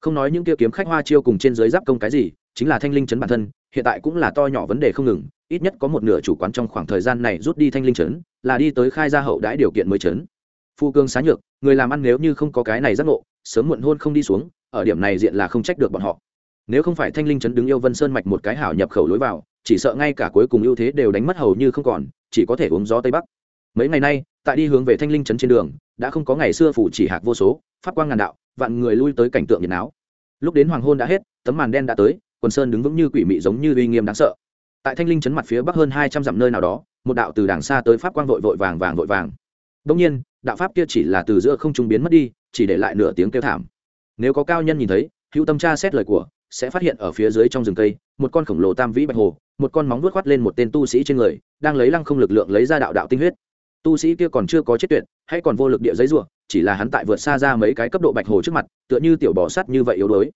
Không nói những kia kiếm khách hoa chiêu cùng trên giới giáp công cái gì, chính là thanh linh chấn bản thân, hiện tại cũng là to nhỏ vấn đề không ngừng, ít nhất có một nửa chủ quán trong khoảng thời gian này rút đi thanh linh chấn là đi tới khai ra hậu đãi điều kiện mới chấn phu cương xá nhược, người làm ăn nếu như không có cái này giác ngộ, sớm muộn hôn không đi xuống, ở điểm này diện là không trách được bọn họ. Nếu không phải thanh linh chấn đứng yêu vân sơn mạch một cái hảo nhập khẩu lối vào, chỉ sợ ngay cả cuối cùng ưu thế đều đánh mất hầu như không còn, chỉ có thể uống gió tây bắc mấy ngày nay, tại đi hướng về thanh linh chấn trên đường, đã không có ngày xưa phủ chỉ hạc vô số phát quang ngàn đạo, vạn người lui tới cảnh tượng nhiệt áo lúc đến hoàng hôn đã hết, tấm màn đen đã tới, quần sơn đứng vững như quỷ mị giống như uy nghiêm đáng sợ. Tại thanh linh chấn mặt phía bắc hơn hai trăm dặm nơi nào đó, một đạo từ đàng xa tới pháp quang vội vội vàng vàng vội vàng. Đông nhiên, đạo pháp kia chỉ là từ giữa không trung biến mất đi, chỉ để lại nửa tiếng kêu thảm. Nếu có cao nhân nhìn thấy, hữu tâm tra xét lời của, sẽ phát hiện ở phía dưới trong rừng cây, một con khổng lồ tam vĩ bạch hồ, một con móng vuốt khoắt lên một tên tu sĩ trên người, đang lấy lăng không lực lượng lấy ra đạo đạo tinh huyết tu sĩ kia còn chưa có chết tuyệt, hay còn vô lực địa giấy ruộng chỉ là hắn tại vượt xa ra mấy cái cấp độ bạch hồ trước mặt, tựa như tiểu bò sắt như vậy yếu đuối.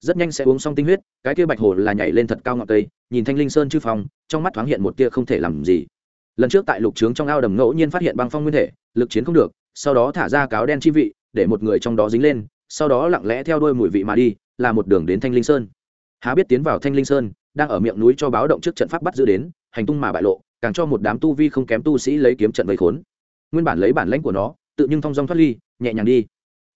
Rất nhanh sẽ uống xong tinh huyết, cái kia bạch hồ là nhảy lên thật cao ngọn cây, nhìn thanh linh sơn chư phong, trong mắt thoáng hiện một tia không thể làm gì. Lần trước tại lục trướng trong ao đầm ngẫu nhiên phát hiện băng phong nguyên thể, lực chiến không được, sau đó thả ra cáo đen chi vị, để một người trong đó dính lên, sau đó lặng lẽ theo đuôi mùi vị mà đi, là một đường đến thanh linh sơn. Há biết tiến vào thanh linh sơn, đang ở miệng núi cho báo động trước trận pháp bắt giữ đến, hành tung mà bại lộ càng cho một đám tu vi không kém tu sĩ lấy kiếm trận vây khốn. Nguyên bản lấy bản lãnh của nó, tự nhưng thong dong thoát ly, nhẹ nhàng đi.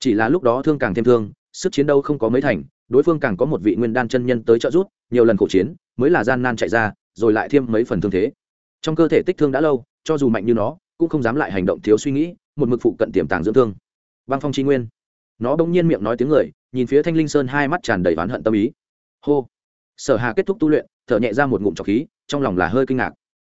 Chỉ là lúc đó thương càng thêm thương, sức chiến đấu không có mấy thành, đối phương càng có một vị nguyên đan chân nhân tới trợ giúp, nhiều lần khổ chiến, mới là gian nan chạy ra, rồi lại thêm mấy phần thương thế. Trong cơ thể tích thương đã lâu, cho dù mạnh như nó, cũng không dám lại hành động thiếu suy nghĩ, một mực phụ cận tiềm tàng dưỡng thương. Băng phong tri nguyên. Nó bỗng nhiên miệng nói tiếng người, nhìn phía thanh linh sơn hai mắt tràn đầy oán hận tâm ý. Hô. Sở hà kết thúc tu luyện, thở nhẹ ra một ngụm trọc khí, trong lòng là hơi kinh ngạc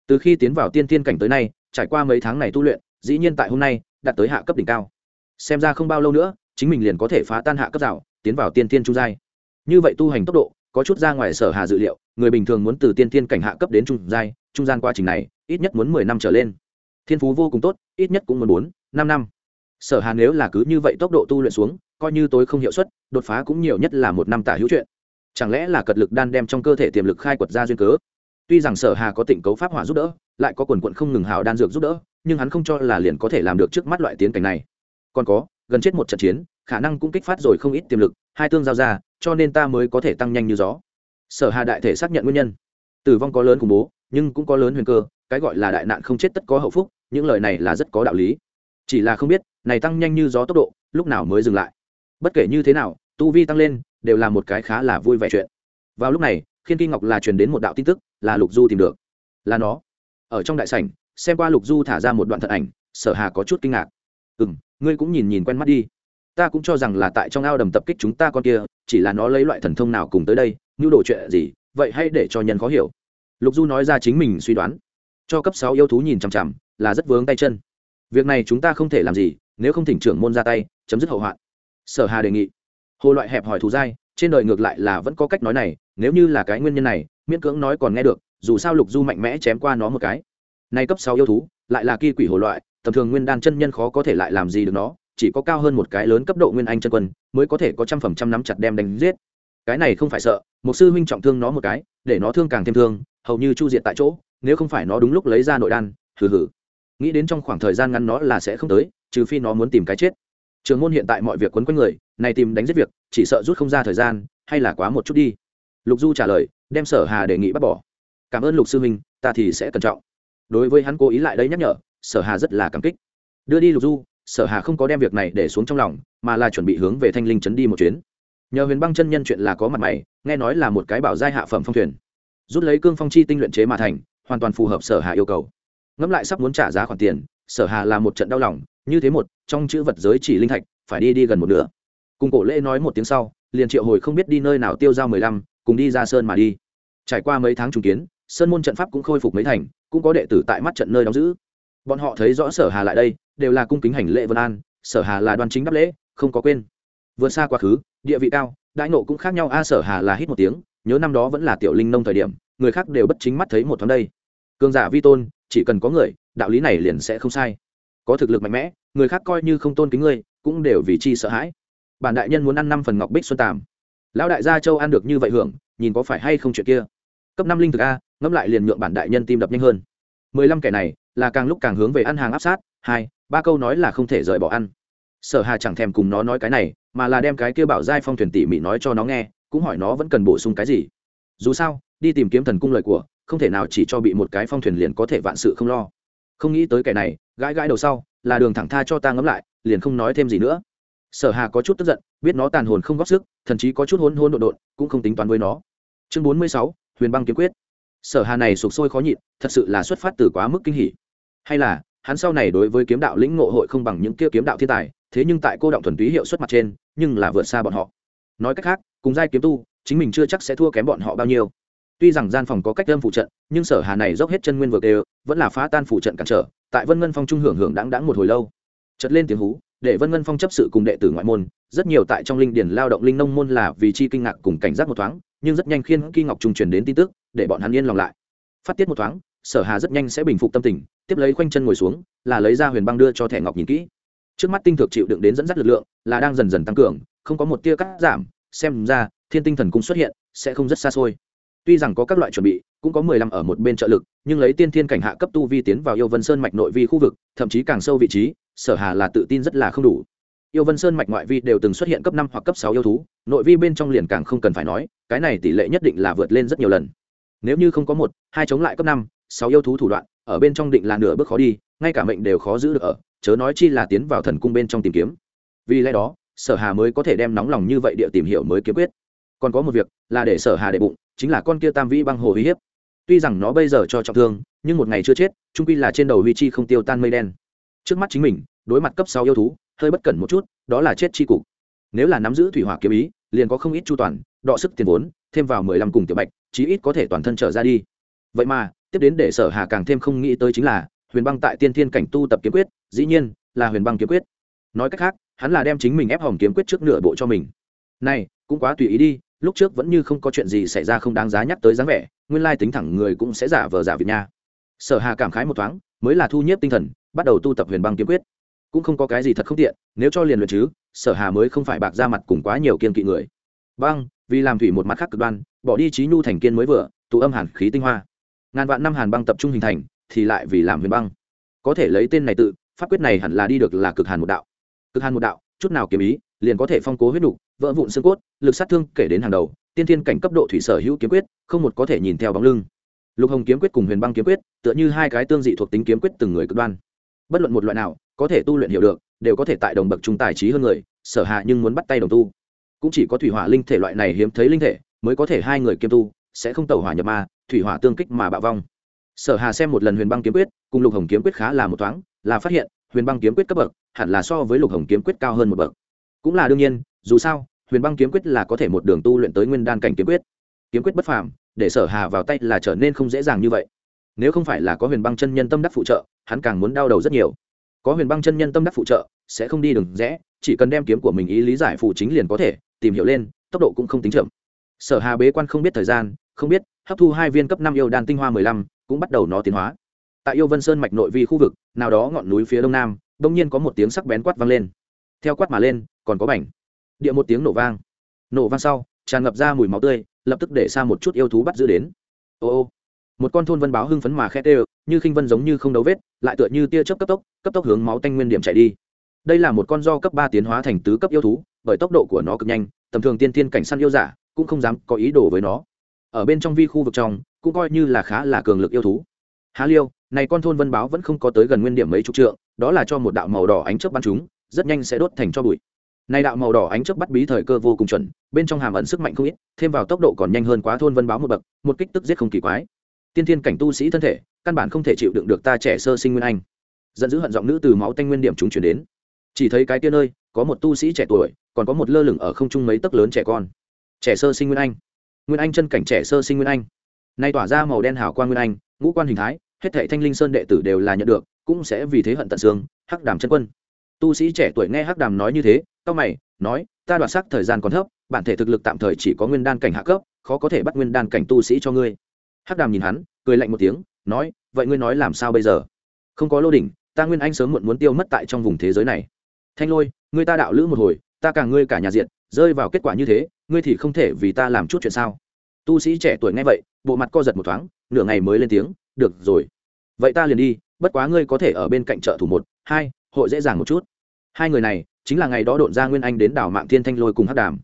từ khi tiến vào tiên tiên cảnh tới nay, trải qua mấy tháng này tu luyện, dĩ nhiên tại hôm nay, đạt tới hạ cấp đỉnh cao. Xem ra không bao lâu nữa, chính mình liền có thể phá tan hạ cấp rào, tiến vào tiên tiên trung giai. Như vậy tu hành tốc độ, có chút ra ngoài sở hà dự liệu, người bình thường muốn từ tiên tiên cảnh hạ cấp đến trung giai, trung gian quá trình này, ít nhất muốn mười năm trở lên. Thiên phú vô cùng tốt, ít nhất cũng muốn bốn, năm năm. Sở hà nếu là cứ như vậy tốc độ tu luyện xuống, coi như tôi không hiệu suất, đột phá cũng nhiều nhất là một năm tả hữu chuyện. Chẳng lẽ là cật lực đan đem trong cơ thể tiềm lực khai quật ra duyên cớ? Tuy rằng sở hà có tịnh cấu pháp hỏa giúp đỡ, lại có quần quận không ngừng hào đan dược giúp đỡ, nhưng hắn không cho là liền có thể làm được trước mắt loại tiến cảnh này. Còn có, gần chết một trận chiến, khả năng cũng kích phát rồi không ít tiềm lực, hai tương giao ra, cho nên ta mới có thể tăng nhanh như gió. Sở hà đại thể xác nhận nguyên nhân. Tử vong có lớn khủng bố, nhưng cũng có lớn huyền cơ, cái gọi là đại nạn không chết tất có hậu phúc, những lời này là rất có đạo lý. Chỉ là không biết, này tăng nhanh như gió tốc độ, lúc nào mới dừng lại? Bất kể như thế nào, tu vi tăng lên, đều là một cái khá là vui vẻ chuyện. Vào lúc này khiên kinh ngọc là truyền đến một đạo tin tức, là lục du tìm được. Là nó. Ở trong đại sảnh, xem qua lục du thả ra một đoạn thật ảnh, sở hà có chút kinh ngạc. Ừ m ngươi cũng nhìn nhìn quen mắt đi. Ta cũng cho rằng là tại trong ao đầm tập kích chúng ta con kia, chỉ là nó lấy loại thần thông nào cùng tới đây như đồ chuyện gì, vậy hay để cho nhân khó hiểu. Lục du nói ra chính mình suy đoán. Cho cấp sáu yêu thú nhìn chằm chằm, là rất vướng tay chân. Việc này chúng ta không thể làm gì, nếu không thỉnh trưởng môn ra tay, chấm dứt hậu hoạn. Sở hà đề nghị. Hồ loại hẹp hỏi thù dai trên đời ngược lại là vẫn có cách nói này, nếu như là cái nguyên nhân này, miễn cưỡng nói còn nghe được, dù sao lục du mạnh mẽ chém qua nó một cái. Nay cấp sáu yêu thú, lại là kỳ quỷ hồ loại, tầm thường nguyên đan chân nhân khó có thể lại làm gì được nó, chỉ có cao hơn một cái lớn cấp độ nguyên anh chân quân, mới có thể có trăm phần trăm nắm chặt đem đánh giết. Cái này không phải sợ, một sư huynh trọng thương nó một cái, để nó thương càng thêm thương, hầu như chu diệt tại chỗ, nếu không phải nó đúng lúc lấy ra nội đan, hừ hừ. Nghĩ đến trong khoảng thời gian ngắn nó là sẽ không tới, trừ phi nó muốn tìm cái chết trường môn hiện tại mọi việc quấn quanh người, này tìm đánh giết việc, chỉ sợ rút không ra thời gian, hay là quá một chút đi. Lục du trả lời, đem sở hà đề nghị bắt bỏ. Cảm ơn lục sư huynh ta thì sẽ cẩn trọng. Đối với hắn cố ý lại đây nhắc nhở, sở hà rất là cảm kích. Đưa đi lục du, sở hà không có đem việc này để xuống trong lòng, mà là chuẩn bị hướng về thanh linh trấn đi một chuyến. Nhờ huyền băng chân nhân chuyện là có mặt mày, nghe nói là một cái bảo giai hạ phẩm phong thuyền. Rút lấy cương phong chi tinh luyện chế mà thành, hoàn toàn phù hợp sở hà yêu cầu. Ngẫm lại sắp muốn trả giá khoản tiền, sở hà là một trận đau lòng như thế một, trong chữ vật giới chỉ linh thạch, phải đi đi gần một nửa. Cùng cổ lễ nói một tiếng sau, liền triệu hồi không biết đi nơi nào tiêu giao mười lăm, cùng đi ra sơn mà đi. Trải qua mấy tháng trùng kiến, sơn môn trận pháp cũng khôi phục mấy thành, cũng có đệ tử tại mắt trận nơi đóng giữ. Bọn họ thấy rõ sở hà lại đây, đều là cung kính hành lễ vân an, sở hà là đoan chính đáp lễ, không có quên. Vượt xa quá khứ, địa vị cao đại nộ cũng khác nhau, a, sở hà là hít một tiếng, nhớ năm đó vẫn là tiểu linh nông thời điểm, người khác đều bất chính mắt thấy một thoáng đây. Cường giả vi tôn, chỉ cần có người, đạo lý này liền sẽ không sai có thực lực mạnh mẽ, người khác coi như không tôn kính ngươi, cũng đều vì chi sợ hãi. Bản đại nhân muốn ăn năm phần ngọc bích xuân tàm. Lão đại gia châu ăn được như vậy hưởng, nhìn có phải hay không chuyện kia. Cấp năm linh thực a, ngẫm lại liền nhượng bản đại nhân tim đập nhanh hơn. Mười lăm kẻ này, là càng lúc càng hướng về ăn hàng áp sát, hai, ba câu nói là không thể rời bỏ ăn. Sở hà chẳng thèm cùng nó nói cái này, mà là đem cái kia bảo giai phong thuyền tỉ mỉ nói cho nó nghe, cũng hỏi nó vẫn cần bổ sung cái gì. Dù sao, đi tìm kiếm thần cung lời của, không thể nào chỉ cho bị một cái phong thuyền liền có thể vạn sự không lo. Không nghĩ tới kẻ này gãi gãi đầu sau là đường thẳng tha cho ta ngẫm lại liền không nói thêm gì nữa. Sở hà có chút tức giận biết nó tàn hồn không góp sức thậm chí có chút hôn hôn độn độn, cũng không tính toán với nó. Chương bốn mươi sáu huyền băng kiếm quyết. Sở hà này sụp sôi khó nhịn thật sự là xuất phát từ quá mức kinh hỉ. Hay là hắn sau này đối với kiếm đạo lĩnh ngộ hội không bằng những kia kiếm đạo thiên tài thế nhưng tại cô động thuần túy hiệu suất mặt trên nhưng là vượt xa bọn họ. Nói cách khác cùng giai kiếm tu chính mình chưa chắc sẽ thua kém bọn họ bao nhiêu. Tuy rằng gian phòng có cách âm phụ trận nhưng sở hà này dốc hết chân nguyên vượt đều vẫn là phá tan phụ trận cản trở tại vân ngân phong trung hưởng hưởng đáng đáng một hồi lâu. Chợt lên tiếng hú, để vân ngân phong chấp sự cùng đệ tử ngoại môn, rất nhiều tại trong linh điển lao động linh nông môn là vì chi kinh ngạc cùng cảnh giác một thoáng, nhưng rất nhanh khiên khi ngọc trung truyền đến tin tức, để bọn hắn yên lòng lại. Phát tiết một thoáng, sở hà rất nhanh sẽ bình phục tâm tình, tiếp lấy khoanh chân ngồi xuống, là lấy ra huyền băng đưa cho thẻ ngọc nhìn kỹ. Trước mắt tinh thực chịu đựng đến dẫn dắt lực lượng, là đang dần dần tăng cường, không có một tia cắt giảm, xem ra thiên tinh thần cung xuất hiện, sẽ không rất xa xôi tuy rằng có các loại chuẩn bị, cũng có mười lăm ở một bên trợ lực, nhưng lấy tiên thiên cảnh hạ cấp tu vi tiến vào yêu vân sơn mạch nội vi khu vực, thậm chí càng sâu vị trí, sở hà là tự tin rất là không đủ. Yêu vân sơn mạch ngoại vi đều từng xuất hiện cấp năm hoặc cấp sáu yêu thú, nội vi bên trong liền càng không cần phải nói, cái này tỷ lệ nhất định là vượt lên rất nhiều lần. Nếu như không có một, hai chống lại cấp năm, sáu yêu thú thủ đoạn, ở bên trong định là nửa bước khó đi, ngay cả mệnh đều khó giữ được ở, chớ nói chi là tiến vào thần cung bên trong tìm kiếm. Vì lẽ đó, sở hà mới có thể đem nóng lòng như vậy địa tìm hiểu mới kiếm quyết. Còn có một việc là để sở hà đệ bụng chính là con kia tam vĩ băng hồ uy hiếp. Tuy rằng nó bây giờ cho trọng thương, nhưng một ngày chưa chết trung quy là trên đầu huy chi không tiêu tan mây đen. Trước mắt chính mình, đối mặt cấp sáu yêu thú, hơi bất cẩn một chút, đó là chết chi cục. Nếu là nắm giữ thủy hỏa kiếm ý, liền có không ít chu toàn, đọ sức tiền vốn, thêm vào mười lăm cùng tiểu bạch, chí ít có thể toàn thân trở ra đi. Vậy mà, tiếp đến để sở hà càng thêm không nghĩ tới chính là, huyền băng tại tiên thiên cảnh tu tập kiếm quyết, dĩ nhiên là huyền băng kiếm quyết. Nói cách khác, hắn là đem chính mình ép hỏng kiếm quyết trước nửa bộ cho mình. Này, cũng quá tùy ý đi lúc trước vẫn như không có chuyện gì xảy ra không đáng giá nhắc tới dáng vẻ, nguyên lai tính thẳng người cũng sẽ giả vờ giả việt nha. Sở hà cảm khái một thoáng, mới là thu nhiếp tinh thần, bắt đầu tu tập huyền băng kiếm quyết. Cũng không có cái gì thật không tiện, nếu cho liền luyện chứ, sở hà mới không phải bạc ra mặt cùng quá nhiều kiên kỵ người. Băng, vì làm thủy một mặt khác cực đoan, bỏ đi trí nhu thành kiên mới vừa, tụ âm hàn khí tinh hoa. Ngàn vạn năm hàn băng tập trung hình thành, thì lại vì làm huyền băng. Có thể lấy tên này tự, pháp quyết này hẳn là đi được là cực hàn một đạo. Cực hàn một đạo, chút nào kiếm ý liền có thể phong cố huyết đủ, vỡ vụn xương cốt lực sát thương kể đến hàng đầu tiên thiên cảnh cấp độ thủy sở hữu kiếm quyết không một có thể nhìn theo bóng lưng. Lục hồng kiếm quyết cùng huyền băng kiếm quyết tựa như hai cái tương dị thuộc tính kiếm quyết từng người cực đoan. Bất luận một loại nào có thể tu luyện hiểu được đều có thể tại đồng bậc trung tài trí hơn người sở hạ nhưng muốn bắt tay đồng tu. Cũng chỉ có thủy hỏa linh thể loại này hiếm thấy linh thể mới có thể hai người kiêm tu sẽ không tẩu hỏa nhập ma thủy hỏa tương kích mà bạo vong. Sở hà xem một lần huyền băng kiếm quyết cùng lục hồng kiếm quyết khá là một thoáng là phát hiện huyền băng kiếm quyết cấp bậc hẳn là so với lục hồng kiếm quyết cao hơn một bậc cũng là đương nhiên, dù sao, huyền băng kiếm quyết là có thể một đường tu luyện tới nguyên đan cảnh kiếm quyết. Kiếm quyết bất phàm, để sở hà vào tay là trở nên không dễ dàng như vậy. Nếu không phải là có huyền băng chân nhân tâm đắc phụ trợ, hắn càng muốn đau đầu rất nhiều. Có huyền băng chân nhân tâm đắc phụ trợ, sẽ không đi đường rẽ, chỉ cần đem kiếm của mình ý lý giải phụ chính liền có thể, tìm hiểu lên, tốc độ cũng không tính chậm. Sở hà bế quan không biết thời gian, không biết, hấp thu hai viên cấp năm yêu đan tinh hoa mười lăm, cũng bắt đầu nó tiến hóa. Tại yêu vân sơn mạch nội vi khu vực, nào đó ngọn núi phía đông nam, đông nhiên có một tiếng sắc bén quát vang lên. Theo quát mà lên còn có bảnh địa một tiếng nổ vang. Nổ vang sau, tràn ngập ra mùi máu tươi, lập tức để xa một chút yêu thú bắt giữ đến. Ô ô. Một con thôn vân báo hưng phấn mà khét ê như khinh vân giống như không đấu vết, lại tựa như tia chớp cấp tốc cấp tốc hướng máu tanh nguyên điểm chạy đi. Đây là một con do cấp ba tiến hóa thành tứ cấp yêu thú, bởi tốc độ của nó cực nhanh, tầm thường tiên tiên cảnh săn yêu giả cũng không dám có ý đồ với nó. Ở bên trong vi khu vực trong, cũng coi như là khá là cường lực yêu thú. Há liêu, này con thôn vân báo vẫn không có tới gần nguyên điểm mấy chục trượng, đó là cho một đạo màu đỏ ánh chớp bắn chúng, rất nhanh sẽ đốt thành cho bụi này đạo màu đỏ ánh chớp bắt bí thời cơ vô cùng chuẩn, bên trong hàm ẩn sức mạnh không ít, thêm vào tốc độ còn nhanh hơn quá thôn vân báo một bậc, một kích tức giết không kỳ quái. Tiên thiên cảnh tu sĩ thân thể, căn bản không thể chịu đựng được ta trẻ sơ sinh nguyên anh. Giận dữ hận giọng nữ từ máu tanh nguyên điểm chúng chuyển đến. Chỉ thấy cái kia nơi có một tu sĩ trẻ tuổi, còn có một lơ lửng ở không trung mấy tấc lớn trẻ con. Trẻ sơ sinh nguyên anh. Nguyên anh chân cảnh trẻ sơ sinh nguyên anh. Nay tỏa ra màu đen hào quang nguyên anh, ngũ quan hình thái, hết thảy thanh linh sơn đệ tử đều là nhận được, cũng sẽ vì thế hận tận xương, hắc đàm chân quân. Tu sĩ trẻ tuổi nghe hắc đàm nói như thế Tao mày, nói, ta đoạt sắc thời gian còn thấp, bản thể thực lực tạm thời chỉ có nguyên đan cảnh hạ cấp, khó có thể bắt nguyên đan cảnh tu sĩ cho ngươi. Hắc đàm nhìn hắn, cười lạnh một tiếng, nói, vậy ngươi nói làm sao bây giờ? Không có lô đỉnh, ta nguyên anh sớm muộn muốn tiêu mất tại trong vùng thế giới này. Thanh lôi, ngươi ta đạo lữ một hồi, ta càng ngươi cả nhà diện, rơi vào kết quả như thế, ngươi thì không thể vì ta làm chút chuyện sao? Tu sĩ trẻ tuổi nghe vậy, bộ mặt co giật một thoáng, nửa ngày mới lên tiếng, được rồi. Vậy ta liền đi, bất quá ngươi có thể ở bên cạnh chợ thủ một, hai, hội dễ dàng một chút. Hai người này chính là ngày đó độn ra nguyên anh đến đảo mạng thiên thanh lôi cùng hắc đàm.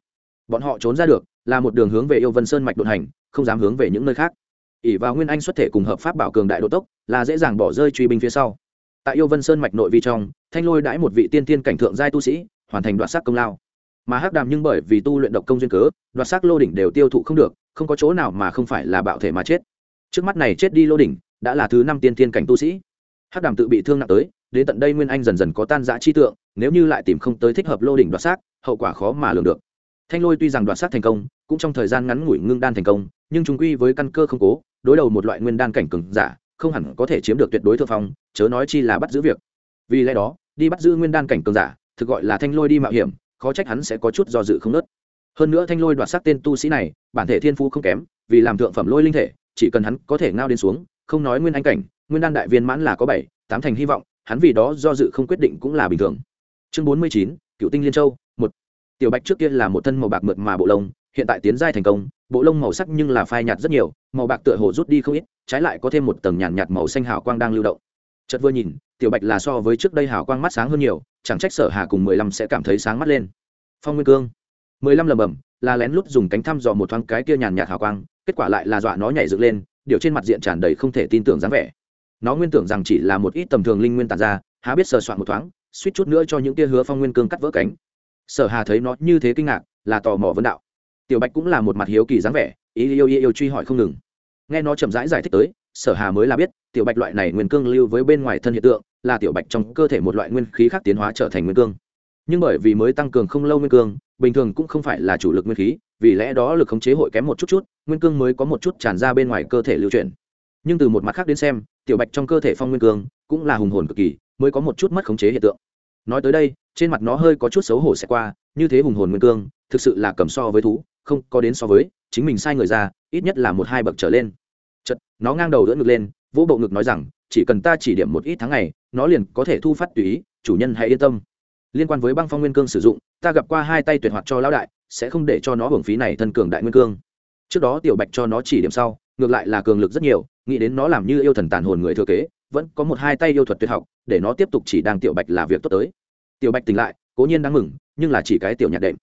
Bọn họ trốn ra được, là một đường hướng về yêu vân sơn mạch đột hành, không dám hướng về những nơi khác. Ỉ vào nguyên anh xuất thể cùng hợp pháp bảo cường đại độ tốc, là dễ dàng bỏ rơi truy binh phía sau. Tại yêu vân sơn mạch nội vi trong, thanh lôi đãi một vị tiên tiên cảnh thượng giai tu sĩ, hoàn thành đoạt sắc công lao. Mà hắc đàm nhưng bởi vì tu luyện độc công duyên cớ, đoạt sắc lô đỉnh đều tiêu thụ không được, không có chỗ nào mà không phải là bạo thể mà chết. Trước mắt này chết đi lô đỉnh, đã là thứ năm tiên tiên cảnh tu sĩ. Hắc đàm tự bị thương nặng tới đến tận đây nguyên anh dần dần có tan giã chi tượng, nếu như lại tìm không tới thích hợp lô đỉnh đoạt xác, hậu quả khó mà lường được. Thanh lôi tuy rằng đoạt xác thành công, cũng trong thời gian ngắn ngủi ngưng đan thành công, nhưng chúng quy với căn cơ không cố, đối đầu một loại nguyên đan cảnh cừng giả, không hẳn có thể chiếm được tuyệt đối thượng phong, chớ nói chi là bắt giữ việc. Vì lẽ đó, đi bắt giữ nguyên đan cảnh cường giả, thực gọi là thanh lôi đi mạo hiểm, khó trách hắn sẽ có chút do dự không nớt. Hơn nữa thanh lôi đoạt xác tên tu sĩ này, bản thể thiên phú không kém, vì làm thượng phẩm lôi linh thể, chỉ cần hắn có thể ngao đến xuống, không nói nguyên anh cảnh, nguyên đan đại viên mãn là có bảy, tám thành hy vọng hắn vì đó do dự không quyết định cũng là bình thường. Chương bốn mươi chín cựu tinh liên châu một. Tiểu bạch trước kia là một thân màu bạc mượt mà bộ lông hiện tại tiến giai thành công bộ lông màu sắc nhưng là phai nhạt rất nhiều màu bạc tựa hồ rút đi không ít trái lại có thêm một tầng nhàn nhạt, nhạt màu xanh hào quang đang lưu động. Chật vừa nhìn tiểu bạch là so với trước đây hào quang mắt sáng hơn nhiều chẳng trách sở hà cùng mười lăm sẽ cảm thấy sáng mắt lên. Phong nguyên cương. mười lăm lầm bầm là lén lút dùng cánh thăm dò một thoáng cái kia nhàn nhạt hào quang kết quả lại là dọa nó nhảy dựng lên điều trên mặt diện tràn đầy không thể tin tưởng dáng vẻ nó nguyên tưởng rằng chỉ là một ít tầm thường linh nguyên tàn ra, há biết sờ soạn một thoáng, suýt chút nữa cho những tia hứa phong nguyên cương cắt vỡ cánh. Sở hà thấy nó như thế kinh ngạc, là tò mò vấn đạo. Tiểu bạch cũng là một mặt hiếu kỳ dáng vẻ, ý yêu yêu yêu truy hỏi không ngừng. Nghe nó chậm rãi giải thích tới, sở hà mới là biết, tiểu bạch loại này nguyên cương lưu với bên ngoài thân hiện tượng, là tiểu bạch trong cơ thể một loại nguyên khí khác tiến hóa trở thành nguyên cương. Nhưng bởi vì mới tăng cường không lâu nguyên cương, bình thường cũng không phải là chủ lực nguyên khí, vì lẽ đó lực khống chế hội kém một chút chút, nguyên cương mới có một chút tràn ra bên ngoài cơ thể lưu chuyển nhưng từ một mặt khác đến xem, tiểu bạch trong cơ thể phong nguyên cương cũng là hùng hồn cực kỳ, mới có một chút mất khống chế hiện tượng. Nói tới đây, trên mặt nó hơi có chút xấu hổ sẽ qua, như thế hùng hồn nguyên cương thực sự là cầm so với thú, không có đến so với, chính mình sai người ra, ít nhất là một hai bậc trở lên. Chật nó ngang đầu đỡ ngực lên, vỗ bộ ngực nói rằng, chỉ cần ta chỉ điểm một ít tháng ngày, nó liền có thể thu phát tùy ý, chủ nhân hãy yên tâm. Liên quan với băng phong nguyên cương sử dụng, ta gặp qua hai tay tuyệt hoạt cho lão đại, sẽ không để cho nó hưởng phí này thân cường đại nguyên cương trước đó tiểu bạch cho nó chỉ điểm sau, ngược lại là cường lực rất nhiều nghĩ đến nó làm như yêu thần tàn hồn người thừa kế, vẫn có một hai tay yêu thuật tuyệt học, để nó tiếp tục chỉ đang tiểu bạch là việc tốt tới. Tiểu bạch tỉnh lại, cố nhiên đáng mừng, nhưng là chỉ cái tiểu nhạc đệm.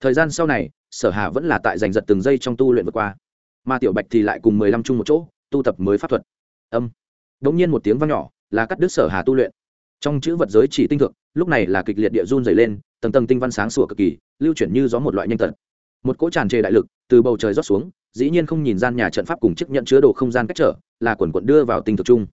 Thời gian sau này, sở hà vẫn là tại giành giật từng giây trong tu luyện vượt qua. Mà tiểu bạch thì lại cùng mười lăm chung một chỗ, tu tập mới pháp thuật. Âm. Bỗng nhiên một tiếng vang nhỏ, là cắt đứt sở hà tu luyện. Trong chữ vật giới chỉ tinh thực lúc này là kịch liệt địa run dày lên, tầng tầng tinh văn sáng sủa cực kỳ, lưu chuyển như gió một loại nhanh tật một cỗ tràn trề đại lực từ bầu trời rót xuống, dĩ nhiên không nhìn gian nhà trận pháp cùng chức nhận chứa đồ không gian cách trở, là quần quận đưa vào tinh thực chung.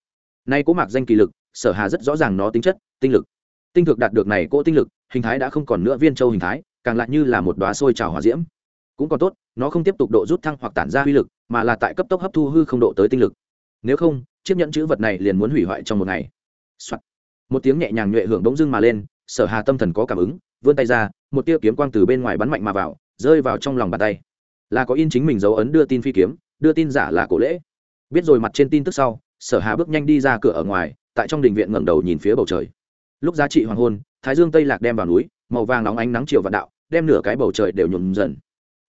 Nay cố mạc danh kỳ lực, sở hà rất rõ ràng nó tính chất, tinh lực. Tinh thực đạt được này cỗ tinh lực, hình thái đã không còn nữa viên châu hình thái, càng lại như là một đóa sôi trào hỏa diễm. Cũng còn tốt, nó không tiếp tục độ rút thăng hoặc tản ra uy lực, mà là tại cấp tốc hấp thu hư không độ tới tinh lực. Nếu không, chiếc nhẫn chữ vật này liền muốn hủy hoại trong một ngày、Soạn. một tiếng nhẹ nhàng nhuệ hưởng bỗng dưng mà lên, sở hà tâm thần có cảm ứng, vươn tay ra, một tia kiếm quang từ bên ngoài bắn mạnh mà vào rơi vào trong lòng bàn tay. Là có in chính mình dấu ấn đưa tin phi kiếm, đưa tin giả là cổ lễ. Biết rồi mặt trên tin tức sau, sở hà bước nhanh đi ra cửa ở ngoài, tại trong đình viện ngẩng đầu nhìn phía bầu trời. Lúc giá trị hoàng hôn, thái dương tây lạc đem vào núi, màu vàng nóng ánh nắng chiều vạn đạo, đem nửa cái bầu trời đều nhuộm dần.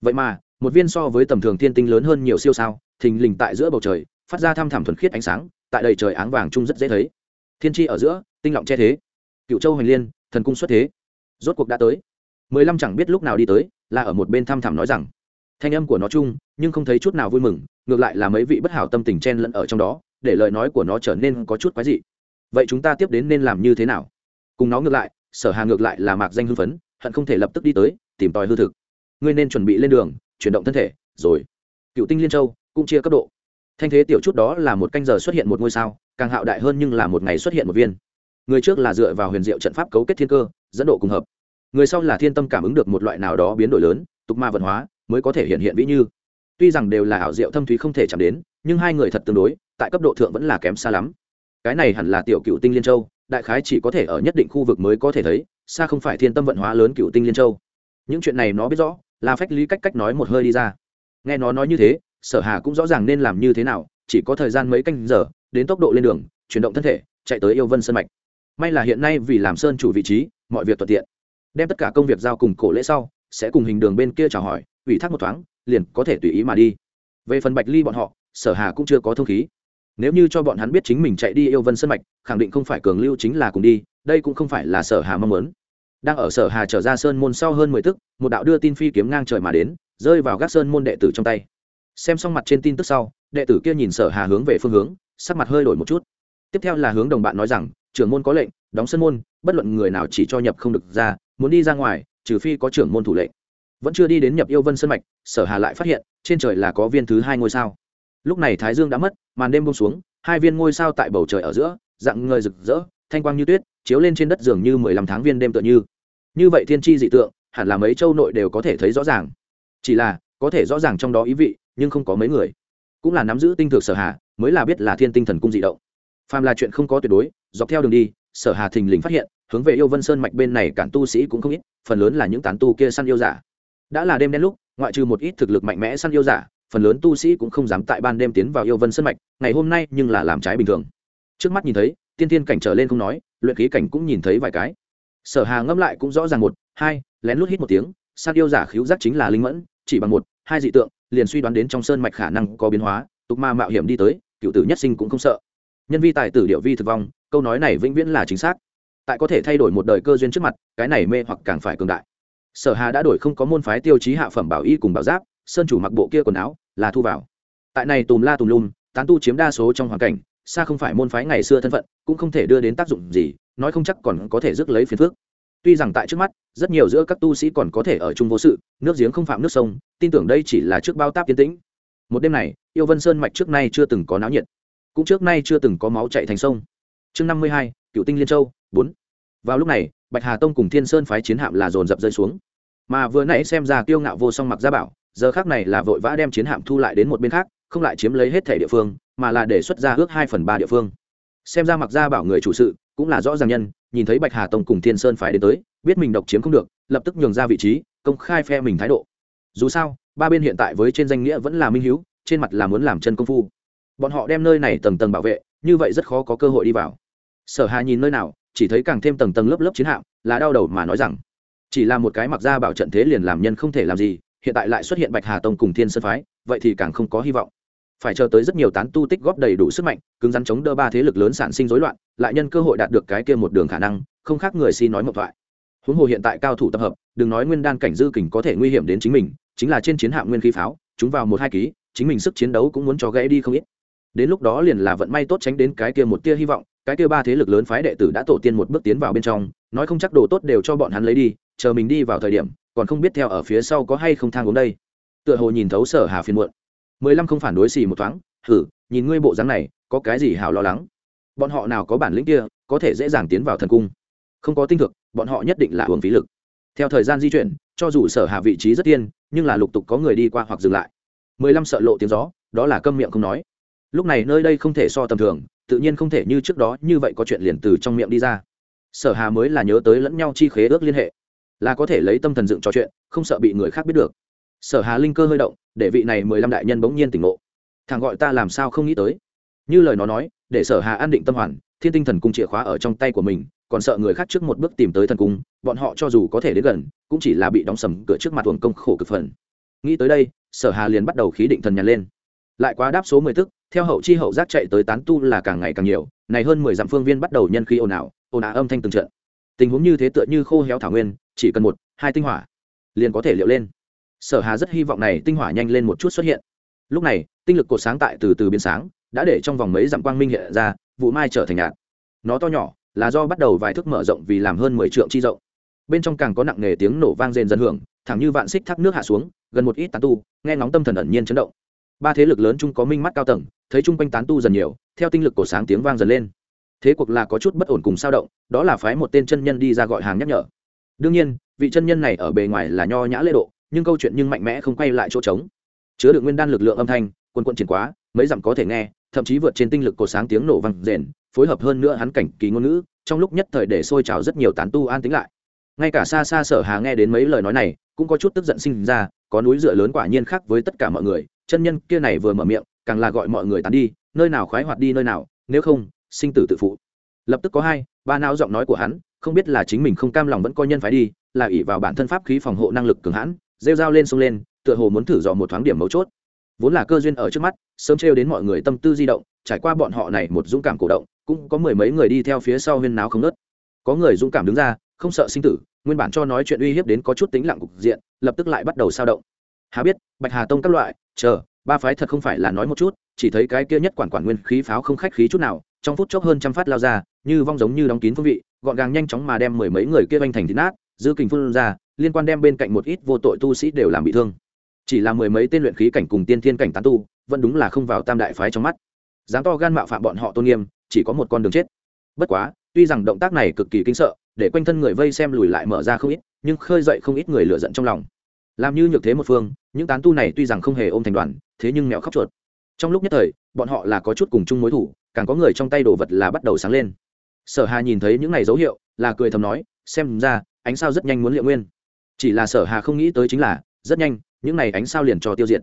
Vậy mà, một viên so với tầm thường thiên tinh lớn hơn nhiều siêu sao, thình lình tại giữa bầu trời, phát ra thăm thẳm thuần khiết ánh sáng, tại đầy trời áng vàng chung rất dễ thấy. Thiên tri ở giữa, tinh lọng che thế. Cựu châu hoành liên, thần cung xuất thế. Rốt cuộc đã tới. Mười lăm chẳng biết lúc nào đi tới là ở một bên thăm thẳm nói rằng, thanh âm của nó chung, nhưng không thấy chút nào vui mừng, ngược lại là mấy vị bất hảo tâm tình chen lẫn ở trong đó, để lời nói của nó trở nên có chút quái dị. Vậy chúng ta tiếp đến nên làm như thế nào? Cùng nó ngược lại, sở hà ngược lại là mạc danh hưng phấn, hận không thể lập tức đi tới, tìm tòi hư thực. Ngươi nên chuẩn bị lên đường, chuyển động thân thể, rồi. Cựu tinh liên châu cũng chia cấp độ. Thanh thế tiểu chút đó là một canh giờ xuất hiện một ngôi sao, càng hạo đại hơn nhưng là một ngày xuất hiện một viên. Người trước là dựa vào huyền diệu trận pháp cấu kết thiên cơ, dẫn độ cùng hợp người sau là thiên tâm cảm ứng được một loại nào đó biến đổi lớn, tục ma vận hóa, mới có thể hiện hiện vĩ như. Tuy rằng đều là ảo diệu thâm thúy không thể chạm đến, nhưng hai người thật tương đối, tại cấp độ thượng vẫn là kém xa lắm. Cái này hẳn là tiểu cựu tinh liên châu, đại khái chỉ có thể ở nhất định khu vực mới có thể thấy, xa không phải thiên tâm vận hóa lớn cựu tinh liên châu. Những chuyện này nó biết rõ, là phách lý cách cách nói một hơi đi ra. Nghe nó nói như thế, sở hà cũng rõ ràng nên làm như thế nào, chỉ có thời gian mấy canh giờ, đến tốc độ lên đường, chuyển động thân thể, chạy tới yêu vân sân mạch. May là hiện nay vì làm sơn chủ vị trí, mọi việc thuận tiện đem tất cả công việc giao cùng cổ lễ sau, sẽ cùng hình đường bên kia chào hỏi, ủy thác một thoáng, liền có thể tùy ý mà đi. Về phần bạch ly bọn họ, sở hà cũng chưa có thông khí. Nếu như cho bọn hắn biết chính mình chạy đi yêu vân sân mạch, khẳng định không phải cường lưu chính là cùng đi, đây cũng không phải là sở hà mong muốn. Đang ở sở hà trở ra sơn môn sau hơn mười tức, một đạo đưa tin phi kiếm ngang trời mà đến, rơi vào gác sơn môn đệ tử trong tay. Xem xong mặt trên tin tức sau, đệ tử kia nhìn sở hà hướng về phương hướng, sắc mặt hơi đổi một chút. Tiếp theo là hướng đồng bạn nói rằng, trưởng môn có lệnh, đóng sân môn, bất luận người nào chỉ cho nhập không được ra muốn đi ra ngoài, trừ phi có trưởng môn thủ lệnh. Vẫn chưa đi đến nhập yêu vân sân mạch, sở hà lại phát hiện, trên trời là có viên thứ hai ngôi sao. Lúc này thái dương đã mất, màn đêm bông xuống, hai viên ngôi sao tại bầu trời ở giữa, dạng ngời rực rỡ, thanh quang như tuyết, chiếu lên trên đất dường như mười lăm tháng viên đêm tựa như. Như vậy thiên tri dị tượng, hẳn là mấy châu nội đều có thể thấy rõ ràng. Chỉ là, có thể rõ ràng trong đó ý vị, nhưng không có mấy người. Cũng là nắm giữ tinh thực sở hà, mới là biết là thiên tinh thần cung dị động. Phàm là chuyện không có tuyệt đối, dọc theo đường đi, sở hà thình lình phát hiện hướng về yêu vân sơn mạch bên này cản tu sĩ cũng không ít, phần lớn là những tán tu kia săn yêu giả. Đã là đêm đen lúc, ngoại trừ một ít thực lực mạnh mẽ săn yêu giả, phần lớn tu sĩ cũng không dám tại ban đêm tiến vào yêu vân sơn mạch, ngày hôm nay nhưng là làm trái bình thường. Trước mắt nhìn thấy, tiên tiên cảnh trở lên không nói, luyện khí cảnh cũng nhìn thấy vài cái. Sở hà ngâm lại cũng rõ ràng một, hai, lén lút hít một tiếng, săn yêu giả khiếu giác chính là linh mẫn, chỉ bằng một, hai dị tượng, liền suy đoán đến trong sơn mạch khả năng có biến hóa, tục ma mạo hiểm đi tới, cựu tử nhất sinh cũng không sợ. Nhân vi tài tử điệu vi thực vong, câu nói này vĩnh viễn là chính xác tại có thể thay đổi một đời cơ duyên trước mặt, cái này mê hoặc càng phải cường đại. Sở hà đã đổi không có môn phái tiêu chí hạ phẩm bảo y cùng bảo giáp, sơn chủ mặc bộ kia quần áo, là thu vào. Tại này tùm la tùm lum, tán tu chiếm đa số trong hoàn cảnh, xa không phải môn phái ngày xưa thân phận, cũng không thể đưa đến tác dụng gì, nói không chắc còn có thể rước lấy phiền phước tuy rằng tại trước mắt, rất nhiều giữa các tu sĩ còn có thể ở chung vô sự, nước giếng không phạm nước sông, tin tưởng đây chỉ là trước bao táp tiến tĩnh. Một đêm này, yêu vân sơn mạch trước nay chưa từng có náo nhiệt. Cũng trước nay chưa từng có máu chạy thành sông. Chương năm mươi hai cựu tinh liên châu bốn. Vào lúc này, bạch hà tông cùng thiên sơn phái chiến hạm là dồn dập rơi xuống. Mà vừa nãy xem ra kiêu ngạo vô song mặc gia bảo, giờ khác này là vội vã đem chiến hạm thu lại đến một bên khác, không lại chiếm lấy hết thể địa phương, mà là để xuất ra ước hai phần ba địa phương. Xem ra mặc gia bảo người chủ sự cũng là rõ ràng nhân, nhìn thấy bạch hà tông cùng thiên sơn phái đến tới, biết mình độc chiếm không được, lập tức nhường ra vị trí, công khai phe mình thái độ. Dù sao, ba bên hiện tại với trên danh nghĩa vẫn là minh hữu trên mặt là muốn làm chân công phu. Bọn họ đem nơi này tầng tầng bảo vệ, như vậy rất khó có cơ hội đi vào. Sở hà nhìn nơi nào chỉ thấy càng thêm tầng tầng lớp lớp chiến hạm, là đau đầu mà nói rằng, chỉ là một cái mặc ra bảo trận thế liền làm nhân không thể làm gì, hiện tại lại xuất hiện bạch hà tông cùng thiên sơn phái, vậy thì càng không có hy vọng. Phải chờ tới rất nhiều tán tu tích góp đầy đủ sức mạnh, cứng rắn chống đỡ ba thế lực lớn sản sinh rối loạn, lại nhân cơ hội đạt được cái kia một đường khả năng, không khác người si nói một thoại. Huống hồ hiện tại cao thủ tập hợp, đừng nói nguyên đan cảnh dư kình có thể nguy hiểm đến chính mình, chính là trên chiến hạm nguyên khí pháo, chúng vào một hai ký, chính mình sức chiến đấu cũng muốn cho gãy đi không ít. Đến lúc đó liền là vận may tốt tránh đến cái kia một tia hy vọng cái kia ba thế lực lớn phái đệ tử đã tổ tiên một bước tiến vào bên trong, nói không chắc đồ tốt đều cho bọn hắn lấy đi, chờ mình đi vào thời điểm, còn không biết theo ở phía sau có hay không thang uống đây. Tựa hồ nhìn thấu sở hà phiền muộn. Mười lăm không phản đối xì một thoáng thử nhìn ngươi bộ dáng này, có cái gì hào lo lắng? Bọn họ nào có bản lĩnh kia, có thể dễ dàng tiến vào thần cung. Không có tinh thực, bọn họ nhất định là uống phí lực. Theo thời gian di chuyển, cho dù sở hà vị trí rất tiên nhưng là lục tục có người đi qua hoặc dừng lại. Mười lăm sợ lộ tiếng gió, đó là câm miệng không nói. Lúc này nơi đây không thể so tầm thường tự nhiên không thể như trước đó như vậy có chuyện liền từ trong miệng đi ra. Sở hà mới là nhớ tới lẫn nhau chi khế ước liên hệ. Là có thể lấy tâm thần dựng trò chuyện, không sợ bị người khác biết được. Sở hà linh cơ hơi động, để vị này mười lăm đại nhân bỗng nhiên tỉnh ngộ. Thằng gọi ta làm sao không nghĩ tới? Như lời nó nói, để sở hà an định tâm hoàn, thiên tinh thần cung chìa khóa ở trong tay của mình, còn sợ người khác trước một bước tìm tới thần cung, bọn họ cho dù có thể đến gần, cũng chỉ là bị đóng sầm cửa trước mặt tuồng công khổ cực phần. Nghĩ tới đây, sở hà liền bắt đầu khí định thần nhàn lên. Lại quá đáp số mười thức theo hậu chi hậu giác chạy tới tán tu là càng ngày càng nhiều, này hơn mười dặm phương viên bắt đầu nhân khí ồn ào ồn ào âm thanh từng trận. Tình huống như thế tựa như khô héo thảo nguyên, chỉ cần một, hai tinh hỏa, liền có thể liệu lên. Sở hà rất hy vọng này tinh hỏa nhanh lên một chút xuất hiện. Lúc này, tinh lực cột sáng tại từ từ biến sáng, đã để trong vòng mấy dặm quang minh hiện ra, vụ mai trở thành nhạt. Nó to nhỏ, là do bắt đầu vài thước mở rộng vì làm hơn mười trượng chi rộng. Bên trong càng có nặng nề tiếng nổ vang rền dân hưởng, thẳng như vạn xích thác nước hạ xuống, gần một ít tán tu, nghe ngóng tâm thần ẩn nhiên chấn động ba thế lực lớn chung có minh mắt cao tầng, thấy chung quanh tán tu dần nhiều, theo tinh lực cổ sáng tiếng vang dần lên. Thế cuộc là có chút bất ổn cùng sao động, đó là phái một tên chân nhân đi ra gọi hàng nhắc nhở. Đương nhiên, vị chân nhân này ở bề ngoài là nho nhã lễ độ, nhưng câu chuyện nhưng mạnh mẽ không quay lại chỗ trống. Chứa được nguyên đan lực lượng âm thanh quân quận triển quá, mấy dặm có thể nghe, thậm chí vượt trên tinh lực cột sáng tiếng nổ vang rền, phối hợp hơn nữa hắn cảnh kỳ ngôn ngữ, trong lúc nhất thời để sôi trào rất nhiều tán tu an tính lại. Ngay cả xa xa sở hà nghe đến mấy lời nói này, cũng có chút tức giận sinh ra, có núi dựa lớn quả nhiên khác với tất cả mọi người chân nhân kia này vừa mở miệng, càng là gọi mọi người tán đi, nơi nào khoái hoạt đi nơi nào, nếu không, sinh tử tự phụ. Lập tức có hai, ba não giọng nói của hắn, không biết là chính mình không cam lòng vẫn coi nhân phải đi, là ỷ vào bản thân pháp khí phòng hộ năng lực cường hãn, rêu dao lên sông lên, tựa hồ muốn thử dò một thoáng điểm mấu chốt. Vốn là cơ duyên ở trước mắt, sớm trêu đến mọi người tâm tư di động, trải qua bọn họ này một dũng cảm cổ động, cũng có mười mấy người đi theo phía sau huyên náo không nớt có người dũng cảm đứng ra, không sợ sinh tử, nguyên bản cho nói chuyện uy hiếp đến có chút tính lặng cục diện, lập tức lại bắt đầu sao động hà biết, bạch hà tông các loại, chờ, ba phái thật không phải là nói một chút, chỉ thấy cái kia nhất quản quản nguyên khí pháo không khách khí chút nào, trong phút chốc hơn trăm phát lao ra, như vong giống như đóng kín phương vị, gọn gàng nhanh chóng mà đem mười mấy người kia vanh thành thịt nát dư kình phun ra, liên quan đem bên cạnh một ít vô tội tu sĩ đều làm bị thương. Chỉ là mười mấy tên luyện khí cảnh cùng tiên thiên cảnh tán tu, vẫn đúng là không vào tam đại phái trong mắt. Dám to gan mạo phạm bọn họ tôn nghiêm, chỉ có một con đường chết. Bất quá, tuy rằng động tác này cực kỳ kinh sợ, để quanh thân người vây xem lùi lại mở ra không ít, nhưng khơi dậy không ít người lựa giận trong lòng làm như nhược thế một phương, những tán tu này tuy rằng không hề ôm thành đoàn, thế nhưng mẹo khóc chuột. Trong lúc nhất thời, bọn họ là có chút cùng chung mối thủ, càng có người trong tay đồ vật là bắt đầu sáng lên. Sở hà nhìn thấy những này dấu hiệu, là cười thầm nói, xem ra, ánh sao rất nhanh muốn liệu nguyên. Chỉ là sở hà không nghĩ tới chính là, rất nhanh, những này ánh sao liền cho tiêu diệt.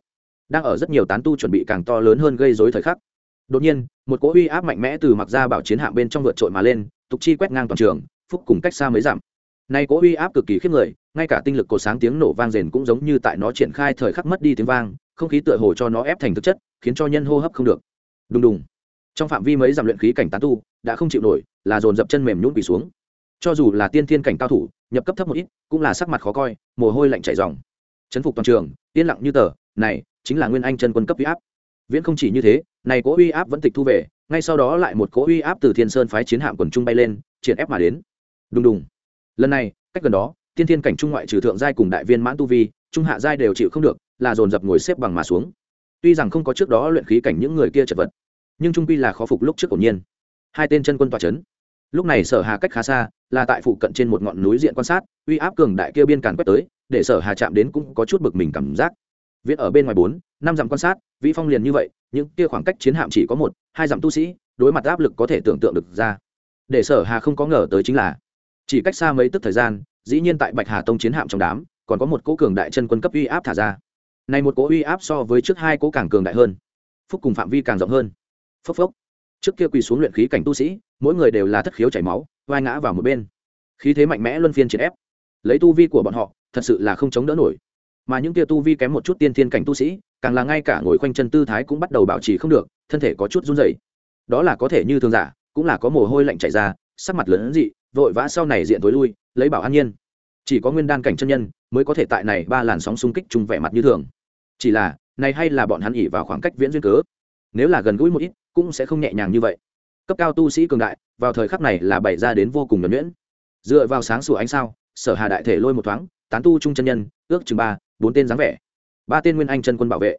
Đang ở rất nhiều tán tu chuẩn bị càng to lớn hơn gây rối thời khắc. Đột nhiên, một cỗ uy áp mạnh mẽ từ mặc ra bảo chiến hạm bên trong vượt trội mà lên, tục chi quét ngang toàn trường, phúc cùng cách xa mới giảm nay cỗ uy áp cực kỳ khiếp người ngay cả tinh lực cổ sáng tiếng nổ vang rền cũng giống như tại nó triển khai thời khắc mất đi tiếng vang, không khí tựa hồ cho nó ép thành thực chất, khiến cho nhân hô hấp không được. Đùng đùng. Trong phạm vi mấy giảm luyện khí cảnh tán tu, đã không chịu nổi, là dồn dập chân mềm nhún quỳ xuống. Cho dù là tiên thiên cảnh cao thủ, nhập cấp thấp một ít, cũng là sắc mặt khó coi, mồ hôi lạnh chảy ròng. Chấn phục toàn trường, yên lặng như tờ, này, chính là nguyên anh chân quân cấp uy áp. Viễn không chỉ như thế, này cố uy áp vẫn tịch thu về, ngay sau đó lại một cố uy áp từ thiên sơn phái chiến hạm quần trung bay lên, triển ép mà đến. Đùng đùng. Lần này, cách gần đó tiên thiên cảnh trung ngoại trừ thượng giai cùng đại viên mãn tu vi, trung hạ giai đều chịu không được, là dồn dập ngồi xếp bằng mà xuống. Tuy rằng không có trước đó luyện khí cảnh những người kia chật vật, nhưng trung quy là khó phục lúc trước cổ nhiên. Hai tên chân quân tòa c h ấ n lúc này sở hà cách khá xa, là tại phụ cận trên một ngọn núi diện quan sát, uy áp cường đại kia biên càn quét tới, để sở hà chạm đến cũng có chút bực mình cảm giác. Viết ở bên ngoài bốn, năm dặm quan sát, vĩ phong liền như vậy, những kia khoảng cách chiến hạm chỉ có một, hai dặm tu sĩ, đối mặt áp lực có thể tưởng tượng được ra. Để sở hà không có ngờ tới chính là, chỉ cách xa mấy tức thời gian dĩ nhiên tại bạch hà tông chiến hạm trong đám, còn có một cỗ cường đại chân quân cấp uy áp thả ra. Này một cỗ uy áp so với trước hai cỗ càng cường đại hơn. Phúc cùng phạm vi càng rộng hơn. Phốc phốc. Trước kia quỳ xuống luyện khí cảnh tu sĩ, mỗi người đều là thất khiếu chảy máu vai ngã vào một bên. Khí thế mạnh mẽ luân phiên chiến ép. Lấy tu vi của bọn họ, thật sự là không chống đỡ nổi. Mà những kia tu vi kém một chút tiên thiên cảnh tu sĩ, càng là ngay cả ngồi khoanh chân tư thái cũng bắt đầu bảo trì không được, thân thể có chút run rẩy. Đó là có thể như thường giả, cũng là có mồ hôi lạnh chảy ra, sắc mặt lớn dị vội vã sau này diện tối lui, lấy bảo an nhiên. Chỉ có nguyên đan cảnh chân nhân mới có thể tại này ba làn sóng xung kích chung vẻ mặt như thường. Chỉ là, này hay là bọn hắn ỉ vào khoảng cách viễn duyên cớ? Nếu là gần gũi một ít, cũng sẽ không nhẹ nhàng như vậy. Cấp cao tu sĩ cường đại, vào thời khắc này là bày ra đến vô cùng nhuẩn nhuyễn. Dựa vào sáng sủa ánh sao, sở hà đại thể lôi một thoáng, tán tu trung chân nhân, ước chừng ba, bốn tên dáng vẻ. Ba tên nguyên anh chân quân bảo vệ.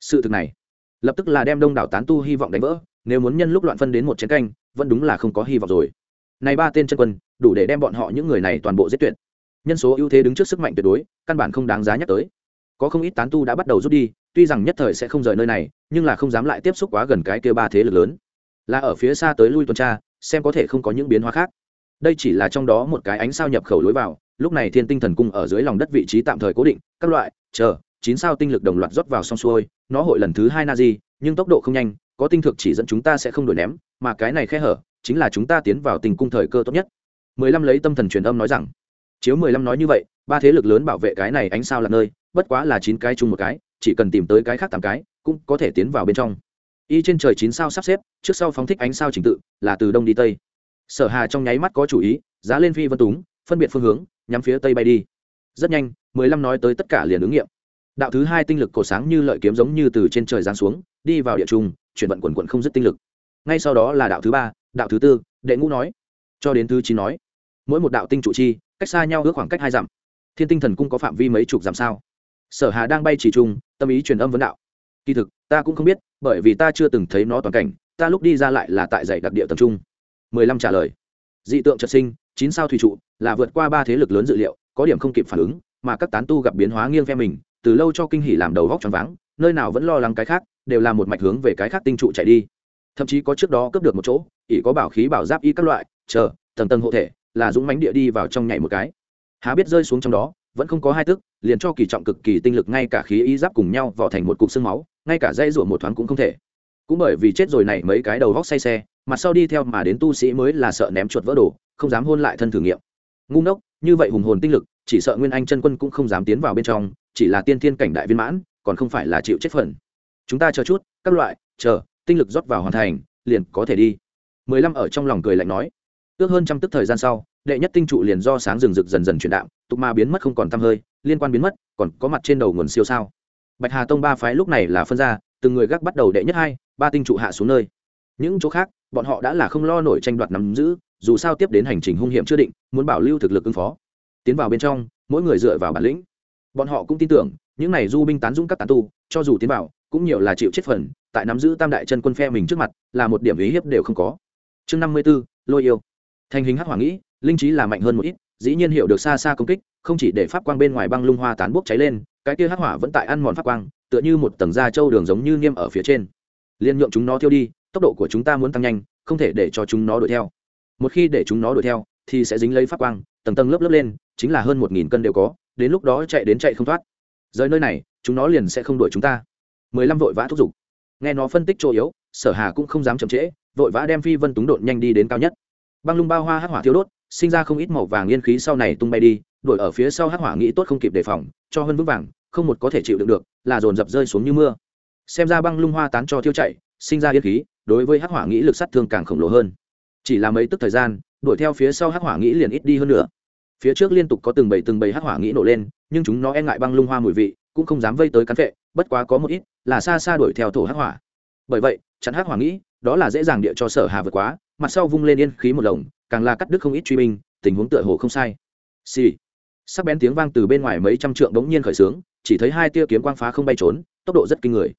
Sự thực này, lập tức là đem đông đảo tán tu hy vọng đánh vỡ, nếu muốn nhân lúc loạn phân đến một chiến canh, vẫn đúng là không có hy vọng rồi này ba tên chân quân, đủ để đem bọn họ những người này toàn bộ giết tuyệt. Nhân số ưu thế đứng trước sức mạnh tuyệt đối, căn bản không đáng giá nhắc tới. Có không ít tán tu đã bắt đầu rút đi, tuy rằng nhất thời sẽ không rời nơi này, nhưng là không dám lại tiếp xúc quá gần cái kia ba thế lực lớn. Là ở phía xa tới lui tuần tra, xem có thể không có những biến hóa khác. Đây chỉ là trong đó một cái ánh sao nhập khẩu lối vào, lúc này thiên tinh thần cung ở dưới lòng đất vị trí tạm thời cố định, các loại, chờ, chín sao tinh lực đồng loạt rót vào xong xuôi, nó hội lần thứ hai na di, nhưng tốc độ không nhanh, có tinh thực chỉ dẫn chúng ta sẽ không đổi ném, mà cái này khe hở chính là chúng ta tiến vào tình cung thời cơ tốt nhất. Mười lăm lấy tâm thần truyền âm nói rằng, chiếu mười lăm nói như vậy, ba thế lực lớn bảo vệ cái này ánh sao là nơi, bất quá là chín cái chung một cái, chỉ cần tìm tới cái khác tám cái, cũng có thể tiến vào bên trong. Y trên trời chín sao sắp xếp, trước sau phóng thích ánh sao trình tự, là từ đông đi tây. Sở hà trong nháy mắt có chủ ý, giá lên phi vân túng, phân biệt phương hướng, nhắm phía tây bay đi. Rất nhanh, mười lăm nói tới tất cả liền ứng nghiệm. Đạo thứ hai tinh lực cổ sáng như lợi kiếm giống như từ trên trời giáng xuống, đi vào địa trung, chuyển vận quần quận không dứt tinh lực. Ngay sau đó là đạo thứ ba đạo thứ tư, đệ ngũ nói. Cho đến thứ chín nói, mỗi một đạo tinh trụ chi, cách xa nhau ước khoảng cách hai dặm. Thiên tinh thần cung có phạm vi mấy chục dặm sao? Sở hà đang bay chỉ trung, tâm ý truyền âm vấn đạo. Kỳ thực, ta cũng không biết, bởi vì ta chưa từng thấy nó toàn cảnh, ta lúc đi ra lại là tại dãy đặc địa tập trung. Mười lăm trả lời. Dị tượng trật sinh, chín sao thủy trụ, là vượt qua ba thế lực lớn dự liệu, có điểm không kịp phản ứng, mà các tán tu gặp biến hóa nghiêng phe mình, từ lâu cho kinh hỉ làm đầu góc choáng váng, nơi nào vẫn lo lắng cái khác, đều là một mạch hướng về cái khác tinh trụ chạy đi thậm chí có trước đó cướp được một chỗ, ỷ có bảo khí bảo giáp y các loại, chờ, tầng tầng hộ thể, là dũng mánh địa đi vào trong nhảy một cái. Há biết rơi xuống trong đó, vẫn không có hai tức, liền cho kỳ trọng cực kỳ tinh lực ngay cả khí y giáp cùng nhau vỏ thành một cục xương máu, ngay cả dây rủa một thoáng cũng không thể. Cũng bởi vì chết rồi này mấy cái đầu vóc say xe mặt sau đi theo mà đến tu sĩ mới là sợ ném chuột vỡ đồ, không dám hôn lại thân thử nghiệm. Ngu ngốc, như vậy hùng hồn tinh lực, chỉ sợ nguyên anh chân quân cũng không dám tiến vào bên trong, chỉ là tiên thiên cảnh đại viên mãn, còn không phải là chịu chết phần. Chúng ta chờ chút, các loại, chờ tinh lực rót vào hoàn thành, liền có thể đi. Mười lăm ở trong lòng cười lạnh nói. Ước hơn trăm tức thời gian sau, đệ nhất tinh trụ liền do sáng rừng rực dần dần chuyển đạm tục ma biến mất không còn tăm hơi, liên quan biến mất, còn có mặt trên đầu nguồn siêu sao. Bạch hà tông ba phái lúc này là phân ra, từng người gác bắt đầu đệ nhất hai, ba tinh trụ hạ xuống nơi. Những chỗ khác, bọn họ đã là không lo nổi tranh đoạt nắm giữ, dù sao tiếp đến hành trình hung hiểm chưa định, muốn bảo lưu thực lực ứng phó. Tiến vào bên trong, mỗi người dựa vào bản lĩnh. Bọn họ cũng tin tưởng, những này du binh tán dũng các tán tu, cho dù tiến vào, cũng nhiều là chịu chết phần tại nắm giữ tam đại chân quân phe mình trước mặt, là một điểm ý hiếp đều không có. Chương năm mươi b ố lôi yêu. Thành hình hắc hỏa nghĩ, linh trí là mạnh hơn một ít, dĩ nhiên hiểu được xa xa công kích, không chỉ để pháp quang bên ngoài băng lung hoa tán bốc cháy lên, cái kia hắc hỏa vẫn tại ăn mòn pháp quang, tựa như một tầng da trâu đường giống như niêm ở phía trên. Liên nhượng chúng nó thiêu đi, tốc độ của chúng ta muốn tăng nhanh, không thể để cho chúng nó đuổi theo. Một khi để chúng nó đuổi theo, thì sẽ dính lấy pháp quang, tầng tầng lớp lớp lên, chính là hơn một nghìn cân đều có, đến lúc đó chạy đến chạy không thoát. Rời nơi này, chúng nó liền sẽ không đuổi chúng ta. mười lăm vội vã thúc giục nghe nó phân tích chỗ yếu, sở hà cũng không dám chậm trễ, vội vã đem phi vân túng đột nhanh đi đến cao nhất. Băng lung bao hoa hắc hỏa thiếu đốt, sinh ra không ít màu vàng yên khí sau này tung bay đi, đuổi ở phía sau hắc hỏa nghĩ tốt không kịp đề phòng, cho hơn vững vàng, không một có thể chịu đựng được, là dồn dập rơi xuống như mưa. Xem ra băng lung hoa tán cho thiêu chạy, sinh ra yên khí, đối với hắc hỏa nghĩ lực sát thương càng khổng lồ hơn. Chỉ là mấy tức thời gian, đuổi theo phía sau hắc hỏa nghĩ liền ít đi hơn nữa. Phía trước liên tục có từng bầy từng bầy hắc hỏa nghĩ nổ lên, nhưng chúng nó e ngại băng lung hoa mùi vị, cũng không dám vây tới cắn vệ bất quá có một ít là xa xa đuổi theo thổ hắc hỏa. Bởi vậy, chặn hắc hỏa nghĩ, đó là dễ dàng địa cho sở hà vượt quá, mặt sau vung lên yên khí một lồng, càng là cắt đứt không ít truy binh, tình huống tựa hồ không sai. Xì、sì. sắc bén tiếng vang từ bên ngoài mấy trăm trượng bỗng nhiên khởi xướng chỉ thấy hai tia kiếm quang phá không bay trốn, tốc độ rất kinh người.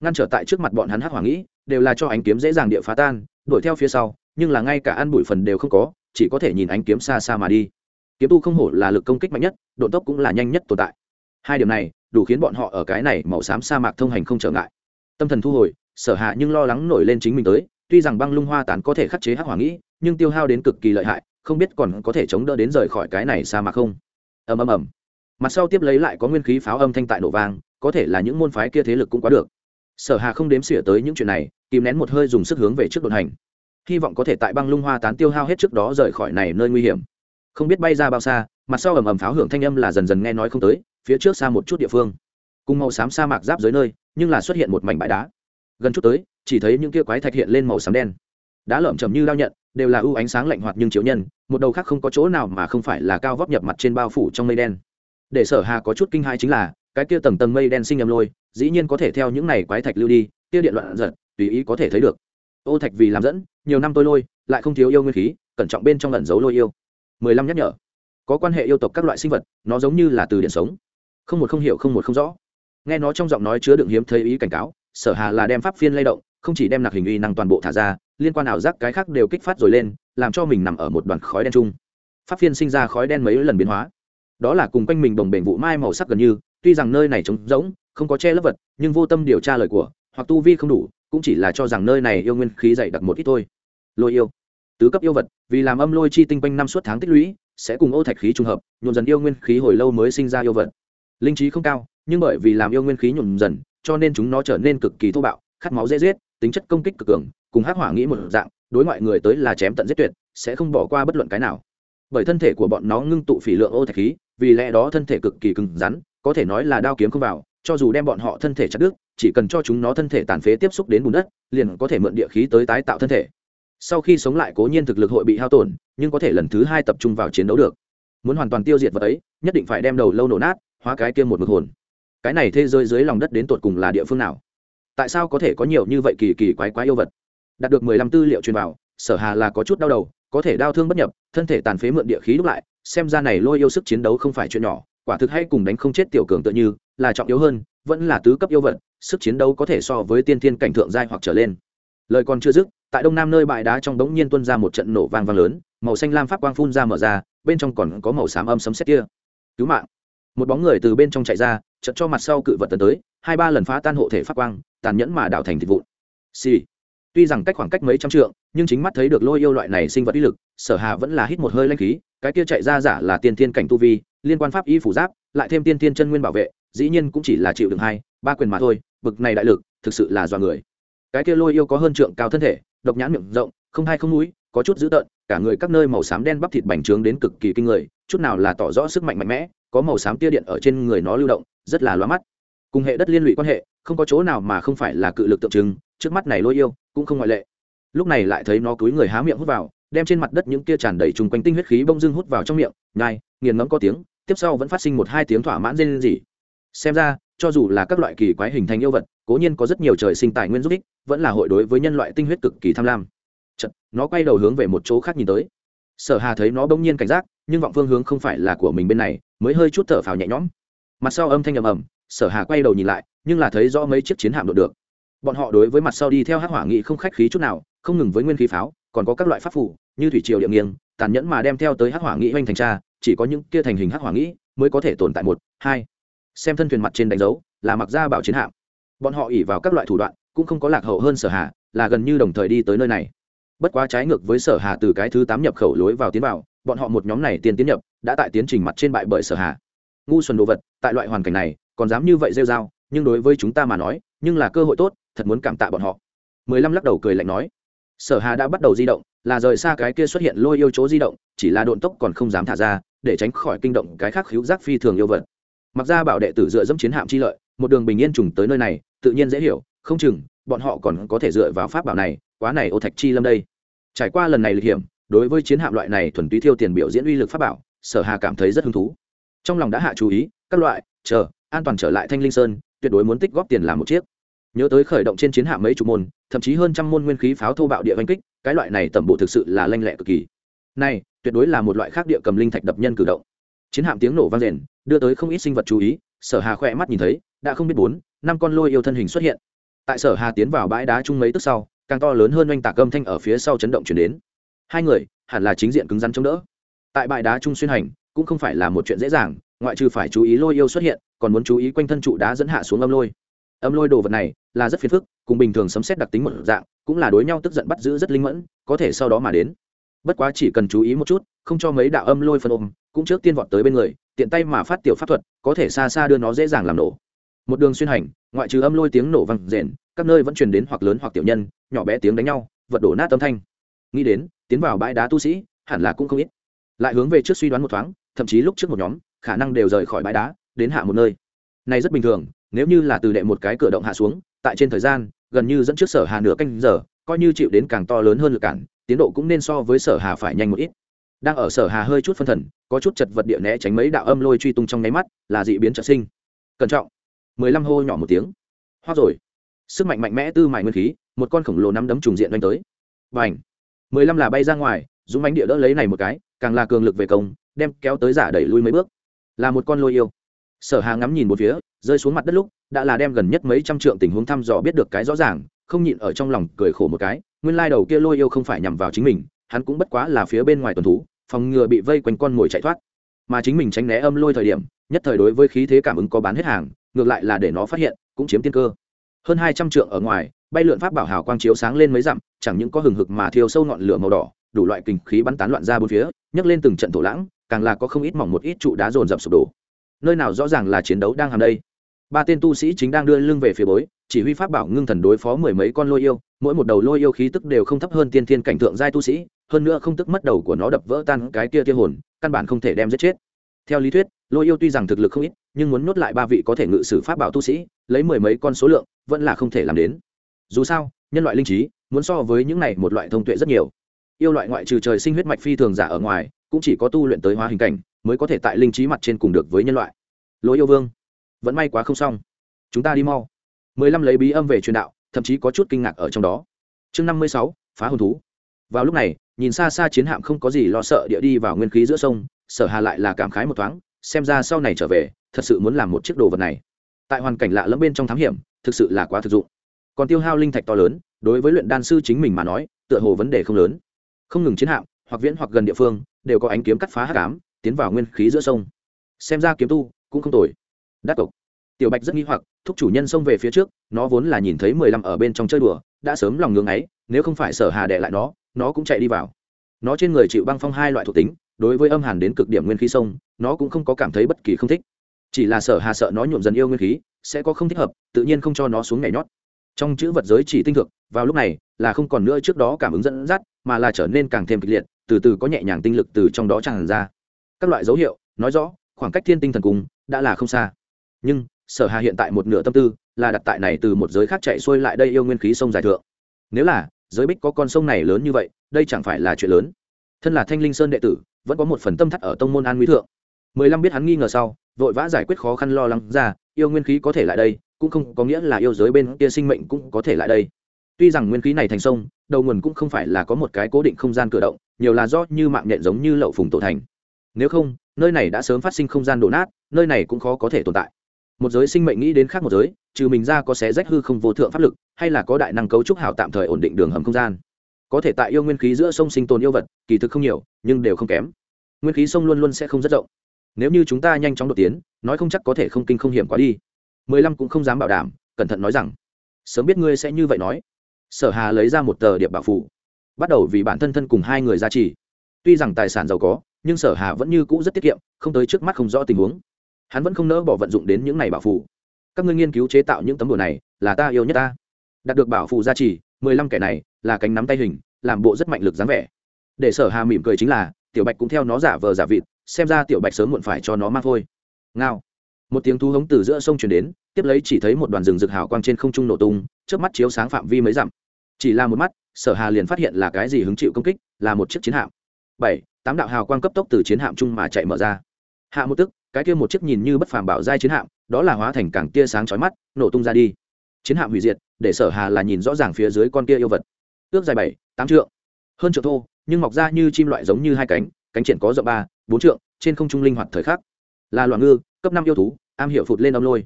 Ngăn trở tại trước mặt bọn hắn hắc hỏa nghĩ, đều là cho ánh kiếm dễ dàng địa phá tan, đuổi theo phía sau, nhưng là ngay cả ăn bụi phần đều không có, chỉ có thể nhìn ánh kiếm xa xa mà đi. Kiếm tu không hổ là lực công kích mạnh nhất, độ tốc cũng là nhanh nhất tồn tại. Hai điểm này đủ khiến bọn họ ở cái này màu xám sa mạc thông hành không trở ngại. Tâm thần thu hồi, sở hạ nhưng lo lắng nổi lên chính mình tới, tuy rằng băng lung hoa tán có thể khắc chế hắc hỏa nghĩ, nhưng tiêu hao đến cực kỳ lợi hại, không biết còn có thể chống đỡ đến rời khỏi cái này sa mạc không. Ầm ầm ầm. Mặt sau tiếp lấy lại có nguyên khí pháo âm thanh tại nổ vang, có thể là những môn phái kia thế lực cũng quá được. Sở hà không đếm xỉa tới những chuyện này, kìm nén một hơi dùng sức hướng về trước đột hành. Hy vọng có thể tại băng lung hoa tán tiêu hao hết trước đó rời khỏi này nơi nguy hiểm. Không biết bay ra bao xa, mặt sau ầm ầm pháo hưởng thanh âm là dần dần nghe nói không tới phía trước xa một chút địa phương. Cùng màu xám sa mạc giáp dưới nơi, nhưng là xuất hiện một mảnh bãi đá. Gần chút tới, chỉ thấy những kia quái thạch hiện lên màu xám đen. Đá lởm chầm như lao nhận đều là ưu ánh sáng lạnh hoạt nhưng chiếu nhân, một đầu khác không có chỗ nào mà không phải là cao vóc nhập mặt trên bao phủ trong mây đen. Để sở hà có chút kinh hai chính là, cái kia tầng tầng mây đen sinh nhầm lôi, dĩ nhiên có thể theo những này quái thạch lưu đi, kia điện loạn giật, tùy ý có thể thấy được. Ô thạch vì làm dẫn, nhiều năm tôi lôi, lại không thiếu yêu nguyên khí, cẩn trọng bên trong lẩn giấu lôi yêu. Mười lăm nhắc nhở. Có quan hệ yêu tộc các loại sinh vật, nó giống như là từ điện sống không một không hiểu không một không rõ. Nghe nó trong giọng nói chứa đựng hiếm thấy ý cảnh cáo, sở hà là đem pháp phiên lay động, không chỉ đem nặc hình uy năng toàn bộ thả ra, liên quan ảo giác cái khác đều kích phát rồi lên, làm cho mình nằm ở một đoàn khói đen chung. Pháp phiên sinh ra khói đen mấy lần biến hóa. Đó là cùng quanh mình đồng bền vụ mai màu sắc gần như, tuy rằng nơi này trống rỗng, không có che lấp vật, nhưng vô tâm điều tra lời của, hoặc tu vi không đủ, cũng chỉ là cho rằng nơi này yêu nguyên khí dày đặc một ít thôi. Lôi yêu. Tứ cấp yêu vật, vì làm âm lôi chi tinh quanh năm suốt tháng tích lũy, sẽ cùng ô thạch khí trùng hợp, nhuộm dần yêu nguyên khí hồi lâu mới sinh ra yêu vật linh trí không cao, nhưng bởi vì làm yêu nguyên khí nhuộm dần, cho nên chúng nó trở nên cực kỳ thô bạo, khát máu dễ giết, tính chất công kích cực cường, cùng hắc hỏa nghĩ một dạng, đối ngoại người tới là chém tận giết tuyệt, sẽ không bỏ qua bất luận cái nào. Bởi thân thể của bọn nó ngưng tụ phỉ lượng ô thạch khí, vì lẽ đó thân thể cực kỳ cứng rắn, có thể nói là đao kiếm không vào, cho dù đem bọn họ thân thể chặt đứt, chỉ cần cho chúng nó thân thể tàn phế tiếp xúc đến bùn đất, liền có thể mượn địa khí tới tái tạo thân thể. Sau khi sống lại cố nhiên thực lực hội bị hao tổn, nhưng có thể lần thứ hai tập trung vào chiến đấu được. Muốn hoàn toàn tiêu diệt vật ấy, nhất định phải đem đầu lâu nổ nát hóa cái kia một mực hồn. Cái này thế giới dưới lòng đất đến tột cùng là địa phương nào? Tại sao có thể có nhiều như vậy kỳ kỳ quái quái yêu vật? Đạt được mười lăm tư liệu truyền vào, sở hà là có chút đau đầu, có thể đau thương bất nhập, thân thể tàn phế mượn địa khí đúc lại, xem ra này lôi yêu sức chiến đấu không phải chuyện nhỏ, quả thực hay cùng đánh không chết tiểu cường tự như, là trọng yếu hơn, vẫn là tứ cấp yêu vật, sức chiến đấu có thể so với tiên thiên cảnh thượng giai hoặc trở lên. Lời còn chưa dứt, tại đông nam nơi bãi đá trong đống nhiên tuôn ra một trận nổ vang vang lớn, màu xanh lam pháp quang phun ra mở ra, bên trong còn có màu xám âm sấm sét kia. Cứu mạng! Một bóng người từ bên trong chạy ra chật cho mặt sau cự vật tấn tới, hai ba lần phá tan hộ thể phát quang, tàn nhẫn mà đảo thành thịt vụn xì、sì. tuy rằng cách khoảng cách mấy trăm trượng, nhưng chính mắt thấy được lôi yêu loại này sinh vật uy lực, sở hà vẫn là hít một hơi lanh khí, cái kia chạy ra giả là tiên thiên cảnh tu vi, liên quan pháp y phủ giáp, lại thêm tiên thiên chân nguyên bảo vệ, dĩ nhiên cũng chỉ là chịu đựng hai, ba quyền mà thôi, bực này đại lực, thực sự là do người cái kia lôi yêu có hơn trượng cao thân thể, độc nhãn miệng rộng, không hai không mũi, có chút dữ tợn, cả người các nơi màu xám đen bắp thịt bành trướng đến cực kỳ kinh người, chút nào là tỏ rõ sức mạnh mạnh mẽ có màu xám tia điện ở trên người nó lưu động rất là loa mắt. Cùng hệ đất liên lụy quan hệ không có chỗ nào mà không phải là cự lực tượng trưng trước mắt này lôi yêu cũng không ngoại lệ. Lúc này lại thấy nó cúi người há miệng hút vào đem trên mặt đất những kia tràn đầy chung quanh tinh huyết khí bông dưng hút vào trong miệng nhai nghiền ngẫm có tiếng tiếp sau vẫn phát sinh một hai tiếng thỏa mãn rên rỉ. Xem ra cho dù là các loại kỳ quái hình thành yêu vật cố nhiên có rất nhiều trời sinh tài nguyên giúp ích vẫn là hội đối với nhân loại tinh huyết cực kỳ tham lam. Chật, nó quay đầu hướng về một chỗ khác nhìn tới. Sở hà thấy nó bỗng nhiên cảnh giác nhưng vọng phương hướng không phải là của mình bên này, mới hơi chút thở phào nhẹ nhõm. Mặt sau âm thanh ầm ầm, sở hà quay đầu nhìn lại, nhưng là thấy rõ mấy chiếc chiến hạm đội được. Bọn họ đối với mặt sau đi theo hắc hỏa nghị không khách khí chút nào, không ngừng với nguyên khí pháo, còn có các loại pháp phủ như thủy triều địa nghiêng, tàn nhẫn mà đem theo tới hắc hỏa nghị hoành thành tra, chỉ có những kia thành hình hắc hỏa nghị mới có thể tồn tại một, hai. Xem thân thuyền mặt trên đánh dấu, là mặc ra bảo chiến hạm. Bọn họ ỉ vào các loại thủ đoạn, cũng không có lạc hậu hơn sở hà, là gần như đồng thời đi tới nơi này. Bất quá trái ngược với sở hà từ cái thứ tám nhập khẩu lối vào tiến vào bọn họ một nhóm này tiên tiến nhập, đã tại tiến trình mặt trên bại bởi sở hà. Ngu xuẩn đồ vật, tại loại hoàn cảnh này, còn dám như vậy rêu dao nhưng đối với chúng ta mà nói, nhưng là cơ hội tốt, thật muốn cảm tạ bọn họ. Mười lăm lắc đầu cười lạnh nói. Sở hà đã bắt đầu di động, là rời xa cái kia xuất hiện lôi yêu chỗ di động, chỉ là độn tốc còn không dám thả ra, để tránh khỏi kinh động cái khác khiếu giác phi thường yêu vật. Mặc ra bảo đệ tử dựa dẫm chiến hạm chi lợi, một đường bình yên trùng tới nơi này, tự nhiên dễ hiểu, không chừng, bọn họ còn có thể dựa vào pháp bảo này, quá này ô thạch chi lâm đây. Trải qua lần này lịch hiểm đối với chiến hạm loại này thuần túy thiêu tiền biểu diễn uy lực pháp bảo, sở hà cảm thấy rất hứng thú. Trong lòng đã hạ chú ý, các loại, chờ, an toàn trở lại thanh linh sơn, tuyệt đối muốn tích góp tiền làm một chiếc. Nhớ tới khởi động trên chiến hạm mấy chục môn, thậm chí hơn trăm môn nguyên khí pháo thô bạo địa oanh kích, cái loại này tẩm bộ thực sự là lanh lẹ cực kỳ. Này, tuyệt đối là một loại khác địa cầm linh thạch đập nhân cử động. Chiến hạm tiếng nổ vang rền, đưa tới không ít sinh vật chú ý, sở hà khỏe mắt nhìn thấy, đã không biết bốn, năm con lôi yêu thân hình xuất hiện. Tại sở hà tiến vào bãi đá chung mấy tức sau, càng to lớn hơn oanh tạc âm thanh ở phía sau chấn động chuyển đến hai người, hẳn là chính diện cứng rắn chống đỡ. Tại bãi đá trung xuyên hành, cũng không phải là một chuyện dễ dàng, ngoại trừ phải chú ý lôi yêu xuất hiện, còn muốn chú ý quanh thân trụ đá dẫn hạ xuống âm lôi. Âm lôi đồ vật này là rất phiền phức, cùng bình thường sấm xét đặc tính một dạng, cũng là đối nhau tức giận bắt giữ rất linh mẫn, có thể sau đó mà đến. Bất quá chỉ cần chú ý một chút, không cho mấy đạo âm lôi phân ôm, cũng trước tiên vọt tới bên người, tiện tay mà phát tiểu pháp thuật, có thể xa xa đưa nó dễ dàng làm nổ. Một đường xuyên hành, ngoại trừ âm lôi tiếng nổ vang rền, các nơi vẫn truyền đến hoặc lớn hoặc tiểu nhân, nhỏ bé tiếng đánh nhau, vật đổ nát âm thanh. Nghĩ đến tiến vào bãi đá tu sĩ, hẳn là cũng không ít. Lại hướng về trước suy đoán một thoáng, thậm chí lúc trước một nhóm, khả năng đều rời khỏi bãi đá, đến hạ một nơi. Này rất bình thường, nếu như là từ đệ một cái cửa động hạ xuống, tại trên thời gian, gần như dẫn trước sở hà nửa canh giờ, coi như chịu đến càng to lớn hơn lực cản, tiến độ cũng nên so với sở hà phải nhanh một ít. Đang ở sở hà hơi chút phân thần, có chút chật vật địa né tránh mấy đạo âm lôi truy tung trong nháy mắt, là dị biến trợ sinh. Cẩn trọng. Mười lăm hô nhỏ một tiếng. Hoa rồi. Sức mạnh mạnh mẽ tư mại nguyên khí, một con khổng lồ nắm đấm trùng diện đánh tới. Và ảnh mười lăm là bay ra ngoài, dũng bánh địa đỡ lấy này một cái, càng là cường lực về công, đem kéo tới giả đẩy lui mấy bước. Là một con lôi yêu. Sở hà ngắm nhìn một phía, rơi xuống mặt đất lúc, đã là đem gần nhất mấy trăm trượng tình huống thăm dò biết được cái rõ ràng, không nhịn ở trong lòng cười khổ một cái, nguyên lai đầu kia lôi yêu không phải nhằm vào chính mình, hắn cũng bất quá là phía bên ngoài tuần thú, phòng ngừa bị vây quanh con mồi chạy thoát. Mà chính mình tránh né âm lôi thời điểm, nhất thời đối với khí thế cảm ứng có bán hết hàng, ngược lại là để nó phát hiện, cũng chiếm tiên cơ. Hơn hai trăm trượng ở ngoài, bay lượn pháp bảo hào quang chiếu sáng lên mấy dặm chẳng những có hừng hực mà thiêu sâu ngọn lửa màu đỏ, đủ loại kinh khí bắn tán loạn ra bốn phía, nhấc lên từng trận thổ lãng, càng là có không ít mỏng một ít trụ đá rồn rập sụp đổ. Nơi nào rõ ràng là chiến đấu đang hàm đây? Ba tên tu sĩ chính đang đưa lưng về phía bối, chỉ huy pháp bảo ngưng thần đối phó mười mấy con lôi yêu, mỗi một đầu lôi yêu khí tức đều không thấp hơn tiên thiên cảnh tượng giai tu sĩ, hơn nữa không tức mất đầu của nó đập vỡ tan cái kia tia hồn, căn bản không thể đem giết chết. Theo lý thuyết, lôi yêu tuy rằng thực lực không ít, nhưng muốn nuốt lại ba vị có thể ngự sử pháp bảo tu sĩ, lấy mười mấy con số lượng, vẫn là không thể làm đến. Dù sao nhân loại linh trí, muốn so với những này một loại thông tuệ rất nhiều. Yêu loại ngoại trừ trời sinh huyết mạch phi thường giả ở ngoài, cũng chỉ có tu luyện tới hóa hình cảnh, mới có thể tại linh trí mặt trên cùng được với nhân loại. Lỗi yêu vương, vẫn may quá không xong. Chúng ta đi mau. Mười lăm lấy bí âm về truyền đạo, thậm chí có chút kinh ngạc ở trong đó. Chương năm mươi sáu, phá hồn thú. Vào lúc này, nhìn xa xa chiến hạm không có gì lo sợ địa đi vào nguyên khí giữa sông, sở hà lại là cảm khái một thoáng, xem ra sau này trở về, thật sự muốn làm một chiếc đồ vật này. Tại hoàn cảnh lạ lẫm bên trong thám hiểm, thực sự là quá thực dụng còn tiêu hao linh thạch to lớn, đối với luyện đan sư chính mình mà nói, tựa hồ vấn đề không lớn. Không ngừng chiến hạm, hoặc viễn hoặc gần địa phương, đều có ánh kiếm cắt phá hắc ám, tiến vào nguyên khí giữa sông. Xem ra kiếm tu cũng không tồi. Đắc cộc. Tiểu bạch rất nghi hoặc, thúc chủ nhân xông về phía trước, nó vốn là nhìn thấy mười lăm ở bên trong chơi đùa, đã sớm lòng ngưng ấy, nếu không phải sở hà đệ lại nó nó cũng chạy đi vào. Nó trên người chịu băng phong hai loại thuộc tính, đối với âm hàn đến cực điểm nguyên khí sông, nó cũng không có cảm thấy bất kỳ không thích. Chỉ là sở hà sợ nó nhuộm dần yêu nguyên khí, sẽ có không thích hợp, tự nhiên không cho nó xuống nhảy nhót trong chữ vật giới chỉ tinh thực vào lúc này, là không còn nữa trước đó cảm ứng dẫn dắt, mà là trở nên càng thêm kịch liệt, từ từ có nhẹ nhàng tinh lực từ trong đó tràn ra. Các loại dấu hiệu, nói rõ, khoảng cách thiên tinh thần cung đã là không xa. Nhưng, sở hà hiện tại một nửa tâm tư là đặt tại này từ một giới khác chạy xuôi lại đây yêu nguyên khí sông dài thượng. Nếu là, giới bích có con sông này lớn như vậy, đây chẳng phải là chuyện lớn. Thân là thanh linh sơn đệ tử, vẫn có một phần tâm thắt ở tông môn an nguy thượng. Mười lăm biết hắn nghi ngờ sau, vội vã giải quyết khó khăn lo lắng ra, yêu nguyên khí có thể lại đây cũng không có nghĩa là yêu giới bên kia sinh mệnh cũng có thể lại đây. Tuy rằng nguyên khí này thành sông, đầu nguồn cũng không phải là có một cái cố định không gian cử động, nhiều là do như mạng nhện giống như lậu phùng tổ thành. Nếu không, nơi này đã sớm phát sinh không gian đổ nát, nơi này cũng khó có thể tồn tại. Một giới sinh mệnh nghĩ đến khác một giới, trừ mình ra có xé rách hư không vô thượng pháp lực, hay là có đại năng cấu trúc hảo tạm thời ổn định đường hầm không gian. Có thể tại yêu nguyên khí giữa sông sinh tồn yêu vật, kỳ thực không nhiều, nhưng đều không kém. Nguyên khí sông luôn luôn sẽ không rất rộng. Nếu như chúng ta nhanh chóng đột tiến, nói không chắc có thể không kinh không hiểm quá đi mười lăm cũng không dám bảo đảm, cẩn thận nói rằng, sớm biết ngươi sẽ như vậy nói. Sở hà lấy ra một tờ điệp bảo phủ bắt đầu vì bản thân thân cùng hai người ra trì. Tuy rằng tài sản giàu có, nhưng sở hà vẫn như cũ rất tiết kiệm, không tới trước mắt không rõ tình huống. Hắn vẫn không nỡ bỏ vận dụng đến những này bảo phủ các ngươi nghiên cứu chế tạo những tấm đồ này là ta yêu nhất ta. Đạt được bảo phù gia trì, mười lăm kẻ này là cánh nắm tay hình, làm bộ rất mạnh lực dáng vẻ. Để sở hà mỉm cười chính là, tiểu bạch cũng theo nó giả vờ giả vịt, xem ra tiểu bạch sớm muộn phải cho nó mang thôi. Ngao một tiếng thú hống từ giữa sông chuyển đến, tiếp lấy chỉ thấy một đoàn rừng rực hào quang trên không trung nổ tung trước mắt chiếu sáng phạm vi mấy dặm. Chỉ là một mắt, sở hà liền phát hiện là cái gì hứng chịu công kích, là một chiếc chiến hạm. Bảy, tám đạo hào quang cấp tốc từ chiến hạm chung mà chạy mở ra. Hạ một tức, cái kia một chiếc nhìn như bất phàm bảo giai chiến hạm, đó là hóa thành càng tia sáng chói mắt, nổ tung ra đi. Chiến hạm hủy diệt, để sở hà là nhìn rõ ràng phía dưới con kia yêu vật. Ước dài bảy, tám trượng. Hơn trượng thô, nhưng mọc ra như chim loại giống như hai cánh cánh triển có rộng ba, bốn trượng, trên không trung linh hoạt thời khắc. Là loạn ngư cấp năm yêu thú, am hiểu phụt lên âm lôi.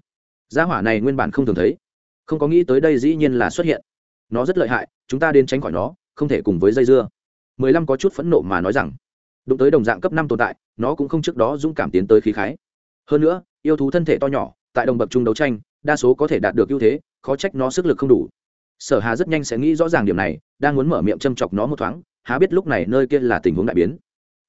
Gia hỏa này nguyên bản không thường thấy, không có nghĩ tới đây dĩ nhiên là xuất hiện. Nó rất lợi hại, chúng ta đến tránh khỏi nó, không thể cùng với dây dưa. Mười lăm có chút phẫn nộ mà nói rằng, đụng tới đồng dạng cấp năm tồn tại, nó cũng không trước đó dũng cảm tiến tới khí khái. Hơn nữa, yêu thú thân thể to nhỏ, tại đồng bậc chung đấu tranh, đa số có thể đạt được ưu thế, khó trách nó sức lực không đủ. Sở hà rất nhanh sẽ nghĩ rõ ràng điểm này, đang muốn mở miệng châm chọc nó một thoáng, há biết lúc này nơi kia là tình huống đại biến.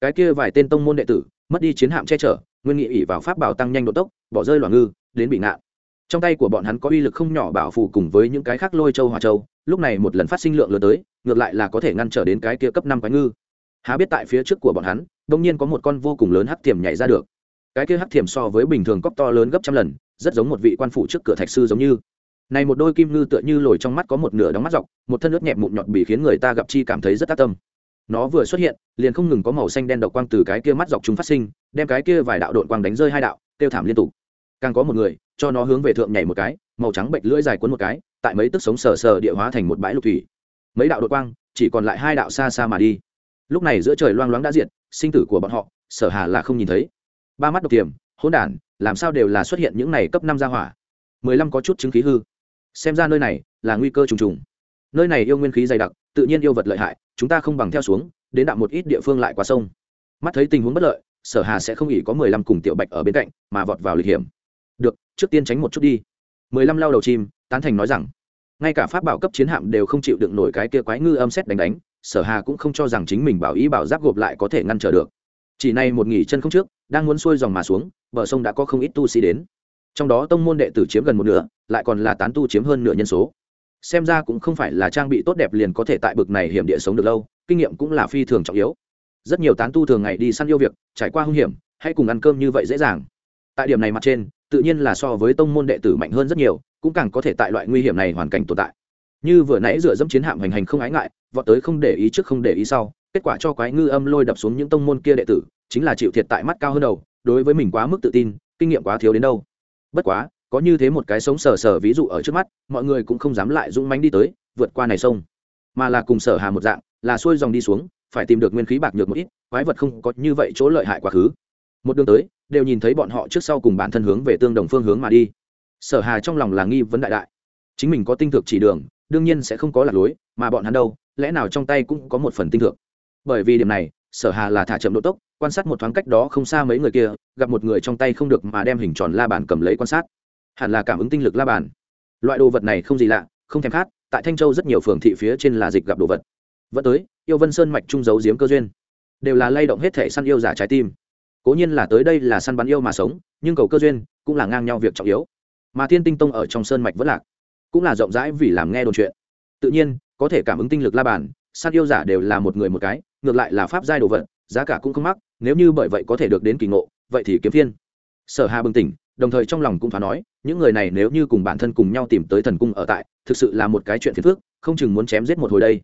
Cái kia vài tên tông môn đệ tử mất đi chiến hạm che chở, nguyên nghị ỉ vào pháp bảo tăng nhanh độ tốc, bỏ rơi loạn ngư, đến bị nạn trong tay của bọn hắn có uy lực không nhỏ bảo phù cùng với những cái khác lôi châu hòa châu, lúc này một lần phát sinh lượng lớn tới, ngược lại là có thể ngăn trở đến cái kia cấp năm quái ngư. Há biết tại phía trước của bọn hắn, đông nhiên có một con vô cùng lớn hắc thiềm nhảy ra được. Cái kia hắc thiềm so với bình thường cóc to lớn gấp trăm lần, rất giống một vị quan phủ trước cửa thạch sư giống như. Này một đôi kim ngư tựa như lồi trong mắt có một nửa đóng mắt dọc, một thân nước nhẹ mụn nhọt bị khiến người ta gặp chi cảm thấy rất tác tâm nó vừa xuất hiện, liền không ngừng có màu xanh đen độc quang từ cái kia mắt dọc chúng phát sinh, đem cái kia vài đạo đội quang đánh rơi hai đạo, tiêu thảm liên tục. Càng có một người, cho nó hướng về thượng nhảy một cái, màu trắng bệnh lưỡi dài cuốn một cái, tại mấy tức sống sờ sờ địa hóa thành một bãi lục thủy. Mấy đạo đội quang, chỉ còn lại hai đạo xa xa mà đi. Lúc này giữa trời loang loáng đã diệt, sinh tử của bọn họ, sở hà là không nhìn thấy. Ba mắt độc tiềm, hỗn đản, làm sao đều là xuất hiện những này cấp năm gia hỏa? Mười lăm có chút chứng khí hư. Xem ra nơi này là nguy cơ trùng trùng. Nơi này yêu nguyên khí dày đặc, tự nhiên yêu vật lợi hại chúng ta không bằng theo xuống, đến đạm một ít địa phương lại qua sông. Mắt thấy tình huống bất lợi, sở hà sẽ không nghỉ có mười lăm cùng tiểu bạch ở bên cạnh, mà vọt vào lịch hiểm. Được, trước tiên tránh một chút đi. Mười lăm lao đầu chim, tán thành nói rằng, ngay cả pháp bảo cấp chiến hạm đều không chịu đựng nổi cái kia quái ngư âm xét đánh đánh, sở hà cũng không cho rằng chính mình bảo ý bảo giáp gộp lại có thể ngăn trở được. Chỉ nay một nghỉ chân không trước, đang muốn xuôi dòng mà xuống, bờ sông đã có không ít tu sĩ đến. Trong đó tông môn đệ tử chiếm gần một nửa, lại còn là tán tu chiếm hơn nửa nhân số xem ra cũng không phải là trang bị tốt đẹp liền có thể tại bực này hiểm địa sống được lâu, kinh nghiệm cũng là phi thường trọng yếu. Rất nhiều tán tu thường ngày đi săn yêu việc, trải qua hung hiểm, hay cùng ăn cơm như vậy dễ dàng. Tại điểm này mặt trên, tự nhiên là so với tông môn đệ tử mạnh hơn rất nhiều, cũng càng có thể tại loại nguy hiểm này hoàn cảnh tồn tại. Như vừa nãy dựa dẫm chiến hạm hành hành không ái ngại, vọt tới không để ý trước không để ý sau, kết quả cho quái ngư âm lôi đập xuống những tông môn kia đệ tử, chính là chịu thiệt tại mắt cao hơn đầu, đối với mình quá mức tự tin, kinh nghiệm quá thiếu đến đâu. Bất quá có như thế một cái sống sờ sờ ví dụ ở trước mắt, mọi người cũng không dám lại dũng mánh đi tới, vượt qua này sông. Mà là cùng sở hà một dạng, là xuôi dòng đi xuống, phải tìm được nguyên khí bạc nhược một ít, quái vật không có như vậy chỗ lợi hại quá khứ. Một đường tới, đều nhìn thấy bọn họ trước sau cùng bản thân hướng về tương đồng phương hướng mà đi. Sở hà trong lòng là nghi vấn đại đại. Chính mình có tinh thực chỉ đường, đương nhiên sẽ không có lạc lối, mà bọn hắn đâu, lẽ nào trong tay cũng có một phần tinh thực bởi vì điểm này, sở hà là thả chậm độ tốc, quan sát một thoáng cách đó không xa mấy người kia, gặp một người trong tay không được mà đem hình tròn la bàn cầm lấy quan sát hẳn là cảm ứng tinh lực la bàn. Loại đồ vật này không gì lạ, không thèm khát, tại thanh châu rất nhiều phường thị phía trên là dịch gặp đồ vật. Vẫn tới, yêu vân sơn mạch trung giấu giếm cơ duyên. Đều là lay động hết thể săn yêu giả trái tim. Cố nhiên là tới đây là săn bắn yêu mà sống, nhưng cầu cơ duyên cũng là ngang nhau việc trọng yếu. Mà thiên tinh tông ở trong sơn mạch vẫn lạc, cũng là rộng rãi vì làm nghe đồn chuyện. Tự nhiên, có thể cảm ứng tinh lực la bàn, săn yêu giả đều là một người một cái, ngược lại là pháp giai đồ vật, giá cả cũng không mắc, nếu như bởi vậy có thể được đến kỳ ngộ, vậy thì kiếm thiên sở hà bừng tỉnh đồng thời trong lòng cũng thoáng nói, những người này nếu như cùng bản thân cùng nhau tìm tới thần cung ở tại, thực sự là một cái chuyện phiền phức, không chừng muốn chém giết một hồi đây.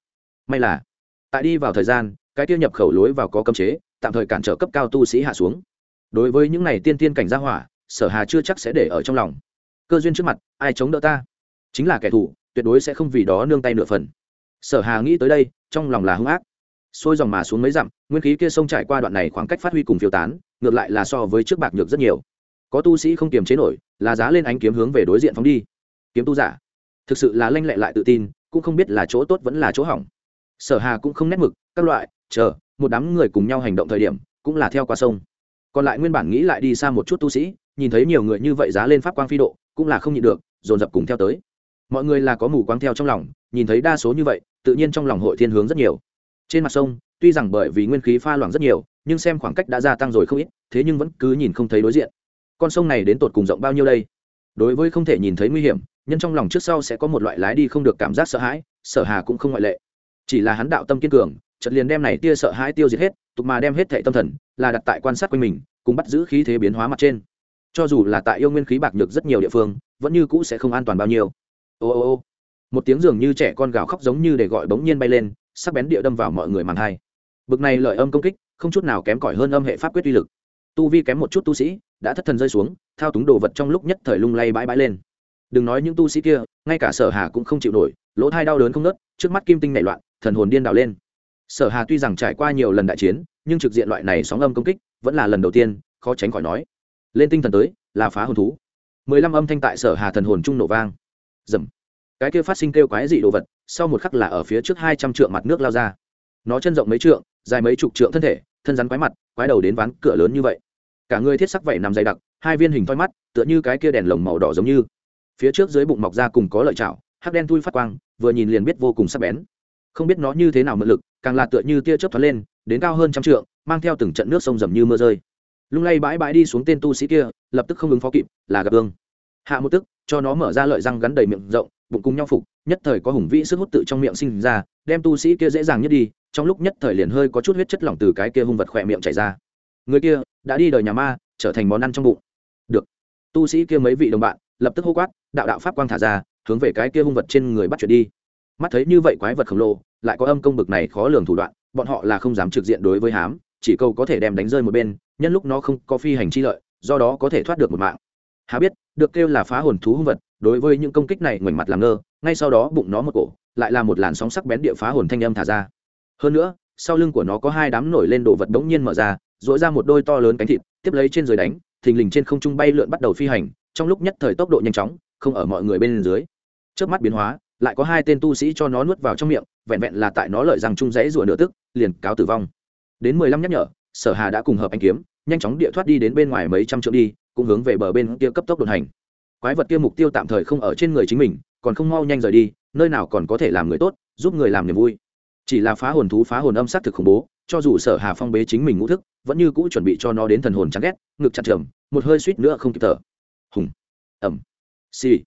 May là, tại đi vào thời gian, cái tiêu nhập khẩu lối vào có cấm chế, tạm thời cản trở cấp cao tu sĩ hạ xuống. Đối với những này tiên tiên cảnh gia hỏa, sở hà chưa chắc sẽ để ở trong lòng. Cơ duyên trước mặt, ai chống đỡ ta? Chính là kẻ thù, tuyệt đối sẽ không vì đó nương tay nửa phần. Sở hà nghĩ tới đây, trong lòng là hung ác. Xôi dòng mà xuống mấy dặm, nguyên khí kia sông trải qua đoạn này khoảng cách phát huy cùng phiêu tán, ngược lại là so với trước bạc nhược rất nhiều có tu sĩ không kiềm chế nổi, là giá lên ánh kiếm hướng về đối diện phóng đi. Kiếm tu giả, thực sự là lanh lẹ lại tự tin, cũng không biết là chỗ tốt vẫn là chỗ hỏng. Sở hà cũng không nét mực, các loại, chờ, một đám người cùng nhau hành động thời điểm, cũng là theo qua sông. Còn lại nguyên bản nghĩ lại đi xa một chút tu sĩ, nhìn thấy nhiều người như vậy giá lên pháp quang phi độ, cũng là không nhịn được, dồn dập cùng theo tới. Mọi người là có mù quáng theo trong lòng, nhìn thấy đa số như vậy, tự nhiên trong lòng hội thiên hướng rất nhiều. Trên mặt sông, tuy rằng bởi vì nguyên khí pha loãng rất nhiều, nhưng xem khoảng cách đã gia tăng rồi không ít, thế nhưng vẫn cứ nhìn không thấy đối diện con sông này đến tột cùng rộng bao nhiêu đây? Đối với không thể nhìn thấy nguy hiểm, nhân trong lòng trước sau sẽ có một loại lái đi không được cảm giác sợ hãi, sở hà cũng không ngoại lệ. Chỉ là hắn đạo tâm kiên cường trận liền đem này tia sợ hãi tiêu diệt hết, tục mà đem hết thệ tâm thần, là đặt tại quan sát quanh mình, cùng bắt giữ khí thế biến hóa mặt trên. Cho dù là tại yêu nguyên khí bạc nhược rất nhiều địa phương, vẫn như cũ sẽ không an toàn bao nhiêu. Ô ô ô. Một tiếng dường như trẻ con gào khóc giống như để gọi bỗng nhiên bay lên, sắc bén địa đâm vào mọi người màn hai. Bực này lợi âm công kích, không chút nào kém cỏi hơn âm hệ pháp quyết uy lực. Tu vi kém một chút tu sĩ đã thất thần rơi xuống, thao túng đồ vật trong lúc nhất thời lung lay bãi bãi lên. Đừng nói những tu sĩ kia, ngay cả sở hà cũng không chịu nổi, lỗ thai đau đớn không nớt trước mắt kim tinh nảy loạn, thần hồn điên đảo lên. Sở hà tuy rằng trải qua nhiều lần đại chiến, nhưng trực diện loại này sóng âm công kích vẫn là lần đầu tiên, khó tránh khỏi nói. Lên tinh thần tới, là phá hồn thú. Mười lăm âm thanh tại sở hà thần hồn trung nổ vang. Dầm cái kia phát sinh kêu quái dị đồ vật, sau một khắc là ở phía trước hai trăm trượng mặt nước lao ra. Nó chân rộng mấy trượng, dài mấy chục trượng thân thể, thân rắn quái mặt, quái đầu đến ván cửa lớn như vậy cả người thiết sắc vậy nằm dày đặc, hai viên hình thoi mắt, tựa như cái kia đèn lồng màu đỏ giống như. Phía trước dưới bụng mọc ra cùng có lợi chảo, hắc đen thui phát quang, vừa nhìn liền biết vô cùng sắc bén. Không biết nó như thế nào mượn lực, càng là tựa như tia chớp thoát lên, đến cao hơn trăm trượng, mang theo từng trận nước sông dầm như mưa rơi. Lung lay bãi bãi đi xuống tên tu sĩ kia, lập tức không ứng phó kịp, là gặp ương hạ một tức, cho nó mở ra lợi răng gắn đầy miệng rộng, bụng cùng nhau phục, nhất thời có hùng vĩ sức hút tự trong miệng sinh ra, đem tu sĩ kia dễ dàng nhất đi, trong lúc nhất thời liền hơi có chút huyết chất lỏng từ cái kia hung vật khỏe miệng chảy ra người kia đã đi đời nhà ma, trở thành món ăn trong bụng. Được. Tu sĩ kia mấy vị đồng bạn lập tức hô quát, đạo đạo pháp quang thả ra, hướng về cái kia hung vật trên người bắt chuyển đi. Mắt thấy như vậy quái vật khổng lồ, lại có âm công bực này khó lường thủ đoạn, bọn họ là không dám trực diện đối với hám, chỉ câu có thể đem đánh rơi một bên, nhân lúc nó không có phi hành chi lợi, do đó có thể thoát được một mạng. Há biết, được kêu là phá hồn thú hung vật, đối với những công kích này ngoảnh mặt làm ngơ, ngay sau đó bụng nó một cổ, lại là một làn sóng sắc bén địa phá hồn thanh âm thả ra. Hơn nữa, sau lưng của nó có hai đám nổi lên đồ vật đống nhiên mở ra dỗi ra một đôi to lớn cánh thịt, tiếp lấy trên dưới đánh, thình lình trên không trung bay lượn bắt đầu phi hành, trong lúc nhất thời tốc độ nhanh chóng, không ở mọi người bên dưới. Trước mắt biến hóa, lại có hai tên tu sĩ cho nó nuốt vào trong miệng, vẹn vẹn là tại nó lợi rằng trung rẽ rủa nửa tức, liền cáo tử vong. Đến mười lăm nhắc nhở, sở hà đã cùng hợp anh kiếm, nhanh chóng địa thoát đi đến bên ngoài mấy trăm trượng đi, cũng hướng về bờ bên kia cấp tốc đột hành. Quái vật kia mục tiêu tạm thời không ở trên người chính mình, còn không mau nhanh rời đi, nơi nào còn có thể làm người tốt, giúp người làm niềm vui. Chỉ là phá hồn thú, phá hồn âm sát thực khủng bố cho dù sở hà phong bế chính mình ngũ thức, vẫn như cũ chuẩn bị cho nó đến thần hồn chán ghét, ngực chặt trầm một hơi suýt nữa không kịp thở. Hùng. Ẩm xì.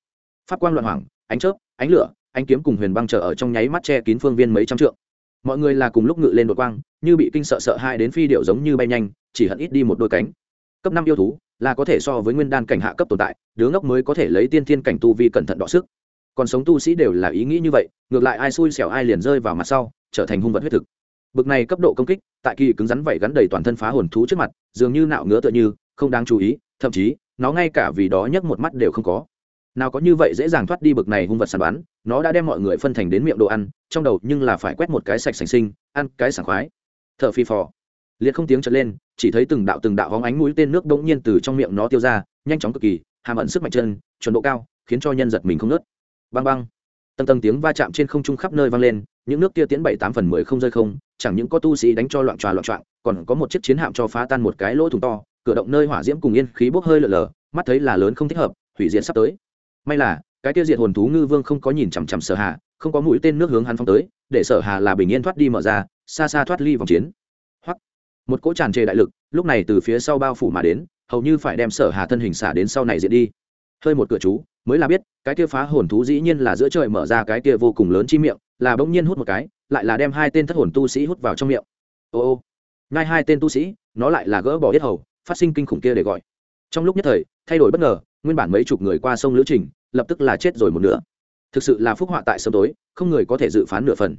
Pháp quang loạn hoàng ánh chớp, ánh lửa, ánh kiếm cùng huyền băng chờ ở trong nháy mắt che kín phương viên mấy trăm trượng. Mọi người là cùng lúc ngự lên đột quang, như bị kinh sợ sợ hai đến phi điệu giống như bay nhanh, chỉ hận ít đi một đôi cánh. Cấp năm yêu thú là có thể so với nguyên đan cảnh hạ cấp tồn tại, đứa ngốc mới có thể lấy tiên thiên cảnh tu vi cẩn thận đọ sức. Còn sống tu sĩ đều là ý nghĩ như vậy, ngược lại ai xui xẻo ai liền rơi vào mặt sau, trở thành hung vật huyết thực bực này cấp độ công kích, tại kỳ cứng rắn vảy gắn đầy toàn thân phá hồn thú trước mặt, dường như nạo ngứa tựa như, không đáng chú ý, thậm chí, nó ngay cả vì đó nhấc một mắt đều không có. Nào có như vậy dễ dàng thoát đi bực này hung vật săn bắn, nó đã đem mọi người phân thành đến miệng đồ ăn, trong đầu nhưng là phải quét một cái sạch sành sinh, ăn cái sảng khoái. Thở phi phò. Liệt không tiếng trở lên, chỉ thấy từng đạo từng đạo hóng ánh mũi tên nước đống nhiên từ trong miệng nó tiêu ra, nhanh chóng cực kỳ, hàm ẩn sức mạnh chân, chuẩn độ cao, khiến cho nhân giật mình không nớt băng băng tầng tầng tiếng va chạm trên không trung khắp nơi vang lên, những nước kia tiến bảy tám phần mười không rơi không chẳng những có tu sĩ đánh cho loạn tròa loạn trọng còn có một chiếc chiến hạm cho phá tan một cái lỗ thủng to, cửa động nơi hỏa diễm cùng yên khí bốc hơi lở lở mắt thấy là lớn không thích hợp, hủy diệt sắp tới. May là, cái tiêu diệt hồn thú ngư vương không có nhìn chằm chằm sở hà, không có mũi tên nước hướng hắn phóng tới, để sở hà là bình yên thoát đi mở ra, xa xa thoát ly vòng chiến. Hoặc một cỗ tràn trề đại lực, lúc này từ phía sau bao phủ mà đến, hầu như phải đem sở hà thân hình xả đến sau này diễn đi. Hơi một cửa chú, mới là biết, cái kia phá hồn thú dĩ nhiên là giữa trời mở ra cái kia vô cùng lớn chi miệng là bỗng nhiên hút một cái, lại là đem hai tên thất hồn tu sĩ hút vào trong miệng. Ô ô, ngay hai tên tu sĩ, nó lại là gỡ bỏ hết hầu, phát sinh kinh khủng kia để gọi. Trong lúc nhất thời, thay đổi bất ngờ, nguyên bản mấy chục người qua sông lữ trình, lập tức là chết rồi một nửa. Thực sự là phúc họa tại sớm tối, không người có thể dự phán nửa phần.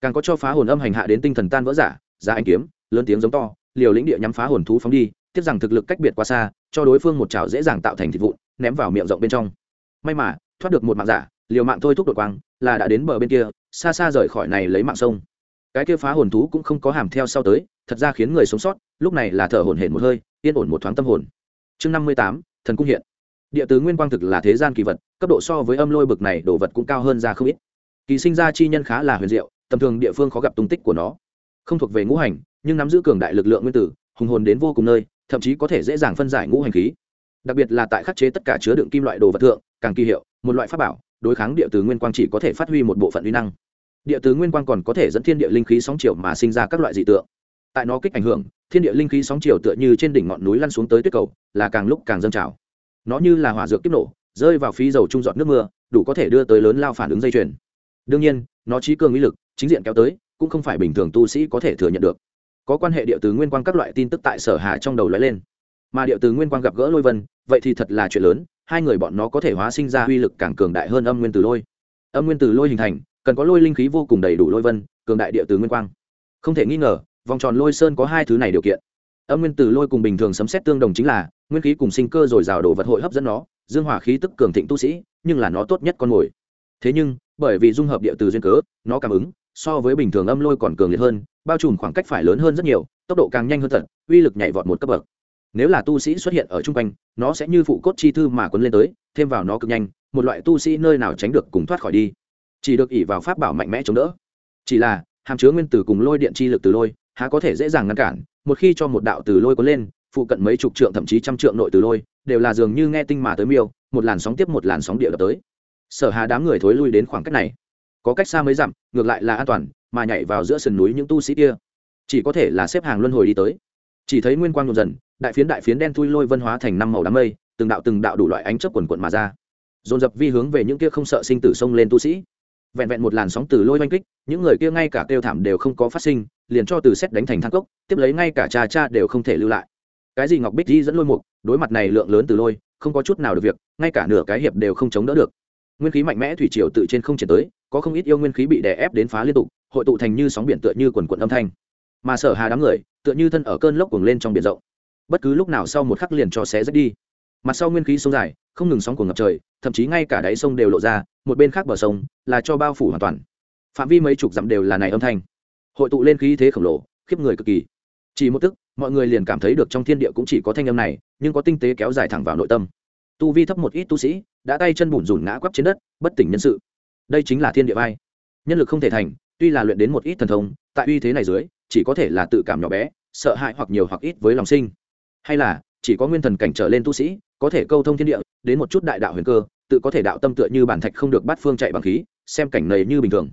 Càng có cho phá hồn âm hành hạ đến tinh thần tan vỡ giả ra anh kiếm, lớn tiếng giống to, liều lĩnh địa nhắm phá hồn thú phóng đi tiếp rằng thực lực cách biệt quá xa, cho đối phương một chảo dễ dàng tạo thành thịt vụn, ném vào miệng rộng bên trong. May mà, thoát được một mạng giả, liều mạng thôi thúc đột quang, là đã đến bờ bên kia xa xa rời khỏi này lấy mạng sông. Cái kia phá hồn thú cũng không có hàm theo sau tới, thật ra khiến người sống sót, lúc này là thở hổn hển một hơi, yên ổn một thoáng tâm hồn. Chương năm mươi tám, thần cung hiện. Địa tứ nguyên quang thực là thế gian kỳ vật, cấp độ so với âm lôi bực này đồ vật cũng cao hơn ra không ít. Kỳ sinh ra chi nhân khá là huyền diệu, tầm thường địa phương khó gặp tung tích của nó. Không thuộc về ngũ hành, nhưng nắm giữ cường đại lực lượng nguyên tử, hùng hồn đến vô cùng nơi, thậm chí có thể dễ dàng phân giải ngũ hành khí. Đặc biệt là tại khắc chế tất cả chứa đựng kim loại đồ vật thượng, càng kỳ hiệu, một loại pháp bảo đối kháng địa tử nguyên quang chỉ có thể phát huy một bộ phận uy năng. Địa tử nguyên quang còn có thể dẫn thiên địa linh khí sóng chiều mà sinh ra các loại dị tượng. Tại nó kích ảnh hưởng, thiên địa linh khí sóng chiều tựa như trên đỉnh ngọn núi lăn xuống tới tuyết cầu, là càng lúc càng dâng trào. Nó như là hỏa dược tiếp nổ, rơi vào phí dầu trung giọt nước mưa, đủ có thể đưa tới lớn lao phản ứng dây chuyền. Đương nhiên, nó trí cường uy lực, chính diện kéo tới, cũng không phải bình thường tu sĩ có thể thừa nhận được. Có quan hệ địa từ nguyên quang các loại tin tức tại sở hà trong đầu lóe lên. Mà địa từ nguyên quang gặp gỡ lôi vân, vậy thì thật là chuyện lớn hai người bọn nó có thể hóa sinh ra uy lực càng cường đại hơn âm nguyên tử lôi. Âm nguyên tử lôi hình thành, cần có lôi linh khí vô cùng đầy đủ lôi vân, cường đại địa từ nguyên quang. Không thể nghi ngờ, vòng tròn lôi sơn có hai thứ này điều kiện. Âm nguyên tử lôi cùng bình thường sấm xét tương đồng chính là, nguyên khí cùng sinh cơ rồi rào đồ vật hội hấp dẫn nó, dương hỏa khí tức cường thịnh tu sĩ, nhưng là nó tốt nhất con mồi. Thế nhưng, bởi vì dung hợp địa từ duyên cớ, nó cảm ứng, so với bình thường âm lôi còn cường liệt hơn, bao trùm khoảng cách phải lớn hơn rất nhiều, tốc độ càng nhanh hơn thật, uy lực nhảy vọt một cấp bậc nếu là tu sĩ xuất hiện ở chung quanh, nó sẽ như phụ cốt chi thư mà quấn lên tới, thêm vào nó cực nhanh, một loại tu sĩ nơi nào tránh được cùng thoát khỏi đi. Chỉ được ỉ vào pháp bảo mạnh mẽ chống đỡ. Chỉ là, hàm chứa nguyên tử cùng lôi điện chi lực từ lôi, há có thể dễ dàng ngăn cản. Một khi cho một đạo từ lôi cuốn lên, phụ cận mấy chục trượng, thậm chí trăm trượng nội từ lôi, đều là dường như nghe tinh mà tới miêu, một làn sóng tiếp một làn sóng địa đập tới. Sở hà đám người thối lui đến khoảng cách này. Có cách xa mấy dặm, ngược lại là an toàn, mà nhảy vào giữa sườn núi những tu sĩ kia, chỉ có thể là xếp hàng luân hồi đi tới. Chỉ thấy nguyên quang nhộn dần đại phiến đại phiến đen thui lôi vân hóa thành năm màu đám mây, từng đạo từng đạo đủ loại ánh chớp quần quận mà ra. Dồn dập vi hướng về những kia không sợ sinh tử sông lên tu sĩ. Vẹn vẹn một làn sóng từ lôi oanh kích, những người kia ngay cả kêu thảm đều không có phát sinh, liền cho từ xét đánh thành thang cốc, tiếp lấy ngay cả cha cha đều không thể lưu lại. Cái gì ngọc bích di dẫn lôi mục, đối mặt này lượng lớn từ lôi, không có chút nào được việc, ngay cả nửa cái hiệp đều không chống đỡ được. Nguyên khí mạnh mẽ thủy triều tự trên không triển tới, có không ít yêu nguyên khí bị đè ép đến phá liên tục, hội tụ thành như sóng biển tựa như quần quận âm thanh. Mà sở hà đám người, tựa như thân ở cơn lốc cuồng lên trong biển rộng bất cứ lúc nào sau một khắc liền cho xé rách đi. Mặt sau nguyên khí sông dài, không ngừng sóng cuồng ngập trời, thậm chí ngay cả đáy sông đều lộ ra, một bên khác bờ sông là cho bao phủ hoàn toàn. Phạm vi mấy chục dặm đều là này âm thanh. Hội tụ lên khí thế khổng lồ, khiếp người cực kỳ. Chỉ một tức, mọi người liền cảm thấy được trong thiên địa cũng chỉ có thanh âm này, nhưng có tinh tế kéo dài thẳng vào nội tâm. Tu vi thấp một ít tu sĩ, đã tay chân bùn rùn ngã quắp trên đất, bất tỉnh nhân sự. Đây chính là thiên địa vai. Nhân lực không thể thành, tuy là luyện đến một ít thần thông, tại uy thế này dưới, chỉ có thể là tự cảm nhỏ bé, sợ hãi hoặc nhiều hoặc ít với lòng sinh hay là chỉ có nguyên thần cảnh trở lên tu sĩ, có thể câu thông thiên địa, đến một chút đại đạo huyền cơ, tự có thể đạo tâm tựa như bản thạch không được bắt phương chạy bằng khí, xem cảnh này như bình thường.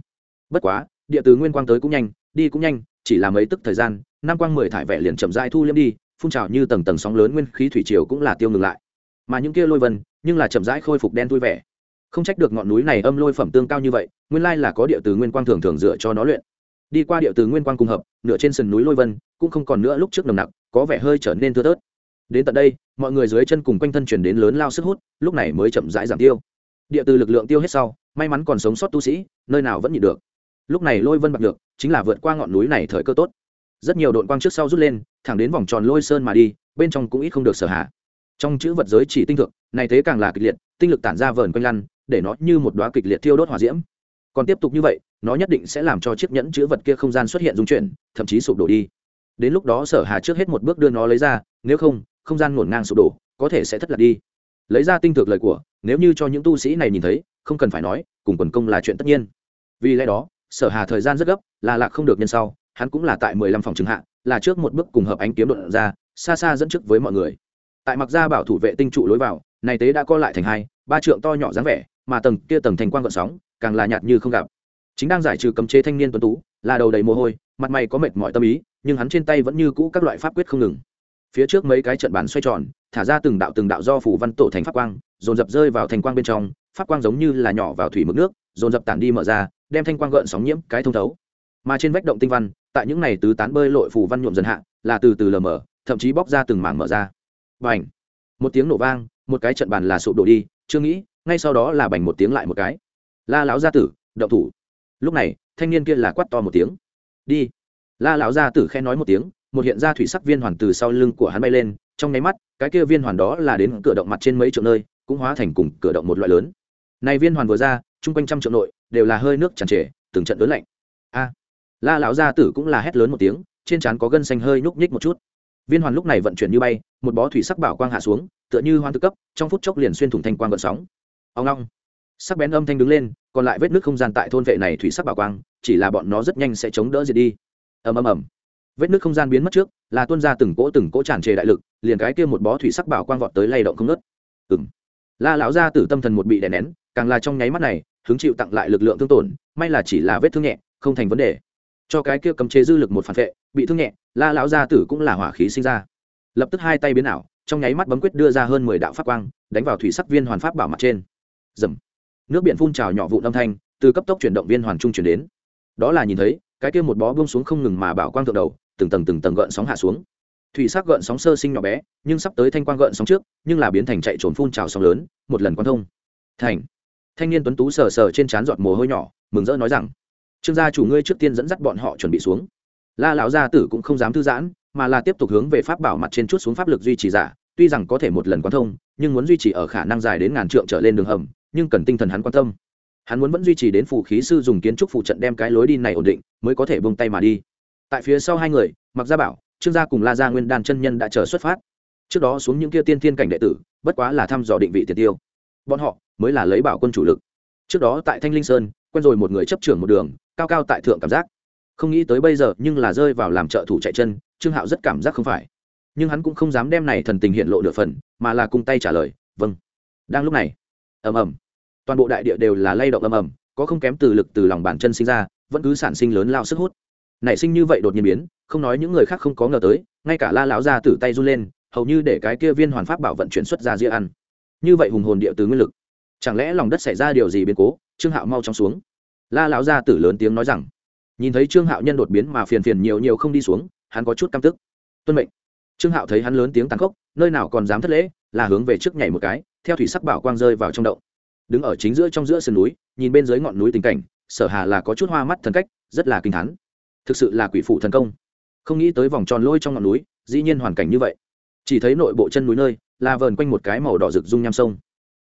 Bất quá, địa từ nguyên quang tới cũng nhanh, đi cũng nhanh, chỉ là mấy tức thời gian, năm quang mười thải vẻ liền chậm dai thu liêm đi, phun trào như tầng tầng sóng lớn nguyên khí thủy triều cũng là tiêu ngừng lại. Mà những kia lôi vân, nhưng là chậm rãi khôi phục đen vui vẻ. Không trách được ngọn núi này âm lôi phẩm tương cao như vậy, nguyên lai là có địa từ nguyên quang thường thường dựa cho nó luyện. Đi qua địa từ nguyên quang cùng hợp, nửa trên sườn núi lôi vân, cũng không còn nữa lúc trước nồng nặc có vẻ hơi trở nên thưa thớt. Đến tận đây, mọi người dưới chân cùng quanh thân chuyển đến lớn lao sức hút, lúc này mới chậm rãi giảm tiêu. Địa từ lực lượng tiêu hết sau, may mắn còn sống sót tu sĩ, nơi nào vẫn nhịn được. Lúc này lôi vân bạc được chính là vượt qua ngọn núi này thời cơ tốt. Rất nhiều đội quang trước sau rút lên, thẳng đến vòng tròn lôi sơn mà đi, bên trong cũng ít không được sở hạ. Trong chữ vật giới chỉ tinh thực này thế càng là kịch liệt, tinh lực tản ra vờn quanh lăn, để nó như một đóa kịch liệt thiêu đốt hỏa diễm. Còn tiếp tục như vậy, nó nhất định sẽ làm cho chiếc nhẫn chữ vật kia không gian xuất hiện dung chuyển, thậm chí sụp đổ đi đến lúc đó sở hà trước hết một bước đưa nó lấy ra, nếu không không gian ngổn ngang sụp đổ, có thể sẽ thất lạc đi. Lấy ra tinh thực lời của, nếu như cho những tu sĩ này nhìn thấy, không cần phải nói, cùng quần công là chuyện tất nhiên. Vì lẽ đó, sở hà thời gian rất gấp, là lạc không được nhân sau, hắn cũng là tại mười lăm phòng trường hạ, là trước một bước cùng hợp ánh kiếm đột ra, xa xa dẫn trước với mọi người. Tại mặc gia bảo thủ vệ tinh trụ lối vào, này tế đã co lại thành hai, ba trượng to nhỏ dáng vẻ, mà tầng kia tầng thành quang gợn sóng, càng là nhạt như không gặp. Chính đang giải trừ cấm chế thanh niên tuấn tú, là đầu đầy mồ hôi mặt mày có mệt mỏi tâm ý, nhưng hắn trên tay vẫn như cũ các loại pháp quyết không ngừng. Phía trước mấy cái trận bàn xoay tròn, thả ra từng đạo từng đạo do phủ văn tổ thành pháp quang, dồn dập rơi vào thành quang bên trong, pháp quang giống như là nhỏ vào thủy mực nước, dồn dập tản đi mở ra, đem thanh quang gợn sóng nhiễm cái thông thấu. Mà trên vách động tinh văn, tại những này tứ tán bơi lội phủ văn nhuộm dần hạ, là từ từ lờ mờ, thậm chí bóc ra từng mảng mở ra. Bành! Một tiếng nổ vang, một cái trận bàn là sụp đổ đi, chưa nghĩ, ngay sau đó là bành một tiếng lại một cái. La lão gia tử, động thủ. Lúc này, thanh niên kia là quát to một tiếng đi. La lão gia tử khen nói một tiếng, một hiện ra thủy sắc viên hoàn từ sau lưng của hắn bay lên, trong nháy mắt, cái kia viên hoàn đó là đến cửa động mặt trên mấy triệu nơi, cũng hóa thành cùng cửa động một loại lớn. Này viên hoàn vừa ra, chung quanh trăm triệu nội, đều là hơi nước tràn trề, từng trận lớn lạnh. A! La lão gia tử cũng là hét lớn một tiếng, trên trán có gân xanh hơi nhúc nhích một chút. Viên hoàn lúc này vận chuyển như bay, một bó thủy sắc bảo quang hạ xuống, tựa như hoan tự cấp, trong phút chốc liền xuyên thủng thanh quang gợn sóng. Ông long! Sắc bén âm thanh đứng lên, còn lại vết nước không gian tại thôn vệ này thủy sắc bảo quang chỉ là bọn nó rất nhanh sẽ chống đỡ diệt đi. Ầm ầm ầm. Vết nước không gian biến mất trước, là tuôn ra từng cỗ từng cỗ tràn trề đại lực, liền cái kia một bó thủy sắc bảo quang vọt tới lay động không nớt ừng la lão gia tử tâm thần một bị đè nén, càng là trong nháy mắt này, hứng chịu tặng lại lực lượng thương tổn, may là chỉ là vết thương nhẹ, không thành vấn đề. Cho cái kia cầm chế dư lực một phản vệ, bị thương nhẹ, la lão gia tử cũng là hỏa khí sinh ra. Lập tức hai tay biến ảo, trong nháy mắt bấm quyết đưa ra hơn mười đạo pháp quang, đánh vào thủy sắc viên hoàn pháp bảo mặt trên. Dầm nước biển phun trào nhỏ vụ âm thanh, từ cấp tốc chuyển động viên hoàn trung chuyển đến đó là nhìn thấy, cái kia một bó bông xuống không ngừng mà bảo quang thượng đầu, từng tầng từng tầng gợn sóng hạ xuống. Thủy sắc gợn sóng sơ sinh nhỏ bé, nhưng sắp tới thanh quang gợn sóng trước, nhưng là biến thành chạy trốn phun trào sóng lớn, một lần quan thông. Thành. Thanh niên tuấn tú sờ sờ trên trán giọt mồ hôi nhỏ, mừng rỡ nói rằng, trương gia chủ ngươi trước tiên dẫn dắt bọn họ chuẩn bị xuống. La lão gia tử cũng không dám thư giãn, mà là tiếp tục hướng về pháp bảo mặt trên chút xuống pháp lực duy trì giả, tuy rằng có thể một lần quan thông, nhưng muốn duy trì ở khả năng dài đến ngàn trượng trở lên đường hầm, nhưng cần tinh thần hắn quan tâm hắn muốn vẫn duy trì đến phủ khí sư dùng kiến trúc phụ trận đem cái lối đi này ổn định, mới có thể bông tay mà đi. Tại phía sau hai người mặc gia bảo, trương gia cùng la gia nguyên đan chân nhân đã chờ xuất phát. Trước đó xuống những kia tiên thiên cảnh đệ tử, bất quá là thăm dò định vị tiền tiêu. Bọn họ mới là lấy bảo quân chủ lực. Trước đó tại thanh linh sơn, quen rồi một người chấp trưởng một đường, cao cao tại thượng cảm giác. Không nghĩ tới bây giờ nhưng là rơi vào làm trợ thủ chạy chân, trương hạo rất cảm giác không phải. Nhưng hắn cũng không dám đem này thần tình hiện lộ được phần, mà là cung tay trả lời vâng. Đang lúc này, ầm ầm toàn bộ đại địa đều là lay động âm ầm, có không kém từ lực từ lòng bàn chân sinh ra, vẫn cứ sản sinh lớn lao sức hút. Nảy sinh như vậy đột nhiên biến, không nói những người khác không có ngờ tới, ngay cả la lão ra từ tay run lên, hầu như để cái kia viên hoàn pháp bảo vận chuyển xuất ra ria ăn. Như vậy hùng hồn địa từ nguyên lực. Chẳng lẽ lòng đất xảy ra điều gì biến cố? Trương hạo mau chóng xuống. La lão gia tử lớn tiếng nói rằng. Nhìn thấy trương hạo nhân đột biến mà phiền phiền nhiều nhiều không đi xuống, hắn có chút căm tức. Tuân mệnh. Trương hạo thấy hắn lớn tiếng tàn khốc, nơi nào còn dám thất lễ, là hướng về trước nhảy một cái, theo thủy sắc bảo quang rơi vào trong động đứng ở chính giữa trong giữa sườn núi, nhìn bên dưới ngọn núi tình cảnh, sở hà là có chút hoa mắt thần cách, rất là kinh thán. Thực sự là quỷ phụ thần công. Không nghĩ tới vòng tròn lôi trong ngọn núi, dĩ nhiên hoàn cảnh như vậy. Chỉ thấy nội bộ chân núi nơi, là vờn quanh một cái màu đỏ rực dung nham sông.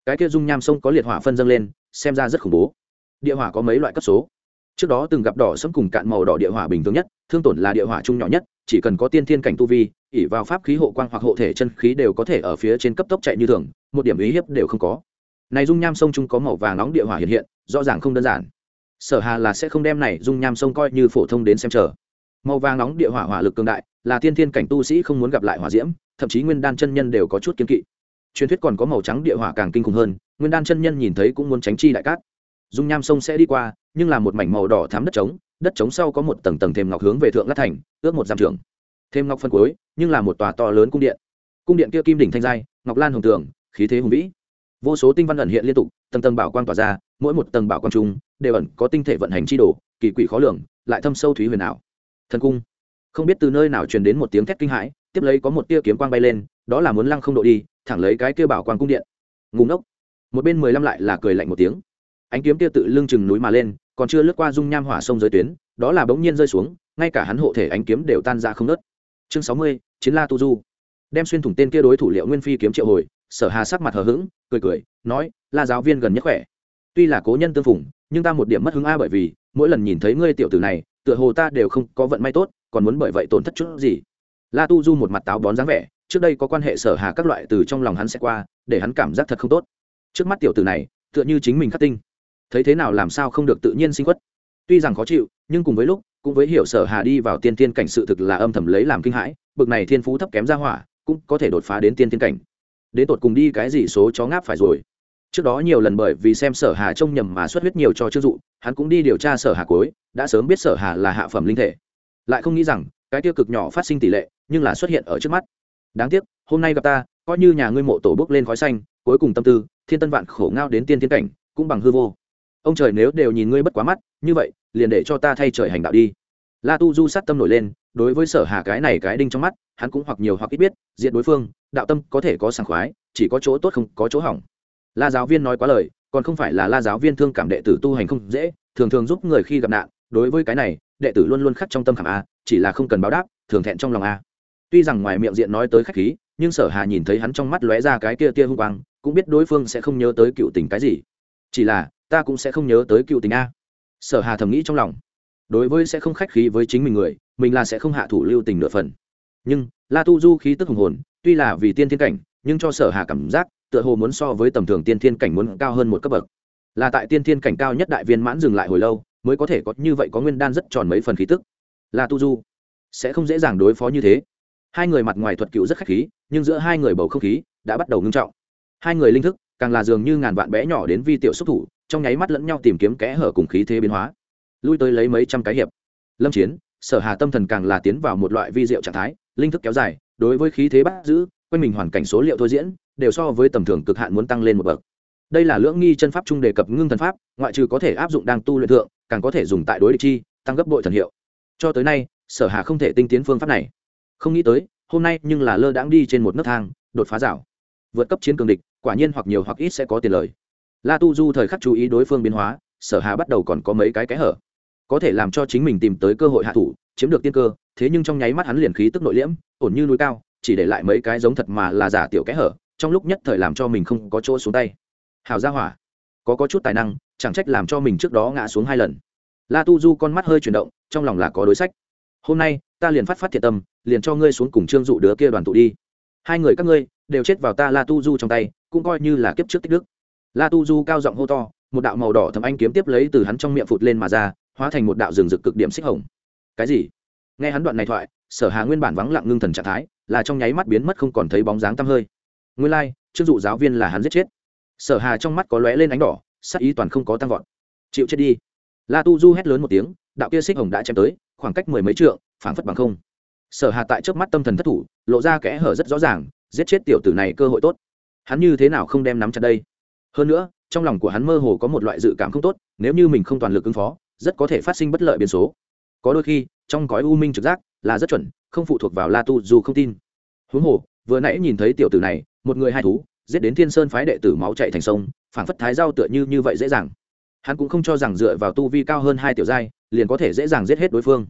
Cái kia dung nham sông có liệt hỏa phân dâng lên, xem ra rất khủng bố. Địa hỏa có mấy loại cấp số. Trước đó từng gặp đỏ sẫm cùng cạn màu đỏ địa hỏa bình thường nhất, thương tổn là địa hỏa trung nhỏ nhất, chỉ cần có tiên thiên cảnh tu vi ỉ vào pháp khí hộ quang hoặc hộ thể chân khí đều có thể ở phía trên cấp tốc chạy như thường, một điểm ý hiếp đều không có này dung nham sông trung có màu vàng nóng địa hỏa hiện hiện, rõ ràng không đơn giản. Sở hà là sẽ không đem này dung nham sông coi như phổ thông đến xem chờ. Màu vàng nóng địa hỏa hỏa lực cường đại, là tiên thiên cảnh tu sĩ không muốn gặp lại hỏa diễm, thậm chí nguyên đan chân nhân đều có chút kiên kỵ. Truyền thuyết còn có màu trắng địa hỏa càng kinh khủng hơn, nguyên đan chân nhân nhìn thấy cũng muốn tránh chi đại cát. Dung nham sông sẽ đi qua, nhưng là một mảnh màu đỏ thắm đất trống đất trống sau có một tầng tầng thêm ngọc hướng về thượng lát thành, ước một giam trường thêm ngọc phân cuối, nhưng là một tòa to lớn cung điện. Cung điện kia kim đỉnh thanh giai, ngọc lan hồng tường, khí thế hùng vĩ vô số tinh văn ẩn hiện liên tục, tầng tầng bảo quang tỏa ra, mỗi một tầng bảo quang trung đều ẩn có tinh thể vận hành chi đồ, kỳ quỷ khó lường, lại thâm sâu thúy huyền ảo. Thần cung. Không biết từ nơi nào truyền đến một tiếng thét kinh hãi, tiếp lấy có một tia kiếm quang bay lên, đó là muốn lăng không độ đi, thẳng lấy cái kia bảo quang cung điện. Ngủ ngốc. Một bên mười lăm lại là cười lạnh một tiếng. Ánh kiếm kia tự lưng chừng núi mà lên, còn chưa lướt qua dung nham hỏa sông giới tuyến, đó là bỗng nhiên rơi xuống, ngay cả hắn hộ thể ánh kiếm đều tan ra không nớt chương sáu mươi, chiến la tu du. Đem xuyên thủng tên kia đối thủ liệu nguyên phi kiếm triệu hồi sở hà sắc mặt hờ hững, cười cười, nói, la giáo viên gần nhất khỏe. Tuy là cố nhân tương phùng, nhưng ta một điểm mất hứng a bởi vì, mỗi lần nhìn thấy ngươi tiểu tử này, tựa hồ ta đều không có vận may tốt, còn muốn bởi vậy tổn thất chút gì. La tu du một mặt táo bón dáng vẻ, trước đây có quan hệ sở hà các loại từ trong lòng hắn sẽ qua, để hắn cảm giác thật không tốt. Trước mắt tiểu tử này, tựa như chính mình khắc tinh. Thấy thế nào làm sao không được tự nhiên sinh quất tuy rằng khó chịu, nhưng cùng với lúc, cũng với hiểu sở hà đi vào tiên tiên cảnh sự thực là âm thầm lấy làm kinh hãi, bực này thiên phú thấp kém ra hỏa, cũng có thể đột phá đến tiên tiên cảnh đến tột cùng đi cái gì số chó ngáp phải rồi. Trước đó nhiều lần bởi vì xem sở hà trông nhầm mà xuất huyết nhiều cho chức dụ, hắn cũng đi điều tra sở hà cuối, đã sớm biết sở hà là hạ phẩm linh thể. Lại không nghĩ rằng, cái tiêu cực nhỏ phát sinh tỷ lệ, nhưng là xuất hiện ở trước mắt. Đáng tiếc, hôm nay gặp ta, coi như nhà ngươi mộ tổ bước lên khói xanh, cuối cùng tâm tư, thiên tân vạn khổ ngao đến tiên tiến cảnh, cũng bằng hư vô. Ông trời nếu đều nhìn ngươi bất quá mắt, như vậy, liền để cho ta thay trời hành đạo đi. La tu du sát tâm nổi lên, đối với sở hà cái này cái đinh trong mắt, hắn cũng hoặc nhiều hoặc ít biết diện đối phương đạo tâm có thể có sảng khoái, chỉ có chỗ tốt không có chỗ hỏng. La giáo viên nói quá lời, còn không phải là la giáo viên thương cảm đệ tử tu hành không dễ, thường thường giúp người khi gặp nạn, đối với cái này, đệ tử luôn luôn khắc trong tâm khảm a, chỉ là không cần báo đáp, thường thẹn trong lòng a. Tuy rằng ngoài miệng diện nói tới khách khí, nhưng sở hà nhìn thấy hắn trong mắt lóe ra cái kia tia hung quang, cũng biết đối phương sẽ không nhớ tới cựu tình cái gì. Chỉ là, ta cũng sẽ không nhớ tới cựu tình a. Sở hà thầm nghĩ trong lòng. Đối với sẽ không khách khí với chính mình người, mình là sẽ không hạ thủ lưu tình nửa phần. Nhưng, la tu du khí tức hùng hồn tuy là vì tiên thiên cảnh, nhưng cho sở hà cảm giác, tựa hồ muốn so với tầm thường tiên thiên cảnh muốn cao hơn một cấp bậc. Là tại tiên thiên cảnh cao nhất đại viên mãn dừng lại hồi lâu, mới có thể có như vậy có nguyên đan rất tròn mấy phần khí tức. Là tu du. Sẽ không dễ dàng đối phó như thế. Hai người mặt ngoài thuật cựu rất khách khí, nhưng giữa hai người bầu không khí đã bắt đầu ngưng trọng. Hai người linh thức, càng là dường như ngàn vạn bé nhỏ đến vi tiểu xúc thủ, trong nháy mắt lẫn nhau tìm kiếm kẽ hở cùng khí thế biến hóa. Lui tới lấy mấy trăm cái hiệp. Lâm chiến, sở hà tâm thần càng là tiến vào một loại vi diệu trạng thái linh thức kéo dài, đối với khí thế bắt giữ, quanh mình hoàn cảnh số liệu thôi diễn, đều so với tầm thường cực hạn muốn tăng lên một bậc. Đây là lưỡng nghi chân pháp chung đề cập ngưng thần pháp, ngoại trừ có thể áp dụng đang tu luyện thượng, càng có thể dùng tại đối địch chi, tăng gấp bội thần hiệu. Cho tới nay, sở hà không thể tinh tiến phương pháp này. Không nghĩ tới, hôm nay nhưng là lơ đãng đi trên một nấc thang, đột phá rào. Vượt cấp chiến cường địch, quả nhiên hoặc nhiều hoặc ít sẽ có tiền lời. La tu du thời khắc chú ý đối phương biến hóa, sở hà bắt đầu còn có mấy cái kẽ hở có thể làm cho chính mình tìm tới cơ hội hạ thủ, chiếm được tiên cơ, thế nhưng trong nháy mắt hắn liền khí tức nội liễm, ổn như núi cao, chỉ để lại mấy cái giống thật mà là giả tiểu kẽ hở, trong lúc nhất thời làm cho mình không có chỗ xuống tay. Hào gia hỏa, có có chút tài năng, chẳng trách làm cho mình trước đó ngã xuống hai lần. La tu du con mắt hơi chuyển động, trong lòng là có đối sách. Hôm nay, ta liền phát phát thiệt tâm, liền cho ngươi xuống cùng trương dụ đứa kia đoàn tụ đi. Hai người các ngươi, đều chết vào ta la tu du trong tay, cũng coi như là kiếp trước tích đức. La tu du cao giọng hô to, một đạo màu đỏ thầm anh kiếm tiếp lấy từ hắn trong miệng phụt lên mà ra hóa thành một đạo rừng rực cực điểm xích hồng. Cái gì? Nghe hắn đoạn này thoại sở hà nguyên bản vắng lặng ngưng thần trạng thái là trong nháy mắt biến mất không còn thấy bóng dáng tăm hơi. Nguyên lai like, trương dụ giáo viên là hắn giết chết. Sở hà trong mắt có lóe lên ánh đỏ sắc ý toàn không có tăng vọt. Chịu chết đi. La tu du hét lớn một tiếng đạo kia xích hồng đã chém tới khoảng cách mười mấy trượng phảng phất bằng không. Sở hà tại trước mắt tâm thần thất thủ lộ ra kẽ hở rất rõ ràng giết chết tiểu tử này cơ hội tốt. Hắn như thế nào không đem nắm chặt đây? Hơn nữa trong lòng của hắn mơ hồ có một loại dự cảm không tốt nếu như mình không toàn lực ứng phó rất có thể phát sinh bất lợi biến số. Có đôi khi, trong gói u minh trực giác là rất chuẩn, không phụ thuộc vào la tu dù không tin. Huống hồ, vừa nãy nhìn thấy tiểu tử này, một người hai thú, giết đến thiên sơn phái đệ tử máu chạy thành sông, phảng phất thái giao tựa như như vậy dễ dàng. Hắn cũng không cho rằng dựa vào tu vi cao hơn hai tiểu giai, liền có thể dễ dàng giết hết đối phương.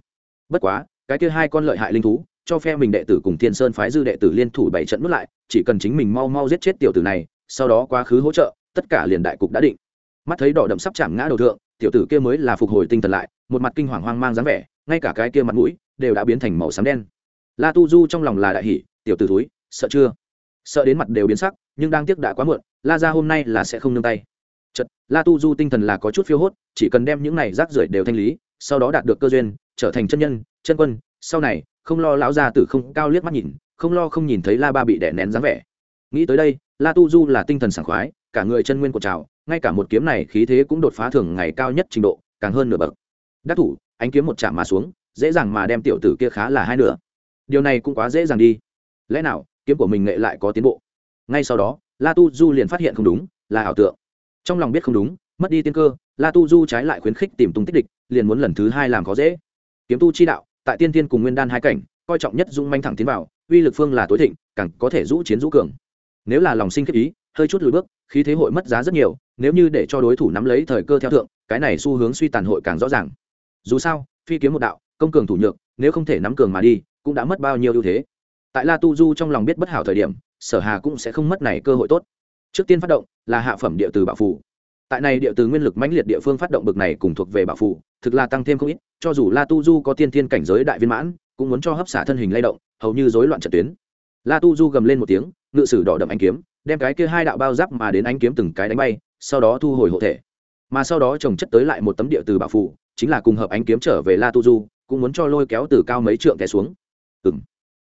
Bất quá, cái kia hai con lợi hại linh thú, cho phe mình đệ tử cùng thiên sơn phái dư đệ tử liên thủ bảy trận nút lại, chỉ cần chính mình mau mau giết chết tiểu tử này, sau đó quá khứ hỗ trợ, tất cả liền đại cục đã định. Mắt thấy đỏ đậm sắp chạm ngã đầu thượng tiểu tử kia mới là phục hồi tinh thần lại, một mặt kinh hoàng hoang mang dáng vẻ, ngay cả cái kia mặt mũi đều đã biến thành màu xám đen. La tu du trong lòng là đại hỷ tiểu tử túi sợ chưa? Sợ đến mặt đều biến sắc, nhưng đang tiếc đã quá muộn, la ra hôm nay là sẽ không nương tay. Chật la tu du tinh thần là có chút phiêu hốt, chỉ cần đem những này rác rưởi đều thanh lý, sau đó đạt được cơ duyên, trở thành chân nhân, chân quân, sau này, không lo lão gia tử không cao liếc mắt nhìn, không lo không nhìn thấy la ba bị đẻ nén dáng vẻ. Nghĩ tới đây, la tu du là tinh thần sảng khoái, cả người chân nguyên của trào ngay cả một kiếm này khí thế cũng đột phá thường ngày cao nhất trình độ, càng hơn nửa bậc. Đắc thủ, ánh kiếm một chạm mà xuống, dễ dàng mà đem tiểu tử kia khá là hai nửa. Điều này cũng quá dễ dàng đi. Lẽ nào, kiếm của mình nghệ lại có tiến bộ? Ngay sau đó, la tu du liền phát hiện không đúng, là ảo tượng. Trong lòng biết không đúng, mất đi tiên cơ, la tu du trái lại khuyến khích tìm tung tích địch, liền muốn lần thứ hai làm khó dễ. Kiếm tu chi đạo, tại tiên tiên cùng nguyên đan hai cảnh, coi trọng nhất dung manh thẳng tiến vào, uy lực phương là tối thịnh, càng có thể rũ chiến rũ cường. Nếu là lòng sinh khiếp ý hơi chút lùi bước, khí thế hội mất giá rất nhiều, nếu như để cho đối thủ nắm lấy thời cơ theo thượng, cái này xu hướng suy tàn hội càng rõ ràng. Dù sao, phi kiếm một đạo, công cường thủ nhược, nếu không thể nắm cường mà đi, cũng đã mất bao nhiêu ưu thế. Tại la tu du trong lòng biết bất hảo thời điểm, sở hà cũng sẽ không mất này cơ hội tốt. Trước tiên phát động, là hạ phẩm địa từ bạo phủ tại này địa từ nguyên lực mãnh liệt địa phương phát động bực này cùng thuộc về bạo phủ thực là tăng thêm không ít, cho dù la tu du có tiên thiên cảnh giới đại viên mãn, cũng muốn cho hấp xả thân hình lay động, hầu như rối loạn trận tuyến. La tu du gầm lên một tiếng, ngự sử đỏ đậm anh kiếm đem cái kia hai đạo bao giáp mà đến ánh kiếm từng cái đánh bay, sau đó thu hồi hộ thể. Mà sau đó trồng chất tới lại một tấm địa từ bảo phủ, chính là cùng hợp ánh kiếm trở về la tu du, cũng muốn cho lôi kéo từ cao mấy trượng té xuống. Ừ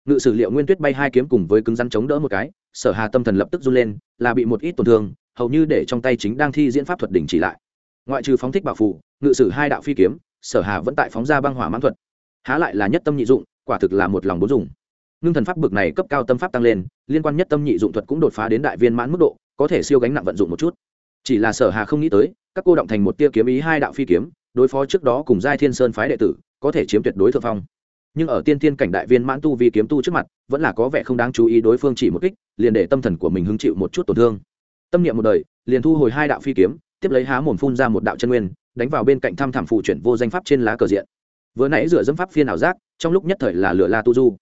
ngự sử liệu nguyên tuyết bay hai kiếm cùng với cứng rắn chống đỡ một cái, sở hà tâm thần lập tức run lên, là bị một ít tổn thương, hầu như để trong tay chính đang thi diễn pháp thuật đỉnh chỉ lại. Ngoại trừ phóng thích bảo phủ, ngự sử hai đạo phi kiếm, sở hà vẫn tại phóng ra băng hỏa mãn thuật. Há lại là nhất tâm nhị dụng, quả thực là một lòng bốn dùng ngưng thần pháp bực này cấp cao tâm pháp tăng lên, liên quan nhất tâm nhị dụng thuật cũng đột phá đến đại viên mãn mức độ, có thể siêu gánh nặng vận dụng một chút. Chỉ là sở hà không nghĩ tới, các cô động thành một tia kiếm ý hai đạo phi kiếm, đối phó trước đó cùng giai thiên sơn phái đệ tử, có thể chiếm tuyệt đối thượng phong. Nhưng ở tiên Thiên cảnh đại viên mãn tu vi kiếm tu trước mặt, vẫn là có vẻ không đáng chú ý đối phương chỉ một kích, liền để tâm thần của mình hứng chịu một chút tổn thương. Tâm niệm một đời, liền thu hồi hai đạo phi kiếm, tiếp lấy há mồm phun ra một đạo chân nguyên, đánh vào bên cạnh thăm thảm phụ chuyển vô danh pháp trên lá cờ diện. Vừa nãy rửa dâm pháp phiên ảo giác, trong lúc nhất thời là lửa la tu du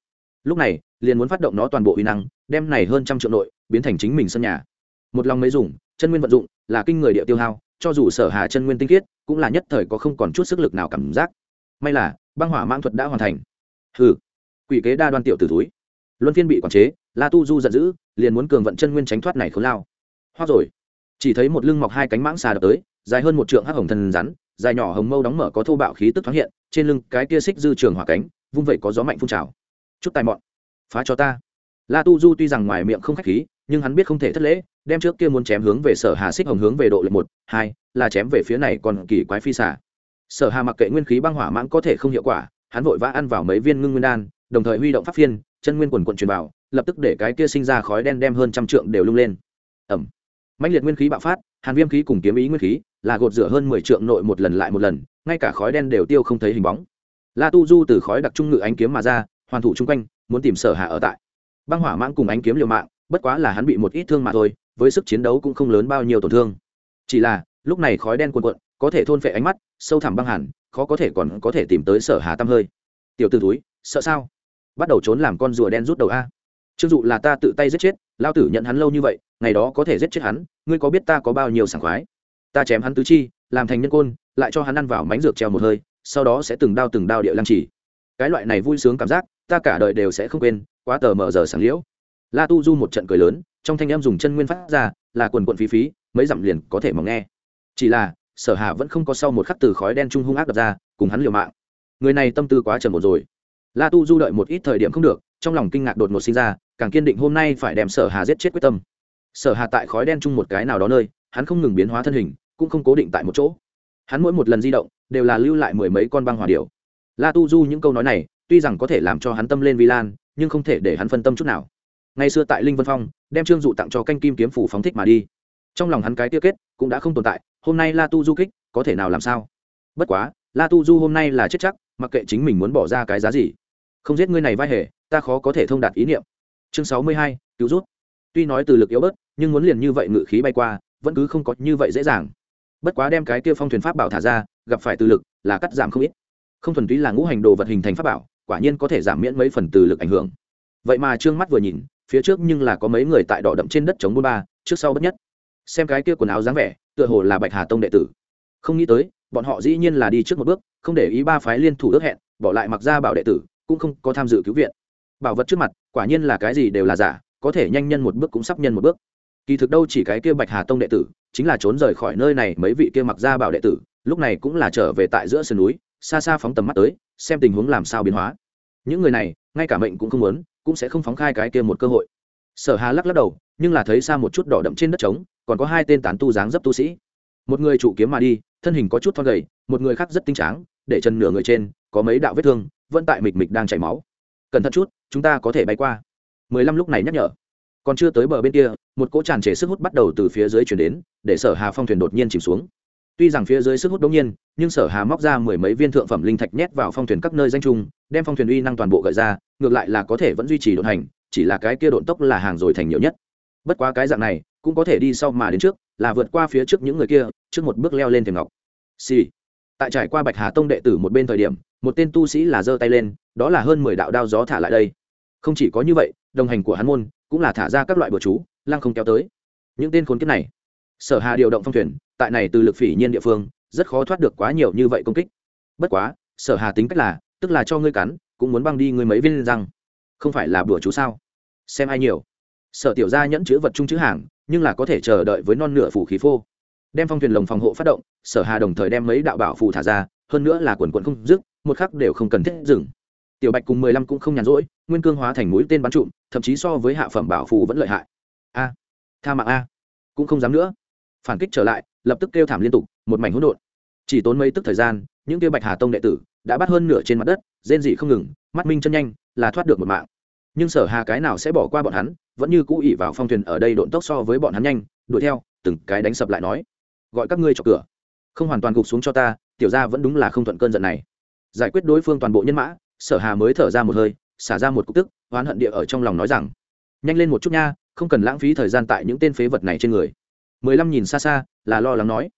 lúc này, liền muốn phát động nó toàn bộ uy năng, đem này hơn trăm triệu nội, biến thành chính mình sân nhà. Một lòng mới dùng, chân nguyên vận dụng, là kinh người địa tiêu hao, cho dù sở hà chân nguyên tinh khiết, cũng là nhất thời có không còn chút sức lực nào cảm giác. May là, băng hỏa mãng thuật đã hoàn thành. Hừ, quỷ kế đa đoan tiểu tử túi luân phiên bị quản chế, la tu du giận dữ, liền muốn cường vận chân nguyên tránh thoát này khốn lao. Hoa rồi. Chỉ thấy một lưng mọc hai cánh mãng xà đập tới, dài hơn một trượng hắc hồng thần rắn, dài nhỏ hồng mâu đóng mở có thô bạo khí tức thoáng hiện, trên lưng cái kia xích dư trường hỏa cánh, vung vậy có gió mạnh phun trào chút tài mọn. Phá cho ta. La tu du tuy rằng ngoài miệng không khách khí, nhưng hắn biết không thể thất lễ, đem trước kia muốn chém hướng về sở hà xích hồng hướng về độ lệ một, hai, là chém về phía này còn kỳ quái phi xả. Sở hà mặc kệ nguyên khí băng hỏa mãng có thể không hiệu quả, hắn vội vã ăn vào mấy viên ngưng nguyên đan, đồng thời huy động pháp phiên, chân nguyên quần quận truyền vào, lập tức để cái kia sinh ra khói đen đem hơn trăm trượng đều lung lên. Ẩm. Mạnh liệt nguyên khí bạo phát, hàn viêm khí cùng kiếm ý nguyên khí, là gột rửa hơn mười trượng nội một lần lại một lần, ngay cả khói đen đều tiêu không thấy hình bóng. La tu du từ khói đặc trung ngự ánh kiếm mà ra hoàn thủ chung quanh, muốn tìm sở hạ ở tại. Băng hỏa mãng cùng ánh kiếm liều mạng, bất quá là hắn bị một ít thương mà thôi, với sức chiến đấu cũng không lớn bao nhiêu tổn thương. Chỉ là, lúc này khói đen cuồn cuộn, có thể thôn phệ ánh mắt, sâu thẳm băng hẳn, khó có thể còn có thể tìm tới sở hà tăm hơi. Tiểu t ử túi sợ sao? Bắt đầu trốn làm con rùa đen rút đầu a. Chưng dụ là ta tự tay giết chết lao tử nhận hắn lâu như vậy, ngày đó có thể giết chết hắn, ngươi có biết ta có bao nhiêu sảng khoái? Ta chém hắn tứ chi, làm thành nhân côn, lại cho hắn ăn vào mánh dược treo một hơi, sau đó sẽ từng đao từng đao địa lăng trì. Cái loại này vui sướng cảm giác ta cả đời đều sẽ không quên, quá tờ mờ giờ sáng liễu. La tu du một trận cười lớn, trong thanh em dùng chân nguyên phát ra, là quần quận phí phí, mấy dặm liền có thể mà nghe. Chỉ là, sở hà vẫn không có sau một khắc từ khói đen trung hung ác đập ra, cùng hắn liều mạng. Người này tâm tư quá trầm một rồi. La tu du đợi một ít thời điểm không được, trong lòng kinh ngạc đột ngột sinh ra, càng kiên định hôm nay phải đem sở hà giết chết quyết tâm. Sở hà tại khói đen chung một cái nào đó nơi, hắn không ngừng biến hóa thân hình, cũng không cố định tại một chỗ. Hắn mỗi một lần di động, đều là lưu lại mười mấy con băng hỏa điểu. la tu du những câu nói này tuy rằng có thể làm cho hắn tâm lên vi lan, nhưng không thể để hắn phân tâm chút nào. Ngày xưa tại linh vân phong, đem trương dụ tặng cho canh kim kiếm phủ phóng thích mà đi. Trong lòng hắn cái tiêu kết cũng đã không tồn tại, hôm nay la tu du kích, có thể nào làm sao? Bất quá, la tu du hôm nay là chết chắc, mặc kệ chính mình muốn bỏ ra cái giá gì. Không giết ngươi này vai hề, ta khó có thể thông đạt ý niệm. Chương sáu mươi hai, cứu rút. Tuy nói từ lực yếu bớt, nhưng muốn liền như vậy ngự khí bay qua, vẫn cứ không có như vậy dễ dàng. Bất quá đem cái kia phong thuyền pháp bảo thả ra, gặp phải từ lực là cắt giảm không ít. Không thuần túy là ngũ hành đồ vật hình thành pháp bảo quả nhiên có thể giảm miễn mấy phần từ lực ảnh hưởng. Vậy mà trương mắt vừa nhìn, phía trước nhưng là có mấy người tại đỏ đậm trên đất chống bôn ba, trước sau bất nhất. Xem cái kia quần áo dáng vẻ, tựa hồ là bạch hà tông đệ tử. Không nghĩ tới, bọn họ dĩ nhiên là đi trước một bước, không để ý ba phái liên thủ ước hẹn, bỏ lại mặc ra bảo đệ tử, cũng không có tham dự cứu viện. Bảo vật trước mặt, quả nhiên là cái gì đều là giả, có thể nhanh nhân một bước cũng sắp nhân một bước. Kỳ thực đâu chỉ cái kia bạch hà tông đệ tử, chính là trốn rời khỏi nơi này mấy vị kia mặc ra bảo đệ tử, lúc này cũng là trở về tại giữa sườn núi xa xa phóng tầm mắt tới, xem tình huống làm sao biến hóa. Những người này, ngay cả mệnh cũng không muốn, cũng sẽ không phóng khai cái kia một cơ hội. Sở hà lắc lắc đầu, nhưng là thấy xa một chút đỏ đậm trên đất trống, còn có hai tên tán tu dáng dấp tu sĩ. Một người trụ kiếm mà đi, thân hình có chút thon gầy, một người khác rất tinh tráng, để chân nửa người trên, có mấy đạo vết thương, vẫn tại mịch mịch đang chảy máu. Cẩn thận chút, chúng ta có thể bay qua. Mười lăm lúc này nhắc nhở. Còn chưa tới bờ bên kia, một cỗ tràn trề sức hút bắt đầu từ phía dưới chuyển đến, để sở hà phong thuyền đột nhiên chìm xuống tuy rằng phía dưới sức hút đông nhiên nhưng sở hà móc ra mười mấy viên thượng phẩm linh thạch nhét vào phong thuyền các nơi danh trung đem phong thuyền uy năng toàn bộ gợi ra ngược lại là có thể vẫn duy trì độn hành chỉ là cái kia độn tốc là hàng rồi thành nhiều nhất. Bất quá cái dạng này cũng có thể đi sau mà đến trước là vượt qua phía trước những người kia trước một bước leo lên thềm ngọc. Xì, tại trải qua bạch hà tông đệ tử một bên thời điểm một tên tu sĩ là giơ tay lên đó là hơn mười đạo đao gió thả lại đây. Không chỉ có như vậy đồng hành của hắn môn cũng là thả ra các loại bừa chú lăng không kéo tới. Những tên khốn kiếp này sở hà điều động phong thuyền, tại này từ lực phỉ nhiên địa phương, rất khó thoát được quá nhiều như vậy công kích. Bất quá, sở hà tính cách là, tức là cho ngươi cắn, cũng muốn băng đi ngươi mấy viên răng. Không phải là bùa chú sao? Xem ai nhiều. Sở tiểu gia nhẫn chữ vật chung chữ hàng, nhưng là có thể chờ đợi với non nửa phủ khí phô. Đem phong thuyền lồng phòng hộ phát động, sở hà đồng thời đem mấy đạo bảo phù thả ra, hơn nữa là quần quận không dứt, một khắc đều không cần thiết dừng. Tiểu bạch cùng mười lăm cũng không nhàn rỗi, nguyên cương hóa thành mũi tên bắn trụm, thậm chí so với hạ phẩm bảo phù vẫn lợi hại. A, tha mạng a. Cũng không dám nữa phản kích trở lại, lập tức kêu thảm liên tục, một mảnh hỗn độn. Chỉ tốn mấy tức thời gian, những kia bạch hà tông đệ tử đã bắt hơn nửa trên mặt đất, rên dị không ngừng, mắt minh chân nhanh, là thoát được một mạng. Nhưng sở hà cái nào sẽ bỏ qua bọn hắn, vẫn như cũ ỉ vào phong thuyền ở đây độn tốc so với bọn hắn nhanh, đuổi theo, từng cái đánh sập lại nói, gọi các ngươi cho cửa. Không hoàn toàn gục xuống cho ta, tiểu ra vẫn đúng là không thuận cơn giận này. Giải quyết đối phương toàn bộ nhân mã, sở hà mới thở ra một hơi, xả ra một cục tức, oán hận địa ở trong lòng nói rằng, nhanh lên một chút nha, không cần lãng phí thời gian tại những tên phế vật này trên người mười lăm nhìn xa xa, là lo lắng nói.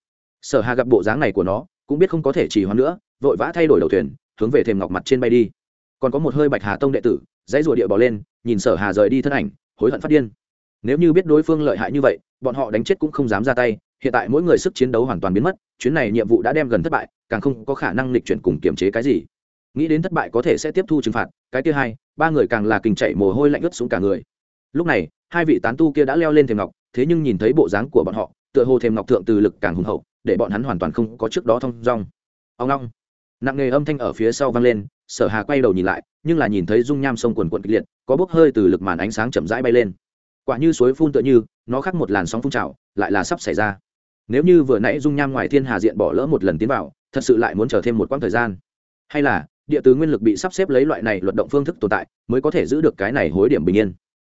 Sở hà gặp bộ dáng này của nó, cũng biết không có thể chỉ hoãn nữa, vội vã thay đổi đầu thuyền, hướng về thềm ngọc mặt trên bay đi. Còn có một hơi bạch hà tông đệ tử, dãy rùa địa bỏ lên, nhìn sở hà rời đi thân ảnh, hối hận phát điên. Nếu như biết đối phương lợi hại như vậy, bọn họ đánh chết cũng không dám ra tay, hiện tại mỗi người sức chiến đấu hoàn toàn biến mất, chuyến này nhiệm vụ đã đem gần thất bại, càng không có khả năng lịch chuyển cùng kiềm chế cái gì. Nghĩ đến thất bại có thể sẽ tiếp thu trừng phạt, cái thứ hai, ba người càng là kình chạy mồ hôi lạnh ướt xuống cả người. Lúc này, hai vị tán tu kia đã leo lên thềm ngọc thế nhưng nhìn thấy bộ dáng của bọn họ, tựa hồ thêm ngọc thượng từ lực càng hùng hậu, để bọn hắn hoàn toàn không có trước đó thông dong. Ông long. Nặng nghề âm thanh ở phía sau vang lên, sở hà quay đầu nhìn lại, nhưng là nhìn thấy dung nham sông quần quận kịch liệt, có bốc hơi từ lực màn ánh sáng chậm rãi bay lên. Quả như suối phun tựa như, nó khác một làn sóng phun trào, lại là sắp xảy ra. Nếu như vừa nãy dung nham ngoài thiên hà diện bỏ lỡ một lần tiến vào, thật sự lại muốn chờ thêm một quãng thời gian. Hay là, địa tứ nguyên lực bị sắp xếp lấy loại này luật động phương thức tồn tại, mới có thể giữ được cái này hối điểm bình yên.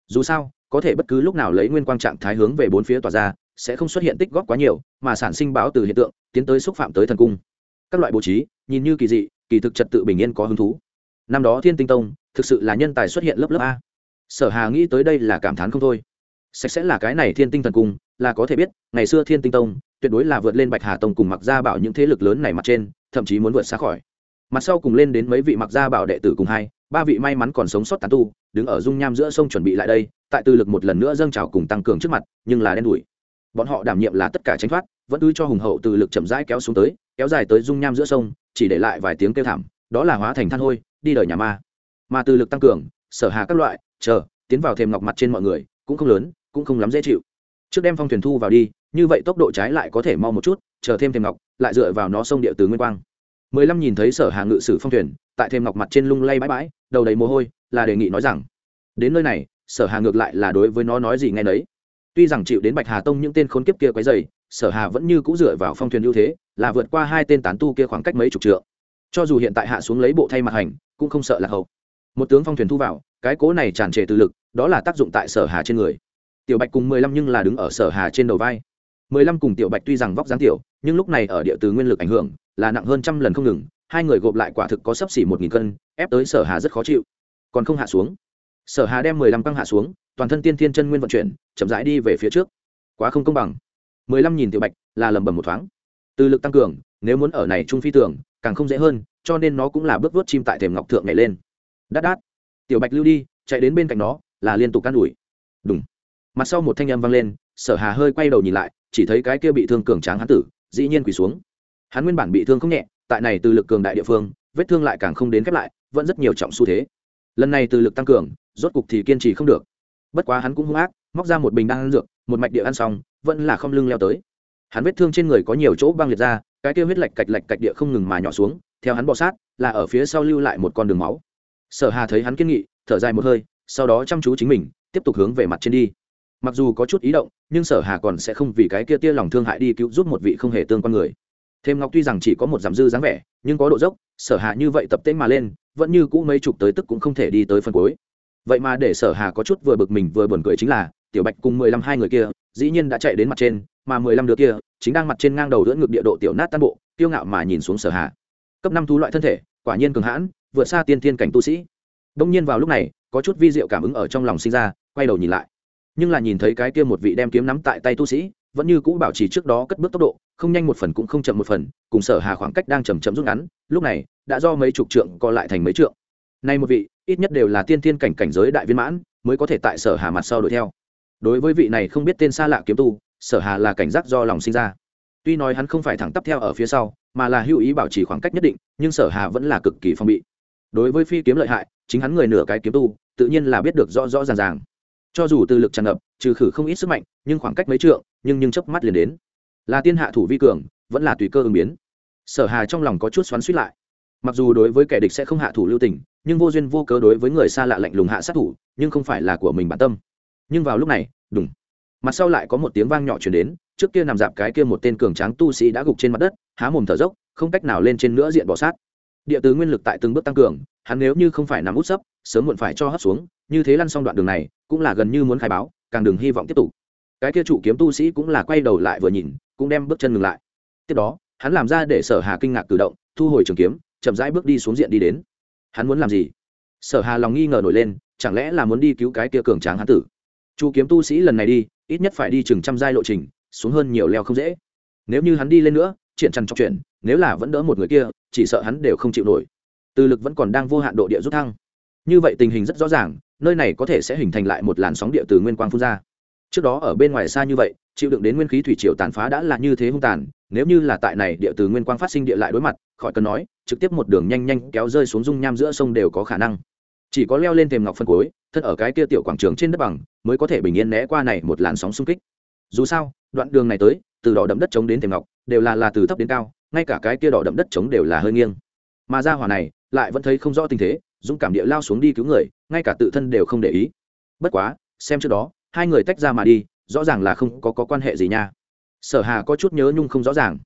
Dù sao có thể bất cứ lúc nào lấy nguyên quang trạng thái hướng về bốn phía tỏa ra, sẽ không xuất hiện tích góp quá nhiều, mà sản sinh báo từ hiện tượng, tiến tới xúc phạm tới thần cung. Các loại bố trí, nhìn như kỳ dị, kỳ thực trật tự bình yên có hứng thú. Năm đó thiên tinh tông, thực sự là nhân tài xuất hiện lớp lớp a. Sở hà nghĩ tới đây là cảm thán không thôi. Sạch sẽ là cái này thiên tinh thần cung, là có thể biết, ngày xưa thiên tinh tông, tuyệt đối là vượt lên bạch hà tông cùng mặc gia bảo những thế lực lớn này mặt trên, thậm chí muốn vượt xa khỏi mặt sau cùng lên đến mấy vị mặc gia bảo đệ tử cùng hai, ba vị may mắn còn sống sót tán tu, đứng ở dung nham giữa sông chuẩn bị lại đây, tại tư lực một lần nữa dâng trào cùng tăng cường trước mặt, nhưng là đen đủi. Bọn họ đảm nhiệm là tất cả tránh thoát, vẫn cứ cho hùng hậu từ lực chậm rãi kéo xuống tới, kéo dài tới dung nham giữa sông, chỉ để lại vài tiếng kêu thảm, đó là hóa thành than hôi, đi đời nhà ma. Mà từ lực tăng cường, sở hà các loại, chờ, tiến vào thềm ngọc mặt trên mọi người, cũng không lớn, cũng không lắm dễ chịu. Trước đem phong thuyền thu vào đi, như vậy tốc độ trái lại có thể mau một chút, chờ thêm thềm ngọc, lại dựa vào nó sông địa từ nguyên quang mười lăm nhìn thấy sở hà ngự sử phong thuyền, tại thêm ngọc mặt trên lung lay bãi bãi, đầu đầy mồ hôi, là đề nghị nói rằng, đến nơi này, sở hà ngược lại là đối với nó nói gì ngay nấy. Tuy rằng chịu đến bạch hà tông những tên khốn kiếp kia quấy dày sở hà vẫn như cũ dựa vào phong thuyền ưu thế, là vượt qua hai tên tán tu kia khoảng cách mấy chục trượng. Cho dù hiện tại hạ xuống lấy bộ thay mặt hành, cũng không sợ là hậu. Một tướng phong thuyền thu vào, cái cố này tràn trề từ lực, đó là tác dụng tại sở hà trên người. Tiểu bạch cùng mười lăm nhưng là đứng ở sở hà trên đầu vai. mười lăm cùng tiểu bạch tuy rằng vóc dáng tiểu, nhưng lúc này ở địa từ nguyên lực ảnh hưởng là nặng hơn trăm lần không ngừng, hai người gộp lại quả thực có sấp xỉ một nghìn cân, ép tới sở hà rất khó chịu. Còn không hạ xuống. Sở hà đem mười lăm căng hạ xuống, toàn thân tiên thiên chân nguyên vận chuyển, chậm rãi đi về phía trước. Quá không công bằng. Mười lăm nghìn tiểu bạch là lầm bầm một thoáng. Từ lực tăng cường, nếu muốn ở này trung phi tưởng, càng không dễ hơn, cho nên nó cũng là bước vớt chim tại thềm ngọc thượng nhảy lên. Đát đát. Tiểu bạch lưu đi, chạy đến bên cạnh nó, là liên tục can đuổi đúng mặt sau một thanh âm vang lên, sở hà hơi quay đầu nhìn lại, chỉ thấy cái kia bị thương cường tráng hán tử, dĩ nhiên quỳ xuống hắn nguyên bản bị thương không nhẹ, tại này từ lực cường đại địa phương, vết thương lại càng không đến khép lại, vẫn rất nhiều trọng xu thế. Lần này từ lực tăng cường, rốt cục thì kiên trì không được. Bất quá hắn cũng hung ác, móc ra một bình đan dược, một mạch địa ăn xong, vẫn là không lưng leo tới. Hắn vết thương trên người có nhiều chỗ băng liệt ra, cái kia huyết lạch cạch lạch cạch địa không ngừng mà nhỏ xuống, theo hắn bọ sát, là ở phía sau lưu lại một con đường máu. Sở hà thấy hắn kiên nghị, thở dài một hơi, sau đó chăm chú chính mình, tiếp tục hướng về mặt trên đi. Mặc dù có chút ý động, nhưng sở hà còn sẽ không vì cái kia tia lòng thương hại đi cứu giúp một vị không hề tương con người thêm ngọc tuy rằng chỉ có một giảm dư dáng vẻ, nhưng có độ dốc, sở hạ như vậy tập tên mà lên, vẫn như cũ mấy chục tới tức cũng không thể đi tới phần cuối. Vậy mà để sở hà có chút vừa bực mình vừa buồn cười chính là, tiểu bạch cùng mười lăm hai người kia, dĩ nhiên đã chạy đến mặt trên, mà mười lăm đứa kia, chính đang mặt trên ngang đầu đỡ ngược địa độ tiểu nát tan bộ tiêu ngạo mà nhìn xuống sở hà. Cấp năm thú loại thân thể, quả nhiên cường hãn, vượt xa tiên thiên cảnh tu sĩ. Đông nhiên vào lúc này, có chút vi diệu cảm ứng ở trong lòng sinh ra, quay đầu nhìn lại. Nhưng là nhìn thấy cái kia một vị đem kiếm nắm tại tay tu sĩ, vẫn như cũ bảo trì trước đó cất bước tốc độ không nhanh một phần cũng không chậm một phần, cùng sở hà khoảng cách đang chầm chậm rút ngắn, lúc này, đã do mấy chục trượng co lại thành mấy trượng. Nay một vị, ít nhất đều là tiên thiên cảnh cảnh giới đại viên mãn, mới có thể tại sở hà mặt sau đuổi theo. Đối với vị này không biết tên xa lạ kiếm tu, sở hà là cảnh giác do lòng sinh ra. Tuy nói hắn không phải thẳng tắp theo ở phía sau, mà là hữu ý bảo trì khoảng cách nhất định, nhưng sở hà vẫn là cực kỳ phong bị. Đối với phi kiếm lợi hại, chính hắn người nửa cái kiếm tu, tự nhiên là biết được rõ rõ ràng ràng. Cho dù từ lực tràn ngập, trừ khử không ít sức mạnh, nhưng khoảng cách mấy trượng, nhưng nhưng chớp mắt liền đến là tiên hạ thủ vi cường, vẫn là tùy cơ ứng biến. Sở hà trong lòng có chút xoắn suýt lại. Mặc dù đối với kẻ địch sẽ không hạ thủ lưu tình, nhưng vô duyên vô cớ đối với người xa lạ lạnh lùng hạ sát thủ, nhưng không phải là của mình bản tâm. Nhưng vào lúc này đúng mặt sau lại có một tiếng vang nhỏ chuyển đến, trước kia nằm dạp cái kia một tên cường tráng tu sĩ đã gục trên mặt đất, há mồm thở dốc, không cách nào lên trên nữa diện bỏ sát. Địa tứ nguyên lực tại từng bước tăng cường, hắn nếu như không phải nằm út sấp, sớm muộn phải cho hấp xuống, như thế lăn xong đoạn đường này, cũng là gần như muốn khai báo, càng đừng hy vọng tiếp tục. Cái kia chủ kiếm tu sĩ cũng là quay đầu lại vừa nhìn cũng đem bước chân ngừng lại. Tiếp đó, hắn làm ra để sở hà kinh ngạc cử động, thu hồi trường kiếm, chậm rãi bước đi xuống diện đi đến. Hắn muốn làm gì? Sở hà lòng nghi ngờ nổi lên, chẳng lẽ là muốn đi cứu cái kia cường tráng hắn tử? Chu kiếm tu sĩ lần này đi, ít nhất phải đi chừng trăm giai lộ trình, xuống hơn nhiều leo không dễ. Nếu như hắn đi lên nữa triển trằn trong chuyện, nếu là vẫn đỡ một người kia, chỉ sợ hắn đều không chịu nổi. Từ lực vẫn còn đang vô hạn độ địa rút thăng. Như vậy tình hình rất rõ ràng, nơi này có thể sẽ hình thành lại một làn sóng địa từ nguyên quang phun ra. Trước đó ở bên ngoài xa như vậy chịu đựng đến nguyên khí thủy triều tàn phá đã là như thế hung tàn, nếu như là tại này địa từ nguyên quang phát sinh địa lại đối mặt, khỏi cần nói, trực tiếp một đường nhanh nhanh kéo rơi xuống dung nham giữa sông đều có khả năng. Chỉ có leo lên thềm ngọc phân cối thân ở cái kia tiểu quảng trường trên đất bằng, mới có thể bình yên né qua này một làn sóng xung kích. Dù sao, đoạn đường này tới, từ đỏ đậm đất chống đến thềm ngọc, đều là là từ thấp đến cao, ngay cả cái kia đỏ đậm đất chống đều là hơi nghiêng. Mà ra hỏa này, lại vẫn thấy không rõ tình thế, dũng cảm địa lao xuống đi cứu người, ngay cả tự thân đều không để ý. Bất quá, xem trước đó, hai người tách ra mà đi rõ ràng là không có, có quan hệ gì nha. Sở hà có chút nhớ nhung không rõ ràng.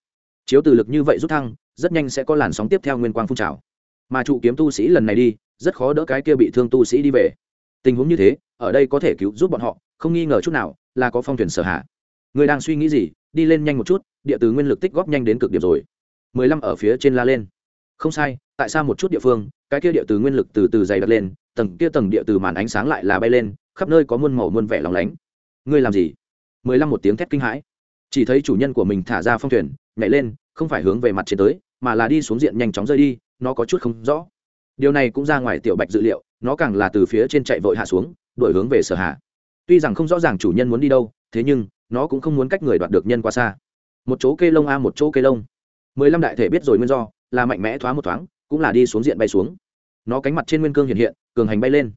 Chiếu từ lực như vậy rút thăng rất nhanh sẽ có làn sóng tiếp theo nguyên quang phun trào. Mà trụ kiếm tu sĩ lần này đi rất khó đỡ cái kia bị thương tu sĩ đi về. Tình huống như thế ở đây có thể cứu giúp bọn họ không nghi ngờ chút nào là có phong thuyền sở hạ người đang suy nghĩ gì đi lên nhanh một chút địa từ nguyên lực tích góp nhanh đến cực điểm rồi. Mười lăm ở phía trên la lên. Không sai tại sao một chút địa phương cái kia địa từ nguyên lực từ từ dày đặt lên tầng kia tầng địa từ màn ánh sáng lại là bay lên khắp nơi có muôn màu muôn vẻ lóng lánh ngươi làm gì? Mười lăm một tiếng thét kinh hãi. Chỉ thấy chủ nhân của mình thả ra phong thuyền, nhảy lên, không phải hướng về mặt trên tới, mà là đi xuống diện nhanh chóng rơi đi, nó có chút không rõ. Điều này cũng ra ngoài tiểu bạch dự liệu, nó càng là từ phía trên chạy vội hạ xuống đổi hướng về sở hạ. Tuy rằng không rõ ràng chủ nhân muốn đi đâu, thế nhưng, nó cũng không muốn cách người đoạt được nhân qua xa. Một chỗ cây lông a, một chỗ cây lông. Mười lăm đại thể biết rồi nguyên do, là mạnh mẽ thoáng một thoáng, cũng là đi xuống diện bay xuống. Nó cánh mặt trên nguyên cương hiện hiện, cường hành bay lên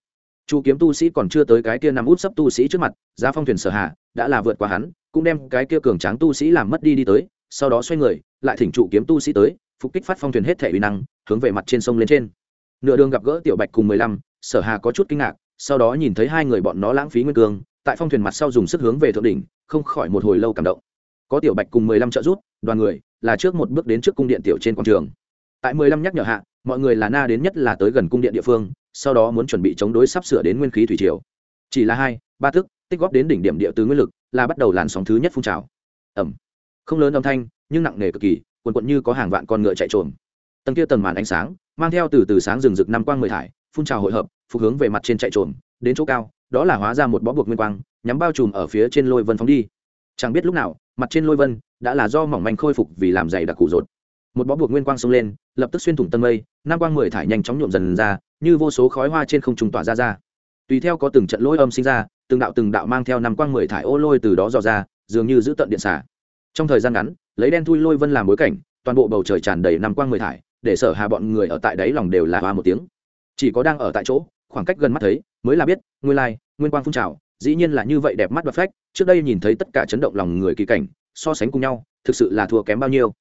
chu kiếm tu sĩ còn chưa tới cái kia nằm út sấp tu sĩ trước mặt, giá phong thuyền sở hạ, đã là vượt qua hắn, cũng đem cái kia cường tráng tu sĩ làm mất đi đi tới, sau đó xoay người, lại thỉnh trụ kiếm tu sĩ tới, phục kích phát phong thuyền hết thể uy năng, hướng về mặt trên sông lên trên. Nửa đường gặp gỡ tiểu bạch cùng mười lăm, sở hà có chút kinh ngạc, sau đó nhìn thấy hai người bọn nó lãng phí nguyên cương, tại phong thuyền mặt sau dùng sức hướng về thượng đỉnh, không khỏi một hồi lâu cảm động. Có tiểu bạch cùng mười lăm trợ rút đoàn người là trước một bước đến trước cung điện tiểu trên quảng trường tại mười lăm nhắc nhở hạ, mọi người là na đến nhất là tới gần cung điện địa phương, sau đó muốn chuẩn bị chống đối sắp sửa đến nguyên khí thủy triều. Chỉ là hai, ba thức tích góp đến đỉnh điểm địa tứ nguyên lực, là bắt đầu làn sóng thứ nhất phun trào. Ẩm. Không lớn âm thanh, nhưng nặng nề cực kỳ, quần quận như có hàng vạn con ngựa chạy trộm tầng kia tầng màn ánh sáng, mang theo từ từ sáng rừng rực năm quang mười thải, phun trào hội hợp, phục hướng về mặt trên chạy trộm đến chỗ cao, đó là hóa ra một bó buộc nguyên quang, nhắm bao trùm ở phía trên lôi vân phóng đi. Chẳng biết lúc nào, mặt trên lôi vân đã là do mỏng manh khôi phục vì làm dày đặc cụ rột một bó buộc nguyên quang xông lên, lập tức xuyên thủng tân mây năm quang mười thải nhanh chóng nhuộm dần ra, như vô số khói hoa trên không trùng tỏa ra ra. Tùy theo có từng trận lôi âm sinh ra, từng đạo từng đạo mang theo năm quang mười thải ô lôi từ đó dò ra, dường như giữ tận điện xả. Trong thời gian ngắn, lấy đen thui lôi vân làm bối cảnh, toàn bộ bầu trời tràn đầy năm quang mười thải, để sở hà bọn người ở tại đấy lòng đều là hoa một tiếng. Chỉ có đang ở tại chỗ, khoảng cách gần mắt thấy, mới là biết, nguyên lai, nguyên quang phun trào, dĩ nhiên là như vậy đẹp mắt và phách, trước đây nhìn thấy tất cả chấn động lòng người kỳ cảnh, so sánh cùng nhau, thực sự là thua kém bao nhiêu.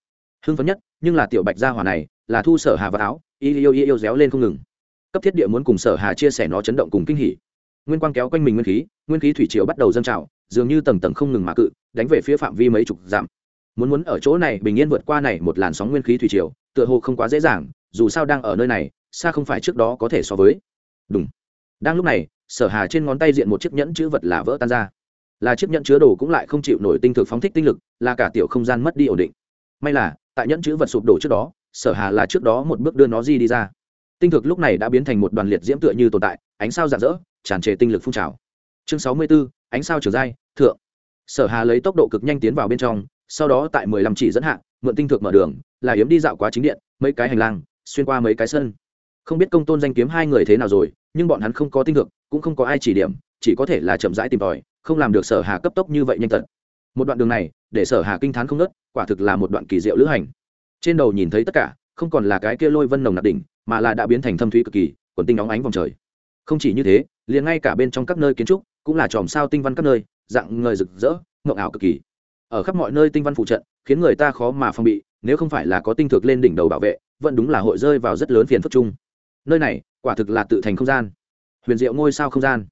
Hưng phấn nhất nhưng là tiểu bạch gia hỏa này là thu sở hà vào áo yêu yêu yêu yêu réo lên không ngừng. Cấp thiết địa muốn cùng sở hà chia sẻ nó chấn động cùng kinh hỉ. Nguyên quang kéo quanh mình nguyên khí nguyên khí thủy triều bắt đầu dâng trào, dường như tầng tầng không ngừng mà cự, đánh về phía phạm vi mấy chục dặm. Muốn muốn ở chỗ này bình yên vượt qua này một làn sóng nguyên khí thủy triều, tựa hồ không quá dễ dàng, dù sao đang ở nơi này, xa không phải trước đó có thể so với. Đúng đang lúc này, sở hà trên ngón tay diện một chiếc nhẫn chữ vật là vỡ tan ra. Là chiếc nhẫn chứa đồ cũng lại không chịu nổi tinh thực phóng thích tinh lực, là cả tiểu không gian mất đi ổn định. May là tại nhẫn chữ vật sụp đổ trước đó sở hà là trước đó một bước đưa nó di đi ra. Tinh thực lúc này đã biến thành một đoàn liệt diễm tựa như tồn tại ánh sao rạng rỡ tràn trề tinh lực phun trào. Chương sáu mươi 64, ánh sao trường dai thượng. Sở hà lấy tốc độ cực nhanh tiến vào bên trong sau đó tại mười lăm chỉ dẫn hạ mượn tinh thực mở đường là yếm đi dạo quá chính điện mấy cái hành lang xuyên qua mấy cái sân. Không biết công tôn danh kiếm hai người thế nào rồi nhưng bọn hắn không có tinh thực cũng không có ai chỉ điểm chỉ có thể là chậm rãi tìm tòi không làm được sở hà cấp tốc như vậy nhanh tận. Một đoạn đường này để sở hà kinh t h á n không nớt, quả thực là một đoạn kỳ diệu lữ hành. Trên đầu nhìn thấy tất cả, không còn là cái kia lôi vân nồng nặc đỉnh, mà là đã biến thành thâm thúy cực kỳ, quần tinh óng ánh vòng trời. Không chỉ như thế, liền ngay cả bên trong các nơi kiến trúc, cũng là chòm sao tinh văn các nơi, dạng ngời rực rỡ ngộng ảo cực kỳ. Ở khắp mọi nơi tinh văn phụ trận, khiến người ta khó mà phòng bị, nếu không phải là có tinh thực lên đỉnh đầu bảo vệ, vẫn đúng là hội rơi vào rất lớn phiền phức chung. Nơi này, quả thực là tự thành không gian. Huyền diệu ngôi sao không gian.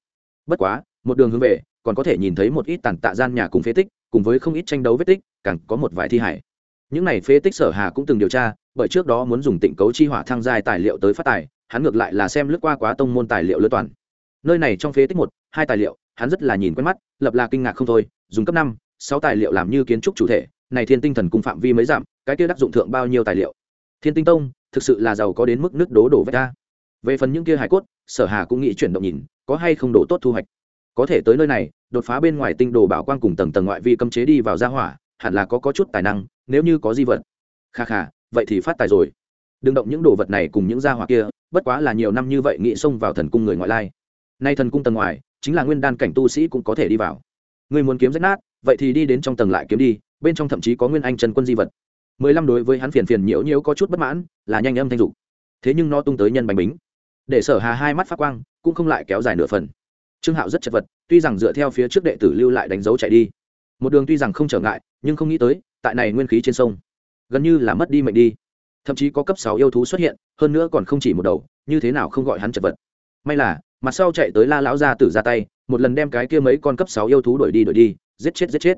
Bất quá, một đường hướng về, còn có thể nhìn thấy một ít tàn tạ gian nhà cùng phế tích cùng với không ít tranh đấu vết tích, càng có một vài thi hải những này phế tích sở hà cũng từng điều tra, bởi trước đó muốn dùng tịnh cấu chi hỏa thăng giai tài liệu tới phát tài, hắn ngược lại là xem lướt qua quá tông môn tài liệu lứa toàn. Nơi này trong phế tích một, hai tài liệu, hắn rất là nhìn quen mắt, lập là kinh ngạc không thôi, dùng cấp năm, sáu tài liệu làm như kiến trúc chủ thể, này thiên tinh thần cung phạm vi mới giảm cái kia đắc dụng thượng bao nhiêu tài liệu? Thiên tinh tông, thực sự là giàu có đến mức nước đố đổ vách ta về phần những kia hải cốt, sở hà cũng nghĩ chuyển động nhìn, có hay không đổ tốt thu hoạch? Có thể tới nơi này đột phá bên ngoài tinh đồ bảo quang cùng tầng tầng ngoại vi cấm chế đi vào gia hỏa, hẳn là có có chút tài năng, nếu như có di vật. Kha kha, vậy thì phát tài rồi. Đừng động những đồ vật này cùng những gia hỏa kia, bất quá là nhiều năm như vậy nghĩ xông vào thần cung người ngoại lai. Nay thần cung tầng ngoài, chính là nguyên đan cảnh tu sĩ cũng có thể đi vào. Người muốn kiếm rách nát, vậy thì đi đến trong tầng lại kiếm đi, bên trong thậm chí có nguyên anh trần quân di vật. Mười lăm đối với hắn phiền phiền nhiễu nhiễu có chút bất mãn, là nhanh âm thanh dục. Thế nhưng nó tung tới nhân bánh bính. Để sở hà hai mắt phát quang, cũng không lại kéo dài nửa phần trương hạo rất chật vật, tuy rằng dựa theo phía trước đệ tử lưu lại đánh dấu chạy đi. Một đường tuy rằng không trở ngại, nhưng không nghĩ tới, tại này nguyên khí trên sông, gần như là mất đi mệnh đi. Thậm chí có cấp sáu yêu thú xuất hiện, hơn nữa còn không chỉ một đầu, như thế nào không gọi hắn chật vật. May là, mặt sau chạy tới la lão gia tử ra tay, một lần đem cái kia mấy con cấp sáu yêu thú đuổi đi đuổi đi, giết chết giết chết.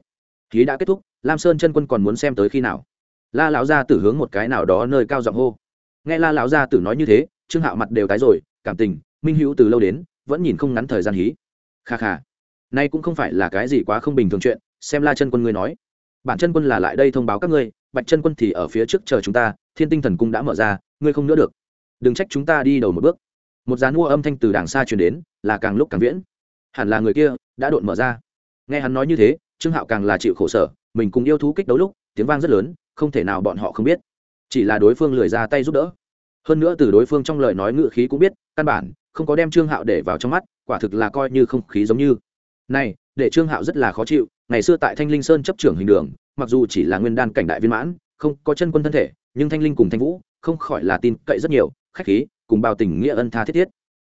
Khí đã kết thúc, lam sơn chân quân còn muốn xem tới khi nào. La lão gia tử hướng một cái nào đó nơi cao giọng hô. Nghe la lão gia tử nói như thế, trương hạo mặt đều tái rồi, cảm tình, minh hữu từ lâu đến vẫn nhìn không ngắn thời gian hí. Kha kha. Nay cũng không phải là cái gì quá không bình thường chuyện, xem la chân quân ngươi nói. Bản chân quân là lại đây thông báo các ngươi, bạch chân quân thì ở phía trước chờ chúng ta, thiên tinh thần cung đã mở ra, ngươi không nữa được. Đừng trách chúng ta đi đầu một bước. Một dàn mua âm thanh từ đàng xa truyền đến, là càng lúc càng viễn. Hẳn là người kia đã đột mở ra. Nghe hắn nói như thế, trương hạo càng là chịu khổ sở, mình cùng yêu thú kích đấu lúc, tiếng vang rất lớn, không thể nào bọn họ không biết. Chỉ là đối phương lười ra tay giúp đỡ. Hơn nữa từ đối phương trong lời nói ngự khí cũng biết, căn bản không có đem trương hạo để vào trong mắt, quả thực là coi như không khí giống như. Này, để trương hạo rất là khó chịu, ngày xưa tại thanh linh sơn chấp trưởng hình đường, mặc dù chỉ là nguyên đan cảnh đại viên mãn, không có chân quân thân thể, nhưng thanh linh cùng thanh vũ, không khỏi là tin cậy rất nhiều, khách khí, cùng bao tình nghĩa ân tha thiết thiết.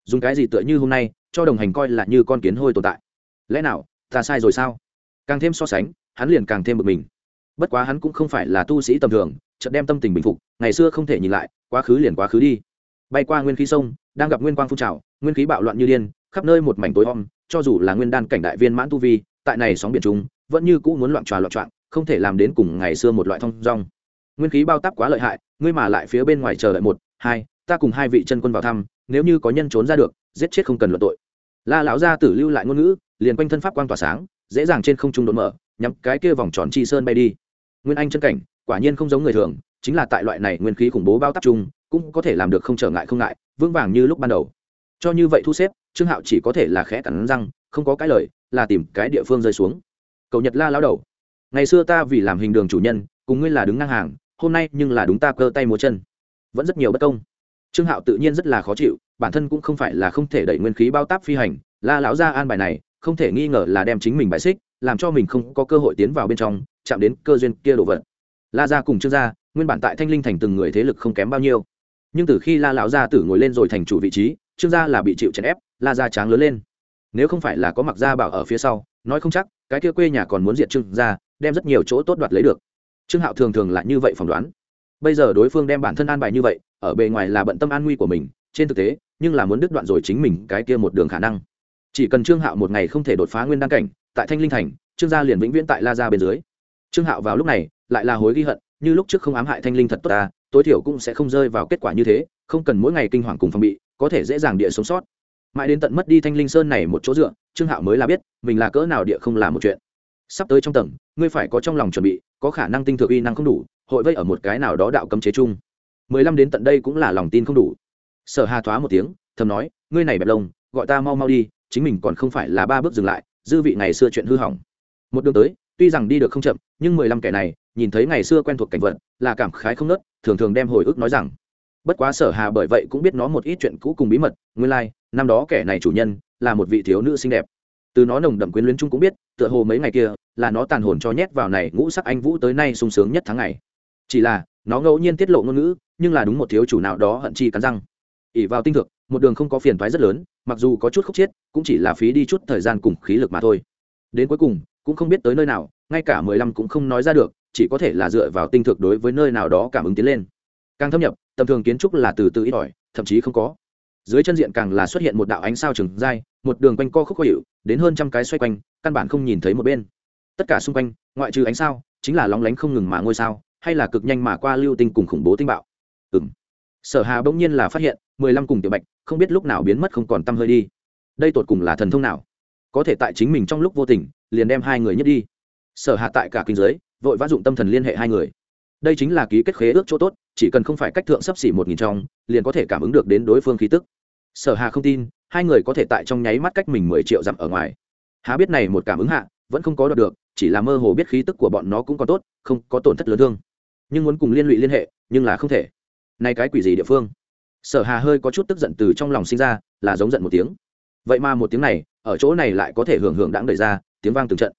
Dùng cái gì tựa như hôm nay, cho đồng hành coi là như con kiến hôi tồn tại. Lẽ nào, ta sai rồi sao? Càng thêm so sánh, hắn liền càng thêm bực mình. Bất quá hắn cũng không phải là tu sĩ tầm thường, chợt đem tâm tình bình phục, ngày xưa không thể nhìn lại, quá khứ liền quá khứ đi bay qua nguyên khí sông, đang gặp nguyên quang phun trào, nguyên khí bạo loạn như điên, khắp nơi một mảnh tối om, cho dù là nguyên đan cảnh đại viên mãn tu vi, tại này sóng biển trung vẫn như cũ muốn loạn tròa loạn trọn, không thể làm đến cùng ngày xưa một loại thông rong nguyên khí bao táp quá lợi hại, ngươi mà lại phía bên ngoài chờ đợi một, hai, ta cùng hai vị chân quân vào thăm, nếu như có nhân trốn ra được, giết chết không cần luận tội. La lão gia tử lưu lại ngôn ngữ, liền quanh thân pháp quan tỏa sáng, dễ dàng trên không trung đột mở, nhắm cái kia vòng tròn chi sơn bay đi. Nguyên anh chân cảnh, quả nhiên không giống người thường chính là tại loại này nguyên khí khủng bố bao táp chung, cũng có thể làm được không trở ngại không ngại, vững vàng như lúc ban đầu. Cho như vậy thu xếp, trương hạo chỉ có thể là khẽ cắn răng, không có cái lời, là tìm cái địa phương rơi xuống. Cầu nhật la lao đầu, ngày xưa ta vì làm hình đường chủ nhân, cùng ngươi là đứng ngang hàng, hôm nay nhưng là đúng ta cơ tay múa chân. Vẫn rất nhiều bất công. Trương hạo tự nhiên rất là khó chịu, bản thân cũng không phải là không thể đẩy nguyên khí bao táp phi hành, la lão ra an bài này, không thể nghi ngờ là đem chính mình bài xích, làm cho mình không có cơ hội tiến vào bên trong, chạm đến cơ duyên kia đồ vật. La ra cùng trương gia nguyên bản tại thanh linh thành từng người thế lực không kém bao nhiêu. Nhưng từ khi la lão gia tử ngồi lên rồi thành chủ vị trí, trương gia là bị chịu chèn ép, la gia tráng lớn lên. Nếu không phải là có mặc gia bảo ở phía sau, nói không chắc, cái kia quê nhà còn muốn diệt trương gia, đem rất nhiều chỗ tốt đoạt lấy được. Trương hạo thường thường là như vậy phỏng đoán. Bây giờ đối phương đem bản thân an bài như vậy, ở bề ngoài là bận tâm an nguy của mình, trên thực tế, nhưng là muốn đứt đoạn rồi chính mình cái kia một đường khả năng. Chỉ cần trương hạo một ngày không thể đột phá nguyên đăng cảnh, tại thanh linh thành, trương gia liền vĩnh viễn tại la gia bên dưới. Trương hạo vào lúc này, lại là hối ghi hận như lúc trước không ám hại thanh linh thật tốt ta, tối thiểu cũng sẽ không rơi vào kết quả như thế, không cần mỗi ngày kinh hoàng cùng phòng bị, có thể dễ dàng địa sống sót. Mãi đến tận mất đi thanh linh sơn này một chỗ dựa, trương hạo mới là biết, mình là cỡ nào địa không làm một chuyện. Sắp tới trong tầng, ngươi phải có trong lòng chuẩn bị, có khả năng tinh thực uy năng không đủ, hội vây ở một cái nào đó đạo cấm chế chung. Mười lăm đến tận đây cũng là lòng tin không đủ. Sở hà thoá một tiếng, thầm nói, ngươi này bẹp lông, gọi ta mau mau đi, chính mình còn không phải là ba bước dừng lại, dư vị ngày xưa chuyện hư hỏng. Một đường tới, tuy rằng đi được không chậm, nhưng mười lăm kẻ này nhìn thấy ngày xưa quen thuộc cảnh vật là cảm khái không nớt thường thường đem hồi ức nói rằng bất quá sở hà bởi vậy cũng biết nó một ít chuyện cũ cùng bí mật nguyên lai like, năm đó kẻ này chủ nhân là một vị thiếu nữ xinh đẹp. Từ nó nồng đậm quyến luyến chung cũng biết tựa hồ mấy ngày kia là nó tàn hồn cho nhét vào này ngũ sắc anh vũ tới nay sung sướng nhất tháng ngày. Chỉ là nó ngẫu nhiên tiết lộ ngôn ngữ nhưng là đúng một thiếu chủ nào đó hận chi cắn răng. Ỉ vào tinh thực một đường không có phiền thoái rất lớn mặc dù có chút khúc chết cũng chỉ là phí đi chút thời gian cùng khí lực mà thôi. Đến cuối cùng cũng không biết tới nơi nào ngay cả mười lăm cũng không nói ra được chỉ có thể là dựa vào tinh thực đối với nơi nào đó cảm ứng tiến lên. Càng thâm nhập, tầm thường kiến trúc là từ từ ít ỏi, thậm chí không có. Dưới chân diện càng là xuất hiện một đạo ánh sao trừng dai, một đường quanh co khúc khó hiệu đến hơn trăm cái xoay quanh, căn bản không nhìn thấy một bên. Tất cả xung quanh, ngoại trừ ánh sao, chính là lóng lánh không ngừng mà ngôi sao, hay là cực nhanh mà qua lưu tinh cùng khủng bố tinh bạo. Ừ m sở hà bỗng nhiên là phát hiện, mười lăm cùng tiểu bạch, không biết lúc nào biến mất không còn t hơi đi. Đây tột cùng là thần thông nào? Có thể tại chính mình trong lúc vô tình, liền đem hai người nhất đi. Sở hạ tại cả kinh giới vội vã dụng tâm thần liên hệ hai người. Đây chính là ký kết khế ước chỗ tốt, chỉ cần không phải cách thượng sấp xỉ một nghìn trong, liền có thể cảm ứng được đến đối phương khí tức. Sở hà không tin, hai người có thể tại trong nháy mắt cách mình mười triệu dặm ở ngoài. Há biết này một cảm ứng hạ, vẫn không có đoạt được, chỉ là mơ hồ biết khí tức của bọn nó cũng có tốt, không có tổn thất lớn thương. Nhưng muốn cùng liên lụy liên hệ, nhưng là không thể. Nay cái quỷ gì địa phương? Sở hà hơi có chút tức giận từ trong lòng sinh ra, là giống giận một tiếng. Vậy mà một tiếng này, ở chỗ này lại có thể hưởng hưởng đãng đời ra, tiếng vang từng trận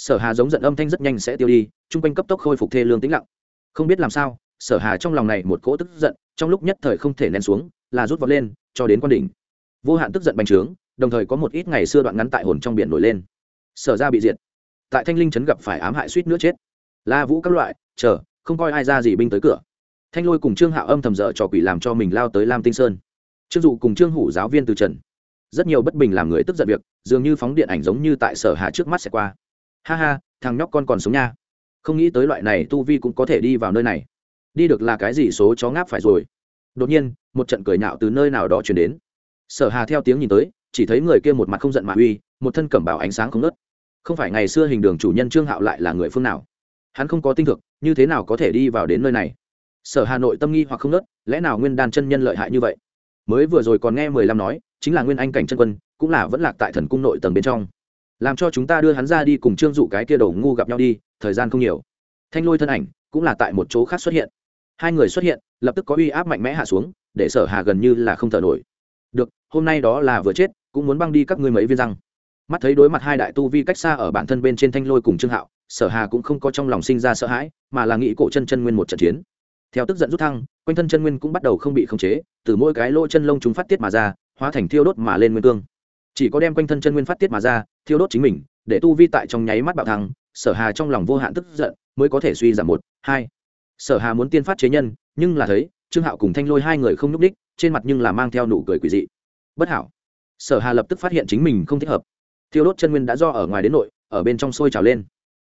sở hà giống giận âm thanh rất nhanh sẽ tiêu đi, chung quanh cấp tốc khôi phục thê lương tĩnh lặng. Không biết làm sao, sở hà trong lòng này một cỗ tức giận, trong lúc nhất thời không thể nén xuống, là rút vọt lên, cho đến quan đỉnh. Vô hạn tức giận bành trướng, đồng thời có một ít ngày xưa đoạn ngắn tại hồn trong biển nổi lên. Sở ra bị diệt. Tại thanh linh trấn gặp phải ám hại suýt nữa chết. La vũ các loại, chờ, không coi ai ra gì binh tới cửa. Thanh lôi cùng trương hạo âm thầm dở trò quỷ làm cho mình lao tới lam tinh sơn. Trương dụ cùng trương hủ giáo viên từ trần. Rất nhiều bất bình làm người tức giận việc, dường như phóng điện ảnh giống như tại sở Hà trước mắt sẽ qua ha ha, thằng nhóc con còn sống nha. Không nghĩ tới loại này tu vi cũng có thể đi vào nơi này. Đi được là cái gì số chó ngáp phải rồi. Đột nhiên, một trận cười nhạo từ nơi nào đó chuyển đến. Sở hà theo tiếng nhìn tới, chỉ thấy người kia một mặt không giận mà uy, một thân cẩm bảo ánh sáng không nớt không phải ngày xưa hình đường chủ nhân trương hạo lại là người phương nào? Hắn không có tinh thực, như thế nào có thể đi vào đến nơi này? Sở hà nội tâm nghi hoặc không nớt lẽ nào nguyên đan chân nhân lợi hại như vậy? Mới vừa rồi còn nghe mười lăm nói, chính là nguyên anh cảnh chân quân, cũng là vẫn lạc tại thần cung nội tầng bên trong làm cho chúng ta đưa hắn ra đi cùng trương dụ cái kia đầu ngu gặp nhau đi, thời gian không nhiều. Thanh lôi thân ảnh cũng là tại một chỗ khác xuất hiện. Hai người xuất hiện, lập tức có uy áp mạnh mẽ hạ xuống, để sở hà gần như là không thở nổi. Được, hôm nay đó là vừa chết, cũng muốn băng đi các ngươi mấy viên răng. Mắt thấy đối mặt hai đại tu vi cách xa ở bản thân bên trên thanh lôi cùng trương hạo, sở hà cũng không có trong lòng sinh ra sợ hãi, mà là nghĩ cổ chân chân nguyên một trận chiến. Theo tức giận rút thăng, quanh thân chân nguyên cũng bắt đầu không bị khống chế, từ mỗi cái lỗ chân lông chúng phát tiết mà ra, hóa thành thiêu đốt mà lên nguyên cương chỉ có đem quanh thân chân nguyên phát tiết mà ra, thiêu đốt chính mình, để tu vi tại trong nháy mắt bạo thăng, sở hà trong lòng vô hạn tức giận, mới có thể suy giảm một, hai. Sở hà muốn tiên phát chế nhân, nhưng là thấy, trương hạo cùng thanh lôi hai người không nhúc đích trên mặt nhưng là mang theo nụ cười quỷ dị. Bất hảo. Sở hà lập tức phát hiện chính mình không thích hợp. Thiêu đốt chân nguyên đã do ở ngoài đến nội, ở bên trong sôi trào lên.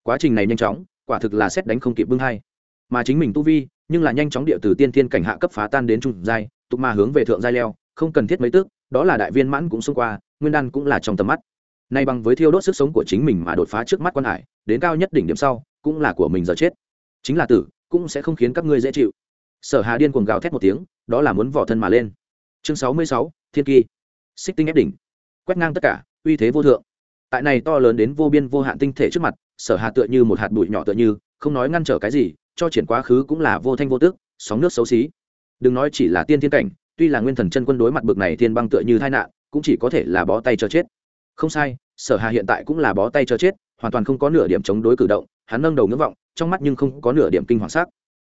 Quá trình này nhanh chóng, quả thực là xét đánh không kịp bưng hai. Mà chính mình tu vi, nhưng là nhanh chóng địa từ tiên thiên cảnh hạ cấp phá tan đến trung giai, tục mà hướng về thượng giai leo, không cần thiết mấy tước đó là đại viên mãn cũng xông qua, nguyên đan cũng là trong tầm mắt. Nay bằng với thiêu đốt sức sống của chính mình mà đột phá trước mắt quan hải, đến cao nhất đỉnh điểm sau, cũng là của mình giờ chết. Chính là tử, cũng sẽ không khiến các ngươi dễ chịu. Sở hà điên cuồng gào thét một tiếng, đó là muốn vỏ thân mà lên. Chương sáu mươi sáu, thiên kỳ. Xích tinh ép đỉnh. Quét ngang tất cả, uy thế vô thượng. Tại này to lớn đến vô biên vô hạn tinh thể trước mặt, sở hà tựa như một hạt bụi nhỏ tựa như, không nói ngăn trở cái gì, cho triển quá khứ cũng là vô thanh vô tức, sóng nước xấu xí. Đừng nói chỉ là tiên thiên cảnh tuy là nguyên thần chân quân đối mặt bực này thiên băng tựa như tai nạn, cũng chỉ có thể là bó tay cho chết. Không sai, sở hà hiện tại cũng là bó tay cho chết, hoàn toàn không có nửa điểm chống đối cử động, hắn nâng đầu ngưỡng vọng, trong mắt nhưng không có nửa điểm kinh hoàng sắc.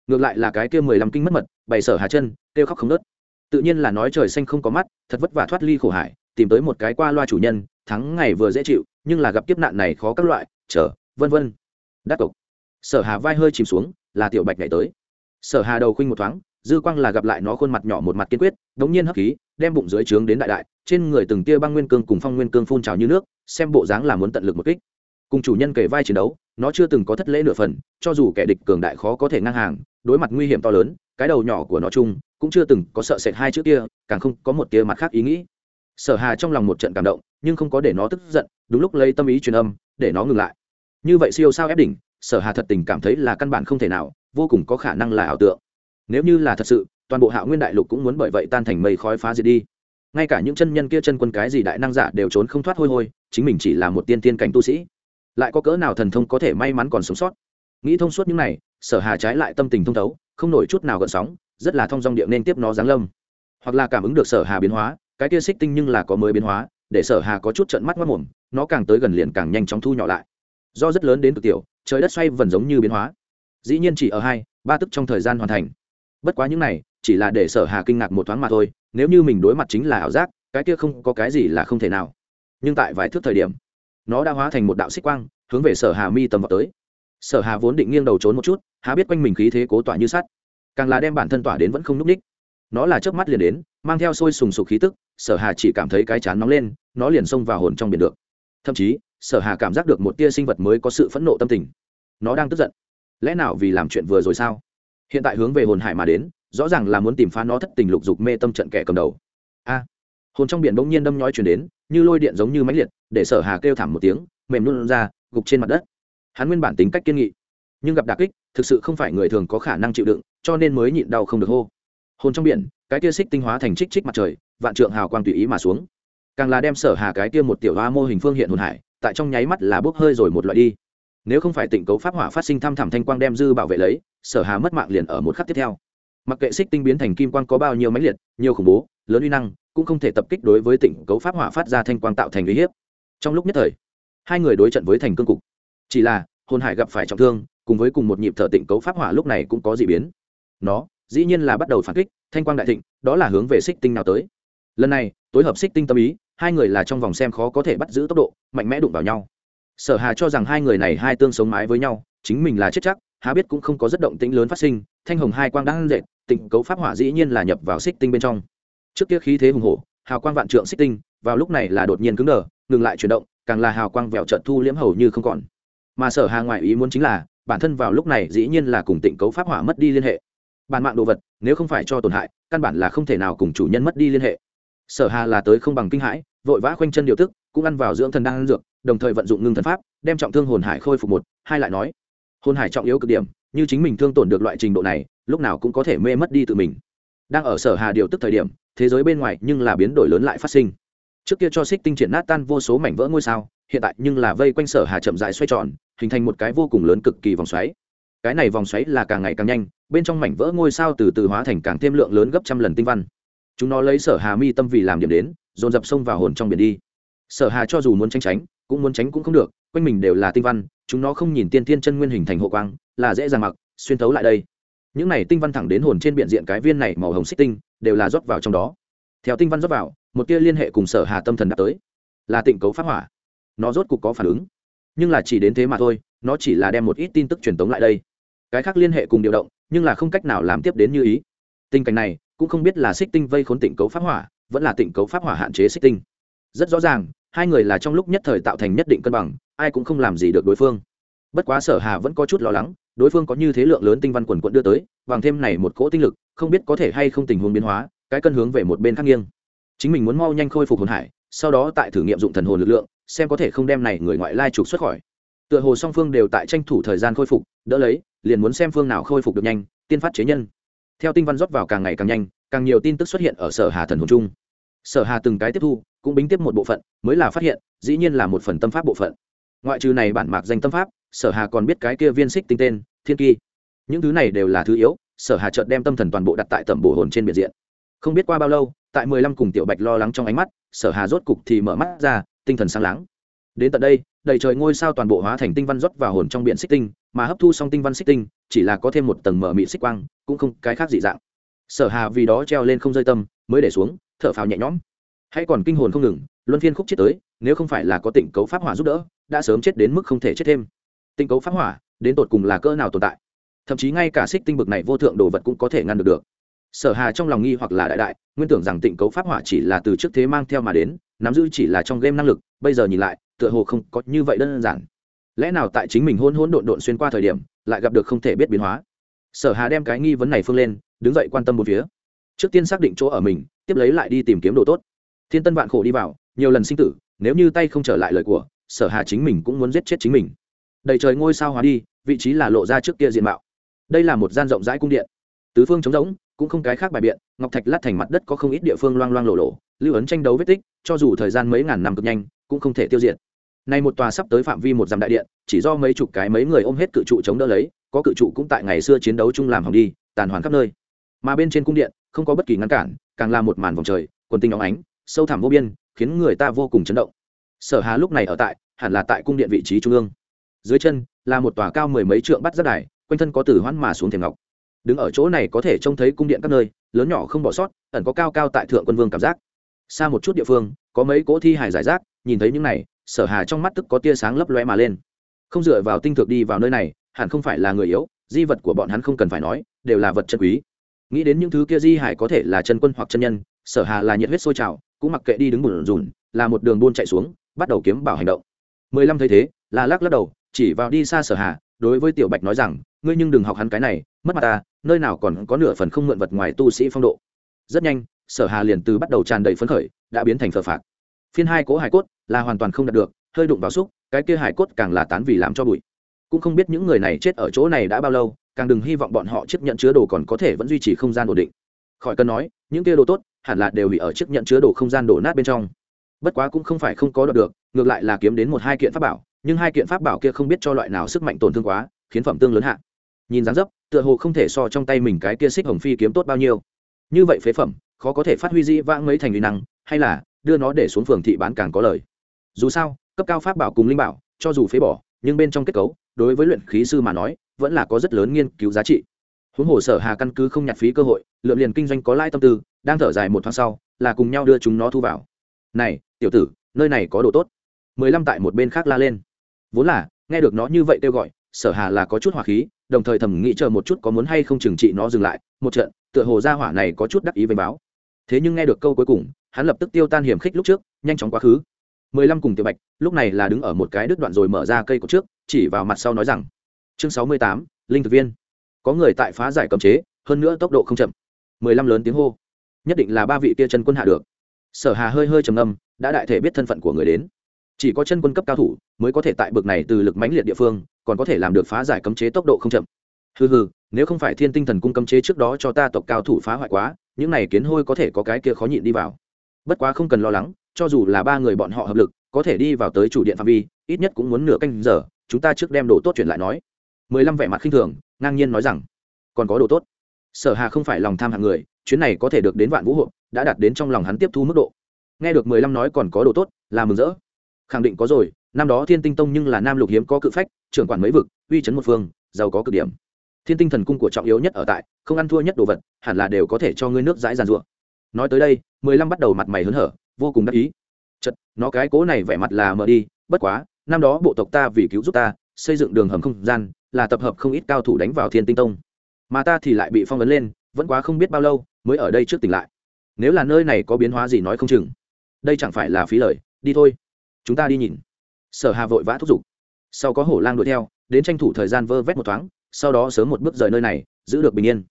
Ngược lại là cái kia mười lăm kinh mất mật, bày sở hà chân, kêu khóc không nớt tự nhiên là nói trời xanh không có mắt, thật vất vả thoát ly khổ hải, tìm tới một cái qua loa chủ nhân, thắng ngày vừa dễ chịu, nhưng là gặp kiếp nạn này khó các loại, chờ, vân vân. Đắc cộc sở hà vai hơi chìm xuống, là tiểu bạch nhảy tới. Sở hà đầu khuynh một thoáng dư quang là gặp lại nó khuôn mặt nhỏ một mặt kiên quyết, đống nhiên hấp khí, đem bụng dưới trướng đến đại đại, trên người từng tia băng nguyên cương cùng phong nguyên cương phun trào như nước, xem bộ dáng là muốn tận lực một kích. Cùng chủ nhân kể vai chiến đấu, nó chưa từng có thất lễ nửa phần, cho dù kẻ địch cường đại khó có thể ngang hàng, đối mặt nguy hiểm to lớn, cái đầu nhỏ của nó chung cũng chưa từng có sợ sệt hai chữ kia, càng không có một tia mặt khác ý nghĩ. Sở hà trong lòng một trận cảm động, nhưng không có để nó tức giận, đúng lúc lấy tâm ý truyền âm, để nó ngừng lại. Như vậy siêu sao ép đỉnh, sở hà thật tình cảm thấy là căn bản không thể nào, vô cùng có khả năng là ảo tượng nếu như là thật sự, toàn bộ hạo nguyên đại lục cũng muốn bởi vậy tan thành mây khói phá diệt đi. Ngay cả những chân nhân kia chân quân cái gì đại năng giả đều trốn không thoát hôi hôi, chính mình chỉ là một tiên tiên cảnh tu sĩ. Lại có cỡ nào thần thông có thể may mắn còn sống sót? Nghĩ thông suốt những này, sở hà trái lại tâm tình thông thấu, không nổi chút nào gợn sóng, rất là thông dong điệu nên tiếp nó giáng lâm. Hoặc là cảm ứng được sở hà biến hóa, cái kia xích tinh nhưng là có mới biến hóa, để sở hà có chút trận mắt mất mồm, nó càng tới gần liền càng nhanh chóng thu nhỏ lại. Do rất lớn đến cực tiểu, trời đất xoay vần giống như biến hóa. Dĩ nhiên chỉ ở hai, ba tức trong thời gian hoàn thành bất quá những này, chỉ là để sở hà kinh ngạc một thoáng mà thôi, nếu như mình đối mặt chính là ảo giác, cái kia không có cái gì là không thể nào. Nhưng tại vài thước thời điểm, nó đã hóa thành một đạo xích quang, hướng về sở hà mi tầm vào tới. Sở hà vốn định nghiêng đầu trốn một chút, há biết quanh mình khí thế cố tỏa như sắt. Càng là đem bản thân tỏa đến vẫn không núp ních. Nó là chớp mắt liền đến, mang theo sôi sùng sục khí tức, sở hà chỉ cảm thấy cái chán nóng lên, nó liền xông vào hồn trong biển được. Thậm chí, sở hà cảm giác được một tia sinh vật mới có sự phẫn nộ tâm tình. Nó đang tức giận. Lẽ nào vì làm chuyện vừa rồi sao? Hiện tại hướng về hồn hải mà đến, rõ ràng là muốn tìm phá nó thất tình lục dục mê tâm trận kẻ cầm đầu. A. Hồn trong biển bỗng nhiên đâm nhói chuyển đến, như lôi điện giống như máy liệt, để sở hà kêu thảm một tiếng, mềm luôn ra, gục trên mặt đất. Hắn nguyên bản tính cách kiên nghị, nhưng gặp đà kích, thực sự không phải người thường có khả năng chịu đựng, cho nên mới nhịn đau không được hô. Hồn trong biển, cái tia xích tinh hóa thành trích trích mặt trời, vạn trượng hào quang tùy ý mà xuống. Càng là đem sở hà cái tia một tiểu hoa mô hình phương hiện hồn hải, tại trong nháy mắt là bốc hơi rồi một loại đi nếu không phải tịnh cấu pháp hỏa phát sinh thăm thẳm thanh quang đem dư bảo vệ lấy, sở hà mất mạng liền ở một khắc tiếp theo. Mặc kệ xích tinh biến thành kim quang có bao nhiêu máy liệt, nhiều khủng bố, lớn uy năng, cũng không thể tập kích đối với tịnh cấu pháp hỏa phát ra thanh quang tạo thành uy hiếp. Trong lúc nhất thời, hai người đối trận với thành cương cục. Chỉ là, hồn hải gặp phải trọng thương, cùng với cùng một nhịp thở tịnh cấu pháp hỏa lúc này cũng có dị biến. Nó, dĩ nhiên là bắt đầu phản kích, thanh quang đại thịnh, đó là hướng về xích tinh nào tới. Lần này, tối hợp xích tinh tâm ý, hai người là trong vòng xem khó có thể bắt giữ tốc độ, mạnh mẽ đụng vào nhau sở hà cho rằng hai người này hai tương sống mái với nhau, chính mình là chết chắc, há biết cũng không có rất động tĩnh lớn phát sinh, thanh hồng hai quang đang dệt tịnh cấu pháp hỏa dĩ nhiên là nhập vào xích tinh bên trong. Trước kia khí thế hùng hổ, hào quang vạn trượng xích tinh, vào lúc này là đột nhiên cứng đờ, ngừng lại chuyển động, càng là hào quang vẹo trận thu liễm hầu như không còn. Mà sở hà ngoại ý muốn chính là, bản thân vào lúc này dĩ nhiên là cùng tịnh cấu pháp hỏa mất đi liên hệ. Bản mạng đồ vật, nếu không phải cho tổn hại, căn bản là không thể nào cùng chủ nhân mất đi liên hệ. Sở hà là tới không bằng kinh hãi, vội vã khoanh chân điều tức cũng ăn vào dưỡng thần đang ăn dược, đồng thời vận dụng ngưng thần pháp, đem trọng thương hồn hải khôi phục một, hai lại nói, hồn hải trọng yếu cực điểm, như chính mình thương tổn được loại trình độ này, lúc nào cũng có thể mê mất đi tự mình. Đang ở sở hà điều tức thời điểm, thế giới bên ngoài nhưng là biến đổi lớn lại phát sinh. Trước kia cho xích tinh triển nát tan vô số mảnh vỡ ngôi sao, hiện tại nhưng là vây quanh sở hà chậm rãi xoay tròn, hình thành một cái vô cùng lớn cực kỳ vòng xoáy. Cái này vòng xoáy là càng ngày càng nhanh, bên trong mảnh vỡ ngôi sao từ từ hóa thành càng thêm lượng lớn gấp trăm lần tinh văn. Chúng nó lấy sở hà mi tâm vì làm điểm đến, dồn dập sông vào hồn trong biển đi sở hà cho dù muốn tránh tránh, cũng muốn tránh cũng không được, quanh mình đều là tinh văn, chúng nó không nhìn tiên tiên chân nguyên hình thành hộ quang, là dễ dàng mặc, xuyên thấu lại đây. Những này tinh văn thẳng đến hồn trên biện diện cái viên này màu hồng xích tinh, đều là rót vào trong đó. Theo tinh văn rót vào, một tia liên hệ cùng sở hà tâm thần đã tới. Là tịnh cấu phát hỏa. Nó rốt cục có phản ứng. Nhưng là chỉ đến thế mà thôi, nó chỉ là đem một ít tin tức truyền tống lại đây. Cái khác liên hệ cùng điều động, nhưng là không cách nào làm tiếp đến như ý. Tình cảnh này, cũng không biết là xích tinh vây khốn tịnh cấu pháp hỏa, vẫn là tịnh cấu pháp hỏa hạn chế xích tinh. Rất rõ ràng hai người là trong lúc nhất thời tạo thành nhất định cân bằng, ai cũng không làm gì được đối phương. Bất quá sở hà vẫn có chút lo lắng, đối phương có như thế lượng lớn tinh văn quần quận đưa tới, bằng thêm này một cỗ tinh lực, không biết có thể hay không tình huống biến hóa, cái cân hướng về một bên khác nghiêng. Chính mình muốn mau nhanh khôi phục hồn hải, sau đó tại thử nghiệm dụng thần hồn lực lượng, xem có thể không đem này người ngoại lai trục xuất khỏi. Tựa hồ song phương đều tại tranh thủ thời gian khôi phục, đỡ lấy, liền muốn xem phương nào khôi phục được nhanh, tiên phát chế nhân. Theo tinh văn rót vào càng ngày càng nhanh, càng nhiều tin tức xuất hiện ở sở hà thần hồn chung. Sở hà từng cái tiếp thu cũng bính tiếp một bộ phận, mới là phát hiện, dĩ nhiên là một phần tâm pháp bộ phận. Ngoại trừ này bản mạc danh tâm pháp, sở hà còn biết cái kia viên xích tinh tên, thiên kỳ. Những thứ này đều là thứ yếu, sở hà chợt đem tâm thần toàn bộ đặt tại tầm bổ hồn trên biển diện. Không biết qua bao lâu, tại mười lăm cùng tiểu bạch lo lắng trong ánh mắt, sở hà rốt cục thì mở mắt ra, tinh thần sáng láng. Đến tận đây, đầy trời ngôi sao toàn bộ hóa thành tinh văn rót vào hồn trong biển xích tinh, mà hấp thu xong tinh văn xích tinh, chỉ là có thêm một tầng mở mị xích quang, cũng không cái khác dị dạng. Sở hà vì đó treo lên không rơi tâm, mới để xuống, thở phào nhẹ nhõm hay còn kinh hồn không ngừng, luân phiên khúc chết tới, nếu không phải là có tỉnh cấu pháp hỏa giúp đỡ, đã sớm chết đến mức không thể chết thêm. Tinh cấu pháp hỏa, đến tột cùng là cỡ nào tồn tại? Thậm chí ngay cả xích tinh bực này vô thượng đồ vật cũng có thể ngăn được được. Sở hà trong lòng nghi hoặc là đại đại, nguyên tưởng rằng tịnh cấu pháp hỏa chỉ là từ trước thế mang theo mà đến, nắm giữ chỉ là trong game năng lực, bây giờ nhìn lại, tựa hồ không có như vậy đơn giản. Lẽ nào tại chính mình hôn hôn độn độn xuyên qua thời điểm, lại gặp được không thể biết biến hóa? Sở hà đem cái nghi vấn này phương lên, đứng dậy quan tâm một phía. Trước tiên xác định chỗ ở mình, tiếp lấy lại đi tìm kiếm đồ tốt thiên tân vạn khổ đi vào, nhiều lần sinh tử, nếu như tay không trở lại lời của, sở hà chính mình cũng muốn giết chết chính mình. Đầy trời ngôi sao hóa đi, vị trí là lộ ra trước kia diện mạo. Đây là một gian rộng rãi cung điện. Tứ phương trống rỗng, cũng không cái khác bài biện, ngọc thạch lát thành mặt đất có không ít địa phương loang loang lộ lộ, lưu ấn tranh đấu vết tích, cho dù thời gian mấy ngàn năm cực nhanh, cũng không thể tiêu diệt. Nay một tòa sắp tới phạm vi một dặm đại điện, chỉ do mấy chục cái mấy người ôm hết cự trụ chống đỡ lấy, có cự trụ cũng tại ngày xưa chiến đấu chung làm hỏng đi, tàn hoàn khắp nơi. Mà bên trên cung điện, không có bất kỳ ngăn cản, càng là một màn vòng trời, quần tinh óng ánh sâu thẳm vô biên, khiến người ta vô cùng chấn động. Sở hà lúc này ở tại, hẳn là tại cung điện vị trí trung ương. Dưới chân, là một tòa cao mười mấy trượng bắt rất đài, quanh thân có tử hoãn mà xuống thềm ngọc. Đứng ở chỗ này có thể trông thấy cung điện các nơi, lớn nhỏ không bỏ sót, ẩn có cao cao tại thượng quân vương cảm giác. Xa một chút địa phương, có mấy cỗ thi hài giải rác, nhìn thấy những này, sở hà trong mắt tức có tia sáng lấp loe mà lên. Không dựa vào tinh thực đi vào nơi này, hẳn không phải là người yếu, di vật của bọn hắn không cần phải nói, đều là vật chân quý. Nghĩ đến những thứ kia di hải có thể là chân quân hoặc chân nhân, sở hà là nhiệt huyết sôi trào cũng mặc kệ đi đứng bùn rùn, là một đường buôn chạy xuống, bắt đầu kiếm bảo hành động. Mười lăm thấy thế là lắc lắc đầu, chỉ vào đi xa sở hà, đối với tiểu bạch nói rằng, ngươi nhưng đừng học hắn cái này, mất mặt ta, nơi nào còn có nửa phần không mượn vật ngoài tu sĩ phong độ. Rất nhanh, sở hà liền từ bắt đầu tràn đầy phấn khởi, đã biến thành phờ phạt phiên hai cố hải cốt là hoàn toàn không đạt được, hơi đụng vào xúc, cái kia hải cốt càng là tán vì làm cho bụi. Cũng không biết những người này chết ở chỗ này đã bao lâu, càng đừng hy vọng bọn họ chấp nhận chứa đồ còn có thể vẫn duy trì không gian ổn định. Khỏi cần nói, những kia đồ tốt hẳn là đều bị ở chiếc nhận chứa đồ không gian đổ nát bên trong. Bất quá cũng không phải không có đoạt được, ngược lại là kiếm đến một hai kiện pháp bảo, nhưng hai kiện pháp bảo kia không biết cho loại nào sức mạnh tổn thương quá, khiến phẩm tương lớn hạ. Nhìn dáng dấp, tựa hồ không thể so trong tay mình cái kia xích hồng phi kiếm tốt bao nhiêu. Như vậy phế phẩm, khó có thể phát huy di vãng mấy thành uy năng, hay là đưa nó để xuống phường thị bán càng có lời dù sao, cấp cao pháp bảo cùng linh bảo, cho dù phế bỏ, nhưng bên trong kết cấu, đối với luyện khí sư mà nói, vẫn là có rất lớn nghiên cứu giá trị. Huống hồ sở hà căn cứ không nhặt phí cơ hội, lượm liền kinh doanh có lãi tâm tư đang thở dài một tháng sau, là cùng nhau đưa chúng nó thu vào. Này, tiểu tử, nơi này có đồ tốt. Mười lăm tại một bên khác la lên. Vốn là, nghe được nó như vậy kêu gọi, sở hà là có chút hỏa khí, đồng thời thầm nghĩ chờ một chút có muốn hay không trừng trị nó dừng lại, một trận, tựa hồ ra hỏa này có chút đắc ý với báo. Thế nhưng nghe được câu cuối cùng, hắn lập tức tiêu tan hiểm khích lúc trước, nhanh chóng quá khứ. Mười lăm cùng tiểu bạch, lúc này là đứng ở một cái đứt đoạn rồi mở ra cây cột trước, chỉ vào mặt sau nói rằng, chương sáu mươi tám, linh thực viên. Có người tại phá giải cấm chế, hơn nữa tốc độ không chậm. Mười lăm lớn tiếng hô nhất định là ba vị kia chân quân hạ được. Sở hà hơi hơi trầm ngâm, đã đại thể biết thân phận của người đến. Chỉ có chân quân cấp cao thủ mới có thể tại bực này từ lực mãnh liệt địa phương, còn có thể làm được phá giải cấm chế tốc độ không chậm. Hừ hừ, nếu không phải thiên tinh thần cung cấm chế trước đó cho ta tộc cao thủ phá hoại quá, những này kiến hôi có thể có cái kia khó nhịn đi vào. Bất quá không cần lo lắng, cho dù là ba người bọn họ hợp lực, có thể đi vào tới chủ điện phạm vi, ít nhất cũng muốn nửa canh giờ, chúng ta trước đem đồ tốt chuyển lại nói. Mười lăm vẻ mặt khinh thường, ngang nhiên nói rằng, còn có đồ tốt. Sở hà không phải lòng tham hạng người chuyến này có thể được đến vạn vũ hộ đã đạt đến trong lòng hắn tiếp thu mức độ. Nghe được mười lăm nói còn có đồ tốt, là mừng rỡ. Khẳng định có rồi, năm đó thiên tinh tông nhưng là nam lục hiếm có cự phách, trưởng quản mấy vực, uy chấn một phương, giàu có cực điểm. Thiên tinh thần cung của trọng yếu nhất ở tại, không ăn thua nhất đồ vật, hẳn là đều có thể cho ngươi nước dãi giàn ruộng nói tới đây, mười lăm bắt đầu mặt mày hớn hở, vô cùng đắc ý. Chật nó cái cố này vẻ mặt là mờ đi, bất quá, năm đó bộ tộc ta vì cứu giúp ta, xây dựng đường hầm không gian, là tập hợp không ít cao thủ đánh vào thiên tinh tông. Mà ta thì lại bị phong ấn lên, vẫn quá không biết bao lâu mới ở đây trước tỉnh lại. Nếu là nơi này có biến hóa gì nói không chừng. Đây chẳng phải là phí lời, đi thôi. Chúng ta đi nhìn. Sở hà vội vã thúc giục. Sau có hổ lang đuổi theo, đến tranh thủ thời gian vơ vét một thoáng, sau đó sớm một bước rời nơi này, giữ được bình yên.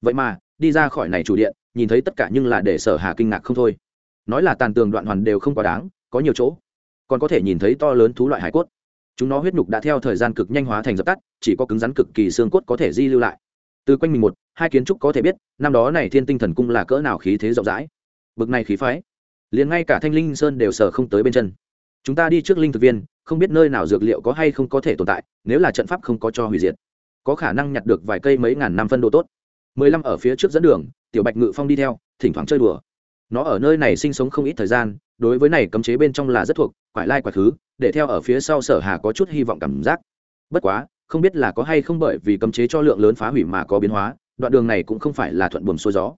Vậy mà, đi ra khỏi này chủ điện, nhìn thấy tất cả nhưng là để sở hà kinh ngạc không thôi. Nói là tàn tường đoạn hoàn đều không quá đáng, có nhiều chỗ. Còn có thể nhìn thấy to lớn thú loại hải cốt. Chúng nó huyết nhục đã theo thời gian cực nhanh hóa thành dập tắt, chỉ có cứng rắn cực kỳ xương cốt có thể di lưu lại từ quanh mình một, hai kiến trúc có thể biết, năm đó này thiên tinh thần cung là cỡ nào khí thế rộng rãi. Bực này khí phái. Liền ngay cả thanh linh sơn đều sờ không tới bên chân. Chúng ta đi trước linh thực viên, không biết nơi nào dược liệu có hay không có thể tồn tại, nếu là trận pháp không có cho hủy diệt, có khả năng nhặt được vài cây mấy ngàn năm phân đồ tốt. Mười lăm ở phía trước dẫn đường, tiểu bạch ngự phong đi theo, thỉnh thoảng chơi đùa. Nó ở nơi này sinh sống không ít thời gian, đối với này cấm chế bên trong là rất thuộc, quải lai quả thứ, để theo ở phía sau sở hà có chút hy vọng cảm giác. Bất quá không biết là có hay không bởi vì cấm chế cho lượng lớn phá hủy mà có biến hóa, đoạn đường này cũng không phải là thuận buồm xuôi gió.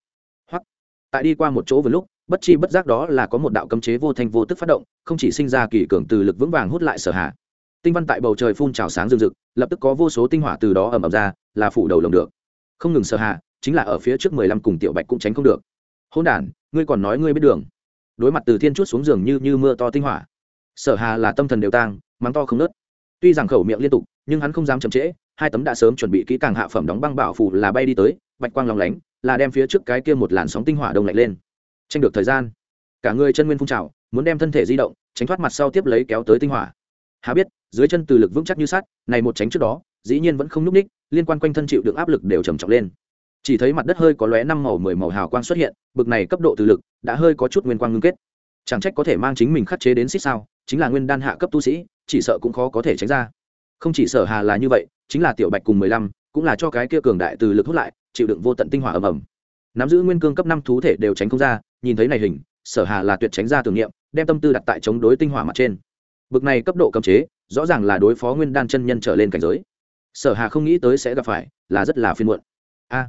Hoặc, tại đi qua một chỗ vừa lúc, bất chi bất giác đó là có một đạo cấm chế vô thanh vô tức phát động, không chỉ sinh ra kỳ cường từ lực vững vàng hút lại sở hà tinh văn tại bầu trời phun trào sáng rực rực, lập tức có vô số tinh hỏa từ đó ẩm ẩm ra, là phủ đầu lồng được. Không ngừng sở hà chính là ở phía trước mười lăm cùng tiểu bạch cũng tránh không được. Hôn đản, ngươi còn nói ngươi biết đường. Đối mặt từ thiên chút xuống giường như như mưa to tinh hỏa. Sở hà là tâm thần đều tang, mắng to không nớt tuy rằng khẩu miệng liên tục, nhưng hắn không dám chậm trễ, hai tấm đã sớm chuẩn bị kỹ càng hạ phẩm đóng băng bảo phủ là bay đi tới, bạch quang lòng lánh, là đem phía trước cái kia một làn sóng tinh hỏa đông lạnh lên. Tranh được thời gian, cả người chân nguyên phun trào, muốn đem thân thể di động, tránh thoát mặt sau tiếp lấy kéo tới tinh hỏa. Há biết, dưới chân từ lực vững chắc như sắt, này một tránh trước đó, dĩ nhiên vẫn không nhúc ních, liên quan quanh thân chịu được áp lực đều trầm trọng lên. Chỉ thấy mặt đất hơi có lóe năm màu, mười màu hào quang xuất hiện, bực này cấp độ từ lực đã hơi có chút nguyên quang ngưng kết. Chẳng trách có thể mang chính mình khắc chế đến xích sao chính là nguyên đan hạ cấp tu sĩ, chỉ sợ cũng khó có thể tránh ra. Không chỉ sở hà là như vậy, chính là tiểu bạch cùng mười lăm, cũng là cho cái kia cường đại từ lực hút lại, chịu đựng vô tận tinh hỏa ầm ầm. Nắm giữ nguyên cương cấp năm thú thể đều tránh không ra, nhìn thấy này hình, sở hà là tuyệt tránh ra tưởng niệm, đem tâm tư đặt tại chống đối tinh hỏa mặt trên. Bực này cấp độ cấm chế, rõ ràng là đối phó nguyên đan chân nhân trở lên cảnh giới. Sở hà không nghĩ tới sẽ gặp phải, là rất là phiên muộn. A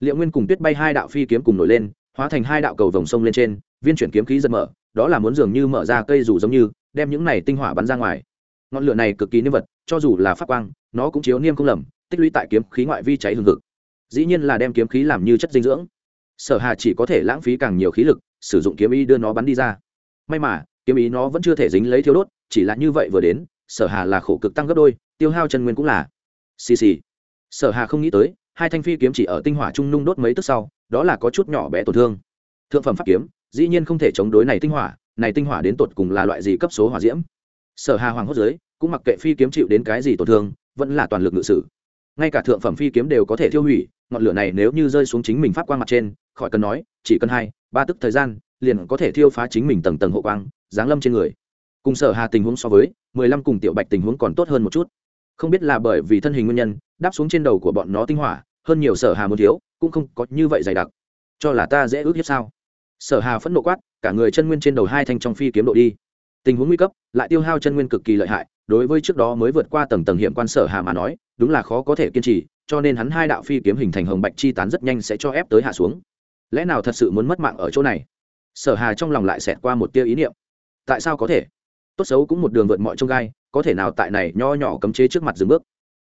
liệu nguyên cùng tuyết bay hai đạo phi kiếm cùng nổi lên, hóa thành hai đạo cầu vòng sông lên trên, viên chuyển kiếm khí giật mở, đó là muốn dường như mở ra cây rủ giống như đem những này tinh hỏa bắn ra ngoài. Ngọn lửa này cực kỳ niêm vật, cho dù là pháp quang, nó cũng chiếu niêm không lầm, tích lũy tại kiếm khí ngoại vi cháy hừng hực. Dĩ nhiên là đem kiếm khí làm như chất dinh dưỡng. Sở hà chỉ có thể lãng phí càng nhiều khí lực, sử dụng kiếm ý đưa nó bắn đi ra. May mà, kiếm ý nó vẫn chưa thể dính lấy thiếu đốt, chỉ là như vậy vừa đến, sở hà là khổ cực tăng gấp đôi, tiêu hao chân nguyên cũng là. Xì xì. Sở hà không nghĩ tới, hai thanh phi kiếm chỉ ở tinh hỏa trung nung đốt mấy tức sau, đó là có chút nhỏ bé tổn thương. Thượng phẩm pháp kiếm, dĩ nhiên không thể chống đối này tinh hỏa này tinh hỏa đến tột cùng là loại gì cấp số hỏa diễm? Sở hà hoàng hốt giới cũng mặc kệ phi kiếm chịu đến cái gì tổn thương, vẫn là toàn lực ngự sử. Ngay cả thượng phẩm phi kiếm đều có thể thiêu hủy, ngọn lửa này nếu như rơi xuống chính mình pháp quang mặt trên, khỏi cần nói, chỉ cần hai, ba tức thời gian, liền có thể thiêu phá chính mình tầng tầng hộ quang, giáng lâm trên người. Cùng sở hà tình huống so với, mười lăm cùng tiểu bạch tình huống còn tốt hơn một chút. Không biết là bởi vì thân hình nguyên nhân, đáp xuống trên đầu của bọn nó tinh hỏa, hơn nhiều sở hà muốn thiếu, cũng không có như vậy dày đặc. Cho là ta dễ ước hiếp sao? Sở hà phẫn nộ quát, cả người chân nguyên trên đầu hai thanh trong phi kiếm độ đi. Tình huống nguy cấp, lại tiêu hao chân nguyên cực kỳ lợi hại, đối với trước đó mới vượt qua tầng tầng hiểm quan sở hà mà nói, đúng là khó có thể kiên trì, cho nên hắn hai đạo phi kiếm hình thành hồng bạch chi tán rất nhanh sẽ cho ép tới hạ xuống. Lẽ nào thật sự muốn mất mạng ở chỗ này? Sở hà trong lòng lại xẹt qua một tia ý niệm. Tại sao có thể? Tốt xấu cũng một đường vượt mọi trông gai, có thể nào tại này nho nhỏ cấm chế trước mặt dừng bước?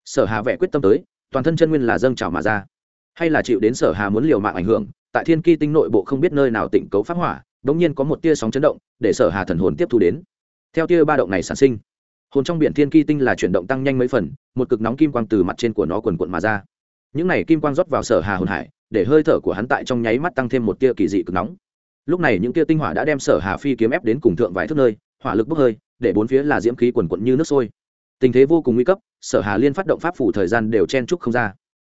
Sở hà vẽ quyết tâm tới, toàn thân chân nguyên là dâng trào mà ra. Hay là chịu đến sở hà muốn liều mạng ảnh hưởng tại thiên kỳ tinh nội bộ không biết nơi nào tịnh cấu phát hỏa, đống nhiên có một tia sóng chấn động, để sở hà thần hồn tiếp thu đến. Theo tia ba động này sản sinh, hồn trong biển thiên kỳ tinh là chuyển động tăng nhanh mấy phần, một cực nóng kim quang từ mặt trên của nó quần quận mà ra. Những này kim quang rót vào sở hà hồn hải, để hơi thở của hắn tại trong nháy mắt tăng thêm một tia kỳ dị cực nóng. Lúc này những tia tinh hỏa đã đem sở hà phi kiếm ép đến cùng thượng vài thước nơi, hỏa lực bốc hơi, để bốn phía là diễm khí quần quận như nước sôi. Tình thế vô cùng nguy cấp, sở hà liên phát động pháp phủ thời gian đều chen trúc không ra.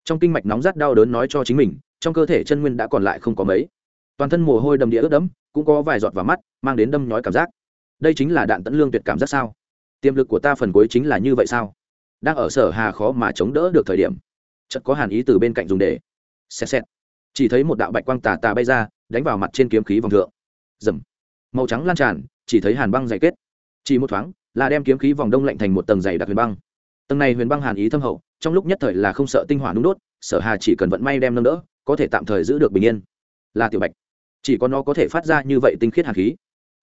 Trong kinh mạch nóng rát đau đớn nói cho chính mình trong cơ thể chân nguyên đã còn lại không có mấy. Toàn thân mồ hôi đầm địa ướt đẫm, cũng có vài giọt vào mắt, mang đến đâm nhói cảm giác. Đây chính là đạn tấn lương tuyệt cảm giác sao? Tiềm lực của ta phần cuối chính là như vậy sao? Đang ở sở hà khó mà chống đỡ được thời điểm, chợt có hàn ý từ bên cạnh dùng để. Xẹt xẹt. Chỉ thấy một đạo bạch quang tà tà bay ra, đánh vào mặt trên kiếm khí vòng thượng. Dầm màu trắng lan tràn, chỉ thấy hàn băng dày kết. Chỉ một thoáng, là đem kiếm khí vòng đông lạnh thành một tầng dày đặc huyền băng. Tầng này huyền băng hàn ý thâm hậu, trong lúc nhất thời là không sợ tinh hỏa nung đốt, sở hà chỉ cần vận may đem nâng đỡ có thể tạm thời giữ được bình yên. Là tiểu bạch. Chỉ có nó có thể phát ra như vậy tinh khiết hàn khí.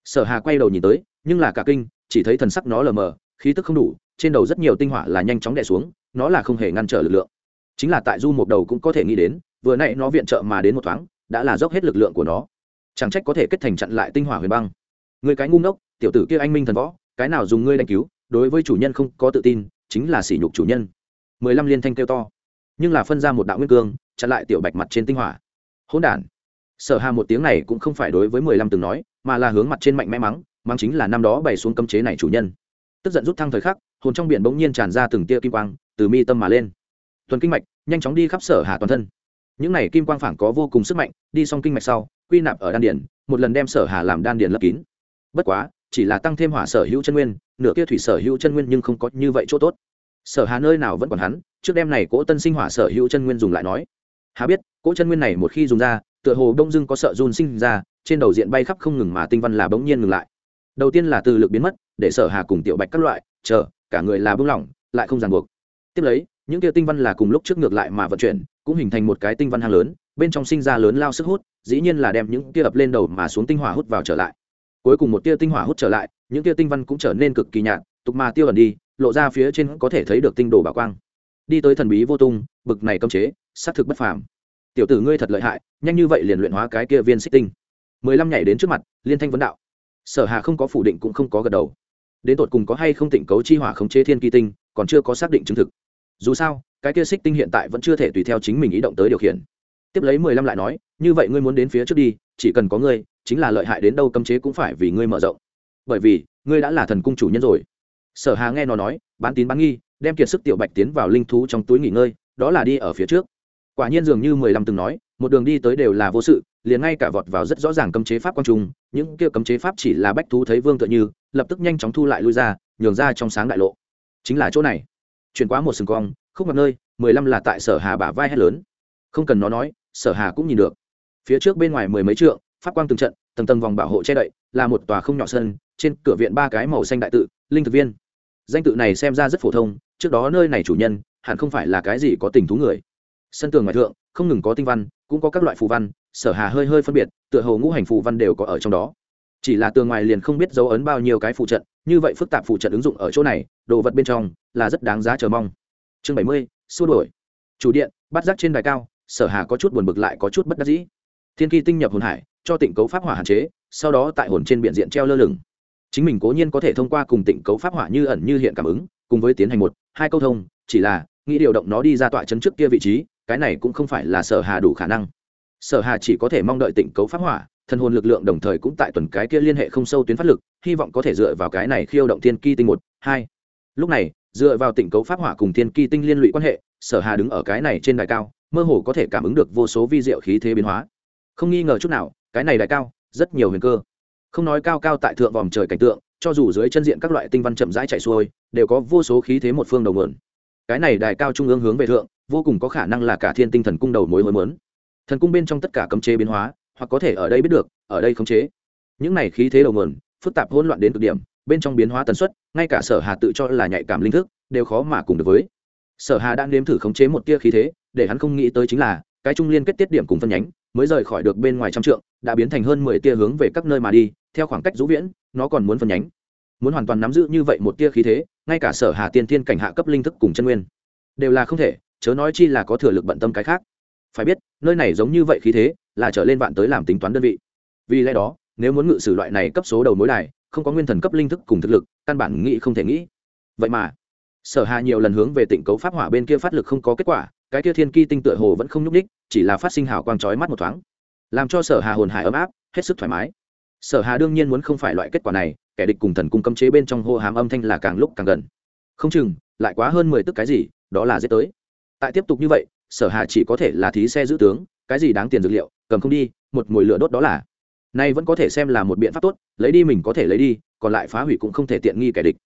Sở hà quay đầu nhìn tới, nhưng là cả kinh, chỉ thấy thần sắc nó lờ mờ, khí tức không đủ, trên đầu rất nhiều tinh hỏa là nhanh chóng đè xuống, nó là không hề ngăn trở lực lượng. Chính là tại du một đầu cũng có thể nghĩ đến, vừa nãy nó viện trợ mà đến một thoáng, đã là dốc hết lực lượng của nó. Chẳng trách có thể kết thành chặn lại tinh hỏa huyền băng. Người cái ngu ngốc, tiểu tử kia anh minh thần võ, cái nào dùng ngươi đánh cứu, đối với chủ nhân không có tự tin, chính là sỉ nhục chủ nhân. Mười lăm liên thanh kêu to. Nhưng là phân ra một đạo nguyên cương chặn lại tiểu bạch mặt trên tinh hỏa. Hỗn đản. Sở hà một tiếng này cũng không phải đối với mười lăm từng nói, mà là hướng mặt trên mạnh mẽ mắng mắng chính là năm đó bày xuống cấm chế này chủ nhân. Tức giận rút thăng thời khắc, hồn trong biển bỗng nhiên tràn ra từng tia kim quang, từ mi tâm mà lên. Tuần kinh mạch, nhanh chóng đi khắp sở hà toàn thân. Những này kim quang phảng có vô cùng sức mạnh, đi xong kinh mạch sau, quy nạp ở đan điển một lần đem sở hà làm đan điển lấp kín. Bất quá, chỉ là tăng thêm hỏa sở hữu chân nguyên, nửa kia thủy sở hữu chân nguyên nhưng không có như vậy chỗ tốt. Sở hà nơi nào vẫn còn hắn, trước đêm này cỗ tân sinh hỏa sở hữu chân nguyên dùng lại nói há biết, cỗ chân nguyên này một khi dùng ra, tựa hồ đông dưng có sợ run sinh ra, trên đầu diện bay khắp không ngừng mà tinh văn là bỗng nhiên ngừng lại. Đầu tiên là từ lực biến mất, để sở hà cùng tiểu bạch các loại, chờ, cả người là bưng lỏng, lại không ràng buộc. Tiếp lấy, những kia tinh văn là cùng lúc trước ngược lại mà vận chuyển, cũng hình thành một cái tinh văn hang lớn, bên trong sinh ra lớn lao sức hút, dĩ nhiên là đem những kia ập lên đầu mà xuống tinh hỏa hút vào trở lại. Cuối cùng một tia tinh hỏa hút trở lại, những tia tinh văn cũng trở nên cực kỳ nhạt, tục mà tiêu ẩn đi, lộ ra phía trên có thể thấy được tinh đồ bảo quang đi tới thần bí vô tung, bực này cấm chế, xác thực bất phàm. Tiểu tử ngươi thật lợi hại, nhanh như vậy liền luyện hóa cái kia viên xích tinh. Mười lăm nhảy đến trước mặt, liên thanh vấn đạo. Sở hà không có phủ định cũng không có gật đầu. Đến tột cùng có hay không tịnh cấu chi hỏa khống chế thiên kỳ tinh, còn chưa có xác định chứng thực. Dù sao, cái kia xích tinh hiện tại vẫn chưa thể tùy theo chính mình ý động tới điều khiển. Tiếp lấy mười lăm lại nói, như vậy ngươi muốn đến phía trước đi, chỉ cần có ngươi, chính là lợi hại đến đâu cấm chế cũng phải vì ngươi mở rộng. Bởi vì, ngươi đã là thần cung chủ nhân rồi. Sở hà nghe nó nói, bán tín bán nghi đem kiệt sức tiểu bạch tiến vào linh thú trong túi nghỉ ngơi, đó là đi ở phía trước. Quả nhiên dường như mười lăm từng nói, một đường đi tới đều là vô sự, liền ngay cả vọt vào rất rõ ràng cấm chế pháp quang trung, những kia cấm chế pháp chỉ là bách thú thấy vương tựa như, lập tức nhanh chóng thu lại lui ra, nhường ra trong sáng đại lộ. Chính là chỗ này. Chuyển qua một sừng cong không mặt nơi, mười lăm là tại sở hà bả vai hết lớn. Không cần nó nói, sở hà cũng nhìn được. Phía trước bên ngoài mười mấy trượng, pháp quang từng trận, tầng tầng vòng bảo hộ che đậy, là một tòa không nhỏ sân, trên cửa viện ba cái màu xanh đại tự, linh thực viên danh tự này xem ra rất phổ thông, trước đó nơi này chủ nhân, hẳn không phải là cái gì có tình thú người. Sân tường ngoại thượng, không ngừng có tinh văn, cũng có các loại phù văn, sở hà hơi hơi phân biệt, tựa hồ ngũ hành phù văn đều có ở trong đó. Chỉ là tường ngoài liền không biết dấu ấn bao nhiêu cái phụ trận, như vậy phức tạp phụ trận ứng dụng ở chỗ này, đồ vật bên trong, là rất đáng giá chờ mong. Chương bảy mươi, xua đổi chủ điện, bắt giác trên đài cao, sở hà có chút buồn bực lại có chút bất đắc dĩ. Thiên kỳ tinh nhập hồn hải, cho tịnh cấu pháp hỏa hạn chế, sau đó tại hồn trên biện diện treo lơ lửng chính mình cố nhiên có thể thông qua cùng tịnh cấu pháp hỏa như ẩn như hiện cảm ứng, cùng với tiến hành một, hai câu thông, chỉ là, nghĩ điều động nó đi ra tọa chấn trước kia vị trí, cái này cũng không phải là sở hà đủ khả năng. Sở hà chỉ có thể mong đợi tịnh cấu pháp hỏa thần hồn lực lượng đồng thời cũng tại tuần cái kia liên hệ không sâu tuyến phát lực, hy vọng có thể dựa vào cái này khiêu động thiên ki tinh một, hai. Lúc này, dựa vào tịnh cấu pháp hỏa cùng thiên ki tinh liên lụy quan hệ, sở hà đứng ở cái này trên đài cao, mơ hồ có thể cảm ứng được vô số vi diệu khí thế biến hóa. Không nghi ngờ chút nào, cái này đài cao, rất nhiều huyền cơ không nói cao cao tại thượng vòm trời cảnh tượng, cho dù dưới chân diện các loại tinh văn chậm rãi chạy xuôi, đều có vô số khí thế một phương đầu nguồn. Cái này đài cao trung ương hướng về thượng, vô cùng có khả năng là cả thiên tinh thần cung đầu mối hối mớn thần cung bên trong tất cả cấm chế biến hóa, hoặc có thể ở đây biết được, ở đây khống chế. Những này khí thế đầu nguồn, phức tạp hỗn loạn đến cực điểm, bên trong biến hóa tần suất, ngay cả sở hà tự cho là nhạy cảm linh thức, đều khó mà cùng được với. Sở hà đã nếm thử khống chế một tia khí thế, để hắn không nghĩ tới chính là, cái trung liên kết tiết điểm cùng phân nhánh, mới rời khỏi được bên ngoài trăm trượng, đã biến thành hơn mười tia hướng về các nơi mà đi theo khoảng cách rũ viễn, nó còn muốn phân nhánh. Muốn hoàn toàn nắm giữ như vậy một tia khí thế, ngay cả sở hà tiên thiên cảnh hạ cấp linh thức cùng chân nguyên, đều là không thể, chớ nói chi là có thừa lực bận tâm cái khác. Phải biết, nơi này giống như vậy khí thế, là trở lên bạn tới làm tính toán đơn vị. Vì lẽ đó, nếu muốn ngự sử loại này cấp số đầu mối đài, không có nguyên thần cấp linh thức cùng thực lực, căn bản nghĩ không thể nghĩ. Vậy mà, sở hà nhiều lần hướng về tỉnh cấu pháp hỏa bên kia phát lực không có kết quả, cái kia thiên ki tinh tựa hồ vẫn không nhúc ních chỉ là phát sinh hào quang chói mắt một thoáng. Làm cho sở hà hồn hải ấm áp, hết sức thoải mái sở hà đương nhiên muốn không phải loại kết quả này, kẻ địch cùng thần cung cấm chế bên trong hô hàm âm thanh là càng lúc càng gần. Không chừng, lại quá hơn mười tức cái gì, đó là dễ tới. Tại tiếp tục như vậy, sở hà chỉ có thể là thí xe giữ tướng, cái gì đáng tiền dược liệu, cầm không đi, một mùi lửa đốt đó là. Nay vẫn có thể xem là một biện pháp tốt, lấy đi mình có thể lấy đi, còn lại phá hủy cũng không thể tiện nghi kẻ địch.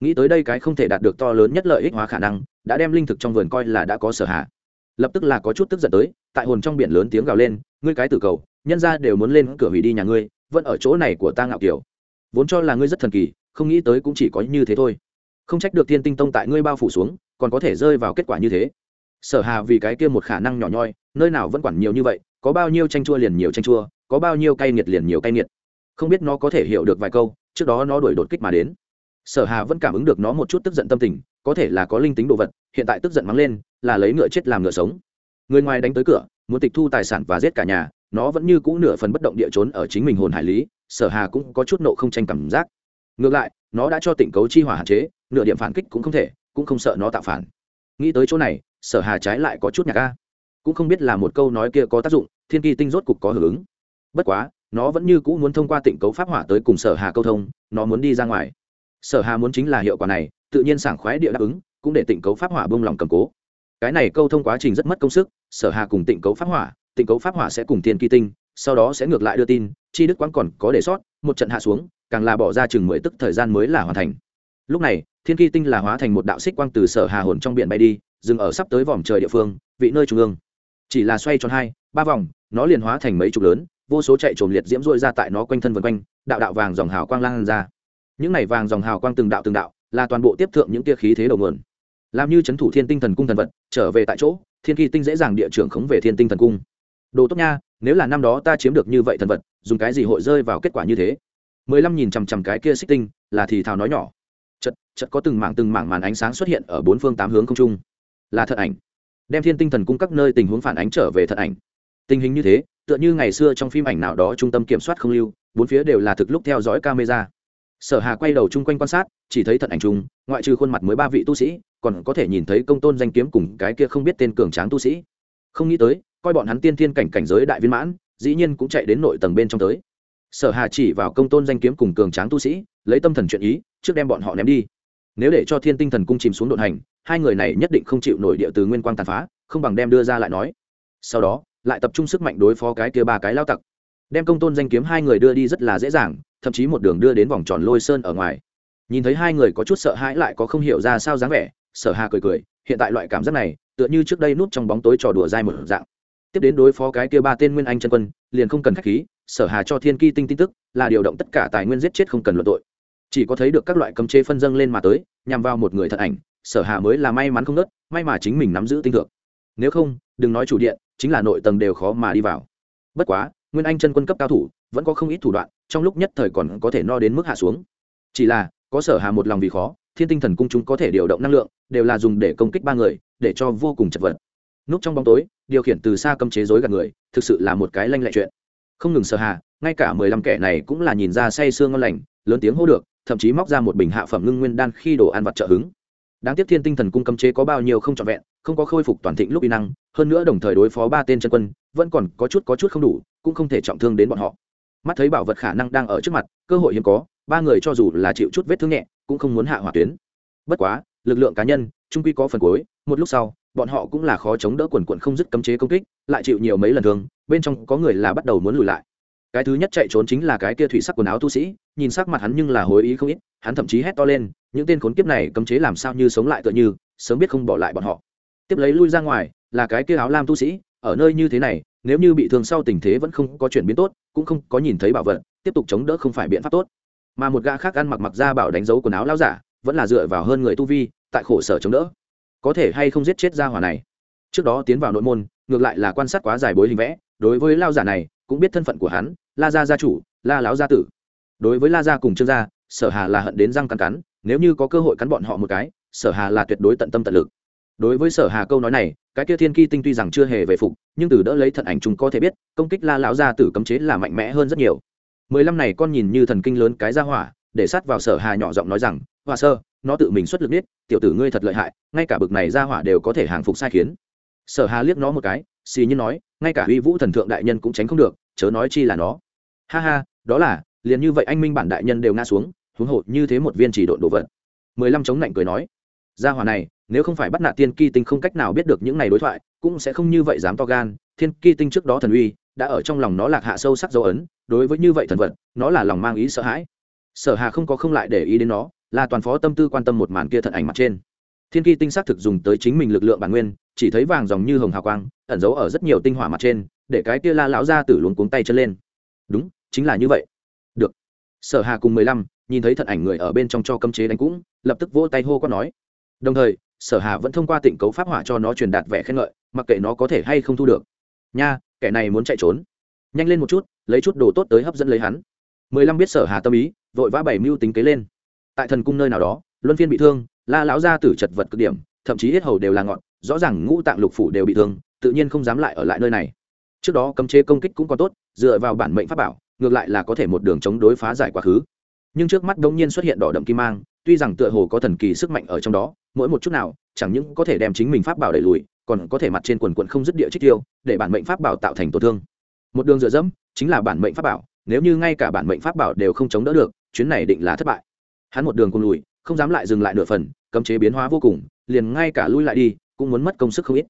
Nghĩ tới đây cái không thể đạt được to lớn nhất lợi ích hóa khả năng, đã đem linh thực trong vườn coi là đã có sở hạ lập tức là có chút tức giận tới, tại hồn trong biển lớn tiếng gào lên, ngươi cái tử cầu, nhân ra đều muốn lên cửa hủy đi nhà ngươi, vẫn ở chỗ này của ta ngạo kiểu. Vốn cho là ngươi rất thần kỳ, không nghĩ tới cũng chỉ có như thế thôi. Không trách được thiên tinh tông tại ngươi bao phủ xuống, còn có thể rơi vào kết quả như thế. Sở hà vì cái kia một khả năng nhỏ nhoi, nơi nào vẫn quản nhiều như vậy, có bao nhiêu tranh chua liền nhiều tranh chua, có bao nhiêu cay nghiệt liền nhiều cay nghiệt. Không biết nó có thể hiểu được vài câu, trước đó nó đuổi đột kích mà đến. Sở hà vẫn cảm ứng được nó một chút tức giận tâm tình, có thể là có linh tính đồ vật, hiện tại tức giận mắng lên là lấy ngựa chết làm ngựa sống. Người ngoài đánh tới cửa, muốn tịch thu tài sản và giết cả nhà, nó vẫn như cũ nửa phần bất động địa trốn ở chính mình hồn hải lý, sở hà cũng có chút nộ không tranh cảm giác. Ngược lại, nó đã cho tỉnh cấu chi hỏa hạn chế, nửa điểm phản kích cũng không thể, cũng không sợ nó tạo phản. Nghĩ tới chỗ này, sở hà trái lại có chút nhạc ca cũng không biết là một câu nói kia có tác dụng, thiên kỳ tinh rốt cục có hưởng ứng. Bất quá, nó vẫn như cũ muốn thông qua tịnh cấu pháp hỏa tới cùng sở hà câu thông, nó muốn đi ra ngoài. Sở hà muốn chính là hiệu quả này, tự nhiên sảng khoái địa đáp ứng, cũng để tịnh cấu pháp hỏa bông lòng cầm cố cái này câu thông quá trình rất mất công sức, sở hà cùng tỉnh cấu pháp hỏa tỉnh cấu pháp hỏa sẽ cùng thiên kỳ tinh, sau đó sẽ ngược lại đưa tin, chi đức quán còn có đề sót một trận hạ xuống, càng là bỏ ra chừng mười tức thời gian mới là hoàn thành. Lúc này, thiên kỳ tinh là hóa thành một đạo xích quang từ sở hà hồn trong biển bay đi, dừng ở sắp tới vòm trời địa phương, vị nơi trung ương. Chỉ là xoay tròn hai, ba vòng, nó liền hóa thành mấy chục lớn, vô số chạy trồm liệt diễm rôi ra tại nó quanh thân vân quanh, đạo đạo vàng dòng hào quang lan ra. Những này vàng dòng hào quang từng đạo từng đạo, là toàn bộ tiếp thượng những tia khí thế đầu nguồn làm như c h ấ n thủ thiên tinh thần cung thần vật, trở về tại chỗ, thiên kỳ tinh dễ dàng địa trưởng khống về thiên tinh thần cung. Đồ tốt nha, nếu là năm đó ta chiếm được như vậy thần vật, dùng cái gì hội rơi vào kết quả như thế? Mười lăm nhìn chằm chằm cái kia xích tinh, là thì thào nói nhỏ. Chật chật có từng mảng từng mảng màn ánh sáng xuất hiện ở bốn phương tám hướng không trung. Là thật ảnh. Đem thiên tinh thần cung các nơi tình huống phản ánh trở về thật ảnh. Tình hình như thế, tựa như ngày xưa trong phim ảnh nào đó trung tâm kiểm soát không lưu, bốn phía đều là thực lúc theo dõi camera. Sở hà quay đầu chung quanh quan sát, chỉ thấy thật ảnh chung ngoại trừ khuôn mặt mới ba vị tu sĩ, còn có thể nhìn thấy công tôn danh kiếm cùng cái kia không biết tên cường tráng tu sĩ. Không nghĩ tới, coi bọn hắn tiên thiên cảnh cảnh giới đại viên mãn, dĩ nhiên cũng chạy đến nội tầng bên trong tới. Sở hà chỉ vào công tôn danh kiếm cùng cường tráng tu sĩ, lấy tâm thần chuyện ý, trước đem bọn họ ném đi. Nếu để cho thiên tinh thần cung chìm xuống đột hành, hai người này nhất định không chịu nổi địa từ nguyên quang tàn phá, không bằng đem đưa ra lại nói. Sau đó, lại tập trung sức mạnh đối phó cái kia ba cái lao tặc. Đem công tôn danh kiếm hai người đưa đi rất là dễ dàng, thậm chí một đường đưa đến vòng tròn lôi sơn ở ngoài nhìn thấy hai người có chút sợ hãi lại có không hiểu ra sao dáng vẻ, sở hà cười cười, hiện tại loại cảm giác này, tựa như trước đây núp trong bóng tối trò đùa dai một dạng. Tiếp đến đối phó cái kia ba tên nguyên anh chân quân, liền không cần khách khí, sở hà cho thiên ki tinh tin tức, là điều động tất cả tài nguyên giết chết không cần luận tội. Chỉ có thấy được các loại cấm chế phân dâng lên mà tới, nhằm vào một người thật ảnh, sở hà mới là may mắn không nớt, may mà chính mình nắm giữ tinh thượng. Nếu không, đừng nói chủ điện, chính là nội tầng đều khó mà đi vào. Bất quá, nguyên anh chân quân cấp cao thủ, vẫn có không ít thủ đoạn, trong lúc nhất thời còn có thể no đến mức hạ xuống. Chỉ là có sở hà một lòng vì khó, thiên tinh thần cung chúng có thể điều động năng lượng, đều là dùng để công kích ba người, để cho vô cùng chật vật. Núp trong bóng tối, điều khiển từ xa cấm chế dối gạt người, thực sự là một cái lanh lẹ chuyện. Không ngừng sở hà, ngay cả mười lăm kẻ này cũng là nhìn ra say sương ngon lành, lớn tiếng hô được, thậm chí móc ra một bình hạ phẩm ngưng nguyên đan khi đồ ăn vặt trợ hứng. Đáng tiếc thiên tinh thần cung cấm chế có bao nhiêu không trọn vẹn, không có khôi phục toàn thịnh lúc y năng, hơn nữa đồng thời đối phó ba tên chân quân, vẫn còn có chút có chút không đủ, cũng không thể trọng thương đến bọn họ. Mắt thấy bảo vật khả năng đang ở trước mặt, cơ hội hiếm có ba người cho dù là chịu chút vết thương nhẹ, cũng không muốn hạ hỏa tuyến. Bất quá, lực lượng cá nhân trung quy có phần cuối, một lúc sau, bọn họ cũng là khó chống đỡ quần quận không dứt cấm chế công kích, lại chịu nhiều mấy lần thương, bên trong có người là bắt đầu muốn lùi lại. Cái thứ nhất chạy trốn chính là cái kia thủy sắc quần áo tu sĩ, nhìn sắc mặt hắn nhưng là hối ý không ít, hắn thậm chí hét to lên, những tên khốn kiếp này cấm chế làm sao như sống lại tựa như, sớm biết không bỏ lại bọn họ. Tiếp lấy lui ra ngoài, là cái kia áo lam tu sĩ, ở nơi như thế này, nếu như bị thương sau tình thế vẫn không có chuyển biến tốt, cũng không có nhìn thấy bảo vật, tiếp tục chống đỡ không phải biện pháp tốt mà một gã khác ăn mặc mặc ra bảo đánh dấu quần áo lao giả, vẫn là dựa vào hơn người tu vi, tại khổ sở chống đỡ. Có thể hay không giết chết ra hỏa này? Trước đó tiến vào nội môn, ngược lại là quan sát quá dài bối hình vẽ, đối với lao giả này, cũng biết thân phận của hắn, la gia gia chủ, la lão gia tử. Đối với la gia cùng trương gia, sở hà là hận đến răng cắn cắn, nếu như có cơ hội cắn bọn họ một cái, sở hà là tuyệt đối tận tâm tận lực. Đối với sở hà câu nói này, cái kia thiên ki tinh tuy rằng chưa hề về phục, nhưng từ đỡ lấy thận ảnh chúng có thể biết, công kích la lão gia tử cấm chế là mạnh mẽ hơn rất nhiều mười lăm này con nhìn như thần kinh lớn cái ra hỏa, để sát vào sở hà nhỏ giọng nói rằng hòa sơ, nó tự mình xuất lực biết tiểu tử ngươi thật lợi hại, ngay cả bực này ra hỏa đều có thể hàng phục sai khiến. Sở hà liếc nó một cái, xì như nói, ngay cả uy vũ thần thượng đại nhân cũng tránh không được, chớ nói chi là nó. Ha ha, đó là, liền như vậy anh minh bản đại nhân đều ngã xuống, huống hộ như thế một viên chỉ độn đồ vật. Mười lăm chống lạnh cười nói gia hỏa này, nếu không phải bắt nạt tiên ki tinh không cách nào biết được những này đối thoại, cũng sẽ không như vậy dám to gan, thiên ki tinh trước đó thần uy, đã ở trong lòng nó lạc hạ sâu sắc dấu ấn đối với như vậy thần vật, nó là lòng mang ý sợ hãi. Sở hà không có không lại để ý đến nó, là toàn phó tâm tư quan tâm một màn kia thận ảnh mặt trên. Thiên ki tinh xác thực dùng tới chính mình lực lượng bản nguyên, chỉ thấy vàng dòng như hồng hào quang, ẩn giấu ở rất nhiều tinh hỏa mặt trên, để cái kia la lão ra tử luống cuống tay chân lên. Đúng, chính là như vậy. Được. Sở hà cùng mười lăm, nhìn thấy thận ảnh người ở bên trong cho cấm chế đánh cũng, lập tức vỗ tay hô quát nói. Đồng thời, sở hà vẫn thông qua tịnh cấu pháp hỏa cho nó truyền đạt vẻ khen ngợi, mặc kệ nó có thể hay không thu được. Nha, kẻ này muốn chạy trốn nhanh lên một chút, lấy chút đồ tốt tới hấp dẫn lấy hắn. Mười lăm biết sở hà tâm ý, vội vã bảy mưu tính kế lên. Tại thần cung nơi nào đó, luân phiên bị thương, la lão gia tử chật vật cực điểm, thậm chí hết hầu đều là ngọn, rõ ràng ngũ tạng lục phủ đều bị thương, tự nhiên không dám lại ở lại nơi này. Trước đó cấm chế công kích cũng còn tốt, dựa vào bản mệnh pháp bảo, ngược lại là có thể một đường chống đối phá giải quá khứ. Nhưng trước mắt đông nhiên xuất hiện đỏ đậm kim mang, tuy rằng tựa hồ có thần kỳ sức mạnh ở trong đó, mỗi một chút nào, chẳng những có thể đem chính mình pháp bảo đẩy lùi, còn có thể mặt trên quần quận không dứt địa trích tiêu, để bản mệnh pháp bảo tạo thành tổn thương một đường dựa dẫm chính là bản mệnh pháp bảo, nếu như ngay cả bản mệnh pháp bảo đều không chống đỡ được, chuyến này định là thất bại. Hắn một đường cùng lùi, không dám lại dừng lại nửa phần, cấm chế biến hóa vô cùng, liền ngay cả lui lại đi, cũng muốn mất công sức không ít.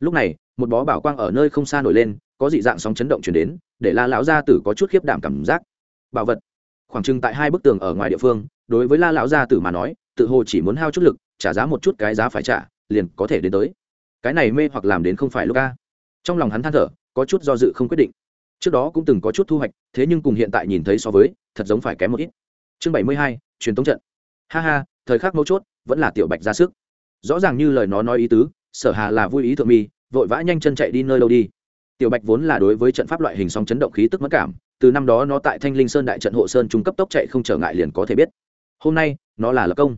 Lúc này, một bó bảo quang ở nơi không xa nổi lên, có dị dạng sóng chấn động chuyển đến, để la lão gia tử có chút khiếp đảm cảm giác. Bảo vật. Khoảng chừng tại hai bức tường ở ngoài địa phương, đối với la lão gia tử mà nói, tự hồ chỉ muốn hao chút lực, trả giá một chút cái giá phải trả, liền có thể đến tới. Cái này mê hoặc làm đến không phải lúc ca trong lòng hắn than thở, có chút do dự không quyết định trước đó cũng từng có chút thu hoạch, thế nhưng cùng hiện tại nhìn thấy so với, thật giống phải kém một ít. Chương bảy mươi hai, truyền thống trận. Ha ha, thời khắc mấu chốt, vẫn là tiểu bạch ra sức. Rõ ràng như lời nó nói ý tứ, sở hà là vui ý thượng mi, vội vã nhanh chân chạy đi nơi đâu đi. Tiểu bạch vốn là đối với trận pháp loại hình sóng chấn động khí tức mất cảm, từ năm đó nó tại thanh linh sơn đại trận hộ sơn trung cấp tốc chạy không trở ngại liền có thể biết. Hôm nay, nó là lập công.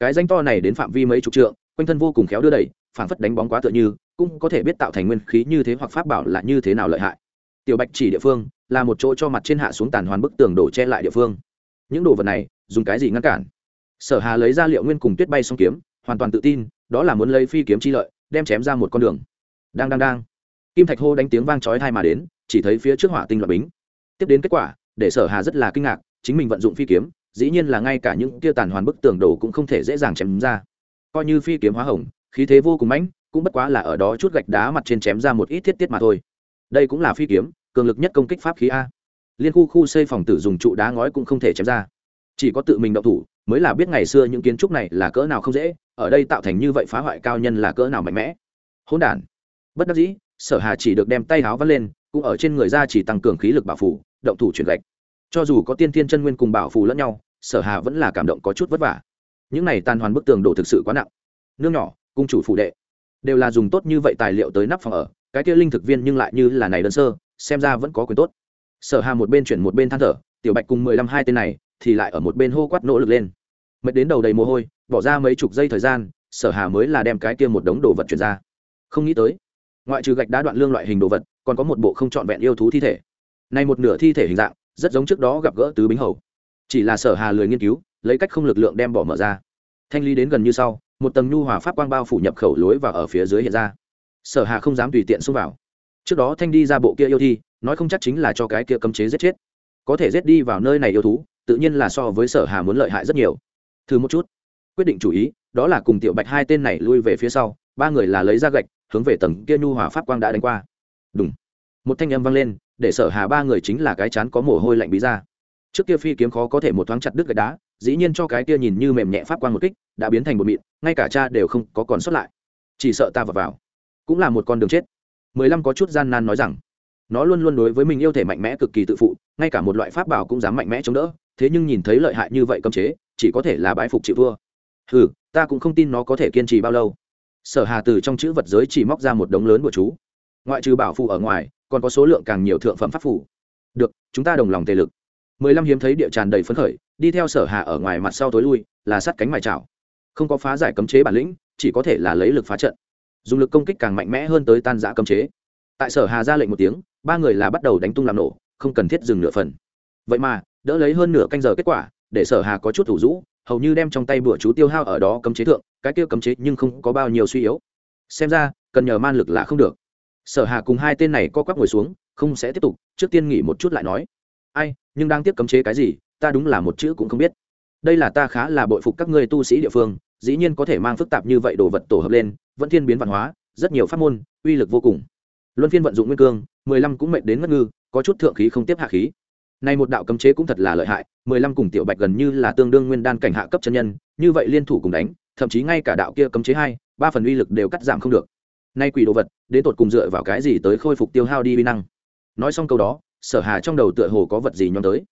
Cái danh to này đến phạm vi mấy chục trượng, quanh thân vô cùng khéo đưa đẩy, phảng phất đánh bóng quá tựa như, cũng có thể biết tạo thành nguyên khí như thế hoặc pháp bảo là như thế nào lợi hại tiểu bạch chỉ địa phương là một chỗ cho mặt trên hạ xuống tàn hoàn bức tường đổ che lại địa phương. Những đồ vật này, dùng cái gì ngăn cản? Sở hà lấy ra liệu nguyên cùng tuyết bay song kiếm, hoàn toàn tự tin, đó là muốn lấy phi kiếm chi lợi, đem chém ra một con đường. Đang đang đang. Kim thạch hô đánh tiếng vang chói thai mà đến, chỉ thấy phía trước hỏa tinh loại bính. Tiếp đến kết quả, để sở hà rất là kinh ngạc, chính mình vận dụng phi kiếm, dĩ nhiên là ngay cả những kia tàn hoàn bức tường đồ cũng không thể dễ dàng chém ra. Coi như phi kiếm hóa hồng khí thế vô cùng mãnh, cũng bất quá là ở đó chút gạch đá mặt trên chém ra một ít thiết tiết mà thôi. Đây cũng là phi kiếm cường lực nhất công kích pháp khí a. Liên khu khu xây phòng tử dùng trụ đá ngói cũng không thể chém ra. Chỉ có tự mình động thủ, mới là biết ngày xưa những kiến trúc này là cỡ nào không dễ, ở đây tạo thành như vậy phá hoại cao nhân là cỡ nào mạnh mẽ. Hỗn đản. Bất đắc dĩ, sở hà chỉ được đem tay háo vắt lên, cũng ở trên người ra chỉ tăng cường khí lực bảo phủ, động thủ chuyển gạch. Cho dù có tiên thiên chân nguyên cùng bảo phù lẫn nhau, sở hà vẫn là cảm động có chút vất vả. Những này tàn hoàn bức tường đổ thực sự quá nặng. Nương nhỏ, cung chủ phụ đệ, đều là dùng tốt như vậy tài liệu tới nắp phòng ở, cái kia linh thực viên nhưng lại như là này đơn sơ xem ra vẫn có quyền tốt. Sở hà một bên chuyển một bên than thở, tiểu bạch cùng mười lăm hai tên này thì lại ở một bên hô quát nỗ lực lên. Mệt đến đầu đầy mồ hôi, bỏ ra mấy chục giây thời gian, sở hà mới là đem cái kia một đống đồ vật chuyển ra. Không nghĩ tới, ngoại trừ gạch đá đoạn lương loại hình đồ vật, còn có một bộ không trọn vẹn yêu thú thi thể. Này một nửa thi thể hình dạng, rất giống trước đó gặp gỡ tứ bính hầu. Chỉ là sở hà lười nghiên cứu, lấy cách không lực lượng đem bỏ mở ra. Thanh lý đến gần như sau, một tầng nhu hòa pháp quang bao phủ nhập khẩu lối và ở phía dưới hiện ra. Sở hà không dám tùy tiện xông vào trước đó thanh đi ra bộ kia yêu thi, nói không chắc chính là cho cái kia cấm chế giết chết. Có thể giết đi vào nơi này yêu thú, tự nhiên là so với sở hà muốn lợi hại rất nhiều. Thử một chút. Quyết định chủ ý, đó là cùng tiểu bạch hai tên này lui về phía sau, ba người là lấy ra gạch, hướng về tầng kia nhu hòa pháp quang đã đánh qua. Đúng một thanh âm vang lên, để sở hà ba người chính là cái chán có mồ hôi lạnh bí ra. Trước kia phi kiếm khó có thể một thoáng chặt đứt gạch đá, dĩ nhiên cho cái kia nhìn như mềm nhẹ pháp quang một kích, đã biến thành một mịn, ngay cả cha đều không có còn sót lại. Chỉ sợ ta vào vào, cũng là một con đường chết mười lăm có chút gian nan nói rằng, nó luôn luôn đối với mình yêu thể mạnh mẽ cực kỳ tự phụ, ngay cả một loại pháp bảo cũng dám mạnh mẽ chống đỡ, thế nhưng nhìn thấy lợi hại như vậy cấm chế, chỉ có thể là bãi phục chịu vua. ừ ta cũng không tin nó có thể kiên trì bao lâu. Sở hà từ trong chữ vật giới chỉ móc ra một đống lớn của chú. Ngoại trừ bảo phụ ở ngoài, còn có số lượng càng nhiều thượng phẩm pháp phụ. được, chúng ta đồng lòng tề lực. mười lăm hiếm thấy địa tràn đầy phấn khởi, đi theo sở hà ở ngoài mặt sau tối lui, là sát cánh mài chảo. Không có phá giải cấm chế bản lĩnh, chỉ có thể là lấy lực phá trận dùng lực công kích càng mạnh mẽ hơn tới tan giã cấm chế. Tại sở hà ra lệnh một tiếng, ba người là bắt đầu đánh tung làm nổ, không cần thiết dừng nửa phần. Vậy mà, đỡ lấy hơn nửa canh giờ kết quả, để sở hà có chút thủ rũ, hầu như đem trong tay bữa chú tiêu hao ở đó cấm chế thượng, cái kia cấm chế nhưng không có bao nhiêu suy yếu. Xem ra, cần nhờ man lực là không được. Sở hà cùng hai tên này co quắp ngồi xuống, không sẽ tiếp tục, trước tiên nghỉ một chút lại nói. Ai, nhưng đang tiếp cấm chế cái gì, ta đúng là một chữ cũng không biết. Đây là ta khá là bội phục các ngươi tu sĩ địa phương dĩ nhiên có thể mang phức tạp như vậy đồ vật tổ hợp lên, vẫn thiên biến văn hóa, rất nhiều pháp môn, uy lực vô cùng. Luân phiên vận dụng nguyên cương, mười lăm cũng mệt đến ngất ngư, có chút thượng khí không tiếp hạ khí. Nay một đạo cấm chế cũng thật là lợi hại, mười lăm cùng tiểu bạch gần như là tương đương nguyên đan cảnh hạ cấp chân nhân, như vậy liên thủ cùng đánh, thậm chí ngay cả đạo kia cấm chế hai, ba phần uy lực đều cắt giảm không được. Nay quỷ đồ vật, đến tột cùng dựa vào cái gì tới khôi phục tiêu hao đi uy năng? Nói xong câu đó, sở hà trong đầu tựa hồ có vật gì nhóm tới.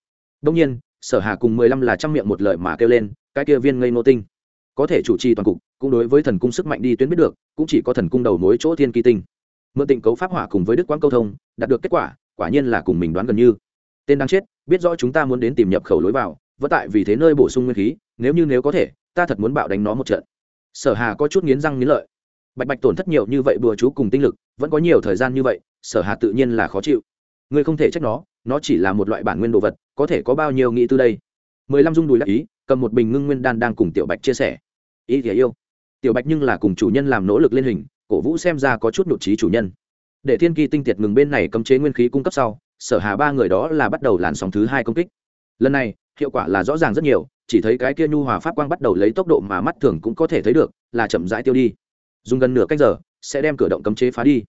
Đông nhiên, sở hà cùng mười lăm là trăm miệng một lời mà kêu lên, cái kia viên ngây nô tinh có thể chủ trì toàn cục, cũng đối với thần cung sức mạnh đi tuyến biết được, cũng chỉ có thần cung đầu mối chỗ thiên kỳ tinh. Mượn tịnh cấu pháp hỏa cùng với đức quang câu thông, đạt được kết quả quả nhiên là cùng mình đoán gần như. Tên đang chết, biết rõ chúng ta muốn đến tìm nhập khẩu lối vào vất tại vì thế nơi bổ sung nguyên khí, nếu như nếu có thể, ta thật muốn bạo đánh nó một trận. Sở hà có chút nghiến răng nghiến lợi. Bạch bạch tổn thất nhiều như vậy bùa chú cùng tinh lực, vẫn có nhiều thời gian như vậy, sở hà tự nhiên là khó chịu. Ngươi không thể trách nó nó chỉ là một loại bản nguyên đồ vật, có thể có bao nhiêu nghĩ từ đây? Mười lăm dung đùi lạc ý cầm một bình ngưng nguyên đan đang cùng tiểu bạch chia sẻ. Ý thì yêu. Tiểu bạch nhưng là cùng chủ nhân làm nỗ lực lên hình, cổ vũ xem ra có chút nhụt trí chủ nhân. Để thiên kỳ tinh tiệt ngừng bên này cấm chế nguyên khí cung cấp sau, sở hà ba người đó là bắt đầu làn sóng thứ hai công kích. Lần này, hiệu quả là rõ ràng rất nhiều, chỉ thấy cái kia nhu hòa pháp quang bắt đầu lấy tốc độ mà mắt thường cũng có thể thấy được, là chậm rãi tiêu đi. Dùng gần nửa cách giờ, sẽ đem cửa động cấm chế phá đi.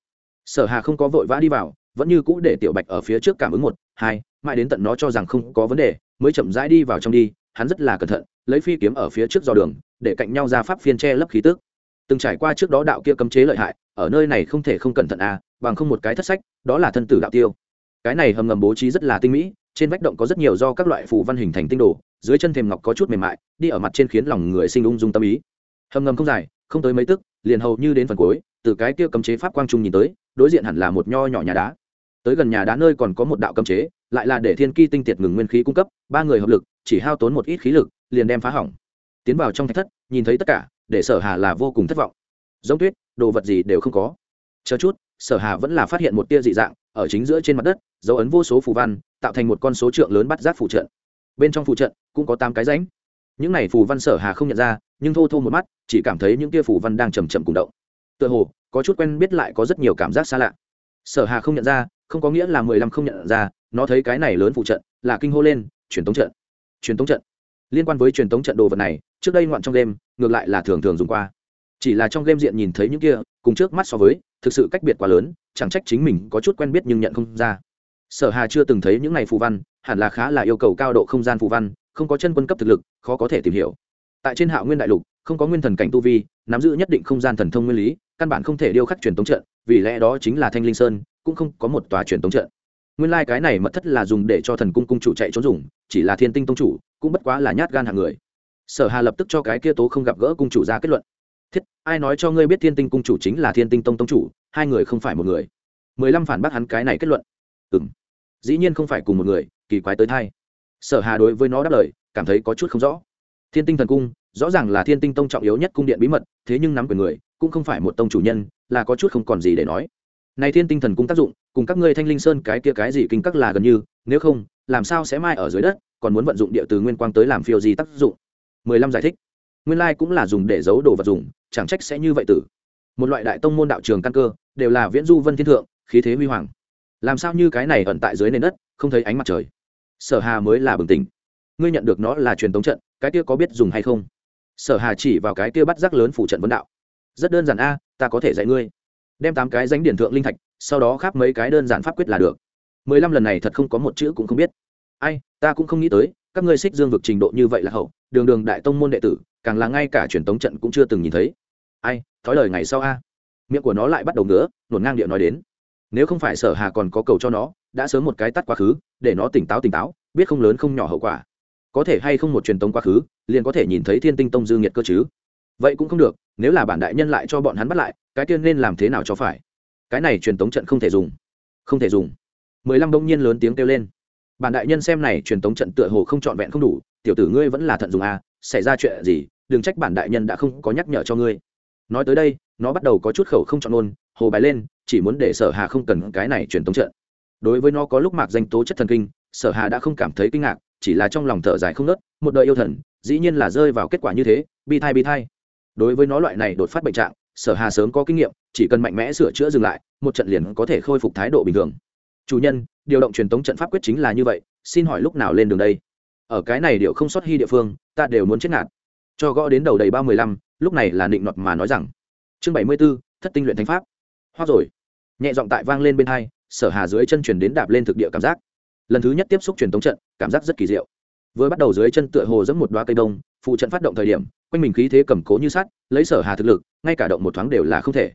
Sở hà không có vội vã đi vào, vẫn như cũ để tiểu bạch ở phía trước cảm ứng một, hai, mãi đến tận nó cho rằng không có vấn đề, mới chậm rãi đi vào trong đi hắn rất là cẩn thận, lấy phi kiếm ở phía trước dò đường, để cạnh nhau ra pháp phiên che lấp khí tức. Từng trải qua trước đó đạo kia cấm chế lợi hại, ở nơi này không thể không cẩn thận à bằng không một cái thất sách, đó là thân tử đạo tiêu. Cái này hầm ngầm bố trí rất là tinh mỹ, trên vách động có rất nhiều do các loại phù văn hình thành tinh đồ, dưới chân thềm ngọc có chút mềm mại, đi ở mặt trên khiến lòng người sinh ung dung tâm ý. Hầm ngầm không dài, không tới mấy tức, liền hầu như đến phần cuối, từ cái kia cấm chế pháp quang trung nhìn tới, đối diện hẳn là một nho nhỏ nhà đá. Tới gần nhà đá nơi còn có một đạo cấm chế, lại là để thiên ki tinh tiệt ngừng nguyên khí cung cấp, ba người hợp lực chỉ hao tốn một ít khí lực, liền đem phá hỏng. Tiến vào trong thạch thất, nhìn thấy tất cả, để sở hà là vô cùng thất vọng. Giống tuyết, đồ vật gì đều không có. Chờ chút, sở hà vẫn là phát hiện một tia dị dạng, ở chính giữa trên mặt đất, dấu ấn vô số phù văn, tạo thành một con số trượng lớn bắt giác phù trận. Bên trong phù trận cũng có tám cái rãnh. Những này phù văn sở hà không nhận ra, nhưng thô thô một mắt, chỉ cảm thấy những tia phù văn đang chầm chậm cùng động. Tựa hồ, có chút quen biết lại có rất nhiều cảm giác xa lạ. Sở hà không nhận ra, không có nghĩa là mười lăm không nhận ra, nó thấy cái này lớn phù trận là kinh hô lên truyền tống trận truyền tống trận. Liên quan với truyền tống trận đồ vật này, trước đây ngoạn trong đêm ngược lại là thường thường dùng qua. Chỉ là trong game diện nhìn thấy những kia, cùng trước mắt so với, thực sự cách biệt quá lớn, chẳng trách chính mình có chút quen biết nhưng nhận không ra. Sở hà chưa từng thấy những này phù văn, hẳn là khá là yêu cầu cao độ không gian phù văn, không có chân quân cấp thực lực, khó có thể tìm hiểu. Tại trên hạo nguyên đại lục, không có nguyên thần cảnh tu vi, nắm giữ nhất định không gian thần thông nguyên lý, căn bản không thể điêu khắc truyền tống trận, vì lẽ đó chính là thanh linh sơn, cũng không có một tòa truyền tống trận nguyên lai cái này mật thất là dùng để cho thần cung cung chủ chạy trốn dùng, chỉ là thiên tinh tông chủ, cũng bất quá là nhát gan hạng người. Sở hà lập tức cho cái kia tố không gặp gỡ cung chủ ra kết luận. Thiết, ai nói cho ngươi biết thiên tinh cung chủ chính là thiên tinh tông tông chủ, hai người không phải một người. Mười lăm phản bác hắn cái này kết luận. Ừ m dĩ nhiên không phải cùng một người, kỳ quái tới thay. Sở hà đối với nó đáp lời, cảm thấy có chút không rõ. Thiên tinh thần cung, rõ ràng là thiên tinh tông trọng yếu nhất cung điện bí mật, thế nhưng nắm quyền người, cũng không phải một tông chủ nhân, là có chút không còn gì để nói này thiên tinh thần cung tác dụng, cùng các ngươi thanh linh sơn cái kia cái gì kinh các là gần như, nếu không, làm sao sẽ mai ở dưới đất, còn muốn vận dụng địa từ nguyên quang tới làm phiêu gì tác dụng. Mười lăm giải thích. Nguyên lai cũng là dùng để giấu đồ vật dùng, chẳng trách sẽ như vậy tử. Một loại đại tông môn đạo trường căn cơ, đều là viễn du vân thiên thượng, khí thế huy hoàng. Làm sao như cái này ẩn tại dưới nền đất, không thấy ánh mặt trời? Sở hà mới là bừng tỉnh. Ngươi nhận được nó là truyền tống trận, cái kia có biết dùng hay không? Sở hà chỉ vào cái kia bắt rác lớn phủ trận vấn đạo. Rất đơn giản a, ta có thể dạy ngươi đem tám cái danh điển thượng linh thạch sau đó khắp mấy cái đơn giản pháp quyết là được. Mười lăm lần này thật không có một chữ cũng không biết. Ai ta cũng không nghĩ tới các ngươi xích dương vực trình độ như vậy là hậu đường đường đại tông môn đệ tử càng là ngay cả truyền tống trận cũng chưa từng nhìn thấy. Ai thói lời ngày sau a. Miệng của nó lại bắt đầu nữa, nổn ngang điệu nói đến. Nếu không phải sở hà còn có cầu cho nó đã sớm một cái tắt quá khứ để nó tỉnh táo tỉnh táo biết không lớn không nhỏ hậu quả. Có thể hay không một truyền tống quá khứ liền có thể nhìn thấy thiên tinh tông dư nghiệt cơ chứ vậy cũng không được, nếu là bản đại nhân lại cho bọn hắn bắt lại, cái tiên nên làm thế nào cho phải? Cái này truyền tống trận không thể dùng. Không thể dùng. Mười lăm đông nhiên lớn tiếng kêu lên. Bản đại nhân xem này truyền tống trận tựa hồ không trọn vẹn không đủ, tiểu tử ngươi vẫn là thận dùng à xảy ra chuyện gì, đừng trách bản đại nhân đã không có nhắc nhở cho ngươi. Nói tới đây, nó bắt đầu có chút khẩu không chọn ôn hồ bài lên, chỉ muốn để sở hà không cần cái này truyền tống trận. Đối với nó có lúc mạc danh tố chất thần kinh, sở hà đã không cảm thấy kinh ngạc, chỉ là trong lòng thở dài không nớt một đời yêu thần, dĩ nhiên là rơi vào kết quả như thế, bi thai bi thai đối với nó loại này đột phát bệnh trạng, sở hà sớm có kinh nghiệm, chỉ cần mạnh mẽ sửa chữa dừng lại, một trận liền có thể khôi phục thái độ bình thường. Chủ nhân, điều động truyền tống trận pháp quyết chính là như vậy, xin hỏi lúc nào lên đường đây? Ở cái này điệu không sót hy địa phương, ta đều muốn chết ngạt. Cho gõ đến đầu đầy ba mười lăm, lúc này là định nọt mà nói rằng, chương bảy mươi b ố thất tinh luyện thánh pháp. Hoa rồi. Nhẹ giọng tại vang lên bên hai, sở hà dưới chân chuyển đến đạp lên thực địa cảm giác. Lần thứ nhất tiếp xúc truyền tống trận, cảm giác rất kỳ diệu vừa bắt đầu dưới chân tựa hồ giống một đoá cây đông phụ trận phát động thời điểm, quanh mình khí thế cầm cố như sắt, lấy sở hà thực lực, ngay cả động một thoáng đều là không thể.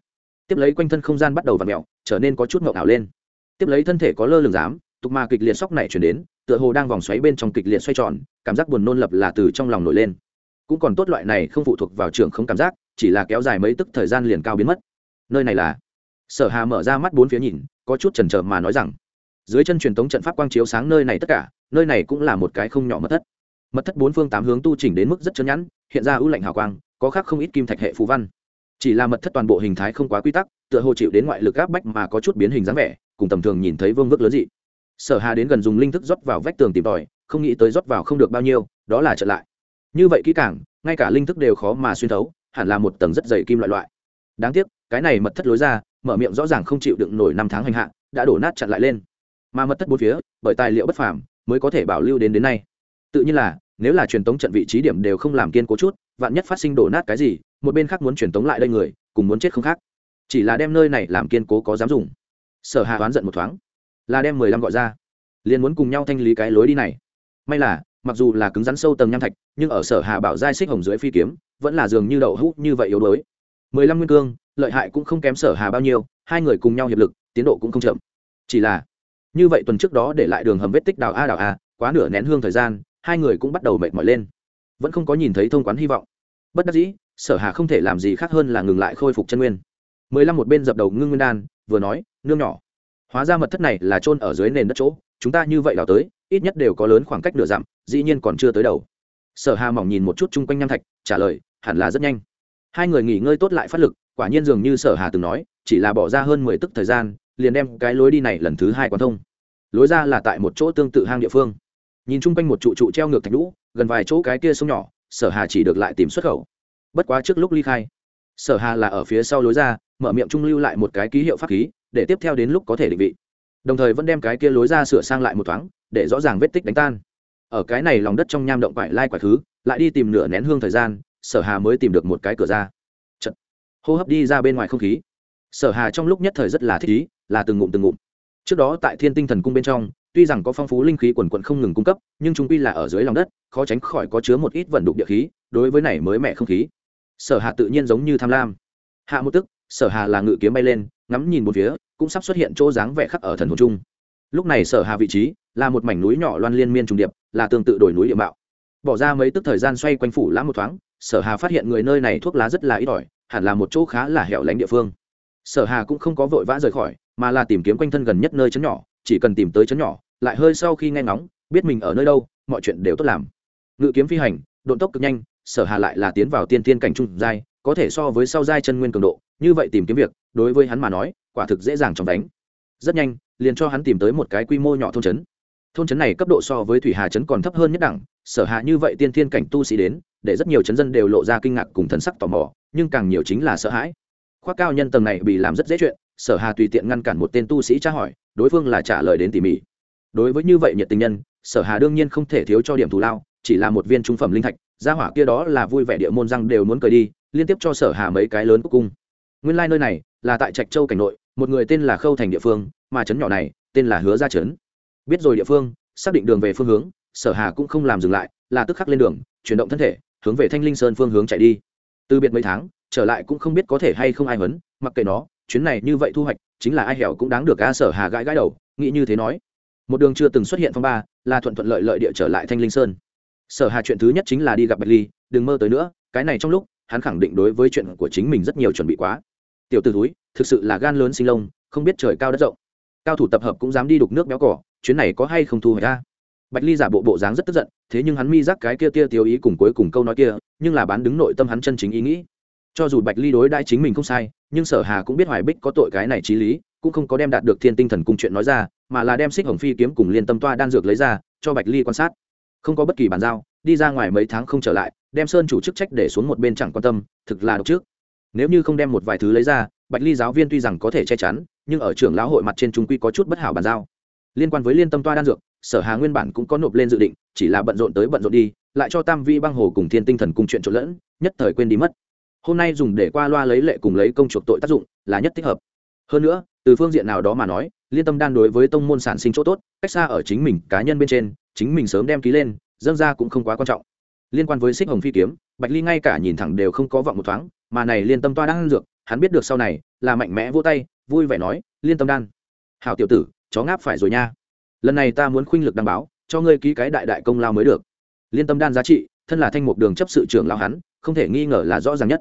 Tiếp lấy quanh thân không gian bắt đầu v ặ mẹo trở nên có chút ngậu ảo lên. Tiếp lấy thân thể có lơ lường dám tục ma kịch liệt sóc này chuyển đến, tựa hồ đang vòng xoáy bên trong kịch liệt xoay tròn, cảm giác buồn nôn lập là từ trong lòng nổi lên. Cũng còn tốt loại này không phụ thuộc vào trường không cảm giác, chỉ là kéo dài mấy tức thời gian liền cao biến mất. Nơi này là? Sở hà mở ra mắt bốn phía nhìn, có chút chần chờ mà nói rằng dưới chân truyền thống trận pháp quang chiếu sáng nơi này tất cả, nơi này cũng là một cái không nhỏ mật thất. Mật thất bốn phương tám hướng tu chỉnh đến mức rất chân nhẵn, hiện ra ưu lạnh hào quang, có khác không ít kim thạch hệ phú văn. Chỉ là mật thất toàn bộ hình thái không quá quy tắc, tựa hồ chịu đến ngoại lực áp bách mà có chút biến hình dáng vẻ, cùng tầm thường nhìn thấy vương vức lớn dị. Sở hà đến gần dùng linh thức rót vào vách tường tìm tòi, không nghĩ tới rót vào không được bao nhiêu, đó là trở lại. Như vậy kỹ càng, ngay cả linh thức đều khó mà xuyên thấu, hẳn là một tầng rất dày kim loại loại. Đáng tiếc, cái này mật thất lối ra, mở miệng rõ ràng không chịu đựng nổi năm tháng hành hạ, đã đổ nát chặn lại lên mà mật thất bốn phía, bởi tài liệu bất phàm mới có thể bảo lưu đến đến nay. Tự nhiên là, nếu là truyền tống trận vị trí điểm đều không làm kiên cố chút, vạn nhất phát sinh đổ nát cái gì, một bên khác muốn truyền tống lại đây người, cùng muốn chết không khác. Chỉ là đem nơi này làm kiên cố có dám dùng. Sở hà oán giận một thoáng. Là đem mười lăm gọi ra. Liền muốn cùng nhau thanh lý cái lối đi này. May là, mặc dù là cứng rắn sâu tầng nham thạch, nhưng ở sở hà bảo giai xích hồng dưới phi kiếm, vẫn là dường như đậu hũ như vậy yếu đuối. Mười lăm nguyên cương, lợi hại cũng không kém sở hà bao nhiêu, hai người cùng nhau hiệp lực, tiến độ cũng không chậm. Chỉ là như vậy tuần trước đó để lại đường hầm vết tích đào a đào a, quá nửa nén hương thời gian, hai người cũng bắt đầu mệt mỏi lên. Vẫn không có nhìn thấy thông quán hy vọng. Bất đắc dĩ, sở hà không thể làm gì khác hơn là ngừng lại khôi phục chân nguyên. Mười lăm một bên dập đầu ngưng nguyên đan, vừa nói, nương nhỏ, hóa ra mật thất này là trôn ở dưới nền đất chỗ, chúng ta như vậy đào tới, ít nhất đều có lớn khoảng cách nửa dặm, dĩ nhiên còn chưa tới đầu. Sở hà mỏng nhìn một chút chung quanh nham thạch, trả lời, hẳn là rất nhanh. Hai người nghỉ ngơi tốt lại phát lực, quả nhiên dường như sở hà từng nói chỉ là bỏ ra hơn mười tức thời gian, liền đem cái lối đi này lần thứ hai quán thông. Lối ra là tại một chỗ tương tự hang địa phương. Nhìn chung quanh một trụ trụ treo ngược thạch lũ, gần vài chỗ cái kia sông nhỏ, sở hà chỉ được lại tìm xuất khẩu. Bất quá trước lúc ly khai, sở hà là ở phía sau lối ra, mở miệng trung lưu lại một cái ký hiệu pháp khí, để tiếp theo đến lúc có thể định vị. Đồng thời vẫn đem cái kia lối ra sửa sang lại một thoáng, để rõ ràng vết tích đánh tan. Ở cái này lòng đất trong nham động quải lai quải thứ, lại đi tìm nửa nén hương thời gian, sở hà mới tìm được một cái cửa ra. Chật. hô hấp đi ra bên ngoài không khí sở hà trong lúc nhất thời rất là thích ý, là từng ngụm từng ngụm. Trước đó tại thiên tinh thần cung bên trong, tuy rằng có phong phú linh khí quần quận không ngừng cung cấp, nhưng chúng quy là ở dưới lòng đất, khó tránh khỏi có chứa một ít vận đục địa khí, đối với này mới mẻ không khí. Sở hà tự nhiên giống như tham lam. Hạ một tức, sở hà là ngự kiếm bay lên, ngắm nhìn một phía, cũng sắp xuất hiện chỗ dáng vẻ khắc ở thần hồn trung lúc này sở hà vị trí là một mảnh núi nhỏ loan liên miên trùng điệp, là tương tự đổi núi địa mạo. Bỏ ra mấy tức thời gian xoay quanh phủ lãm một thoáng, sở hà phát hiện người nơi này thuốc lá rất là ít ỏi, hẳn là một chỗ khá là hẻo lánh địa phương sở hà cũng không có vội vã rời khỏi, mà là tìm kiếm quanh thân gần nhất nơi chấn nhỏ, chỉ cần tìm tới chấn nhỏ, lại hơi sau khi nghe ngóng, biết mình ở nơi đâu, mọi chuyện đều tốt làm. Ngự kiếm phi hành, độn tốc cực nhanh, sở hà lại là tiến vào tiên tiên cảnh trung giai, có thể so với sau giai chân nguyên cường độ, như vậy tìm kiếm việc, đối với hắn mà nói, quả thực dễ dàng chóng đánh. Rất nhanh, liền cho hắn tìm tới một cái quy mô nhỏ thôn trấn. Thôn trấn này cấp độ so với thủy hà trấn còn thấp hơn nhất đẳng, sở hạ như vậy tiên thiên cảnh tu sĩ đến, để rất nhiều chấn dân đều lộ ra kinh ngạc cùng thần sắc tò mò, nhưng càng nhiều chính là sợ hãi khoác cao nhân tầng này bị làm rất dễ chuyện, sở hà tùy tiện ngăn cản một tên tu sĩ tra hỏi, đối phương là trả lời đến tỉ mỉ. Đối với như vậy nhiệt tình nhân, sở hà đương nhiên không thể thiếu cho điểm thù lao, chỉ là một viên trung phẩm linh thạch, gia hỏa kia đó là vui vẻ địa môn răng đều muốn cười đi, liên tiếp cho sở hà mấy cái lớn cuối cung. Nguyên lai like nơi này là tại trạch châu cảnh nội, một người tên là khâu thành địa phương, mà trấn nhỏ này tên là hứa gia trấn. Biết rồi địa phương, xác định đường về phương hướng, sở hà cũng không làm dừng lại, là tức khắc lên đường, chuyển động thân thể, hướng về thanh linh sơn phương hướng chạy đi. Từ biệt mấy tháng trở lại cũng không biết có thể hay không ai hấn mặc kệ nó, chuyến này như vậy thu hoạch, chính là ai hẻo cũng đáng được a sở hà gãi gãi đầu, nghĩ như thế nói. Một đường chưa từng xuất hiện phong ba, là thuận thuận lợi lợi địa trở lại thanh linh sơn. Sở hà chuyện thứ nhất chính là đi gặp bạch ly, đừng mơ tới nữa, cái này trong lúc, hắn khẳng định đối với chuyện của chính mình rất nhiều chuẩn bị quá. Tiểu t ử túi thực sự là gan lớn sinh lông, không biết trời cao đất rộng. Cao thủ tập hợp cũng dám đi đục nước béo cỏ, chuyến này có hay không thu hoạch ra bạch ly giả bộ bộ dáng rất tức giận, thế nhưng hắn mi giác cái kia tia tiêu ý cùng cuối cùng câu nói kia, nhưng là bán đứng nội tâm hắn chân chính ý nghĩ cho dù bạch ly đối đãi chính mình không sai, nhưng sở hà cũng biết hoài bích có tội cái này trí lý, cũng không có đem đạt được thiên tinh thần cung chuyện nói ra, mà là đem xích hồng phi kiếm cùng liên tâm toa đan dược lấy ra, cho bạch ly quan sát. Không có bất kỳ bàn giao, đi ra ngoài mấy tháng không trở lại, đem sơn chủ chức trách để xuống một bên chẳng quan tâm, thực là độc trước. Nếu như không đem một vài thứ lấy ra, bạch ly giáo viên tuy rằng có thể che chắn, nhưng ở trưởng lão hội mặt trên trung quy có chút bất hảo bàn giao. Liên quan với liên tâm toa đan dược, sở hà nguyên bản cũng có nộp lên dự định, chỉ là bận rộn tới bận rộn đi, lại cho tam vi băng hồ cùng thiên tinh thần cùng chuyện trộn lẫn, nhất thời quên đi mất hôm nay dùng để qua loa lấy lệ cùng lấy công chuộc tội tác dụng là nhất thích hợp. Hơn nữa, từ phương diện nào đó mà nói, liên tâm đan đối với tông môn sản sinh chỗ tốt, cách xa ở chính mình, cá nhân bên trên, chính mình sớm đem ký lên, dâng ra cũng không quá quan trọng. Liên quan với xích hồng phi kiếm, bạch ly ngay cả nhìn thẳng đều không có vọng một thoáng, mà này liên tâm toa đang dược, hắn biết được sau này, là mạnh mẽ vô tay, vui vẻ nói, liên tâm đan. Hảo tiểu tử, chó ngáp phải rồi nha. Lần này ta muốn khuynh lực đảm báo, cho ngươi ký cái đại đại công lao mới được. Liên tâm đan giá trị, thân là thanh mục đường chấp sự trưởng lao hắn, không thể nghi ngờ là rõ ràng nhất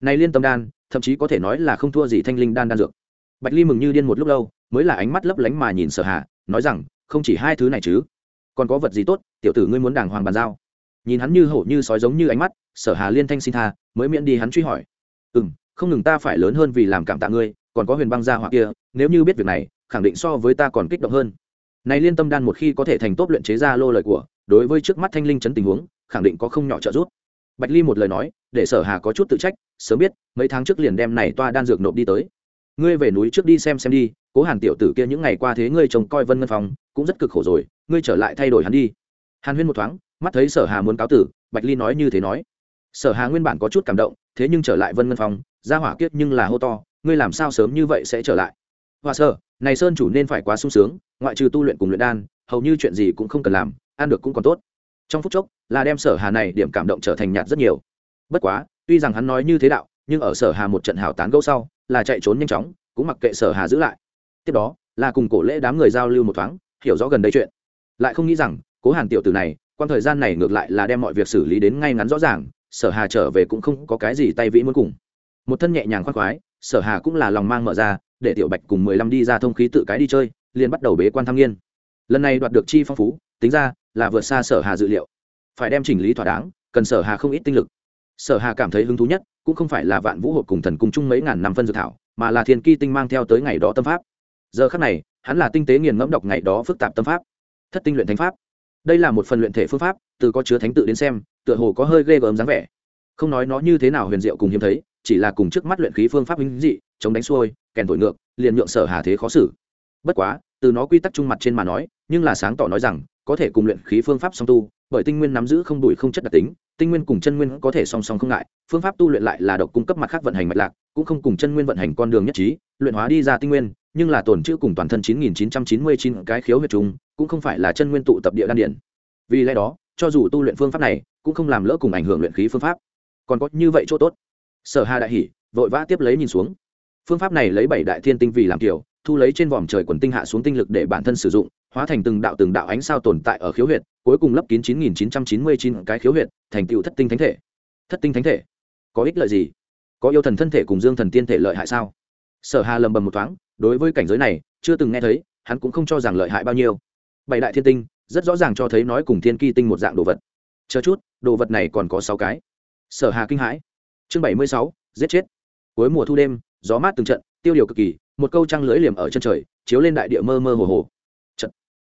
này liên tâm đan, thậm chí có thể nói là không thua gì thanh linh đan đan dược. Bạch ly mừng như điên một lúc lâu, mới là ánh mắt lấp lánh mà nhìn sở hà, nói rằng, không chỉ hai thứ này chứ, còn có vật gì tốt, tiểu tử ngươi muốn đàng hoàng bàn giao. Nhìn hắn như hổ như sói giống như ánh mắt, sở hà liên thanh xin tha, mới miễn đi hắn truy hỏi. Ừ m không ngừng ta phải lớn hơn vì làm cảm tạ ngươi, còn có huyền băng gia hỏa kia, nếu như biết việc này, khẳng định so với ta còn kích động hơn. Này liên tâm đan một khi có thể thành tốt luyện chế ra lô lời của, đối với trước mắt thanh linh chấn tình huống, khẳng định có không nhỏ trợ giúp bạch ly một lời nói, để sở hà có chút tự trách, sớm biết, mấy tháng trước liền đem này toa đan dược nộp đi tới. Ngươi về núi trước đi xem xem đi, cố hàn tiểu tử kia những ngày qua thế ngươi trông coi vân ngân phòng cũng rất cực khổ rồi, ngươi trở lại thay đổi hắn đi. Hàn huyên một thoáng, mắt thấy sở hà muốn cáo tử, bạch ly nói như thế nói. Sở hà nguyên bản có chút cảm động, thế nhưng trở lại vân ngân phòng ra hỏa kiếp nhưng là hô to, ngươi làm sao sớm như vậy sẽ trở lại? Hoa sơ, này sơn chủ nên phải quá sung sướng, ngoại trừ tu luyện cùng luyện đan, hầu như chuyện gì cũng không cần làm, ăn được cũng còn tốt trong phút chốc, là đem sở hà này điểm cảm động trở thành nhạt rất nhiều. Bất quá, tuy rằng hắn nói như thế đạo, nhưng ở sở hà một trận hảo tán gẫu sau, là chạy trốn nhanh chóng, cũng mặc kệ sở hà giữ lại. Tiếp đó, là cùng cổ lễ đám người giao lưu một thoáng, hiểu rõ gần đây chuyện. Lại không nghĩ rằng, cố hàn tiểu tử này quan thời gian này ngược lại là đem mọi việc xử lý đến ngay ngắn rõ ràng, sở hà trở về cũng không có cái gì tay vĩ muốn cùng. Một thân nhẹ nhàng khoan khoái, sở hà cũng là lòng mang mở ra, để tiểu bạch cùng mười lăm đi ra thông khí tự cái đi chơi, liền bắt đầu bế quan thăng nghiên. Lần này đoạt được chi phong phú, tính ra là vượt xa sở hà dự liệu. Phải đem chỉnh lý thỏa đáng, cần sở hà không ít tinh lực. Sở hà cảm thấy hứng thú nhất, cũng không phải là vạn vũ hộp cùng thần cung chung mấy ngàn năm phân dự thảo, mà là thiên ki tinh mang theo tới ngày đó tâm pháp. Giờ khắc này, hắn là tinh tế nghiền ngẫm đọc ngày đó phức tạp tâm pháp. Thất tinh luyện thánh pháp. Đây là một phần luyện thể phương pháp, từ có chứa thánh tự đến xem, tựa hồ có hơi ghê gớm dáng vẻ. Không nói nó như thế nào huyền diệu cùng hiếm thấy, chỉ là cùng trước mắt luyện khí phương pháp minh dị, chống đánh xuôi, kèn thổi ngược, liền nhượng sở hà thế khó xử. Bất quá, từ nó quy tắc trung mặt trên mà nói nhưng là sáng tỏ nói rằng, có thể cùng luyện khí phương pháp song tu, bởi tinh nguyên nắm giữ không đủi không chất đặc tính, tinh nguyên cùng chân nguyên có thể song song không ngại, phương pháp tu luyện lại là độc cung cấp mặt khác vận hành mạch lạc, cũng không cùng chân nguyên vận hành con đường nhất trí, luyện hóa đi ra tinh nguyên, nhưng là tổn chữ cùng toàn thân 9999 cái khiếu huyệt trùng, cũng không phải là chân nguyên tụ tập địa đan điện vì lẽ đó, cho dù tu luyện phương pháp này, cũng không làm lỡ cùng ảnh hưởng luyện khí phương pháp. Còn có như vậy chỗ tốt. Sở hà đại hỉ, vội vã tiếp lấy nhìn xuống. Phương pháp này lấy bảy đại thiên tinh vì làm kiểu, thu lấy trên vòm trời quần tinh hạ xuống tinh lực để bản thân sử dụng hóa thành từng đạo từng đạo ánh sao tồn tại ở khiếu huyệt, cuối cùng lấp kín 9999 cái khiếu huyệt, thành tựu thất tinh thánh thể. Thất tinh thánh thể? Có ích lợi gì? Có yêu thần thân thể cùng dương thần tiên thể lợi hại sao? Sở hà lầm bầm một thoáng, đối với cảnh giới này, chưa từng nghe thấy, hắn cũng không cho rằng lợi hại bao nhiêu. Bảy đại thiên tinh, rất rõ ràng cho thấy nói cùng thiên ki tinh một dạng đồ vật. Chờ chút, đồ vật này còn có sáu cái. Sở hà kinh hãi. Chương bảy mươi sáu, giết chết. Cuối mùa thu đêm, gió mát từng trận, tiêu điều cực kỳ, một câu trăng lưỡi liềm ở chân trời, chiếu lên đại địa mơ mơ hồ hồ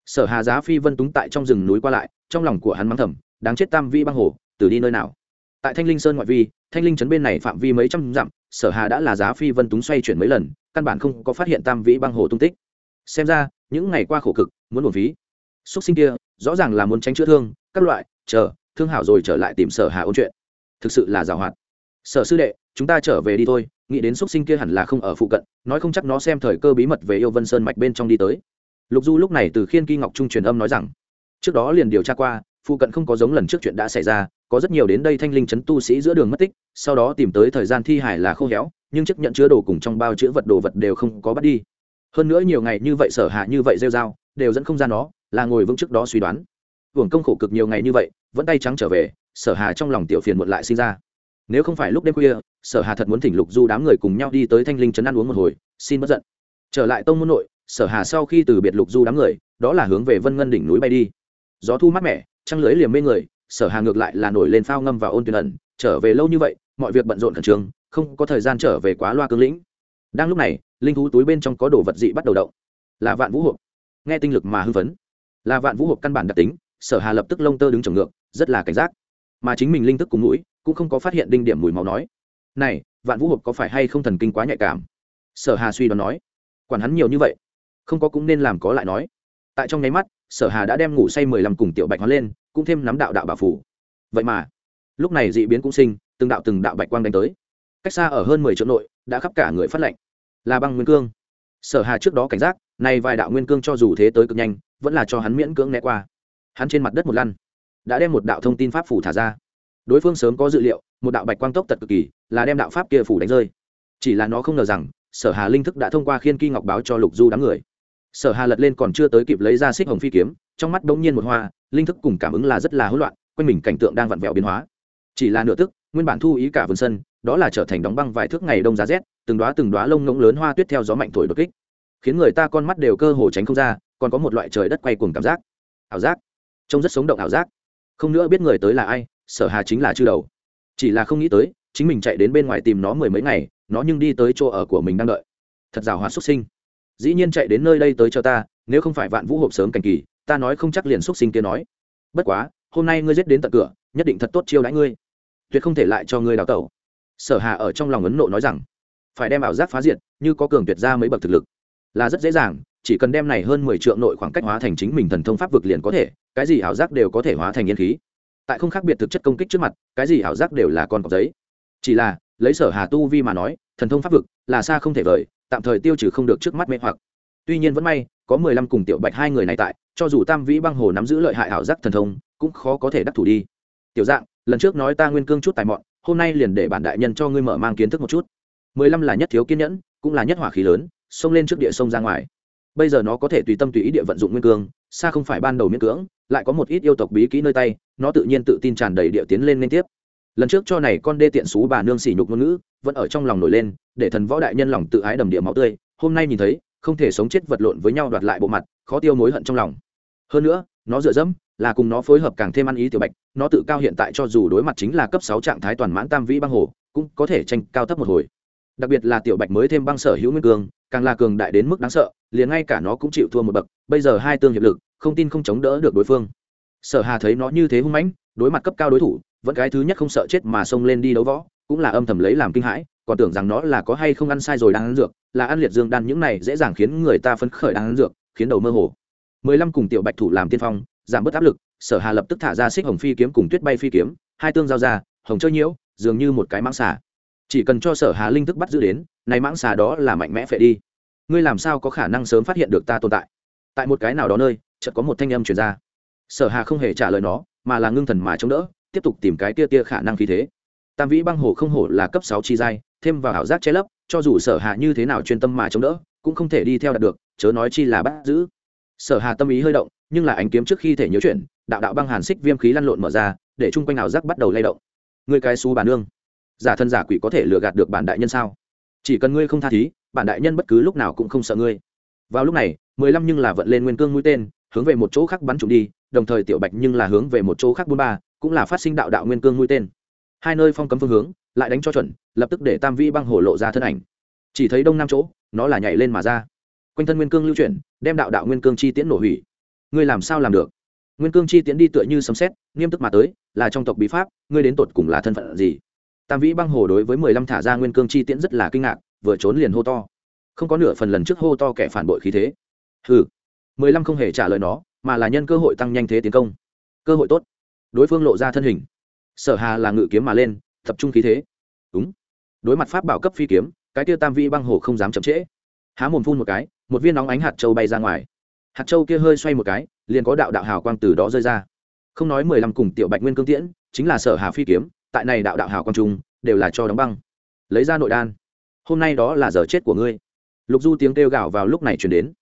sở hà giá phi vân túng tại trong rừng núi qua lại, trong lòng của hắn mắng thầm, đáng chết tam vi băng hồ, từ đi nơi nào? Tại thanh linh sơn ngoại vi, thanh linh trấn bên này phạm vi mấy trăm dặm, sở hà đã là giá phi vân túng xoay chuyển mấy lần, căn bản không có phát hiện tam vĩ băng hồ tung tích. Xem ra, những ngày qua khổ cực, muốn buồn phí. Xúc sinh kia, rõ ràng là muốn tránh chữa thương, các loại, chờ, thương hảo rồi trở lại tìm sở hà ôn chuyện. Thực sự là giàu hoạt sở sư đệ, chúng ta trở về đi thôi, nghĩ đến xúc sinh kia hẳn là không ở phụ cận, nói không chắc nó xem thời cơ bí mật về yêu vân sơn mạch bên trong đi tới lục du lúc này từ khiên kỳ ngọc trung truyền âm nói rằng, trước đó liền điều tra qua, phụ cận không có giống lần trước chuyện đã xảy ra, có rất nhiều đến đây thanh linh chấn tu sĩ giữa đường mất tích, sau đó tìm tới thời gian thi hải là khô héo, nhưng chấp nhận chứa đồ cùng trong bao chứa vật đồ vật đều không có bắt đi. Hơn nữa nhiều ngày như vậy sở hạ như vậy rêu dao đều dẫn không ra nó, là ngồi vững trước đó suy đoán. Hưởng công khổ cực nhiều ngày như vậy, vẫn tay trắng trở về, sở hà trong lòng tiểu phiền muộn lại sinh ra. Nếu không phải lúc đêm khuya, sở hà thật muốn thỉnh lục du đám người cùng nhau đi tới thanh linh trấn ăn uống một hồi, xin bất giận. Trở lại tông môn nội sở hà sau khi từ biệt lục du đám người, đó là hướng về vân ngân đỉnh núi bay đi. Gió thu mát mẻ, trăng lưới liềm mê người, sở hà ngược lại là nổi lên phao ngâm và ôn tuyển ẩn, trở về lâu như vậy, mọi việc bận rộn khẩn trương, không có thời gian trở về quá loa cương lĩnh. Đang lúc này, linh thú túi bên trong có đồ vật dị bắt đầu động. Là vạn vũ hộp. Nghe tinh lực mà hưng phấn. Là vạn vũ hộp căn bản đặc tính, sở hà lập tức lông tơ đứng trồng ngược, rất là cảnh giác. Mà chính mình linh thức cùng mũi, cũng không có phát hiện đinh điểm mùi máu nói. Này, vạn vũ hộp có phải hay không thần kinh quá nhạy cảm? Sở hà suy đoán nói. Quản hắn nhiều như vậy không có cũng nên làm có lại nói. Tại trong nháy mắt, sở hà đã đem ngủ say mười lăm cùng tiểu bạch hóa lên, cũng thêm nắm đạo đạo bảo phủ. Vậy mà, lúc này dị biến cũng sinh, từng đạo từng đạo bạch quang đánh tới. Cách xa ở hơn mười chỗ nội, đã khắp cả người phát lệnh là băng nguyên cương. Sở hà trước đó cảnh giác nay vài đạo nguyên cương cho dù thế tới cực nhanh, vẫn là cho hắn miễn cưỡng né qua. Hắn trên mặt đất một lăn, đã đem một đạo thông tin pháp phủ thả ra. Đối phương sớm có dự liệu, một đạo bạch quang tốc tật cực kỳ, là đem đạo pháp kia phủ đánh rơi. Chỉ là nó không ngờ rằng, sở hà linh thức đã thông qua khiên kỳ ngọc báo cho lục du đám người sở hà lật lên còn chưa tới kịp lấy ra xích hồng phi kiếm, trong mắt bỗng nhiên một hoa, linh thức cùng cảm ứng là rất là hỗn loạn, quanh mình cảnh tượng đang vặn vẹo biến hóa. Chỉ là nửa tức, nguyên bản thu ý cả vườn sân, đó là trở thành đóng băng vài thước ngày đông giá rét, từng đóa từng đóa lông ngỗng lớn hoa tuyết theo gió mạnh thổi đột kích, khiến người ta con mắt đều cơ hồ tránh không ra, còn có một loại trời đất quay cuồng cảm giác. Ảo giác. Trông rất sống động ảo giác. Không nữa biết người tới là ai, sở hà chính là chư đầu. Chỉ là không nghĩ tới, chính mình chạy đến bên ngoài tìm nó mười mấy ngày, nó nhưng đi tới chỗ ở của mình đang đợi. Thật rào hoa xuất sinh dĩ nhiên chạy đến nơi đây tới cho ta, nếu không phải vạn vũ hộp sớm cảnh kỳ, ta nói không chắc liền xúc sinh kia nói. Bất quá, hôm nay ngươi giết đến tận cửa, nhất định thật tốt chiêu đãi ngươi. Tuyệt không thể lại cho ngươi đào tẩu. Sở hà ở trong lòng ấn nộ nói rằng, phải đem ảo giác phá diệt, như có cường tuyệt ra mấy bậc thực lực. Là rất dễ dàng, chỉ cần đem này hơn mười triệu nội khoảng cách hóa thành chính mình thần thông pháp vực liền có thể, cái gì ảo giác đều có thể hóa thành yên khí. Tại không khác biệt thực chất công kích trước mặt, cái gì ảo giác đều là con cọc giấy. Chỉ là, lấy sở hà tu vi mà nói, thần thông pháp vực là xa không thể vời tạm thời tiêu trừ không được trước mắt mê hoặc. Tuy nhiên vẫn may, có mười lăm cùng tiểu bạch hai người này tại, cho dù tam vĩ băng hồ nắm giữ lợi hại ảo giác thần thông, cũng khó có thể đắc thủ đi. Tiểu dạng, lần trước nói ta nguyên cương chút tài mọn, hôm nay liền để bản đại nhân cho ngươi mở mang kiến thức một chút. Mười lăm là nhất thiếu kiên nhẫn, cũng là nhất hỏa khí lớn, xông lên trước địa sông ra ngoài. Bây giờ nó có thể tùy tâm tùy ý địa vận dụng nguyên cương, xa không phải ban đầu miễn cưỡng, lại có một ít yêu tộc bí kỹ nơi tay, nó tự nhiên tự tin tràn đầy địa tiến lên liên tiếp lần trước cho này con đê tiện xú bà nương sỉ nhục ngôn ngữ, vẫn ở trong lòng nổi lên, để thần võ đại nhân lòng tự ái đầm địa máu tươi, hôm nay nhìn thấy, không thể sống chết vật lộn với nhau đoạt lại bộ mặt, khó tiêu mối hận trong lòng. Hơn nữa, nó dựa dẫm, là cùng nó phối hợp càng thêm ăn ý tiểu bạch, nó tự cao hiện tại cho dù đối mặt chính là cấp sáu trạng thái toàn mãn tam vĩ băng hồ, cũng có thể tranh cao thấp một hồi. Đặc biệt là tiểu bạch mới thêm băng sở hữu nguyên cường, càng là cường đại đến mức đáng sợ, liền ngay cả nó cũng chịu thua một bậc, bây giờ hai tương hiệp lực, không tin không chống đỡ được đối phương. Sở hà thấy nó như thế hung mãnh, đối mặt cấp cao đối thủ vẫn cái thứ nhất không sợ chết mà xông lên đi đấu võ, cũng là âm thầm lấy làm kinh hãi, còn tưởng rằng nó là có hay không ăn sai rồi đang ăn dược, là ăn liệt dương đan những này dễ dàng khiến người ta phấn khởi đang ăn dược, khiến đầu mơ hồ. Mười lăm cùng tiểu bạch thủ làm tiên phong, giảm bớt áp lực, sở hà lập tức thả ra xích hồng phi kiếm cùng tuyết bay phi kiếm, hai tương giao ra, hồng chơi nhiễu, dường như một cái mãng xà. Chỉ cần cho sở hà linh thức bắt giữ đến, này mãng xà đó là mạnh mẽ phệ đi. Ngươi làm sao có khả năng sớm phát hiện được ta tồn tại? Tại một cái nào đó nơi, chợt có một thanh âm truyền ra. Sở hà không hề trả lời nó, mà là ngưng thần mà chống đỡ tiếp tục tìm cái tia tia khả năng khí thế. Tam vĩ băng hồ không hổ là cấp sáu chi giai, thêm vào ảo giác che lấp, cho dù sở hạ như thế nào chuyên tâm mà chống đỡ, cũng không thể đi theo đạt được, chớ nói chi là bắt giữ. Sở hạ tâm ý hơi động, nhưng là ánh kiếm trước khi thể nhớ chuyển, đạo đạo băng hàn xích viêm khí lăn lộn mở ra, để chung quanh ảo giác bắt đầu lay động. Người cái xú bản nương, giả thân giả quỷ có thể lừa gạt được bản đại nhân sao? Chỉ cần ngươi không tha thí, bản đại nhân bất cứ lúc nào cũng không sợ ngươi. Vào lúc này, mười lăm nhưng là vận lên nguyên cương mũi tên, hướng về một chỗ khác bắn trúng đi, đồng thời tiểu bạch nhưng là hướng về một chỗ khác bốn ba cũng là phát sinh đạo đạo nguyên cương mũi tên. Hai nơi phong cấm phương hướng, lại đánh cho chuẩn, lập tức để tam vi băng hồ lộ ra thân ảnh. Chỉ thấy đông nam chỗ, nó là nhảy lên mà ra. Quanh thân nguyên cương lưu chuyển, đem đạo đạo nguyên cương chi tiễn nổ hủy. Ngươi làm sao làm được? Nguyên cương chi tiễn đi tựa như sấm xét nghiêm túc mà tới, là trong tộc bí pháp, ngươi đến tột cùng là thân phận gì? Tam vĩ băng hồ đối với mười lăm thả ra nguyên cương chi tiễn rất là kinh ngạc, vừa trốn liền hô to. Không có nửa phần lần trước hô to kẻ phản bội khí thế. Hừ. mười lăm không hề trả lời nó, mà là nhân cơ hội tăng nhanh thế tiến công. Cơ hội tốt đối phương lộ ra thân hình. Sở hà là ngự kiếm mà lên, tập trung khí thế. Đúng. Đối mặt pháp bảo cấp phi kiếm, cái tiêu tam vi băng hồ không dám chậm trễ. Há mồm phun một cái, một viên nóng ánh hạt châu bay ra ngoài. Hạt châu kia hơi xoay một cái, liền có đạo đạo hào quang từ đó rơi ra. Không nói mười lăm cùng tiểu bạch nguyên cương tiễn, chính là sở hà phi kiếm, tại này đạo đạo hào quang trung, đều là cho đóng băng. Lấy ra nội đan. Hôm nay đó là giờ chết của ngươi. Lục du tiếng kêu gào vào lúc này chuyển đến.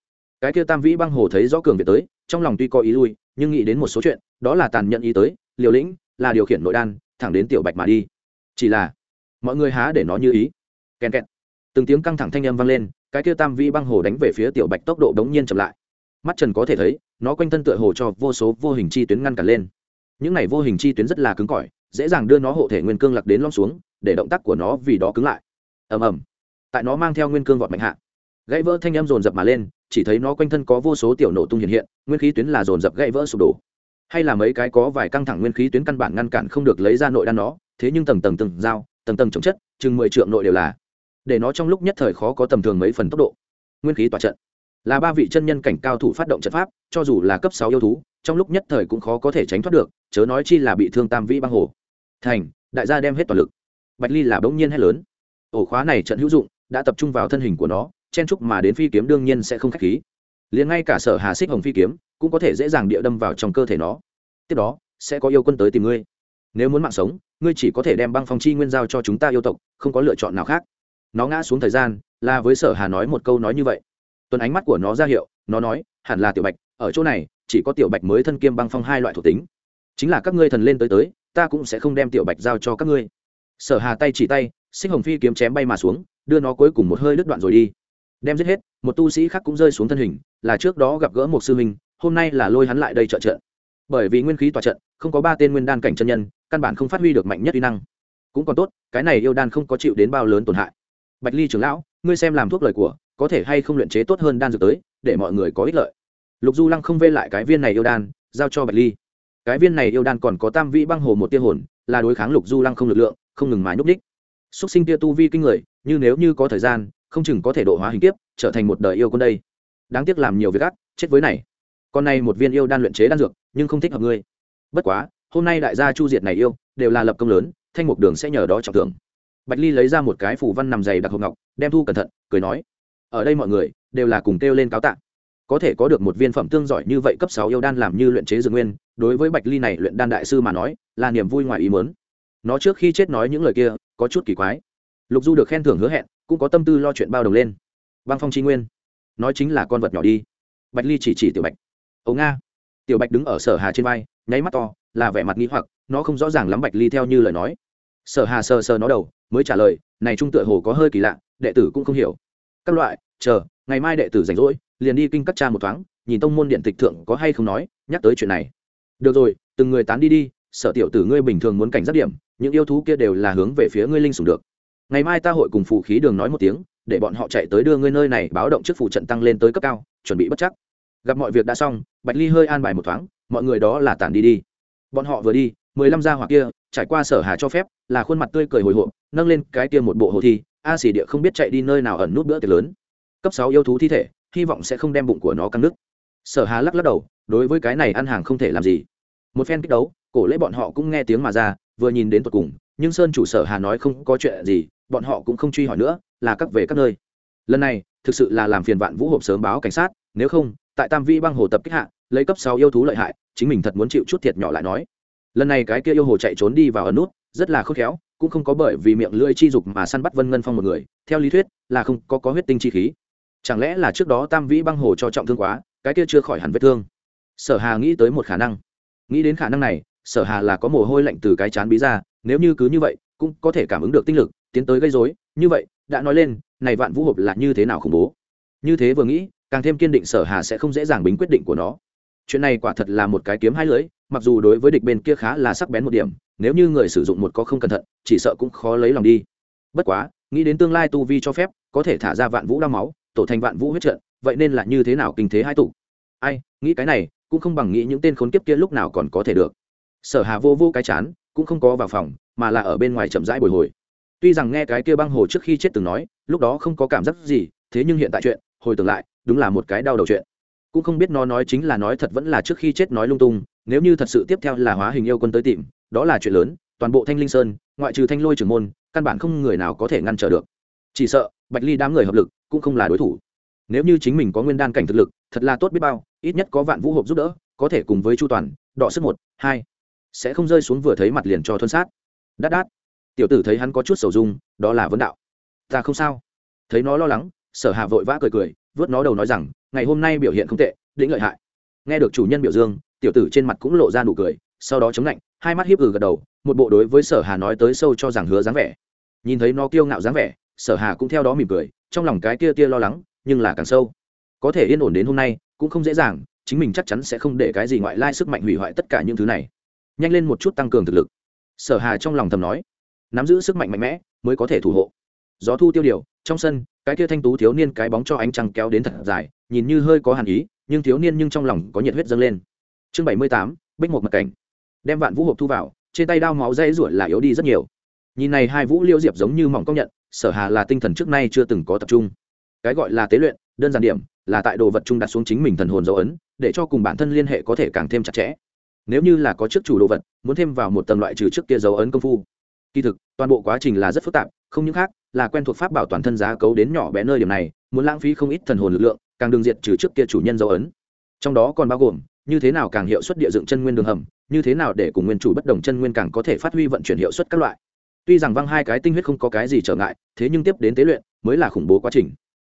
Cái kia tam vĩ băng hồ thấy rõ cường việt tới, trong lòng tuy có ý lui, nhưng nghĩ đến một số chuyện, đó là tàn nhẫn ý tới liều lĩnh là điều khiển nội đan, thẳng đến tiểu bạch mà đi. Chỉ là, mọi người há để nó như ý. Kèn kẹt. Từng tiếng căng thẳng thanh âm vang lên, cái kia tam vi băng hồ đánh về phía tiểu bạch tốc độ đống nhiên chậm lại. Mắt trần có thể thấy, nó quanh thân tựa hồ cho vô số vô hình chi tuyến ngăn cản lên. Những này vô hình chi tuyến rất là cứng cỏi, dễ dàng đưa nó hộ thể nguyên cương lặc đến lom xuống, để động tác của nó vì đó cứng lại. Ầm ầm. Tại nó mang theo nguyên cương vọt mạnh hạ, gãy vỡ thanh âm dồn dập mà lên, chỉ thấy nó quanh thân có vô số tiểu nổ tung hiện hiện, nguyên khí tuyến là dồn dập gãy vỡ sụp đổ hay là mấy cái có vài căng thẳng nguyên khí tuyến căn bản ngăn cản không được lấy ra nội đan nó, thế nhưng tầng tầng từng dao tầng tầng chống chất, chừng mười triệu nội đều là. Để nó trong lúc nhất thời khó có tầm thường mấy phần tốc độ. Nguyên khí tỏa trận. Là ba vị chân nhân cảnh cao thủ phát động trận pháp, cho dù là cấp sáu yêu thú, trong lúc nhất thời cũng khó có thể tránh thoát được, chớ nói chi là bị thương tam vĩ băng hồ. Thành, đại gia đem hết toàn lực. Bạch ly là bỗng nhiên hay lớn. Ổ khóa này trận hữu dụng, đã tập trung vào thân hình của nó, chen trúc mà đến phi kiếm đương nhiên sẽ không k h á c h khí. Liền ngay cả sở hà xích hồng phi kiếm cũng có thể dễ dàng địa đâm vào trong cơ thể nó. Tiếp đó, sẽ có yêu quân tới tìm ngươi. Nếu muốn mạng sống, ngươi chỉ có thể đem băng phong chi nguyên giao cho chúng ta yêu tộc, không có lựa chọn nào khác. Nó ngã xuống thời gian, là với sở hà nói một câu nói như vậy. Tuần ánh mắt của nó ra hiệu, nó nói, hẳn là tiểu bạch, ở chỗ này, chỉ có tiểu bạch mới thân kiêm băng phong hai loại thuộc tính. Chính là các ngươi thần lên tới tới, ta cũng sẽ không đem tiểu bạch giao cho các ngươi. Sở hà tay chỉ tay sinh hồng phi kiếm chém bay mà xuống, đưa nó cuối cùng một hơi đứt đoạn rồi đi. Đem giết hết, một tu sĩ khác cũng rơi xuống thân hình, là trước đó gặp gỡ một sư huynh hôm nay là lôi hắn lại đây trợ trận. Bởi vì nguyên khí tòa trận, không có ba tên nguyên đan cảnh chân nhân, căn bản không phát huy được mạnh nhất uy năng. Cũng còn tốt, cái này yêu đan không có chịu đến bao lớn tổn hại. Bạch ly trưởng lão, ngươi xem làm thuốc lời của, có thể hay không luyện chế tốt hơn đan dược tới, để mọi người có ích lợi. Lục du lăng không vê lại cái viên này yêu đan, giao cho bạch ly. Cái viên này yêu đan còn có tam vĩ băng hồ một tia hồn, là đối kháng lục du lăng không lực lượng, không ngừng mái nhúc đích. Xúc sinh tia tu vi kinh người, như nếu như có thời gian, không chừng có thể độ hóa hình tiếp trở thành một đời yêu con đây. Đáng tiếc làm nhiều việc ác, chết với này con này một viên yêu đan luyện chế đan dược, nhưng không thích hợp ngươi. Bất quá, hôm nay đại gia chu diệt này yêu, đều là lập công lớn, thanh mục đường sẽ nhờ đó trọng thưởng. Bạch ly lấy ra một cái phủ văn nằm dày đặc hộp ngọc, đem thu cẩn thận, cười nói, ở đây mọi người, đều là cùng kêu lên cáo tạ có thể có được một viên phẩm tương giỏi như vậy cấp sáu yêu đan làm như luyện chế dược nguyên, đối với bạch ly này luyện đan đại sư mà nói, là niềm vui ngoài ý mớn nó trước khi chết nói những lời kia, có chút kỳ quái. Lục du được khen thưởng hứa hẹn, cũng có tâm tư lo chuyện bao đồng lên. Băng phong tri nguyên, nói chính là con vật nhỏ đi. Bạch ly chỉ chỉ tiểu bạch ấu nga. Tiểu bạch đứng ở sở hà trên vai, nháy mắt to, là vẻ mặt nghi hoặc, nó không rõ ràng lắm bạch ly theo như lời nói. Sở hà sờ sờ nó đầu, mới trả lời, này trung tựa hồ có hơi kỳ lạ, đệ tử cũng không hiểu. Các loại, chờ, ngày mai đệ tử rảnh rỗi, liền đi kinh các cha một thoáng, nhìn tông môn điện tịch thượng có hay không nói, nhắc tới chuyện này. Được rồi, từng người tán đi đi, sở tiểu tử ngươi bình thường muốn cảnh giác điểm, những yêu thú kia đều là hướng về phía ngươi linh sủng được. Ngày mai ta hội cùng phụ khí đường nói một tiếng, để bọn họ chạy tới đưa ngươi nơi này báo động trước phụ trận tăng lên tới cấp cao, chuẩn bị bất chắc gặp mọi việc đã xong, bạch ly hơi an bài một thoáng, mọi người đó là tản đi đi. Bọn họ vừa đi, mười lăm gia hoặc kia, trải qua sở hà cho phép, là khuôn mặt tươi cười hồi hộp, nâng lên cái kia một bộ hồ thi, a xỉ địa không biết chạy đi nơi nào ẩn nút bữa tiệc lớn. Cấp sáu yêu thú thi thể, hy vọng sẽ không đem bụng của nó căng nứt. Sở hà lắc lắc đầu, đối với cái này ăn hàng không thể làm gì. Một phen kích đấu, cổ lễ bọn họ cũng nghe tiếng mà ra, vừa nhìn đến tột cùng, nhưng sơn chủ sở hà nói không có chuyện gì, bọn họ cũng không truy hỏi nữa, là các về các nơi. Lần này, thực sự là làm phiền vạn vũ hộp sớm báo cảnh sát nếu không, tại tam vi băng hồ tập kích hạ, lấy cấp sáu yêu thú lợi hại, chính mình thật muốn chịu chút thiệt nhỏ lại nói. Lần này cái kia yêu hồ chạy trốn đi vào ẩn nút, rất là khôn khéo, cũng không có bởi vì miệng lưỡi chi dục mà săn bắt vân ngân phong một người, theo lý thuyết, là không có có huyết tinh chi khí. Chẳng lẽ là trước đó tam vĩ băng hồ cho trọng thương quá, cái kia chưa khỏi hẳn vết thương? Sở hà nghĩ tới một khả năng. Nghĩ đến khả năng này, sở hà là có mồ hôi lạnh từ cái chán bí ra, nếu như cứ như vậy, cũng có thể cảm ứng được tinh lực, tiến tới gây rối. Như vậy, đã nói lên, này vạn vũ hộp là như thế nào khủng bố? Như thế vừa nghĩ càng thêm kiên định sở hà sẽ không dễ dàng bính quyết định của nó. Chuyện này quả thật là một cái kiếm hai lưỡi, mặc dù đối với địch bên kia khá là sắc bén một điểm nếu như người sử dụng một có không cẩn thận chỉ sợ cũng khó lấy lòng đi. Bất quá nghĩ đến tương lai tu vi cho phép có thể thả ra vạn vũ đao máu tổ thành vạn vũ huyết trận vậy nên là như thế nào kinh thế hai tụ? Ai nghĩ cái này cũng không bằng nghĩ những tên khốn kiếp kia lúc nào còn có thể được. Sở hà vô vô cái chán cũng không có vào phòng mà là ở bên ngoài chậm rãi bồi hồi. Tuy rằng nghe cái kia băng hồ trước khi chết từng nói lúc đó không có cảm giác gì thế nhưng hiện tại chuyện hồi tưởng lại đúng là một cái đau đầu chuyện. Cũng không biết nó nói chính là nói thật vẫn là trước khi chết nói lung tung, nếu như thật sự tiếp theo là hóa hình yêu quân tới tìm, đó là chuyện lớn, toàn bộ thanh linh sơn, ngoại trừ thanh lôi trưởng môn, căn bản không người nào có thể ngăn trở được. Chỉ sợ, bạch ly đám người hợp lực, cũng không là đối thủ. Nếu như chính mình có nguyên đan cảnh thực lực, thật là tốt biết bao, ít nhất có vạn vũ hộp giúp đỡ, có thể cùng với chu toàn, đọ sức một, hai, sẽ không rơi xuống vừa thấy mặt liền cho thuân sát. Đát đát. Tiểu tử thấy hắn có chút sầu dung, đó là vấn đạo. Ta không sao. Thấy nó lo lắng, sở hà vội vã cười cười vớt nó đầu nói rằng, ngày hôm nay biểu hiện không tệ đĩnh lợi hại. Nghe được chủ nhân biểu dương, tiểu tử trên mặt cũng lộ ra nụ cười, sau đó chống lạnh, hai mắt hiếp ừ gật đầu, một bộ đối với sở hà nói tới sâu cho rằng hứa dáng vẻ. Nhìn thấy nó kiêu ngạo dáng vẻ, sở hà cũng theo đó mỉm cười, trong lòng cái kia tia lo lắng, nhưng là càng sâu. Có thể yên ổn đến hôm nay, cũng không dễ dàng, chính mình chắc chắn sẽ không để cái gì ngoại lai sức mạnh hủy hoại tất cả những thứ này. Nhanh lên một chút tăng cường thực lực. Sở hà trong lòng thầm nói, nắm giữ sức mạnh mạnh mẽ, mới có thể thủ hộ gió thu tiêu điều, trong sân, cái kia thanh tú thiếu niên cái bóng cho ánh trăng kéo đến thật dài, nhìn như hơi có hàn ý, nhưng thiếu niên nhưng trong lòng có nhiệt huyết dâng lên. Chương bảy mươi tám, bích một mật cảnh. Đem vạn vũ hộp thu vào, trên tay đao máu dây ruổi là yếu đi rất nhiều. Nhìn này hai vũ liêu diệp giống như mỏng công nhận, sở hà là tinh thần trước nay chưa từng có tập trung. Cái gọi là tế luyện, đơn giản điểm, là tại đồ vật trung đặt xuống chính mình thần hồn dấu ấn, để cho cùng bản thân liên hệ có thể càng thêm chặt chẽ. Nếu như là có trước chủ đồ vật, muốn thêm vào một tầng loại trừ trước kia dấu ấn công phu. Kỳ thực, toàn bộ quá trình là rất phức tạp, không những khác là quen thuộc pháp bảo toàn thân giá cấu đến nhỏ bé nơi điểm này, muốn lãng phí không ít thần hồn lực lượng, càng đường diệt trừ trước kia chủ nhân dấu ấn. Trong đó còn bao gồm, như thế nào càng hiệu suất địa dựng chân nguyên đường hầm, như thế nào để cùng nguyên chủ bất đồng chân nguyên càng có thể phát huy vận chuyển hiệu suất các loại. Tuy rằng văng hai cái tinh huyết không có cái gì trở ngại, thế nhưng tiếp đến tế luyện mới là khủng bố quá trình.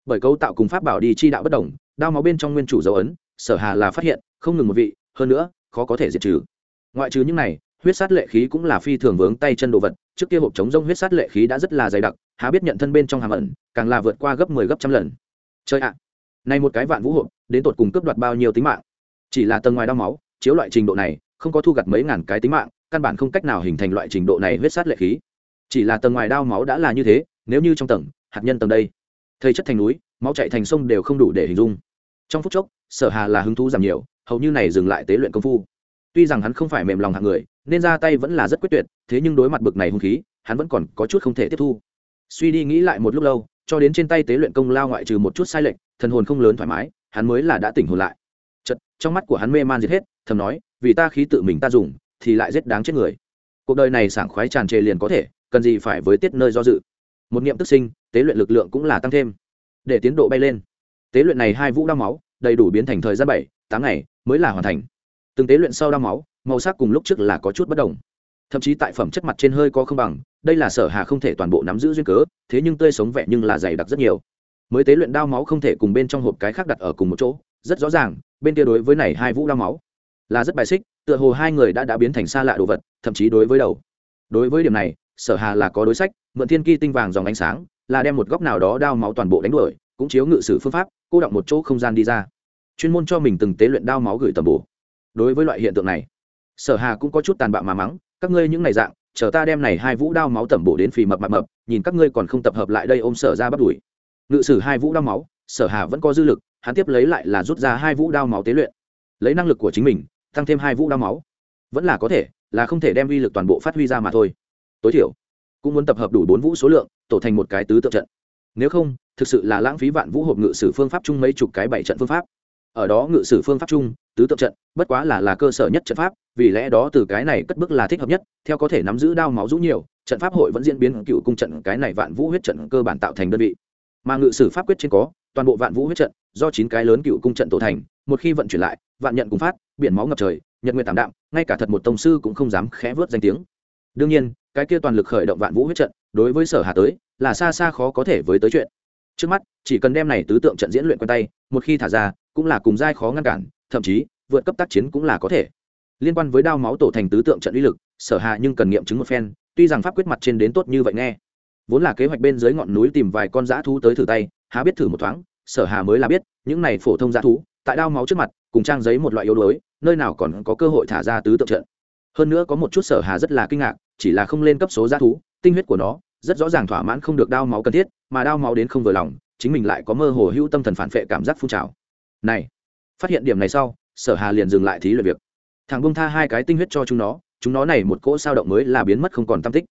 Bởi cấu tạo cùng pháp bảo đi chi đạo bất đồng, đao máu bên trong nguyên chủ dấu ấn, sở hà là phát hiện, không ngừng một vị, hơn nữa, khó có thể diệt trừ. Ngoại trừ những này huyết sát lệ khí cũng là phi thường vướng tay chân đồ vật, trước kia hộp chống rông huyết sát lệ khí đã rất là dày đặc, há biết nhận thân bên trong hàm ẩn, càng là vượt qua gấp mười 10 gấp trăm lần. Chơi ạ này một cái vạn vũ hộp, đến tột cùng cướp đoạt bao nhiêu tính mạng? Chỉ là tầng ngoài đau máu, chiếu loại trình độ này, không có thu gặt mấy ngàn cái tính mạng, căn bản không cách nào hình thành loại trình độ này huyết sát lệ khí. Chỉ là tầng ngoài đao máu đã là như thế, nếu như trong tầng, hạt nhân tầng đây, thầy chất thành núi, máu chạy thành sông đều không đủ để hình dung. Trong phút chốc, sở hà là hứng thú giảm nhiều, hầu như này dừng lại tế luyện công phu tuy rằng hắn không phải mềm lòng hạng người, nên ra tay vẫn là rất quyết tuyệt, thế nhưng đối mặt bực này hung khí, hắn vẫn còn có chút không thể tiếp thu. Suy đi nghĩ lại một lúc lâu, cho đến trên tay tế luyện công lao ngoại trừ một chút sai lệch, thần hồn không lớn thoải mái, hắn mới là đã tỉnh hồn lại. Chật trong mắt của hắn mê man giết hết, thầm nói, vì ta khí tự mình ta dùng, thì lại rất đáng chết người. Cuộc đời này sảng khoái tràn trề liền có thể, cần gì phải với tiết nơi do dự. Một niệm tức sinh, tế luyện lực lượng cũng là tăng thêm. Để tiến độ bay lên. Tế luyện này hai vũ đau máu, đầy đủ biến thành thời gian bảy, tám ngày, mới là hoàn thành từng tế luyện sau đau máu, màu sắc cùng lúc trước là có chút bất đồng. Thậm chí tại phẩm chất mặt trên hơi có không bằng, đây là sở hà không thể toàn bộ nắm giữ duyên cớ, thế nhưng tươi sống vẹn nhưng là dày đặc rất nhiều. Mới tế luyện đao máu không thể cùng bên trong hộp cái khác đặt ở cùng một chỗ, rất rõ ràng, bên kia đối với này hai vũ đao máu là rất bài xích, tựa hồ hai người đã đã biến thành xa lạ đồ vật, thậm chí đối với đầu. Đối với điểm này, sở hà là có đối sách, mượn thiên kỳ tinh vàng dòng ánh sáng, là đem một góc nào đó đao máu toàn bộ đánh đuổi, cũng chiếu ngự sử phương pháp, cô động một chỗ không gian đi ra. Chuyên môn cho mình từng tế luyện đao máu gửi tầm bổ đối với loại hiện tượng này. Sở hà cũng có chút tàn bạo mà mắng, các ngươi những ngày dạng, chờ ta đem này hai vũ đao máu tẩm bổ đến phì mập mập mập, nhìn các ngươi còn không tập hợp lại đây ôm sở ra bắt đuổi ngự sử hai vũ đao máu, sở hà vẫn có dư lực, hắn tiếp lấy lại là rút ra hai vũ đao máu tế luyện. Lấy năng lực của chính mình, tăng thêm hai vũ đao máu. Vẫn là có thể, là không thể đem uy lực toàn bộ phát huy ra mà thôi. Tối thiểu, cũng muốn tập hợp đủ bốn vũ số lượng, tổ thành một cái tứ tượng trận. Nếu không, thực sự là lãng phí vạn vũ hộp ngự sử phương pháp chung mấy chục cái bảy trận phương pháp ở đó ngự sử phương pháp chung, tứ tượng trận, bất quá là là cơ sở nhất trận pháp, vì lẽ đó từ cái này cất bước là thích hợp nhất, theo có thể nắm giữ đao máu rũ nhiều, trận pháp hội vẫn diễn biến cựu cung trận, cái này vạn vũ huyết trận cơ bản tạo thành đơn vị. Mà ngự sử pháp quyết trên có, toàn bộ vạn vũ huyết trận, do chín cái lớn cựu cung trận tổ thành, một khi vận chuyển lại, vạn nhận cùng phát, biển máu ngập trời, nhật nguyện tảm đạm, ngay cả thật một tông sư cũng không dám khẽ vớt danh tiếng. Đương nhiên, cái kia toàn lực khởi động vạn vũ huyết trận, đối với sở hà tới, là xa xa khó có thể với tới chuyện. Trước mắt, chỉ cần đem này tứ tượng trận diễn luyện quen tay một khi thả ra, cũng là cùng giai khó ngăn cản, thậm chí, vượt cấp tác chiến cũng là có thể. Liên quan với đao máu tổ thành tứ tượng trận uy lực, sở hạ nhưng cần nghiệm chứng một phen, tuy rằng pháp quyết mặt trên đến tốt như vậy nghe. Vốn là kế hoạch bên dưới ngọn núi tìm vài con dã thú tới thử tay, há biết thử một thoáng, sở hà mới là biết, những này phổ thông dã thú, tại đao máu trước mặt, cùng trang giấy một loại yếu đuối, nơi nào còn có cơ hội thả ra tứ tượng trận. Hơn nữa có một chút sở hà rất là kinh ngạc, chỉ là không lên cấp số dã thú, tinh huyết của nó, rất rõ ràng thỏa mãn không được đao máu cần thiết, mà đao máu đến không vừa lòng chính mình lại có mơ hồ hữu tâm thần phản vệ cảm giác phun trào. Này, phát hiện điểm này sau, sở hà liền dừng lại thí luyện việc. Thằng bông tha hai cái tinh huyết cho chúng nó chúng nó này một cỗ sao động mới là biến mất không còn tam tích.